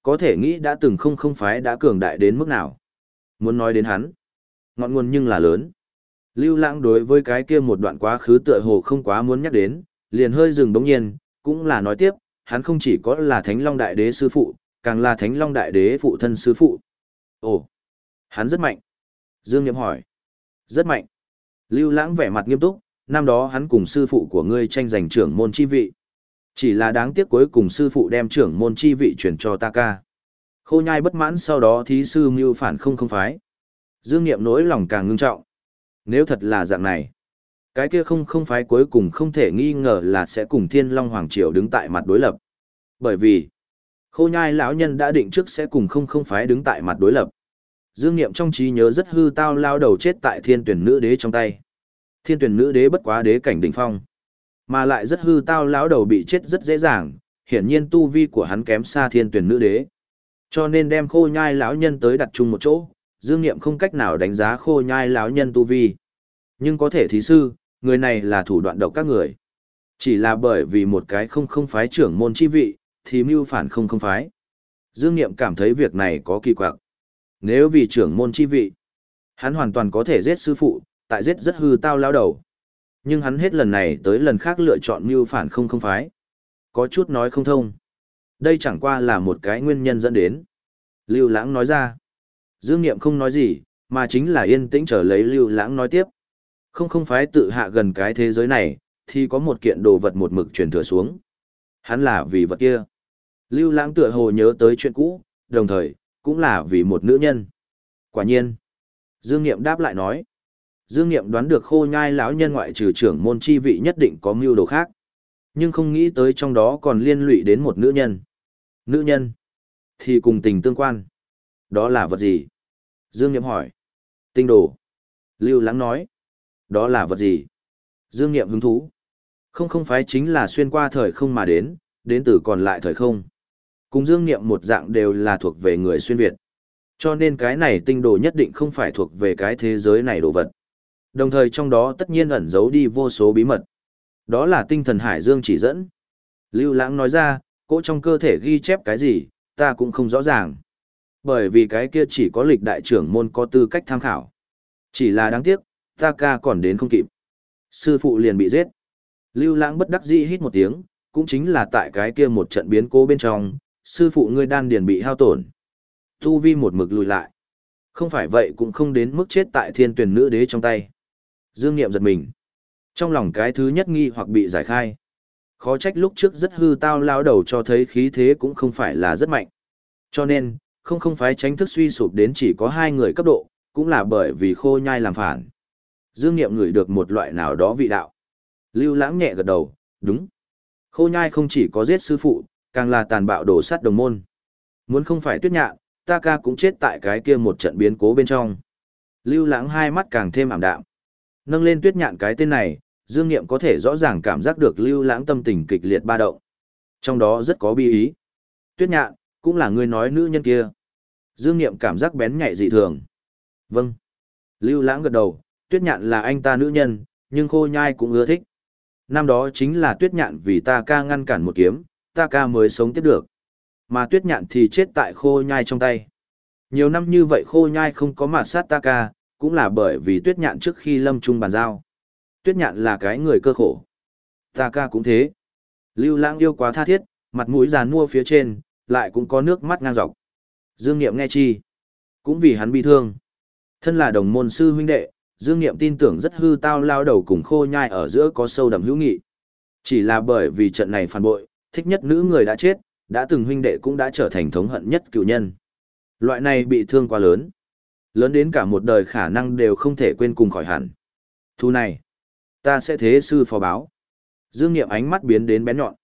Có thể nghĩ đã từng không không phái đã cường đại đến mức nào. Muốn nói đến hắn, ngọn nguồn nhưng là lớn. Lưu Lãng đối với cái kia một đoạn quá khứ tựa hồ không quá muốn nhắc đến, liền hơi dừng đống nhiên, cũng là nói tiếp, hắn không chỉ có là Thánh Long Đại Đế sư phụ, càng là Thánh Long Đại Đế phụ thân sư phụ. Ồ, hắn rất mạnh. Dương Niệm hỏi. Rất mạnh. Lưu Lãng vẻ mặt nghiêm túc, năm đó hắn cùng sư phụ của ngươi tranh giành trưởng môn chi vị. Chỉ là đáng tiếc cuối cùng sư phụ đem trưởng môn chi vị chuyển cho ta ca. Khô nhai bất mãn sau đó thí sư mưu phản không không phái. Dương Niệm nỗi lòng càng ngưng trọng. Nếu thật là dạng này, cái kia không không phái cuối cùng không thể nghi ngờ là sẽ cùng Thiên Long Hoàng Triều đứng tại mặt đối lập. Bởi vì, khô nhai lão nhân đã định trước sẽ cùng không không phái đứng tại mặt đối lập. Dương Niệm trong trí nhớ rất hư tao lao đầu chết tại thiên tuyển nữ đế trong tay. Thiên tuyển nữ đế bất quá đế cảnh đỉnh phong. Mà lại rất hư tao lão đầu bị chết rất dễ dàng, hiển nhiên tu vi của hắn kém xa thiên tuyển nữ đế. Cho nên đem khô nhai lão nhân tới đặt chung một chỗ, Dương Niệm không cách nào đánh giá khô nhai lão nhân tu vi. Nhưng có thể thí sư, người này là thủ đoạn độc các người. Chỉ là bởi vì một cái không không phái trưởng môn chi vị, thì mưu phản không không phái. Dương Niệm cảm thấy việc này có kỳ quặc. Nếu vì trưởng môn chi vị, hắn hoàn toàn có thể giết sư phụ, tại giết rất hư tao lao đầu. Nhưng hắn hết lần này tới lần khác lựa chọn mưu phản không không phái. Có chút nói không thông. Đây chẳng qua là một cái nguyên nhân dẫn đến. Lưu Lãng nói ra. Dương Niệm không nói gì, mà chính là yên tĩnh chờ lấy Lưu Lãng nói tiếp. Không không phái tự hạ gần cái thế giới này, thì có một kiện đồ vật một mực truyền thừa xuống. Hắn là vì vật kia. Lưu Lãng tựa hồ nhớ tới chuyện cũ, đồng thời, cũng là vì một nữ nhân. Quả nhiên. Dương Niệm đáp lại nói. Dương Niệm đoán được khô nhai lão nhân ngoại trừ trưởng môn chi vị nhất định có mưu đồ khác. Nhưng không nghĩ tới trong đó còn liên lụy đến một nữ nhân. Nữ nhân. Thì cùng tình tương quan. Đó là vật gì? Dương Niệm hỏi. Tinh đồ. Lưu Lãng nói. Đó là vật gì? Dương Niệm hứng thú. Không không phái chính là xuyên qua thời không mà đến, đến từ còn lại thời không. Cùng Dương Niệm một dạng đều là thuộc về người xuyên Việt. Cho nên cái này tinh đồ nhất định không phải thuộc về cái thế giới này đồ vật. Đồng thời trong đó tất nhiên ẩn giấu đi vô số bí mật. Đó là tinh thần Hải Dương chỉ dẫn. Lưu Lãng nói ra, cỗ trong cơ thể ghi chép cái gì, ta cũng không rõ ràng. Bởi vì cái kia chỉ có lịch đại trưởng môn có tư cách tham khảo. Chỉ là đáng tiếc, ta ca còn đến không kịp. Sư phụ liền bị giết. Lưu Lãng bất đắc dĩ hít một tiếng, cũng chính là tại cái kia một trận biến cố bên trong, sư phụ ngươi đan điền bị hao tổn. Tu vi một mực lùi lại. Không phải vậy cũng không đến mức chết tại thiên tuyển nữ đế trong tay. Dương Niệm giật mình. Trong lòng cái thứ nhất nghi hoặc bị giải khai. Khó trách lúc trước rất hư tao lao đầu cho thấy khí thế cũng không phải là rất mạnh. Cho nên, không không phải tránh thức suy sụp đến chỉ có hai người cấp độ, cũng là bởi vì khô nhai làm phản. Dương Niệm ngửi được một loại nào đó vị đạo. Lưu lãng nhẹ gật đầu, đúng. Khô nhai không chỉ có giết sư phụ, càng là tàn bạo đổ sát đồng môn. Muốn không phải tuyết nhạn, ta ca cũng chết tại cái kia một trận biến cố bên trong. Lưu lãng hai mắt càng thêm ảm đạm. Nâng lên tuyết nhạn cái tên này, Dương Niệm có thể rõ ràng cảm giác được lưu lãng tâm tình kịch liệt ba động. Trong đó rất có bi ý. Tuyết nhạn, cũng là người nói nữ nhân kia. Dương Niệm cảm giác bén nhạy dị thường. Vâng. Lưu lãng gật đầu, tuyết nhạn là anh ta nữ nhân, nhưng khô nhai cũng ưa thích. Năm đó chính là tuyết nhạn vì ta ca ngăn cản một kiếm, ta ca mới sống tiếp được. Mà tuyết nhạn thì chết tại khô nhai trong tay. Nhiều năm như vậy khô nhai không có mà sát ta ca, cũng là bởi vì tuyết nhạn trước khi lâm trung bàn giao. Tuyết nhạn là cái người cơ khổ. Ta ca cũng thế. Lưu lãng yêu quá tha thiết, mặt mũi giàn mua phía trên, lại cũng có nước mắt ngang dọc. Dương Niệm nghe chi. Cũng vì hắn bi thương. Thân là đồng môn sư huynh đệ, Dương Niệm tin tưởng rất hư tao lao đầu cùng khô nhai ở giữa có sâu đậm hữu nghị. Chỉ là bởi vì trận này phản bội, thích nhất nữ người đã chết, Đã từng huynh đệ cũng đã trở thành thống hận nhất cựu nhân. Loại này bị thương quá lớn. Lớn đến cả một đời khả năng đều không thể quên cùng khỏi hẳn. Thu này, ta sẽ thế sư phó báo. Dương Niệm ánh mắt biến đến bén nhọn.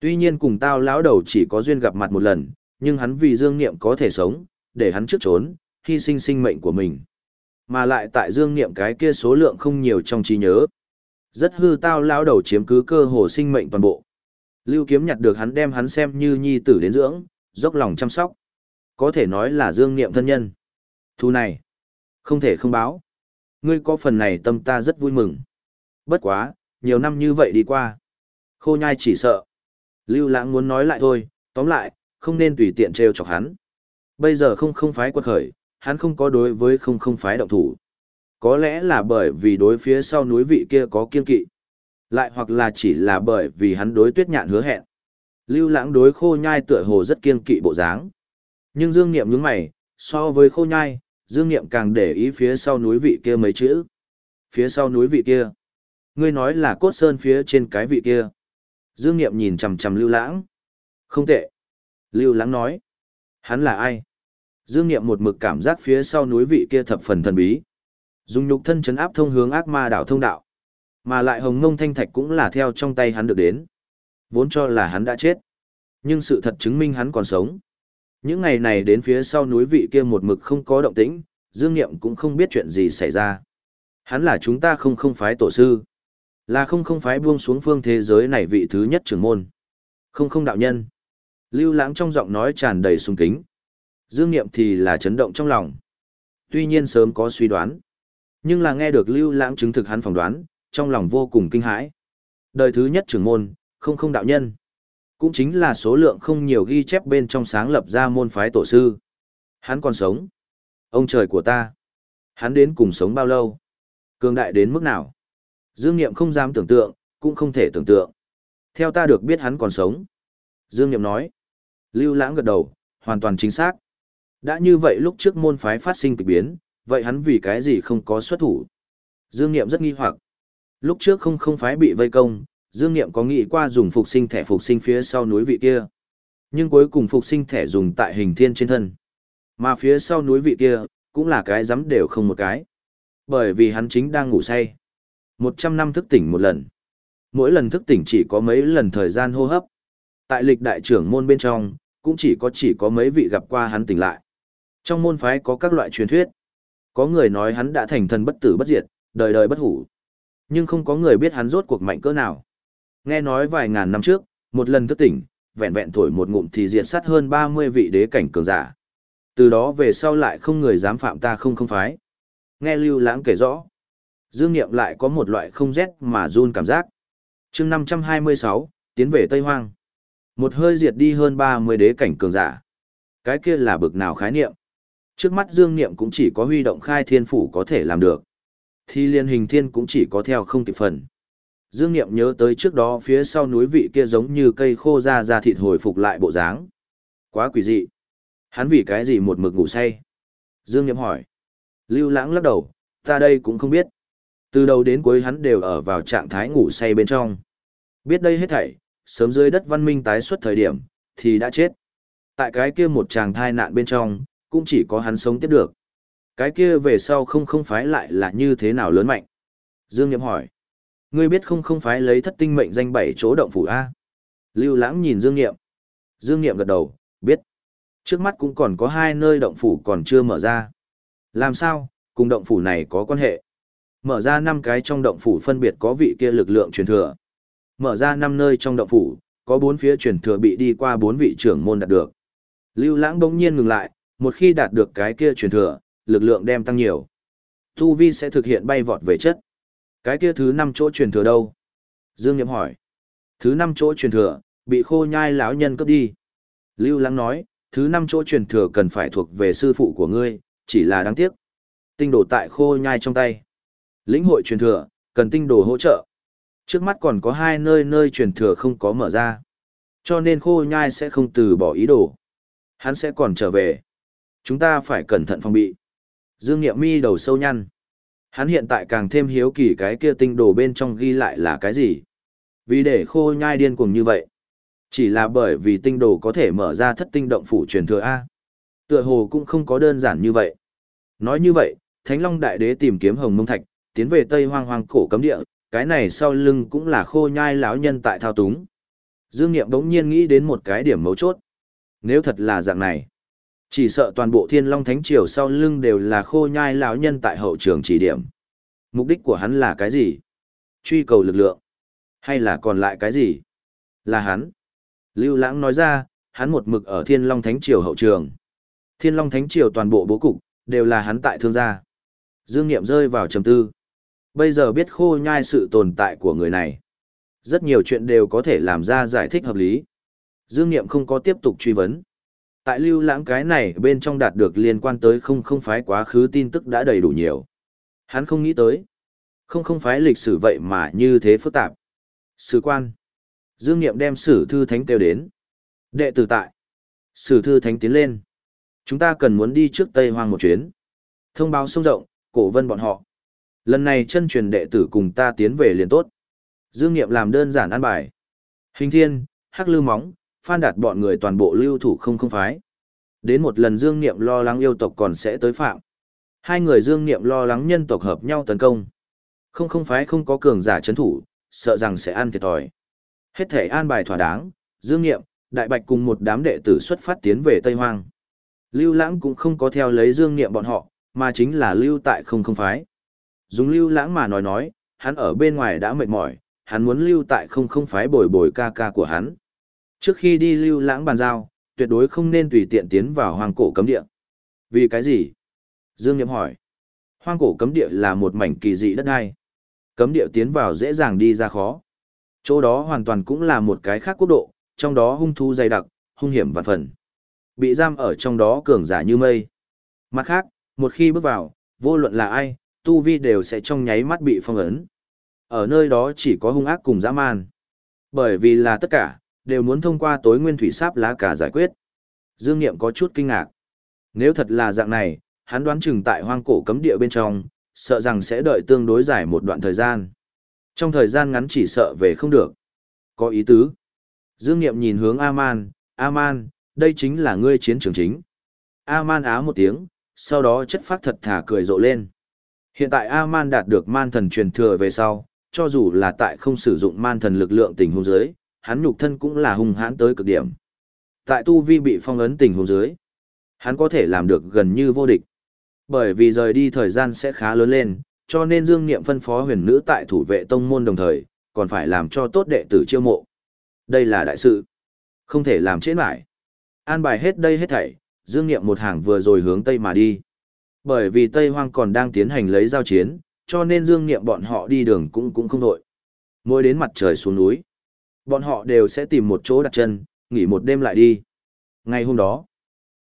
Tuy nhiên cùng tao lão đầu chỉ có duyên gặp mặt một lần, nhưng hắn vì Dương Niệm có thể sống, để hắn trước trốn, hy sinh sinh mệnh của mình. Mà lại tại Dương Niệm cái kia số lượng không nhiều trong trí nhớ. Rất hư tao lão đầu chiếm cứ cơ hồ sinh mệnh toàn bộ. Lưu Kiếm nhặt được hắn đem hắn xem như nhi tử đến dưỡng, dốc lòng chăm sóc. Có thể nói là Dương Niệm thân nhân. Thu này, không thể không báo. Ngươi có phần này tâm ta rất vui mừng. Bất quá, nhiều năm như vậy đi qua. Khô nhai chỉ sợ. Lưu lãng muốn nói lại thôi, tóm lại, không nên tùy tiện trêu chọc hắn. Bây giờ không không phái quật khởi, hắn không có đối với không không phái động thủ. Có lẽ là bởi vì đối phía sau núi vị kia có kiên kỵ. Lại hoặc là chỉ là bởi vì hắn đối tuyết nhạn hứa hẹn. Lưu lãng đối khô nhai tựa hồ rất kiên kỵ bộ dáng. Nhưng Dương Niệm nhướng mày, so với khô nhai, Dương Niệm càng để ý phía sau núi vị kia mấy chữ. Phía sau núi vị kia. Ngươi nói là cốt sơn phía trên cái vị kia. Dương Niệm nhìn chằm chằm Lưu Lãng. Không tệ. Lưu Lãng nói. Hắn là ai? Dương Niệm một mực cảm giác phía sau núi vị kia thập phần thần bí. Dùng nhục thân chấn áp thông hướng ác ma đảo thông đạo. Mà lại hồng ngông thanh thạch cũng là theo trong tay hắn được đến. Vốn cho là hắn đã chết. Nhưng sự thật chứng minh hắn còn sống. Những ngày này đến phía sau núi vị kia một mực không có động tĩnh, Dương Niệm cũng không biết chuyện gì xảy ra. Hắn là chúng ta không không phái tổ sư. Là không không phái buông xuống phương thế giới này vị thứ nhất trưởng môn. Không không đạo nhân. Lưu lãng trong giọng nói tràn đầy sung kính. Dương Niệm thì là chấn động trong lòng. Tuy nhiên sớm có suy đoán. Nhưng là nghe được lưu lãng chứng thực hắn phỏng đoán, trong lòng vô cùng kinh hãi. Đời thứ nhất trưởng môn, không không đạo nhân. Cũng chính là số lượng không nhiều ghi chép bên trong sáng lập ra môn phái tổ sư. Hắn còn sống. Ông trời của ta. Hắn đến cùng sống bao lâu? Cường đại đến mức nào? Dương Niệm không dám tưởng tượng, cũng không thể tưởng tượng. Theo ta được biết hắn còn sống. Dương Niệm nói. Lưu Lãng gật đầu, hoàn toàn chính xác. Đã như vậy lúc trước môn phái phát sinh kịch biến, vậy hắn vì cái gì không có xuất thủ? Dương Niệm rất nghi hoặc. Lúc trước không không phái bị vây công, Dương Niệm có nghĩ qua dùng phục sinh thẻ phục sinh phía sau núi vị kia. Nhưng cuối cùng phục sinh thẻ dùng tại hình thiên trên thân. Mà phía sau núi vị kia, cũng là cái dám đều không một cái. Bởi vì hắn chính đang ngủ say. Một trăm năm thức tỉnh một lần. Mỗi lần thức tỉnh chỉ có mấy lần thời gian hô hấp. Tại lịch đại trưởng môn bên trong, cũng chỉ có chỉ có mấy vị gặp qua hắn tỉnh lại. Trong môn phái có các loại truyền thuyết. Có người nói hắn đã thành thần bất tử bất diệt, đời đời bất hủ. Nhưng không có người biết hắn rốt cuộc mạnh cỡ nào. Nghe nói vài ngàn năm trước, một lần thức tỉnh, vẹn vẹn thổi một ngụm thì diệt sát hơn 30 vị đế cảnh cường giả. Từ đó về sau lại không người dám phạm ta không không phái. Nghe Lưu Lãng kể rõ, Dương Niệm lại có một loại không rét mà run cảm giác. chương 526, tiến về Tây Hoang. Một hơi diệt đi hơn 30 đế cảnh cường giả. Cái kia là bực nào khái niệm. Trước mắt Dương Niệm cũng chỉ có huy động khai thiên phủ có thể làm được. Thì liên hình thiên cũng chỉ có theo không kịp phần. Dương Niệm nhớ tới trước đó phía sau núi vị kia giống như cây khô ra ra thịt hồi phục lại bộ dáng. Quá quỷ dị. Hắn vì cái gì một mực ngủ say? Dương Niệm hỏi. Lưu lãng lắc đầu, ta đây cũng không biết. Từ đầu đến cuối hắn đều ở vào trạng thái ngủ say bên trong. Biết đây hết thảy, sớm dưới đất văn minh tái xuất thời điểm, thì đã chết. Tại cái kia một chàng thai nạn bên trong, cũng chỉ có hắn sống tiếp được. Cái kia về sau không không phái lại là như thế nào lớn mạnh? Dương Niệm hỏi. Ngươi biết không không phải lấy thất tinh mệnh danh bảy chỗ động phủ A. Lưu lãng nhìn Dương Niệm. Dương Niệm gật đầu, biết. Trước mắt cũng còn có hai nơi động phủ còn chưa mở ra. Làm sao, cùng động phủ này có quan hệ? Mở ra năm cái trong động phủ phân biệt có vị kia lực lượng truyền thừa. Mở ra năm nơi trong động phủ, có bốn phía truyền thừa bị đi qua bốn vị trưởng môn đạt được. Lưu lãng bỗng nhiên ngừng lại, một khi đạt được cái kia truyền thừa, lực lượng đem tăng nhiều. Tu vi sẽ thực hiện bay vọt về chất. Cái kia thứ năm chỗ truyền thừa đâu? Dương Niệm hỏi. Thứ năm chỗ truyền thừa, bị khô nhai lão nhân cướp đi. Lưu Lãng nói, thứ năm chỗ truyền thừa cần phải thuộc về sư phụ của ngươi, chỉ là đáng tiếc. Tinh đồ tại khô nhai trong tay. Lĩnh hội truyền thừa, cần tinh đồ hỗ trợ. Trước mắt còn có hai nơi nơi truyền thừa không có mở ra. Cho nên khô nhai sẽ không từ bỏ ý đồ. Hắn sẽ còn trở về. Chúng ta phải cẩn thận phòng bị. Dương Niệm mi đầu sâu nhăn. Hắn hiện tại càng thêm hiếu kỳ cái kia tinh đồ bên trong ghi lại là cái gì. Vì để khô nhai điên cuồng như vậy. Chỉ là bởi vì tinh đồ có thể mở ra thất tinh động phủ truyền thừa A. Tựa hồ cũng không có đơn giản như vậy. Nói như vậy, Thánh Long Đại Đế tìm kiếm Hồng Mông Thạch, tiến về Tây Hoang Hoang cổ cấm địa, cái này sau lưng cũng là khô nhai lão nhân tại thao túng. Dương Nghiệm đống nhiên nghĩ đến một cái điểm mấu chốt. Nếu thật là dạng này, chỉ sợ toàn bộ Thiên Long Thánh Triều sau lưng đều là khô nhai lão nhân tại hậu trường chỉ điểm. Mục đích của hắn là cái gì? Truy cầu lực lượng. Hay là còn lại cái gì? Là hắn. Lưu Lãng nói ra, hắn một mực ở Thiên Long Thánh Triều hậu trường. Thiên Long Thánh Triều toàn bộ bố cục, đều là hắn tại thương gia. Dương Niệm rơi vào trầm tư. Bây giờ biết khô nhai sự tồn tại của người này. Rất nhiều chuyện đều có thể làm ra giải thích hợp lý. Dương Niệm không có tiếp tục truy vấn. Tại lưu lãng cái này bên trong đạt được liên quan tới không không phái quá khứ tin tức đã đầy đủ nhiều. Hắn không nghĩ tới. Không không phái lịch sử vậy mà như thế phức tạp. Sử quan. Dương Niệm đem sử thư thánh kêu đến. Đệ tử tại. Sử thư thánh tiến lên. Chúng ta cần muốn đi trước Tây Hoang một chuyến. Thông báo sông rộng, cổ vân bọn họ. Lần này chân truyền đệ tử cùng ta tiến về liền tốt. Dương Niệm làm đơn giản an bài. Hình thiên, hắc lư móng, phan đạt bọn người toàn bộ lưu thủ không không phái. Đến một lần Dương Niệm lo lắng yêu tộc còn sẽ tới phạm. Hai người Dương Niệm lo lắng nhân tộc hợp nhau tấn công. Không không phái không có cường giả chấn thủ, sợ rằng sẽ ăn thiệt thòi. Hết thể an bài thỏa đáng, Dương Niệm, Đại Bạch cùng một đám đệ tử xuất phát tiến về Tây Hoang. Lưu Lãng cũng không có theo lấy Dương Niệm bọn họ, mà chính là lưu tại không không phái. Dùng Lưu Lãng mà nói nói, hắn ở bên ngoài đã mệt mỏi, hắn muốn lưu tại không không phái bồi bồi ca ca của hắn. Trước khi đi Lưu Lãng bàn giao, tuyệt đối không nên tùy tiện tiến vào hoang cổ cấm địa. Vì cái gì? Dương Niệm hỏi. Hoang cổ cấm địa là một mảnh kỳ dị đất đai. Cấm địa tiến vào dễ dàng đi ra khó. Chỗ đó hoàn toàn cũng là một cái khác quốc độ, trong đó hung thú dày đặc, hung hiểm vạn phần. Bị giam ở trong đó cường giả như mây. Mặt khác, một khi bước vào, vô luận là ai, tu vi đều sẽ trong nháy mắt bị phong ấn. Ở nơi đó chỉ có hung ác cùng dã man. Bởi vì là tất cả, đều muốn thông qua tối nguyên thủy sáp lá cả giải quyết. Dương Niệm có chút kinh ngạc. Nếu thật là dạng này, hắn đoán chừng tại hoang cổ cấm địa bên trong, sợ rằng sẽ đợi tương đối dài một đoạn thời gian. Trong thời gian ngắn chỉ sợ về không được. Có ý tứ. Dương Niệm nhìn hướng A-man, A-man, đây chính là ngươi chiến trường chính. A-man á một tiếng, sau đó chất phát thật thà cười rộ lên. Hiện tại A-man đạt được man thần truyền thừa về sau, cho dù là tại không sử dụng man thần lực lượng tình huống dưới, hắn nhục thân cũng là hung hãn tới cực điểm. Tại tu vi bị phong ấn tình huống dưới, hắn có thể làm được gần như vô địch. Bởi vì rời đi thời gian sẽ khá lớn lên, cho nên Dương Niệm phân phó huyền nữ tại thủ vệ tông môn đồng thời, còn phải làm cho tốt đệ tử chiêu mộ. Đây là đại sự. Không thể làm chết mãi. An bài hết đây hết thảy, Dương Niệm một hàng vừa rồi hướng Tây mà đi. Bởi vì Tây Hoang còn đang tiến hành lấy giao chiến, cho nên Dương Niệm bọn họ đi đường cũng cũng không đội. Mỗi đến mặt trời xuống núi, bọn họ đều sẽ tìm một chỗ đặt chân, nghỉ một đêm lại đi. Ngày hôm đó,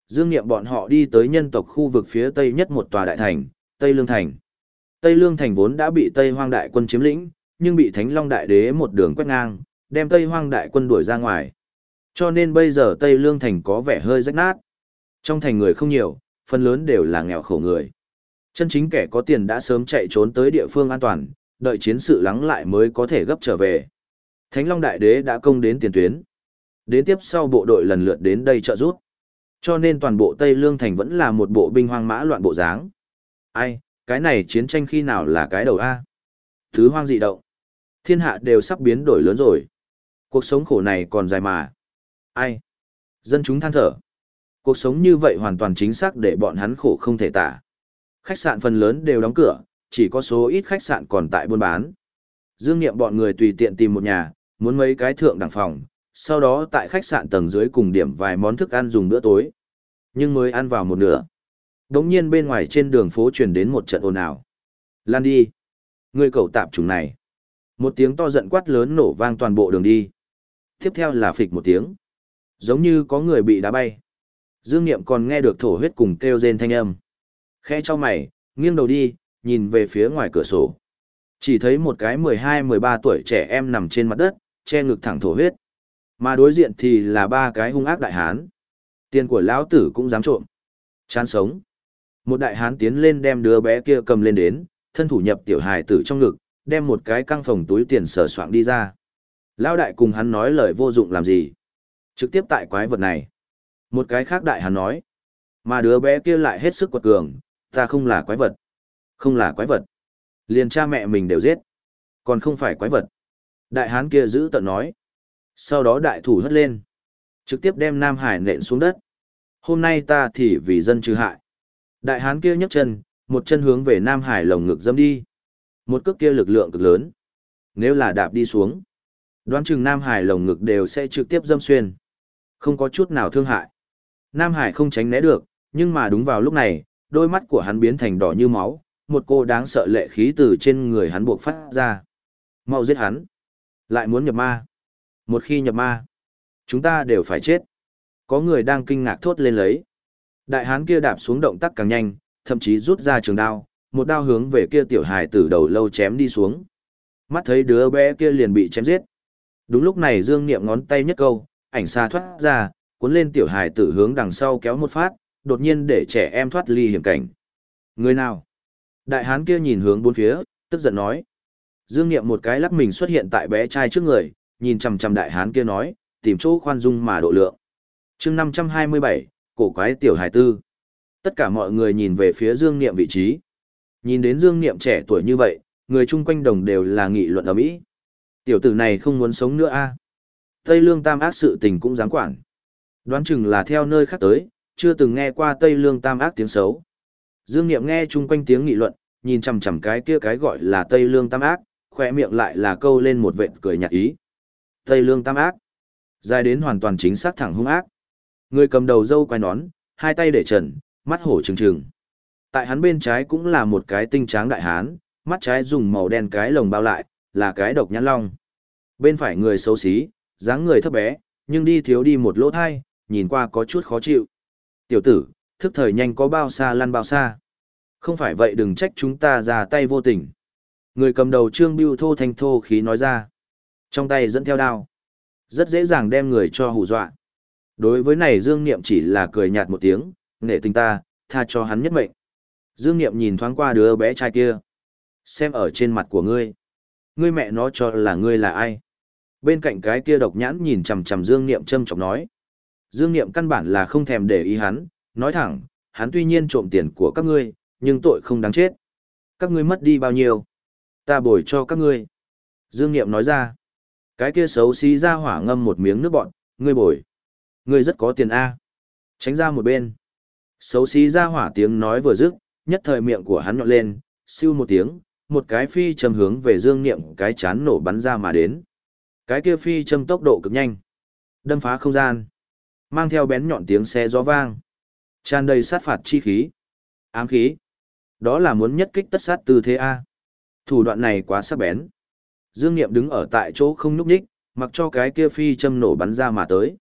Dương Niệm bọn họ đi tới nhân tộc khu vực phía tây nhất một tòa đại thành, Tây Lương Thành. Tây Lương Thành vốn đã bị Tây Hoang đại quân chiếm lĩnh, nhưng bị Thánh Long đại đế một đường quét ngang, đem Tây Hoang đại quân đuổi ra ngoài. Cho nên bây giờ Tây Lương Thành có vẻ hơi rách nát. Trong thành người không nhiều, phần lớn đều là nghèo khổ người. Chân chính kẻ có tiền đã sớm chạy trốn tới địa phương an toàn, đợi chiến sự lắng lại mới có thể gấp trở về. Thánh Long Đại Đế đã công đến tiền tuyến. Đến tiếp sau bộ đội lần lượt đến đây trợ giúp. Cho nên toàn bộ Tây Lương Thành vẫn là một bộ binh hoang mã loạn bộ dáng. Ai, cái này chiến tranh khi nào là cái đầu A? Thứ hoang dị động. Thiên hạ đều sắp biến đổi lớn rồi. Cuộc sống khổ này còn dài mà. Ai? Dân chúng than thở. Cuộc sống như vậy hoàn toàn chính xác để bọn hắn khổ không thể tả. Khách sạn phần lớn đều đóng cửa, chỉ có số ít khách sạn còn tại buôn bán. Dương Niệm bọn người tùy tiện tìm một nhà, muốn mấy cái thượng đẳng phòng, sau đó tại khách sạn tầng dưới cùng điểm vài món thức ăn dùng bữa tối. Nhưng mới ăn vào một nửa. Đống nhiên bên ngoài trên đường phố truyền đến một trận ồn ào. Lan đi! Người cậu tạp chúng này. Một tiếng to giận quát lớn nổ vang toàn bộ đường đi. Tiếp theo là phịch một tiếng. Giống như có người bị đá bay. Dương Niệm còn nghe được thổ huyết cùng kêu rên thanh âm. Khẽ cho mày, nghiêng đầu đi, nhìn về phía ngoài cửa sổ. Chỉ thấy một cái 12-13 tuổi trẻ em nằm trên mặt đất, che ngực thẳng thổ huyết. Mà đối diện thì là ba cái hung ác đại hán. Tiền của lão tử cũng dám trộm. Chán sống. Một đại hán tiến lên đem đứa bé kia cầm lên đến, thân thủ nhập tiểu hài tử trong ngực, đem một cái căng phòng túi tiền sở soạn đi ra. Lão đại cùng hắn nói lời vô dụng làm gì. Trực tiếp tại quái vật này. Một cái khác đại hán nói. Mà đứa bé kia lại hết sức quật cường, ta không là quái vật. Không là quái vật. Liền cha mẹ mình đều giết. Còn không phải quái vật. Đại hán kia giữ tận nói. Sau đó đại thủ hất lên. Trực tiếp đem Nam Hải nện xuống đất. Hôm nay ta thì vì dân trừ hại. Đại hán kia nhấc chân, một chân hướng về Nam Hải lồng ngực dâm đi. Một cước kia lực lượng cực lớn. Nếu là đạp đi xuống, đoán chừng Nam Hải lồng ngực đều sẽ trực tiếp dâm xuyên. Không có chút nào thương hại. Nam Hải không tránh né được, nhưng mà đúng vào lúc này, đôi mắt của hắn biến thành đỏ như máu, một cô đáng sợ lệ khí từ trên người hắn buộc phát ra. Mau giết hắn. Lại muốn nhập ma. Một khi nhập ma, chúng ta đều phải chết. Có người đang kinh ngạc thốt lên lấy. Đại hán kia đạp xuống động tác càng nhanh, thậm chí rút ra trường đao, một đao hướng về kia tiểu hài tử đầu lâu chém đi xuống. Mắt thấy đứa bé kia liền bị chém giết. Đúng lúc này Dương Niệm ngón tay nhất câu, ảnh xa thoát ra, cuốn lên tiểu hài tử hướng đằng sau kéo một phát, đột nhiên để trẻ em thoát ly hiểm cảnh. Người nào? Đại hán kia nhìn hướng bốn phía, tức giận nói. Dương Niệm một cái lắc mình xuất hiện tại bé trai trước người, nhìn chằm chằm đại hán kia nói, tìm chỗ khoan dung mà độ lượng. chương 527, cổ quái tiểu hài tư. Tất cả mọi người nhìn về phía Dương Niệm vị trí. Nhìn đến Dương Niệm trẻ tuổi như vậy, người chung quanh đồng đều là nghị luận ầm ĩ. Tiểu tử này không muốn sống nữa a. À? Tây Lương Tam ác sự tình cũng dám quản. Đoán chừng là theo nơi khác tới, chưa từng nghe qua Tây Lương Tam ác tiếng xấu. Dương Niệm nghe chung quanh tiếng nghị luận, nhìn chằm chằm cái kia cái gọi là Tây Lương Tam ác, khỏe miệng lại là câu lên một vệt cười nhạt ý. Tây Lương Tam ác. Dài đến hoàn toàn chính xác thẳng hung ác. Người cầm đầu dâu quay nón, hai tay để trần, mắt hổ trừng trừng. Tại hắn bên trái cũng là một cái tinh tráng đại hán, mắt trái dùng màu đen cái lồng bao lại, là cái độc nhãn long. Bên phải người xấu xí, dáng người thấp bé, nhưng đi thiếu đi một lỗ thai, nhìn qua có chút khó chịu. Tiểu tử, thức thời nhanh có bao xa lăn bao xa. Không phải vậy đừng trách chúng ta ra tay vô tình. Người cầm đầu trương bưu thô thanh thô khí nói ra. Trong tay dẫn theo đao. Rất dễ dàng đem người cho hù dọa. Đối với này Dương Niệm chỉ là cười nhạt một tiếng, nể tình ta, tha cho hắn nhất mệnh. Dương Niệm nhìn thoáng qua đứa bé trai kia. Xem ở trên mặt của ngươi. Ngươi mẹ nó cho là ngươi là ai? Bên cạnh cái kia độc nhãn nhìn chằm chằm Dương Niệm châm chọc nói. Dương Niệm căn bản là không thèm để ý hắn, nói thẳng, hắn tuy nhiên trộm tiền của các ngươi, nhưng tội không đáng chết. Các ngươi mất đi bao nhiêu? Ta bồi cho các ngươi. Dương Niệm nói ra. Cái kia xấu xí ra hỏa ngâm một miếng nước bọn, ngươi bồi. Ngươi rất có tiền A. Tránh ra một bên. Xấu xí ra hỏa tiếng nói vừa dứt, nhất thời miệng của hắn nhọn lên, siêu một tiếng, một cái phi châm hướng về dương niệm cái chán nổ bắn ra mà đến. Cái kia phi châm tốc độ cực nhanh, đâm phá không gian, mang theo bén nhọn tiếng xe gió vang, tràn đầy sát phạt chi khí, ám khí. Đó là muốn nhất kích tất sát tư thế A. Thủ đoạn này quá sắc bén. Dương Niệm đứng ở tại chỗ không nhúc nhích, mặc cho cái kia phi châm nổ bắn ra mà tới.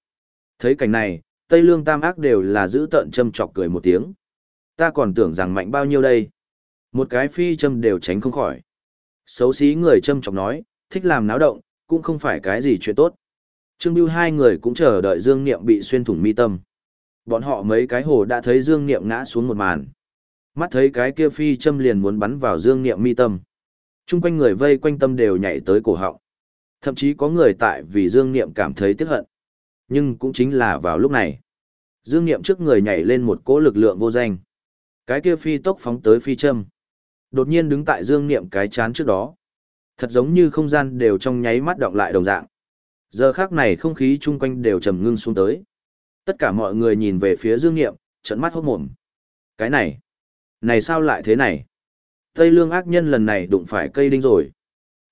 Thấy cảnh này, Tây Lương Tam Ác đều là giữ tận châm chọc cười một tiếng. Ta còn tưởng rằng mạnh bao nhiêu đây. Một cái phi châm đều tránh không khỏi. Xấu xí người châm chọc nói, thích làm náo động, cũng không phải cái gì chuyện tốt. Trương Biêu hai người cũng chờ đợi Dương Niệm bị xuyên thủng mi tâm. Bọn họ mấy cái hồ đã thấy Dương Niệm ngã xuống một màn. Mắt thấy cái kia phi châm liền muốn bắn vào Dương Niệm mi tâm. Trung quanh người vây quanh tâm đều nhảy tới cổ họng. Thậm chí có người tại vì Dương Niệm cảm thấy tiếc hận. Nhưng cũng chính là vào lúc này. Dương Niệm trước người nhảy lên một cỗ lực lượng vô danh. Cái kia phi tốc phóng tới phi châm. Đột nhiên đứng tại Dương Niệm cái chán trước đó. Thật giống như không gian đều trong nháy mắt động lại đồng dạng. Giờ khác này không khí chung quanh đều trầm ngưng xuống tới. Tất cả mọi người nhìn về phía Dương Niệm, trận mắt hốt mồm. Cái này, này sao lại thế này? Tây lương ác nhân lần này đụng phải cây đinh rồi.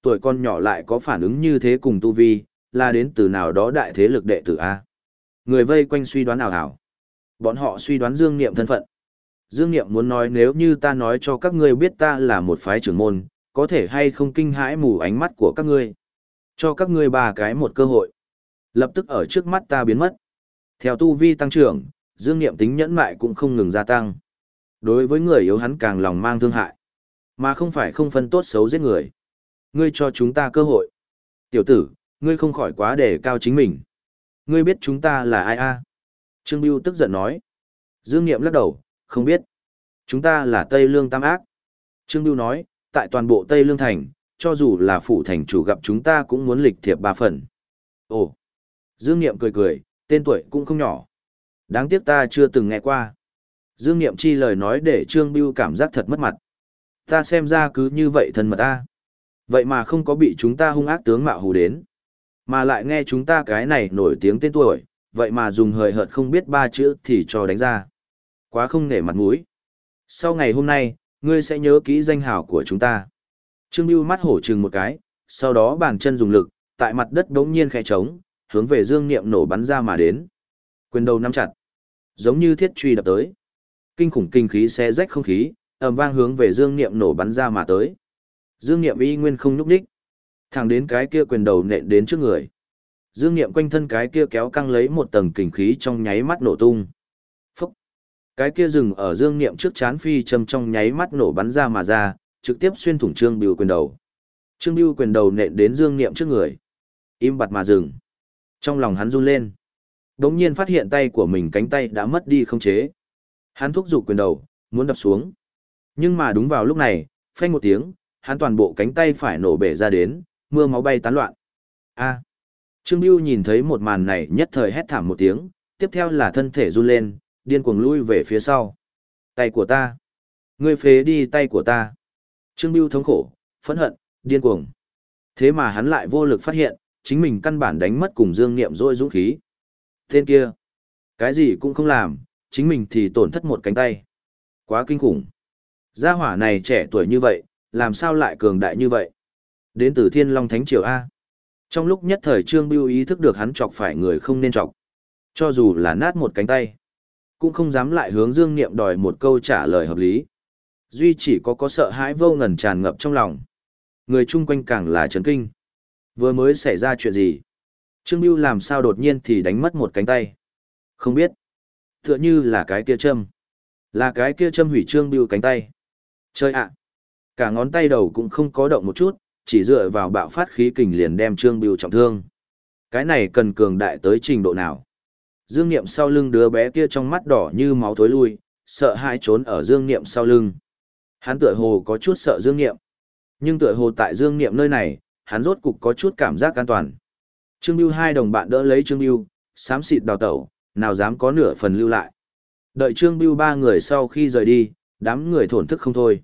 Tuổi con nhỏ lại có phản ứng như thế cùng tu vi, là đến từ nào đó đại thế lực đệ tử A. Người vây quanh suy đoán ảo ảo. Bọn họ suy đoán Dương Niệm thân phận. Dương Niệm muốn nói nếu như ta nói cho các ngươi biết ta là một phái trưởng môn, có thể hay không kinh hãi mù ánh mắt của các ngươi. Cho các ngươi ba cái một cơ hội. Lập tức ở trước mắt ta biến mất. Theo tu vi tăng trưởng, Dương Niệm tính nhẫn mại cũng không ngừng gia tăng. Đối với người yếu hắn càng lòng mang thương hại. Mà không phải không phân tốt xấu giết người. Ngươi cho chúng ta cơ hội. Tiểu tử, ngươi không khỏi quá đề cao chính mình. Ngươi biết chúng ta là ai a? Trương Biêu tức giận nói. Dương Niệm lắc đầu, không biết. Chúng ta là Tây Lương Tam Ác. Trương Biêu nói, tại toàn bộ Tây Lương Thành, cho dù là phủ thành chủ gặp chúng ta cũng muốn lịch thiệp ba phần. Ồ! Dương Niệm cười cười, Tên tuổi cũng không nhỏ. Đáng tiếc ta chưa từng nghe qua. Dương Niệm Chi lời nói để Trương Biêu cảm giác thật mất mặt. Ta xem ra cứ như vậy thân mật ta. Vậy mà không có bị chúng ta hung ác tướng mạo hù đến. Mà lại nghe chúng ta cái này nổi tiếng tên tuổi, vậy mà dùng hời hợt không biết ba chữ thì cho đánh ra. Quá không nể mặt mũi. Sau ngày hôm nay, ngươi sẽ nhớ kỹ danh hào của chúng ta. Trương Biêu mắt hổ trừng một cái, sau đó bàn chân dùng lực, tại mặt đất đống nhiên khẽ trống, hướng về Dương Niệm nổ bắn ra mà đến. Quyền đầu nắm chặt, giống như thiết truy đập tới. Kinh khủng kinh khí xé rách không khí, ầm vang hướng về Dương Niệm nổ bắn ra mà tới. Dương Niệm y nguyên không nhúc nhích, thẳng đến cái kia quyền đầu nện đến trước người. Dương Niệm quanh thân cái kia kéo căng lấy một tầng kình khí trong nháy mắt nổ tung. Phúc! Cái kia dừng ở Dương Niệm trước chán phi châm trong nháy mắt nổ bắn ra mà ra, trực tiếp xuyên thủng Trương Bưu quyền đầu. Trương Bưu quyền đầu nện đến Dương Niệm trước người. Im bặt mà dừng. Trong lòng hắn run lên. Đống nhiên phát hiện tay của mình cánh tay đã mất đi không chế. Hắn thúc giục quyền đầu, muốn đập xuống. Nhưng mà đúng vào lúc này, phanh một tiếng, hắn toàn bộ cánh tay phải nổ bể ra đến, mưa máu bay tán loạn. A. Trương Bưu nhìn thấy một màn này nhất thời hét thảm một tiếng, tiếp theo là thân thể run lên, điên cuồng lui về phía sau. Tay của ta. Ngươi phế đi tay của ta. Trương Bưu thống khổ, phẫn hận, điên cuồng. Thế mà hắn lại vô lực phát hiện, chính mình căn bản đánh mất cùng Dương Niệm dôi dũng khí. Tên kia. Cái gì cũng không làm, chính mình thì tổn thất một cánh tay. Quá kinh khủng. Gia hỏa này trẻ tuổi như vậy, làm sao lại cường đại như vậy? Đến từ Thiên Long Thánh Triều A. Trong lúc nhất thời Trương Biêu ý thức được hắn chọc phải người không nên chọc. Cho dù là nát một cánh tay, cũng không dám lại hướng Dương Niệm đòi một câu trả lời hợp lý. Duy chỉ có có sợ hãi vô ngần tràn ngập trong lòng. Người chung quanh càng là chấn kinh. Vừa mới xảy ra chuyện gì? Trương Biêu làm sao đột nhiên thì đánh mất một cánh tay? Không biết. Tựa như là cái kia châm. Là cái kia châm hủy Trương Biêu cánh tay. Chơi ạ. Cả ngón tay đầu cũng không có động một chút, chỉ dựa vào bạo phát khí kình liền đem Trương Bưu trọng thương. Cái này cần cường đại tới trình độ nào? Dương Niệm sau lưng đứa bé kia trong mắt đỏ như máu thối lui, sợ hãi trốn ở Dương Niệm sau lưng. Hắn tựa hồ có chút sợ Dương Niệm. Nhưng tựa hồ tại Dương Niệm nơi này, hắn rốt cục có chút cảm giác an toàn. Trương Bưu hai đồng bạn đỡ lấy Trương Bưu, xám xịt đào tẩu, nào dám có nửa phần lưu lại. Đợi Trương Bưu ba người sau khi rời đi, đám người thổn thức không thôi.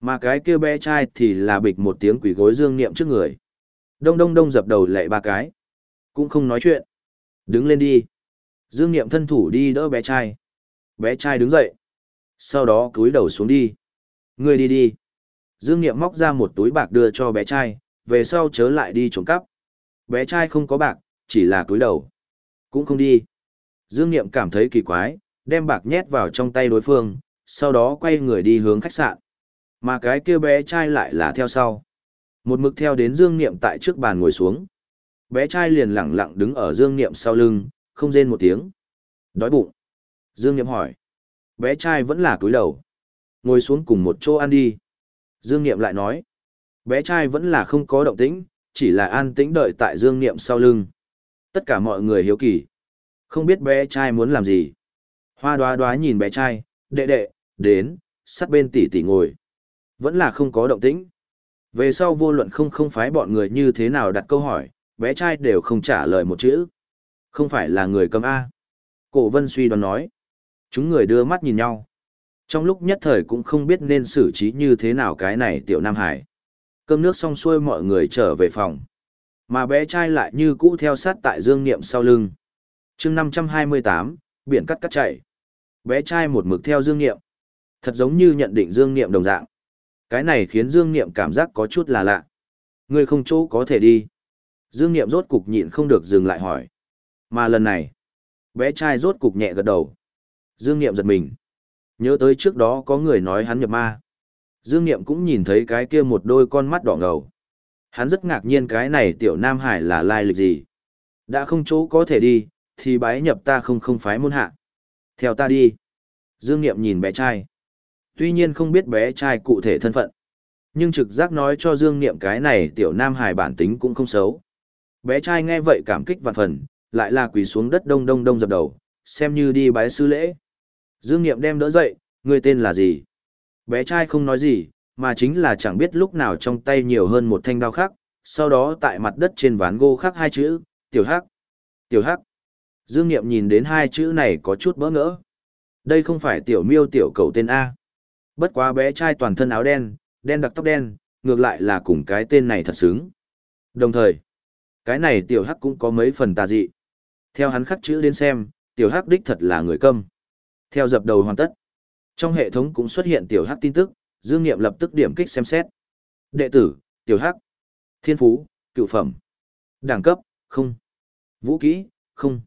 Mà cái kia bé trai thì là bịch một tiếng quỷ gối Dương Niệm trước người. Đông đông đông dập đầu lệ ba cái. Cũng không nói chuyện. Đứng lên đi. Dương Niệm thân thủ đi đỡ bé trai. Bé trai đứng dậy. Sau đó cúi đầu xuống đi. người đi đi. Dương Niệm móc ra một túi bạc đưa cho bé trai, về sau chớ lại đi trộm cắp. Bé trai không có bạc, chỉ là cúi đầu. Cũng không đi. Dương Niệm cảm thấy kỳ quái, đem bạc nhét vào trong tay đối phương, sau đó quay người đi hướng khách sạn. Mà cái kia bé trai lại là theo sau. Một mực theo đến Dương Niệm tại trước bàn ngồi xuống. Bé trai liền lặng lặng đứng ở Dương Niệm sau lưng, không rên một tiếng. Đói bụng. Dương Niệm hỏi. Bé trai vẫn là cúi đầu. Ngồi xuống cùng một chỗ ăn đi. Dương Niệm lại nói. Bé trai vẫn là không có động tĩnh, chỉ là an tĩnh đợi tại Dương Niệm sau lưng. Tất cả mọi người hiếu kỳ. Không biết bé trai muốn làm gì. Hoa đoá đoá nhìn bé trai, đệ đệ, đến, sát bên tỷ tỷ ngồi. Vẫn là không có động tĩnh. Về sau vô luận không không phái bọn người như thế nào đặt câu hỏi, bé trai đều không trả lời một chữ. Không phải là người cầm A. Cổ vân suy đoán nói. Chúng người đưa mắt nhìn nhau. Trong lúc nhất thời cũng không biết nên xử trí như thế nào cái này tiểu Nam Hải. Cơm nước xong xuôi mọi người trở về phòng. Mà bé trai lại như cũ theo sát tại Dương Niệm sau lưng. chương 528, biển cắt cắt chạy. Bé trai một mực theo Dương Niệm. Thật giống như nhận định Dương Niệm đồng dạng. Cái này khiến Dương Niệm cảm giác có chút là lạ. Người không chỗ có thể đi. Dương Niệm rốt cục nhịn không được dừng lại hỏi. Mà lần này, bé trai rốt cục nhẹ gật đầu. Dương Niệm giật mình. Nhớ tới trước đó có người nói hắn nhập ma. Dương Niệm cũng nhìn thấy cái kia một đôi con mắt đỏ ngầu. Hắn rất ngạc nhiên cái này tiểu Nam Hải là lai lịch gì. Đã không chỗ có thể đi, thì bái nhập ta không không phái môn hạ. Theo ta đi. Dương Niệm nhìn bé trai. Tuy nhiên không biết bé trai cụ thể thân phận. Nhưng trực giác nói cho Dương Niệm cái này tiểu Nam Hải bản tính cũng không xấu. Bé trai nghe vậy cảm kích vạn phần, lại là quỳ xuống đất đông đông đông dập đầu, xem như đi bái sư lễ. Dương Niệm đem đỡ dậy, người tên là gì? Bé trai không nói gì, mà chính là chẳng biết lúc nào trong tay nhiều hơn một thanh đao khác, sau đó tại mặt đất trên ván gỗ khắc hai chữ, tiểu hắc. Tiểu hắc. Dương Niệm nhìn đến hai chữ này có chút bỡ ngỡ. Đây không phải tiểu miêu tiểu cầu tên A. Bất quá bé trai toàn thân áo đen, đen đặc tóc đen, ngược lại là cùng cái tên này thật xứng. Đồng thời, cái này tiểu hắc cũng có mấy phần tà dị. Theo hắn khắc chữ đến xem, tiểu hắc đích thật là người câm. Theo dập đầu hoàn tất, trong hệ thống cũng xuất hiện tiểu hắc tin tức, Dương Nghiệm lập tức điểm kích xem xét. Đệ tử, tiểu hắc. Thiên phú, cựu phẩm. Đẳng cấp, không. Vũ kỹ, không.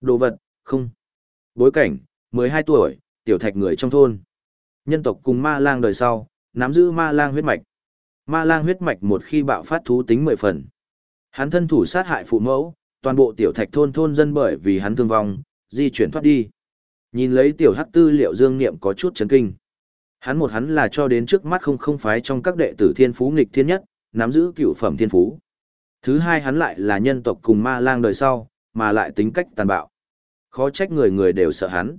Đồ vật, không. Bối cảnh, 12 tuổi, tiểu thạch người trong thôn. Nhân tộc cùng ma lang đời sau, nắm giữ ma lang huyết mạch. Ma lang huyết mạch một khi bạo phát thú tính 10 phần. Hắn thân thủ sát hại phụ mẫu, toàn bộ tiểu thạch thôn thôn dân bởi vì hắn thương vong, di chuyển thoát đi. Nhìn lấy tiểu hắc tư liệu dương niệm có chút chấn kinh. Hắn một hắn là cho đến trước mắt không không phái trong các đệ tử thiên phú nghịch thiên nhất, nắm giữ cựu phẩm thiên phú. Thứ hai hắn lại là nhân tộc cùng ma lang đời sau, mà lại tính cách tàn bạo. Khó trách người người đều sợ hắn.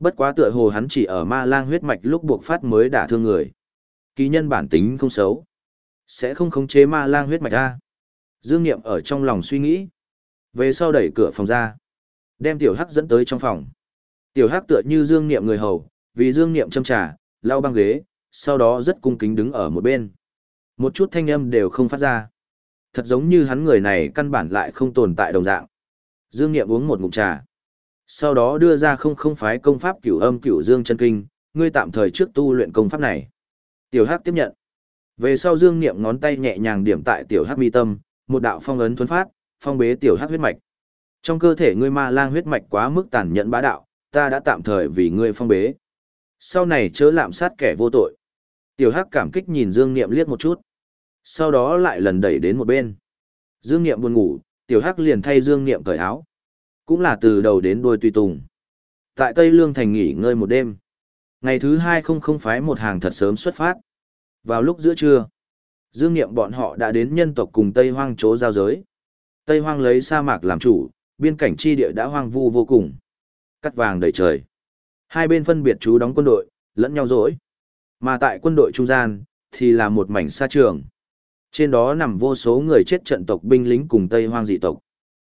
Bất quá tựa hồ hắn chỉ ở ma lang huyết mạch lúc buộc phát mới đả thương người. Kỳ nhân bản tính không xấu. Sẽ không khống chế ma lang huyết mạch ra. Dương Niệm ở trong lòng suy nghĩ. Về sau đẩy cửa phòng ra. Đem tiểu hắc dẫn tới trong phòng. Tiểu hắc tựa như Dương Niệm người hầu, vì Dương Niệm châm trà, lau băng ghế, sau đó rất cung kính đứng ở một bên. Một chút thanh âm đều không phát ra. Thật giống như hắn người này căn bản lại không tồn tại đồng dạng. Dương Niệm uống một ngụm trà. Sau đó đưa ra không không phái công pháp cửu âm cửu dương chân kinh, ngươi tạm thời trước tu luyện công pháp này. Tiểu Hắc tiếp nhận. Về sau Dương Niệm ngón tay nhẹ nhàng điểm tại Tiểu Hắc mi tâm, một đạo phong ấn thuấn phát, phong bế Tiểu Hắc huyết mạch. Trong cơ thể ngươi ma lang huyết mạch quá mức tàn nhẫn bá đạo, ta đã tạm thời vì ngươi phong bế. Sau này chớ lạm sát kẻ vô tội. Tiểu Hắc cảm kích nhìn Dương Niệm liếc một chút. Sau đó lại lần đẩy đến một bên. Dương Niệm buồn ngủ, Tiểu Hắc liền thay Dương Niệm cởi áo. Cũng là từ đầu đến đuôi tùy tùng. Tại Tây Lương Thành nghỉ ngơi một đêm. Ngày thứ hai không không phái một hàng thật sớm xuất phát. Vào lúc giữa trưa, Dương Niệm bọn họ đã đến nhân tộc cùng Tây Hoang chỗ giao giới. Tây Hoang lấy sa mạc làm chủ, biên cảnh chi địa đã hoang vu vô cùng. Cắt vàng đầy trời. Hai bên phân biệt chú đóng quân đội, lẫn nhau dỗi. Mà tại quân đội trung gian, thì là một mảnh sa trường. Trên đó nằm vô số người chết trận tộc binh lính cùng Tây Hoang dị tộc.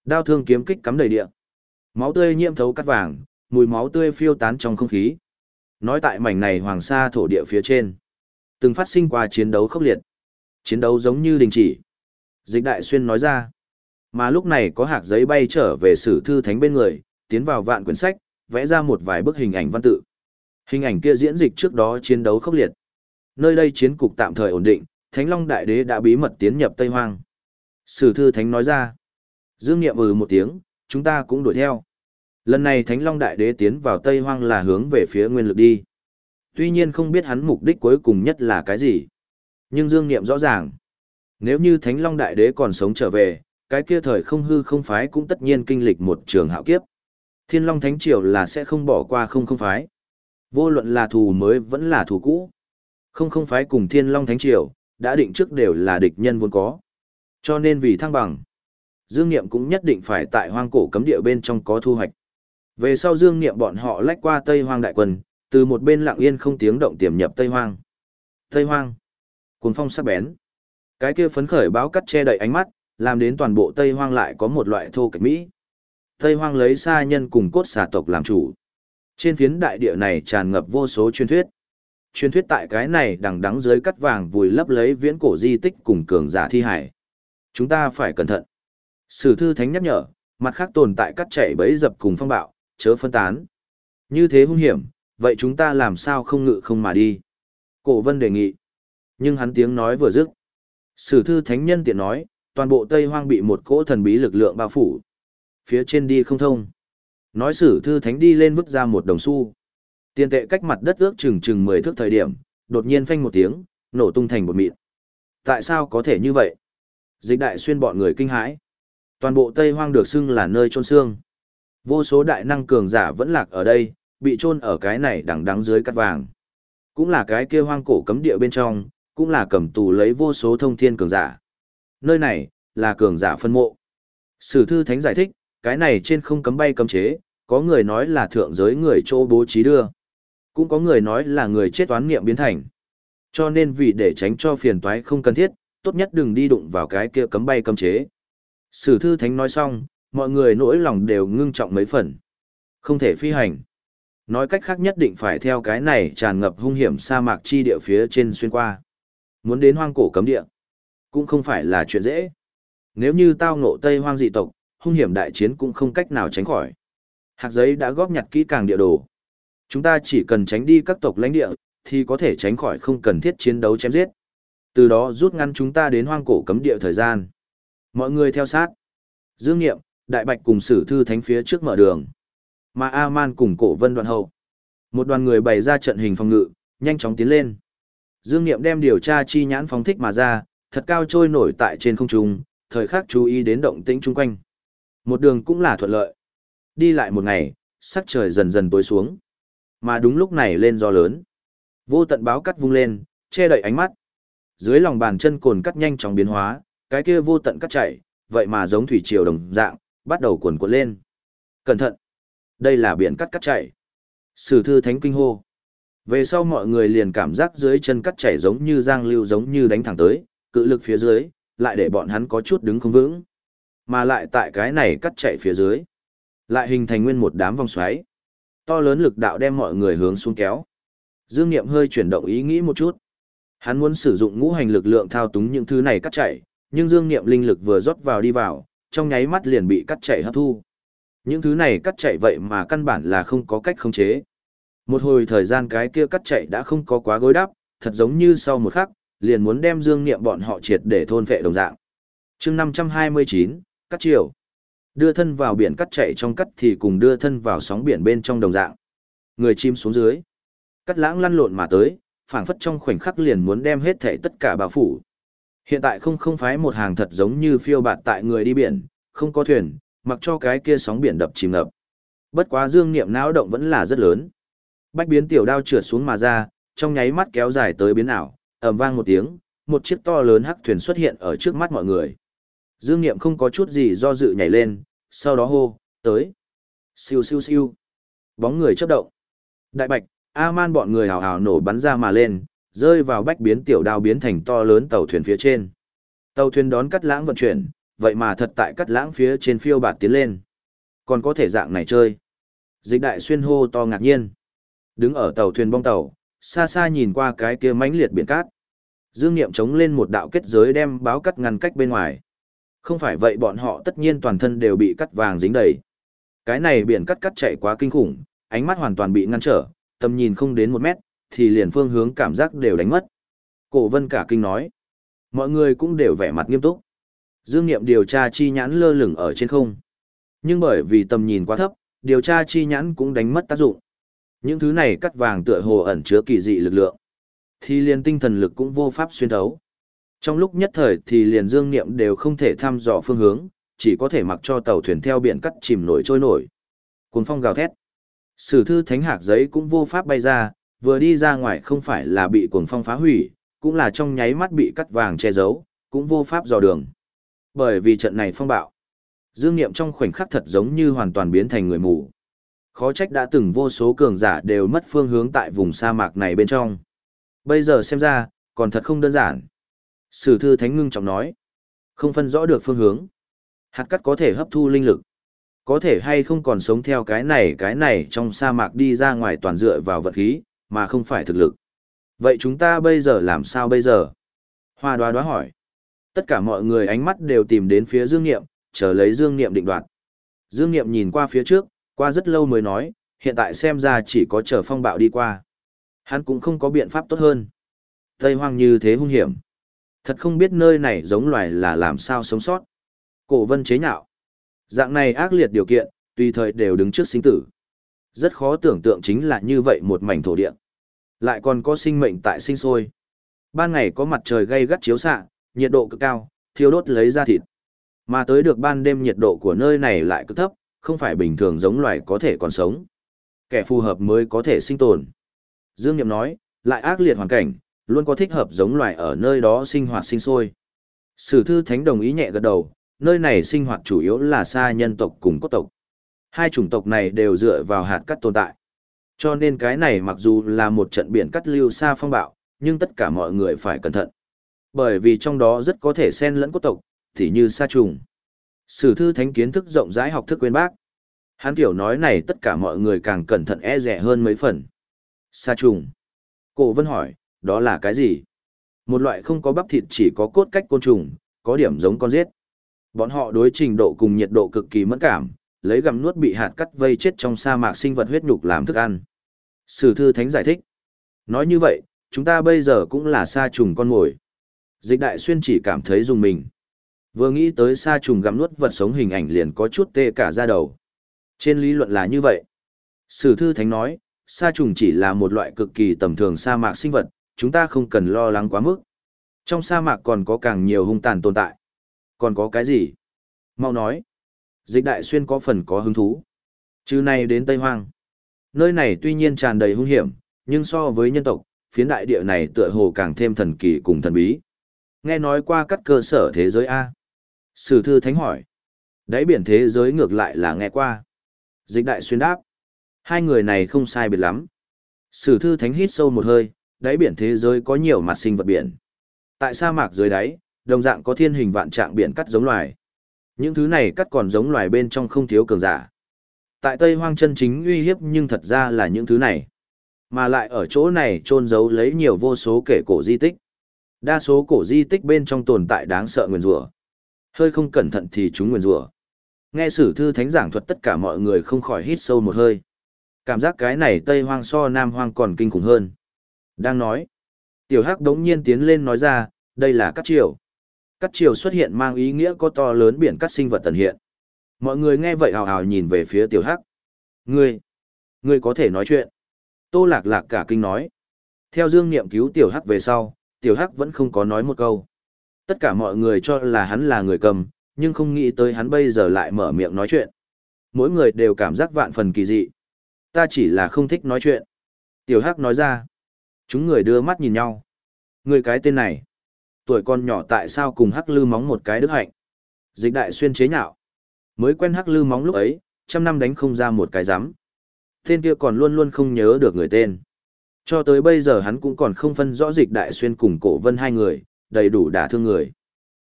Đao thương kiếm kích cắm đầy địa. Máu tươi nhiễm thấu cắt vàng, mùi máu tươi phiêu tán trong không khí. Nói tại mảnh này hoàng sa thổ địa phía trên. Từng phát sinh qua chiến đấu khốc liệt. Chiến đấu giống như đình chỉ. Dịch đại xuyên nói ra. Mà lúc này có hạc giấy bay trở về sử thư thánh bên người, tiến vào vạn quyển sách, vẽ ra một vài bức hình ảnh văn tự. Hình ảnh kia diễn dịch trước đó chiến đấu khốc liệt. Nơi đây chiến cục tạm thời ổn định, Thánh Long Đại Đế đã bí mật tiến nhập Tây Hoang. Sử thư thánh nói ra. Dương Niệm ừ một tiếng, chúng ta cũng đuổi theo. Lần này Thánh Long Đại Đế tiến vào Tây Hoang là hướng về phía nguyên lực đi. Tuy nhiên không biết hắn mục đích cuối cùng nhất là cái gì. Nhưng Dương Niệm rõ ràng. Nếu như Thánh Long Đại Đế còn sống trở về, cái kia thời không hư không phái cũng tất nhiên kinh lịch một trường hạo kiếp. Thiên Long Thánh Triều là sẽ không bỏ qua không không phái. Vô luận là thù mới vẫn là thù cũ. Không không phái cùng Thiên Long Thánh Triều, đã định trước đều là địch nhân vốn có. Cho nên vì thăng bằng, Dương Niệm cũng nhất định phải tại hoang cổ cấm địa bên trong có thu hoạch. Về sau Dương Niệm bọn họ lách qua Tây Hoang đại quân, từ một bên lặng yên không tiếng động tiềm nhập Tây Hoang. Tây Hoang, cuồng phong sắc bén. Cái kia phấn khởi báo cắt che đậy ánh mắt, làm đến toàn bộ Tây Hoang lại có một loại thô kệch mỹ. Tây Hoang lấy xa nhân cùng cốt xà tộc làm chủ. Trên phiến đại địa này tràn ngập vô số truyền thuyết. Truyền thuyết tại cái này đằng đắng dưới cắt vàng vùi lấp lấy viễn cổ di tích cùng cường giả thi hải. Chúng ta phải cẩn thận. Sử thư thánh nhắc nhở, mặt khác tồn tại cắt chảy bẫy dập cùng phong bạo, chớ phân tán. Như thế hung hiểm, vậy chúng ta làm sao không ngự không mà đi? Cổ vân đề nghị. Nhưng hắn tiếng nói vừa dứt. Sử thư thánh nhân tiện nói, toàn bộ Tây Hoang bị một cỗ thần bí lực lượng bao phủ. Phía trên đi không thông. Nói sử thư thánh đi lên vứt ra một đồng xu. Tiền tệ cách mặt đất ước chừng chừng 10 thước thời điểm, đột nhiên phanh một tiếng, nổ tung thành một mịn. Tại sao có thể như vậy? Dịch đại xuyên bọn người kinh hãi. Toàn bộ Tây Hoang được xưng là nơi trôn xương. Vô số đại năng cường giả vẫn lạc ở đây, bị chôn ở cái này đằng đắng dưới cắt vàng. Cũng là cái kia hoang cổ cấm địa bên trong, cũng là cầm tù lấy vô số thông thiên cường giả. Nơi này, là cường giả phân mộ. Sử thư thánh giải thích, cái này trên không cấm bay cấm chế, có người nói là thượng giới người chỗ bố trí đưa. Cũng có người nói là người chết toán niệm biến thành. Cho nên vì để tránh cho phiền toái không cần thiết, tốt nhất đừng đi đụng vào cái kia cấm bay cấm chế. Sử thư thánh nói xong, mọi người nỗi lòng đều ngưng trọng mấy phần. Không thể phi hành. Nói cách khác nhất định phải theo cái này tràn ngập hung hiểm sa mạc chi địa phía trên xuyên qua. Muốn đến hoang cổ cấm địa, cũng không phải là chuyện dễ. Nếu như tao ngộ Tây hoang dị tộc, hung hiểm đại chiến cũng không cách nào tránh khỏi. Hạc giấy đã góp nhặt kỹ càng địa đồ. Chúng ta chỉ cần tránh đi các tộc lãnh địa, thì có thể tránh khỏi không cần thiết chiến đấu chém giết. Từ đó rút ngắn chúng ta đến hoang cổ cấm địa thời gian. Mọi người theo sát. Dương Nghiệm, Đại Bạch cùng Sử Thư Thánh phía trước mở đường. Mà A-man cùng cổ vân đoạn hậu. Một đoàn người bày ra trận hình phòng ngự, nhanh chóng tiến lên. Dương Nghiệm đem điều tra chi nhãn phóng thích mà ra, thật cao trôi nổi tại trên không trung, thời khắc chú ý đến động tĩnh chung quanh. Một đường cũng là thuận lợi. Đi lại một ngày, sắc trời dần dần tối xuống. Mà đúng lúc này lên gió lớn. Vô tận báo cắt vung lên, che đậy ánh mắt. Dưới lòng bàn chân cồn cắt nhanh chóng biến hóa, cái kia vô tận cắt chảy, vậy mà giống thủy triều đồng dạng, bắt đầu cuồn cuộn lên. Cẩn thận! Đây là biển cắt cắt chảy. Sử thư thánh kinh hô. Về sau mọi người liền cảm giác dưới chân cắt chảy giống như giang lưu giống như đánh thẳng tới, cự lực phía dưới, lại để bọn hắn có chút đứng không vững. Mà lại tại cái này cắt chảy phía dưới, lại hình thành nguyên một đám vòng xoáy. To lớn lực đạo đem mọi người hướng xuống kéo. Dương Niệm hơi chuyển động ý nghĩ một chút. Hắn muốn sử dụng ngũ hành lực lượng thao túng những thứ này cắt chảy, nhưng Dương Niệm linh lực vừa rót vào đi vào, trong nháy mắt liền bị cắt chảy hấp thu. Những thứ này cắt chảy vậy mà căn bản là không có cách khống chế. Một hồi thời gian cái kia cắt chảy đã không có quá gối đáp, thật giống như sau một khắc, liền muốn đem Dương Niệm bọn họ triệt để thôn vệ đồng dạng. Chương 529, cắt chiều. Đưa thân vào biển cắt chảy trong cắt thì cùng đưa thân vào sóng biển bên trong đồng dạng. Người chim xuống dưới. Cắt lãng lăn lộn mà tới, phảng phất trong khoảnh khắc liền muốn đem hết thể tất cả bao phủ. Hiện tại không không phái một hàng thật giống như phiêu bạt tại người đi biển, không có thuyền, mặc cho cái kia sóng biển đập chìm ngập. Bất quá dương niệm não động vẫn là rất lớn. Bách biến tiểu đao trượt xuống mà ra, trong nháy mắt kéo dài tới biến ảo, ầm vang một tiếng, một chiếc to lớn hắc thuyền xuất hiện ở trước mắt mọi người. Dương Niệm không có chút gì do dự nhảy lên, sau đó hô, tới. Siêu siêu siêu. Bóng người chớp động. Đại bạch, A-man bọn người hào hào nổ bắn ra mà lên, rơi vào bách biến tiểu đao biến thành to lớn tàu thuyền phía trên. Tàu thuyền đón cắt lãng vận chuyển, vậy mà thật tại cắt lãng phía trên phiêu bạt tiến lên. Còn có thể dạng này chơi. Dịch đại xuyên hô to ngạc nhiên. Đứng ở tàu thuyền bong tàu, xa xa nhìn qua cái kia mãnh liệt biển cát. Dương Niệm chống lên một đạo kết giới đem báo cắt ngăn cách bên ngoài. Không phải vậy bọn họ tất nhiên toàn thân đều bị cắt vàng dính đầy. Cái này biển cắt cắt chạy quá kinh khủng, ánh mắt hoàn toàn bị ngăn trở, tầm nhìn không đến một mét, thì liền phương hướng cảm giác đều đánh mất. Cổ vân cả kinh nói. Mọi người cũng đều vẻ mặt nghiêm túc. Dương Niệm điều tra chi nhãn lơ lửng ở trên không. Nhưng bởi vì tầm nhìn quá thấp, điều tra chi nhãn cũng đánh mất tác dụng. Những thứ này cắt vàng tựa hồ ẩn chứa kỳ dị lực lượng. Thì liền tinh thần lực cũng vô pháp xuyên thấu. Trong lúc nhất thời thì liền dương niệm đều không thể thăm dò phương hướng, chỉ có thể mặc cho tàu thuyền theo biển cắt chìm nổi trôi nổi. Cuồng phong gào thét. Sử thư thánh hạc giấy cũng vô pháp bay ra, vừa đi ra ngoài không phải là bị cuồng phong phá hủy, cũng là trong nháy mắt bị cắt vàng che giấu, cũng vô pháp dò đường. Bởi vì trận này phong bạo, dương niệm trong khoảnh khắc thật giống như hoàn toàn biến thành người mù. Khó trách đã từng vô số cường giả đều mất phương hướng tại vùng sa mạc này bên trong. Bây giờ xem ra, còn thật không đơn giản. Sử thư thánh ngưng trọng nói. Không phân rõ được phương hướng. Hạt cắt có thể hấp thu linh lực. Có thể hay không còn sống theo cái này cái này trong sa mạc đi ra ngoài toàn dựa vào vật khí, mà không phải thực lực. Vậy chúng ta bây giờ làm sao bây giờ? Hoa đoá đoá hỏi. Tất cả mọi người ánh mắt đều tìm đến phía Dương Niệm, chờ lấy Dương Niệm định đoạt. Dương Niệm nhìn qua phía trước, qua rất lâu mới nói, hiện tại xem ra chỉ có chờ phong bạo đi qua. Hắn cũng không có biện pháp tốt hơn. Tây hoang như thế hung hiểm. Thật không biết nơi này giống loài là làm sao sống sót. Cổ vân chế nhạo. Dạng này ác liệt điều kiện, tùy thời đều đứng trước sinh tử. Rất khó tưởng tượng chính là như vậy một mảnh thổ địa. Lại còn có sinh mệnh tại sinh sôi. Ban ngày có mặt trời gay gắt chiếu xạ, nhiệt độ cực cao, thiêu đốt lấy ra thịt. Mà tới được ban đêm nhiệt độ của nơi này lại cực thấp, không phải bình thường giống loài có thể còn sống. Kẻ phù hợp mới có thể sinh tồn. Dương Niệm nói, lại ác liệt hoàn cảnh, luôn có thích hợp giống loài ở nơi đó sinh hoạt sinh sôi. Sử thư thánh đồng ý nhẹ gật đầu, nơi này sinh hoạt chủ yếu là xa nhân tộc cùng cốt tộc. Hai chủng tộc này đều dựa vào hạt cắt tồn tại. Cho nên cái này mặc dù là một trận biển cắt lưu xa phong bạo, nhưng tất cả mọi người phải cẩn thận. Bởi vì trong đó rất có thể xen lẫn cốt tộc, thì như sa trùng. Sử thư thánh kiến thức rộng rãi học thức quên bác. Hắn tiểu nói này tất cả mọi người càng cẩn thận e rẻ hơn mấy phần. Sa trùng. Cổ vân hỏi, đó là cái gì? Một loại không có bắp thịt chỉ có cốt cách côn trùng, có điểm giống con giết. Bọn họ đối trình độ cùng nhiệt độ cực kỳ mẫn cảm, lấy gặm nuốt bị hạt cắt vây chết trong sa mạc sinh vật huyết nhục làm thức ăn. Sử thư thánh giải thích. Nói như vậy, chúng ta bây giờ cũng là sa trùng con mồi. Dịch đại xuyên chỉ cảm thấy dùng mình. Vừa nghĩ tới sa trùng gặm nuốt vật sống hình ảnh liền có chút tê cả da đầu. Trên lý luận là như vậy. Sử thư thánh nói, sa trùng chỉ là một loại cực kỳ tầm thường sa mạc sinh vật, chúng ta không cần lo lắng quá mức. Trong sa mạc còn có càng nhiều hung tàn tồn tại. Còn có cái gì? Mau nói. Dịch đại xuyên có phần có hứng thú. Chứ này đến Tây Hoang. Nơi này tuy nhiên tràn đầy hung hiểm, nhưng so với nhân tộc, phiến đại địa này tựa hồ càng thêm thần kỳ cùng thần bí. Nghe nói qua các cơ sở thế giới A. Sử thư thánh hỏi. Đáy biển thế giới ngược lại là nghe qua. Dịch đại xuyên đáp. Hai người này không sai biệt lắm. Sử thư thánh hít sâu một hơi, đáy biển thế giới có nhiều mặt sinh vật biển. Tại sa mạc dưới đáy, đồng dạng có thiên hình vạn trạng biển cắt giống loài. Những thứ này cắt còn giống loài bên trong không thiếu cường giả. Tại Tây Hoang chân chính uy hiếp nhưng thật ra là những thứ này. Mà lại ở chỗ này trôn giấu lấy nhiều vô số kể cổ di tích. Đa số cổ di tích bên trong tồn tại đáng sợ nguyền rủa. Hơi không cẩn thận thì chúng nguyền rủa. Nghe sử thư thánh giảng thuật tất cả mọi người không khỏi hít sâu một hơi. Cảm giác cái này Tây Hoang so Nam Hoang còn kinh khủng hơn. Đang nói. Tiểu Hắc đống nhiên tiến lên nói ra, đây là các triều. Cắt chiều xuất hiện mang ý nghĩa có to lớn biển cắt sinh vật tần hiện. Mọi người nghe vậy hào hào nhìn về phía Tiểu Hắc. Ngươi, ngươi có thể nói chuyện. Tô Lạc Lạc cả kinh nói. Theo Dương Niệm cứu Tiểu Hắc về sau, Tiểu Hắc vẫn không có nói một câu. Tất cả mọi người cho là hắn là người cầm, nhưng không nghĩ tới hắn bây giờ lại mở miệng nói chuyện. Mỗi người đều cảm giác vạn phần kỳ dị. Ta chỉ là không thích nói chuyện. Tiểu Hắc nói ra. Chúng người đưa mắt nhìn nhau. Người cái tên này. Tuổi con nhỏ tại sao cùng Hắc lư móng một cái đức hạnh. Dịch đại xuyên chế nhạo. Mới quen Hắc lư móng lúc ấy, trăm năm đánh không ra một cái rắm Tên kia còn luôn luôn không nhớ được người tên. Cho tới bây giờ hắn cũng còn không phân rõ dịch đại xuyên cùng cổ vân hai người, đầy đủ đả thương người.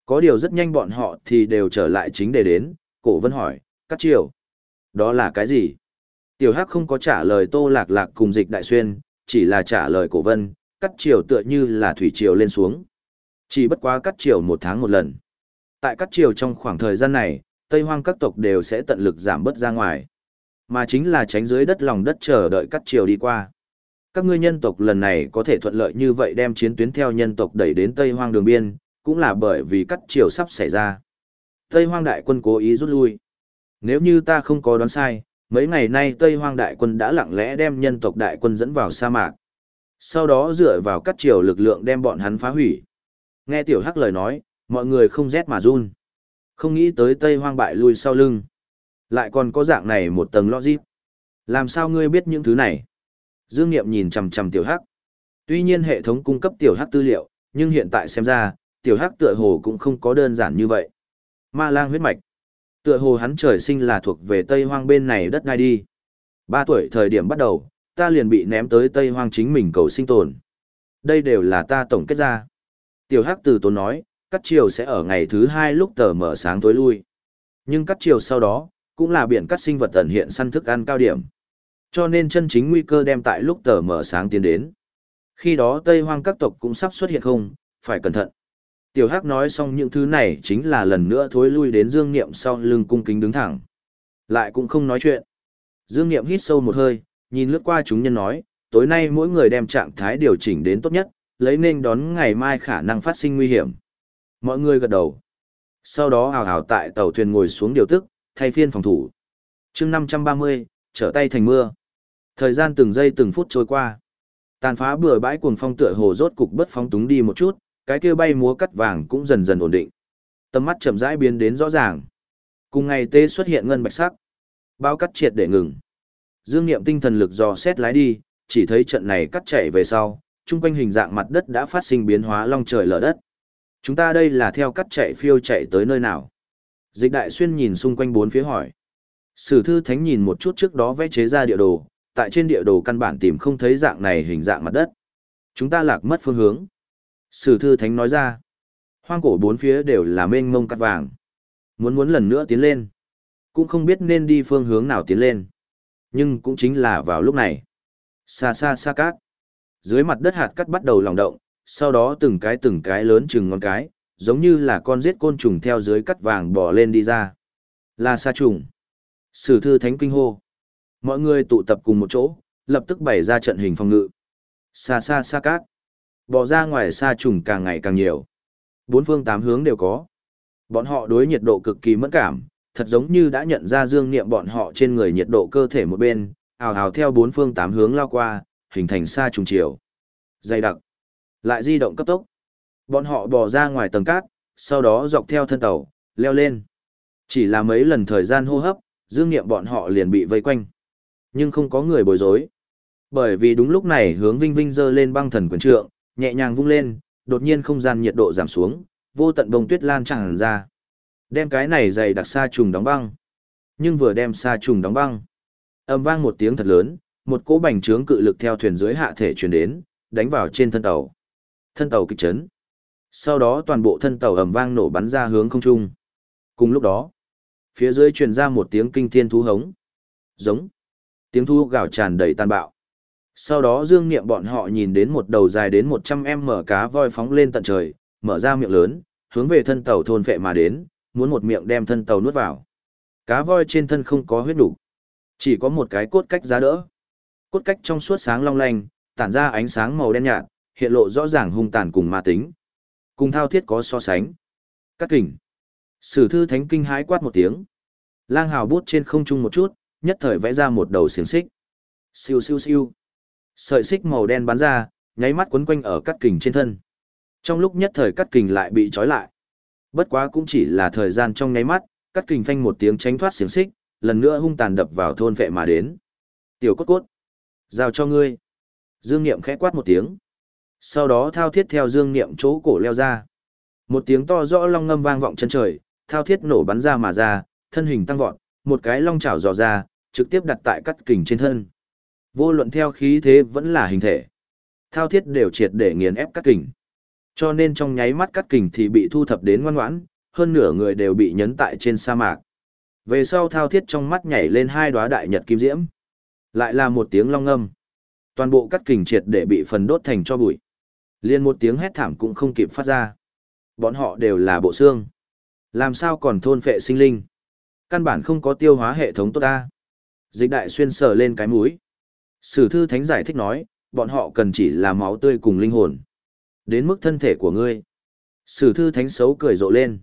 Có điều rất nhanh bọn họ thì đều trở lại chính để đến, cổ vân hỏi, cắt chiều. Đó là cái gì? Tiểu Hắc không có trả lời Tô Lạc Lạc cùng dịch đại xuyên, chỉ là trả lời cổ vân, cắt chiều tựa như là thủy triều lên xuống. Chỉ bất quá cắt chiều một tháng một lần. Tại cắt chiều trong khoảng thời gian này, Tây Hoang các tộc đều sẽ tận lực giảm bớt ra ngoài. Mà chính là tránh dưới đất lòng đất chờ đợi cắt chiều đi qua. Các ngươi nhân tộc lần này có thể thuận lợi như vậy đem chiến tuyến theo nhân tộc đẩy đến Tây Hoang đường biên, cũng là bởi vì cắt chiều sắp xảy ra. Tây Hoang đại quân cố ý rút lui. Nếu như ta không có đoán sai, mấy ngày nay Tây Hoang đại quân đã lặng lẽ đem nhân tộc đại quân dẫn vào sa mạc. Sau đó dựa vào cắt chiều lực lượng đem bọn hắn phá hủy. Nghe tiểu hắc lời nói, mọi người không rét mà run. Không nghĩ tới Tây Hoang bại lui sau lưng. Lại còn có dạng này một tầng logic. Làm sao ngươi biết những thứ này? Dương Niệm nhìn chằm chằm tiểu hắc. Tuy nhiên hệ thống cung cấp tiểu hắc tư liệu, nhưng hiện tại xem ra, tiểu hắc tựa hồ cũng không có đơn giản như vậy. Ma lang huyết mạch. Tựa hồ hắn trời sinh là thuộc về Tây Hoang bên này đất ngay đi. Ba tuổi thời điểm bắt đầu, ta liền bị ném tới Tây Hoang chính mình cầu sinh tồn. Đây đều là ta tổng kết ra. Tiểu Hắc từ tốn nói, cắt chiều sẽ ở ngày thứ hai lúc tờ mở sáng tối lui. Nhưng cắt chiều sau đó, cũng là biển cắt sinh vật tận hiện săn thức ăn cao điểm. Cho nên chân chính nguy cơ đem tại lúc tờ mở sáng tiến đến. Khi đó Tây Hoang các tộc cũng sắp xuất hiện không, phải cẩn thận. Tiểu Hắc nói xong những thứ này chính là lần nữa thối lui đến Dương Niệm sau lưng cung kính đứng thẳng. Lại cũng không nói chuyện. Dương Niệm hít sâu một hơi, nhìn lướt qua chúng nhân nói, tối nay mỗi người đem trạng thái điều chỉnh đến tốt nhất, lấy nên đón ngày mai khả năng phát sinh nguy hiểm. Mọi người gật đầu. Sau đó hào hào tại tàu thuyền ngồi xuống điều tức, thay phiên phòng thủ. chương 530, trở tay thành mưa. Thời gian từng giây từng phút trôi qua. Tàn phá bừa bãi cuồng phong tựa hồ rốt cục bất phóng túng đi một chút, cái kia bay múa cắt vàng cũng dần dần ổn định. Tầm mắt chậm rãi biến đến rõ ràng. Cùng ngày tê xuất hiện ngân bạch sắc. Bao cắt triệt để ngừng. Dương Niệm tinh thần lực dò xét lái đi, chỉ thấy trận này cắt chạy về sau, chung quanh hình dạng mặt đất đã phát sinh biến hóa long trời lở đất. Chúng ta đây là theo cắt chạy phiêu chạy tới nơi nào? Dịch đại xuyên nhìn xung quanh bốn phía hỏi. Sử thư thánh nhìn một chút trước đó vẽ chế ra địa đồ, tại trên địa đồ căn bản tìm không thấy dạng này hình dạng mặt đất. Chúng ta lạc mất phương hướng. Sử thư thánh nói ra. Hoang cổ bốn phía đều là mênh mông cắt vàng. Muốn muốn lần nữa tiến lên. Cũng không biết nên đi phương hướng nào tiến lên. Nhưng cũng chính là vào lúc này. Xa xa xa cát. Dưới mặt đất hạt cắt bắt đầu lòng động, sau đó từng cái từng cái lớn chừng ngón cái, giống như là con giết côn trùng theo dưới cắt vàng bò lên đi ra. Là sa trùng. Sử thư thánh kinh hô. Mọi người tụ tập cùng một chỗ, lập tức bày ra trận hình phòng ngự. Xa xa xa cát. Bò ra ngoài sa trùng càng ngày càng nhiều. Bốn phương tám hướng đều có. Bọn họ đối nhiệt độ cực kỳ mẫn cảm, thật giống như đã nhận ra dương niệm bọn họ trên người nhiệt độ cơ thể một bên, ào ào theo bốn phương tám hướng lao qua, hình thành xa trùng chiều. Dày đặc. Lại di động cấp tốc. Bọn họ bò ra ngoài tầng cát, sau đó dọc theo thân tàu, leo lên. Chỉ là mấy lần thời gian hô hấp, dương nghiệm bọn họ liền bị vây quanh. Nhưng không có người bối rối. Bởi vì đúng lúc này hướng Vinh Vinh dơ lên băng thần quyền trượng, nhẹ nhàng vung lên, đột nhiên không gian nhiệt độ giảm xuống, vô tận bông tuyết lan tràn ra. Đem cái này dày đặc xa trùng đóng băng. Nhưng vừa đem xa trùng đóng băng, âm vang một tiếng thật lớn, một cỗ bành trướng cự lực theo thuyền dưới hạ thể truyền đến, đánh vào trên thân tàu. Thân tàu kịch chấn. Sau đó toàn bộ thân tàu ầm vang nổ bắn ra hướng không trung. Cùng lúc đó, phía dưới truyền ra một tiếng kinh thiên thú hống. Giống. Tiếng thú gào tràn đầy tàn bạo. Sau đó dương niệm bọn họ nhìn đến một đầu dài đến 100m cá voi phóng lên tận trời, mở ra miệng lớn, hướng về thân tàu thôn phệ mà đến, muốn một miệng đem thân tàu nuốt vào. Cá voi trên thân không có huyết đủ, chỉ có một cái cốt cách giá đỡ. Cốt cách trong suốt sáng long lanh, tản ra ánh sáng màu đen nhạt, hiện lộ rõ ràng hung tàn cùng ma tính. Cùng thao thiết có so sánh. Cắt kình. Sử thư thánh kinh hái quát một tiếng. Lang hào bút trên không trung một chút, nhất thời vẽ ra một đầu xiềng xích. Siêu siêu siêu. Sợi xích màu đen bắn ra, nháy mắt quấn quanh ở cắt kình trên thân. Trong lúc nhất thời cắt kình lại bị trói lại. Bất quá cũng chỉ là thời gian trong nháy mắt, cắt kình phanh một tiếng tránh thoát xiềng xích, lần nữa hung tàn đập vào thôn vệ mà đến. Tiểu cốt cốt. Giao cho ngươi. Dương Niệm khẽ quát một tiếng. Sau đó thao thiết theo Dương Niệm chỗ cổ leo ra. Một tiếng to rõ long ngâm vang vọng chân trời, thao thiết nổ bắn ra mà ra, thân hình tăng vọt, một cái long chảo dò ra, trực tiếp đặt tại cắt kình trên thân. Vô luận theo khí thế vẫn là hình thể. Thao thiết đều triệt để nghiền ép cắt kình. Cho nên trong nháy mắt cắt kình thì bị thu thập đến ngoan ngoãn, hơn nửa người đều bị nhấn tại trên sa mạc. Về sau thao thiết trong mắt nhảy lên hai đóa đại nhật kim diễm. Lại là một tiếng long ngâm. Toàn bộ cắt kình triệt để bị phần đốt thành cho bụi. Liên một tiếng hét thảm cũng không kịp phát ra. Bọn họ đều là bộ xương. Làm sao còn thôn phệ sinh linh? Căn bản không có tiêu hóa hệ thống tốt ta. Dịch đại xuyên sờ lên cái mũi. Sử thư thánh giải thích nói, bọn họ cần chỉ là máu tươi cùng linh hồn. Đến mức thân thể của ngươi. Sử thư thánh xấu cười rộ lên.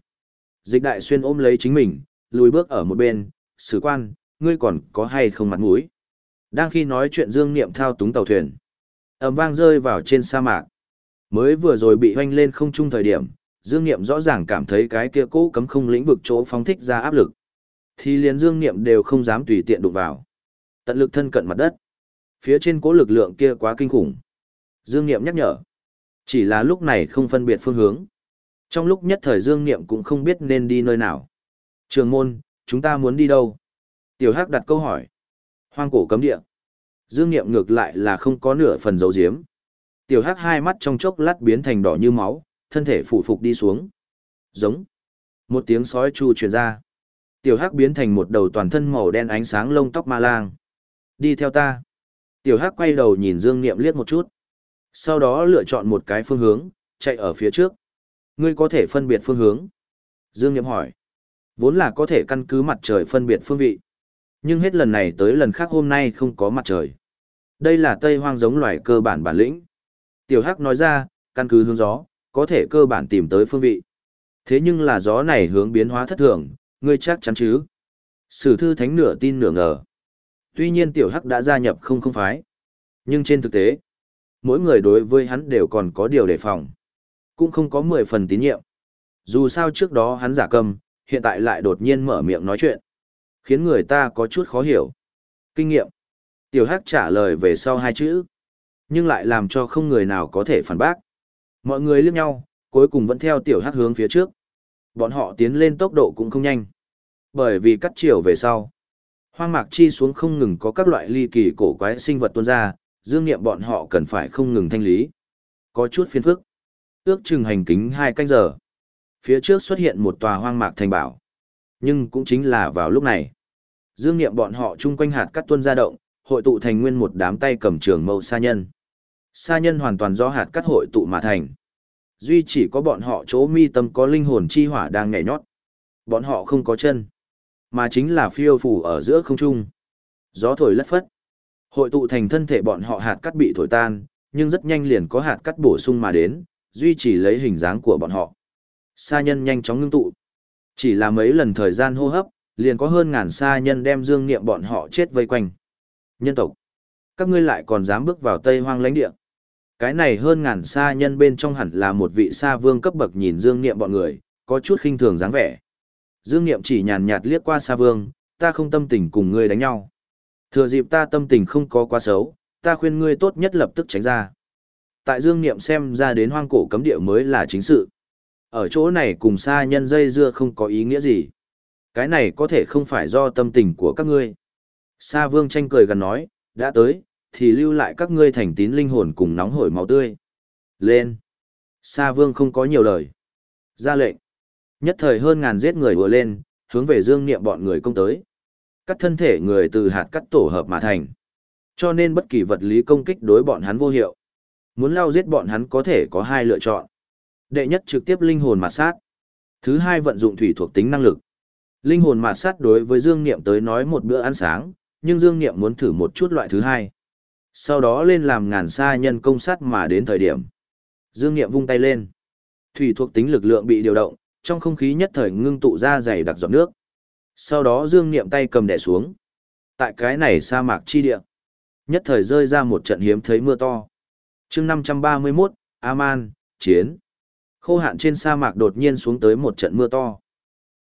Dịch đại xuyên ôm lấy chính mình, lùi bước ở một bên. Sử quan, ngươi còn có hay không mặt mũi? Đang khi nói chuyện Dương Niệm thao túng tàu thuyền, ầm vang rơi vào trên sa mạc. Mới vừa rồi bị hoanh lên không trung thời điểm, Dương Niệm rõ ràng cảm thấy cái kia cố cấm không lĩnh vực chỗ phóng thích ra áp lực. Thì liền Dương Niệm đều không dám tùy tiện đụng vào. Tận lực thân cận mặt đất. Phía trên cố lực lượng kia quá kinh khủng. Dương Niệm nhắc nhở. Chỉ là lúc này không phân biệt phương hướng. Trong lúc nhất thời Dương Niệm cũng không biết nên đi nơi nào. Trường môn, chúng ta muốn đi đâu? Tiểu Hắc đặt câu hỏi. Hoang cổ cấm địa. Dương Niệm ngược lại là không có nửa phần dấu diếm. Tiểu Hắc hai mắt trong chốc lát biến thành đỏ như máu, thân thể phủ phục đi xuống. Giống. Một tiếng sói chu truyền ra. Tiểu Hắc biến thành một đầu toàn thân màu đen ánh sáng lông tóc ma lang. Đi theo ta. Tiểu Hắc quay đầu nhìn Dương Niệm liếc một chút. Sau đó lựa chọn một cái phương hướng, chạy ở phía trước. Ngươi có thể phân biệt phương hướng. Dương Niệm hỏi. Vốn là có thể căn cứ mặt trời phân biệt phương vị. Nhưng hết lần này tới lần khác hôm nay không có mặt trời. Đây là Tây Hoang giống loài cơ bản bản lĩnh. Tiểu Hắc nói ra, căn cứ hướng gió, có thể cơ bản tìm tới phương vị. Thế nhưng là gió này hướng biến hóa thất thường, ngươi chắc chắn chứ? Sử thư thánh nửa tin nửa ngờ. Tuy nhiên Tiểu Hắc đã gia nhập không không phái. Nhưng trên thực tế, mỗi người đối với hắn đều còn có điều đề phòng. Cũng không có mười phần tín nhiệm. Dù sao trước đó hắn giả cầm, hiện tại lại đột nhiên mở miệng nói chuyện khiến người ta có chút khó hiểu. Kinh nghiệm. Tiểu Hắc trả lời về sau hai chữ, nhưng lại làm cho không người nào có thể phản bác. Mọi người liếc nhau, cuối cùng vẫn theo Tiểu Hắc hướng phía trước. Bọn họ tiến lên tốc độ cũng không nhanh. Bởi vì cắt chiều về sau. Hoang mạc chi xuống không ngừng có các loại ly kỳ cổ quái sinh vật tuôn ra, dương nghiệm bọn họ cần phải không ngừng thanh lý. Có chút phiền phức. Ước chừng hành kính hai canh giờ. Phía trước xuất hiện một tòa hoang mạc thành bảo. Nhưng cũng chính là vào lúc này. Dương Niệm bọn họ chung quanh hạt cắt tuân ra động, hội tụ thành nguyên một đám tay cầm trường mâu sa nhân. Sa nhân hoàn toàn do hạt cắt hội tụ mà thành. Duy chỉ có bọn họ chỗ mi tâm có linh hồn chi hỏa đang nhảy nhót. Bọn họ không có chân, mà chính là phiêu phù ở giữa không trung. Gió thổi lất phất. Hội tụ thành thân thể bọn họ hạt cắt bị thổi tan, nhưng rất nhanh liền có hạt cắt bổ sung mà đến, duy trì lấy hình dáng của bọn họ. Sa nhân nhanh chóng ngưng tụ. Chỉ là mấy lần thời gian hô hấp, liền có hơn ngàn sa nhân đem dương niệm bọn họ chết vây quanh. Nhân tộc, các ngươi lại còn dám bước vào Tây Hoang lãnh địa. Cái này hơn ngàn sa nhân bên trong hẳn là một vị sa vương cấp bậc nhìn dương niệm bọn người, có chút khinh thường dáng vẻ. Dương niệm chỉ nhàn nhạt liếc qua sa vương, ta không tâm tình cùng ngươi đánh nhau. Thừa dịp ta tâm tình không có quá xấu, ta khuyên ngươi tốt nhất lập tức tránh ra. Tại Dương Niệm xem ra đến hoang cổ cấm địa mới là chính sự. Ở chỗ này cùng xa nhân dây dưa không có ý nghĩa gì. Cái này có thể không phải do tâm tình của các ngươi. Sa Vương tranh cười gần nói, đã tới, thì lưu lại các ngươi thành tín linh hồn cùng nóng hổi máu tươi. Lên! Sa Vương không có nhiều lời. Ra lệnh. Nhất thời hơn ngàn giết người vừa lên, hướng về Dương Niệm bọn người công tới. Cắt thân thể người từ hạt cắt tổ hợp mà thành. Cho nên bất kỳ vật lý công kích đối bọn hắn vô hiệu. Muốn lao giết bọn hắn có thể có hai lựa chọn. Đệ nhất trực tiếp linh hồn mà sát. Thứ hai vận dụng thủy thuộc tính năng lực. Linh hồn mạt sát đối với Dương Niệm tới nói một bữa ăn sáng, nhưng Dương Niệm muốn thử một chút loại thứ hai. Sau đó lên làm ngàn sa nhân công sát mà đến thời điểm. Dương Niệm vung tay lên. Thủy thuộc tính lực lượng bị điều động, trong không khí nhất thời ngưng tụ ra dày đặc giọt nước. Sau đó Dương Niệm tay cầm đè xuống. Tại cái này sa mạc chi địa. Nhất thời rơi ra một trận hiếm thấy mưa to. chương 531, Aman, chiến. Khô hạn trên sa mạc đột nhiên xuống tới một trận mưa to.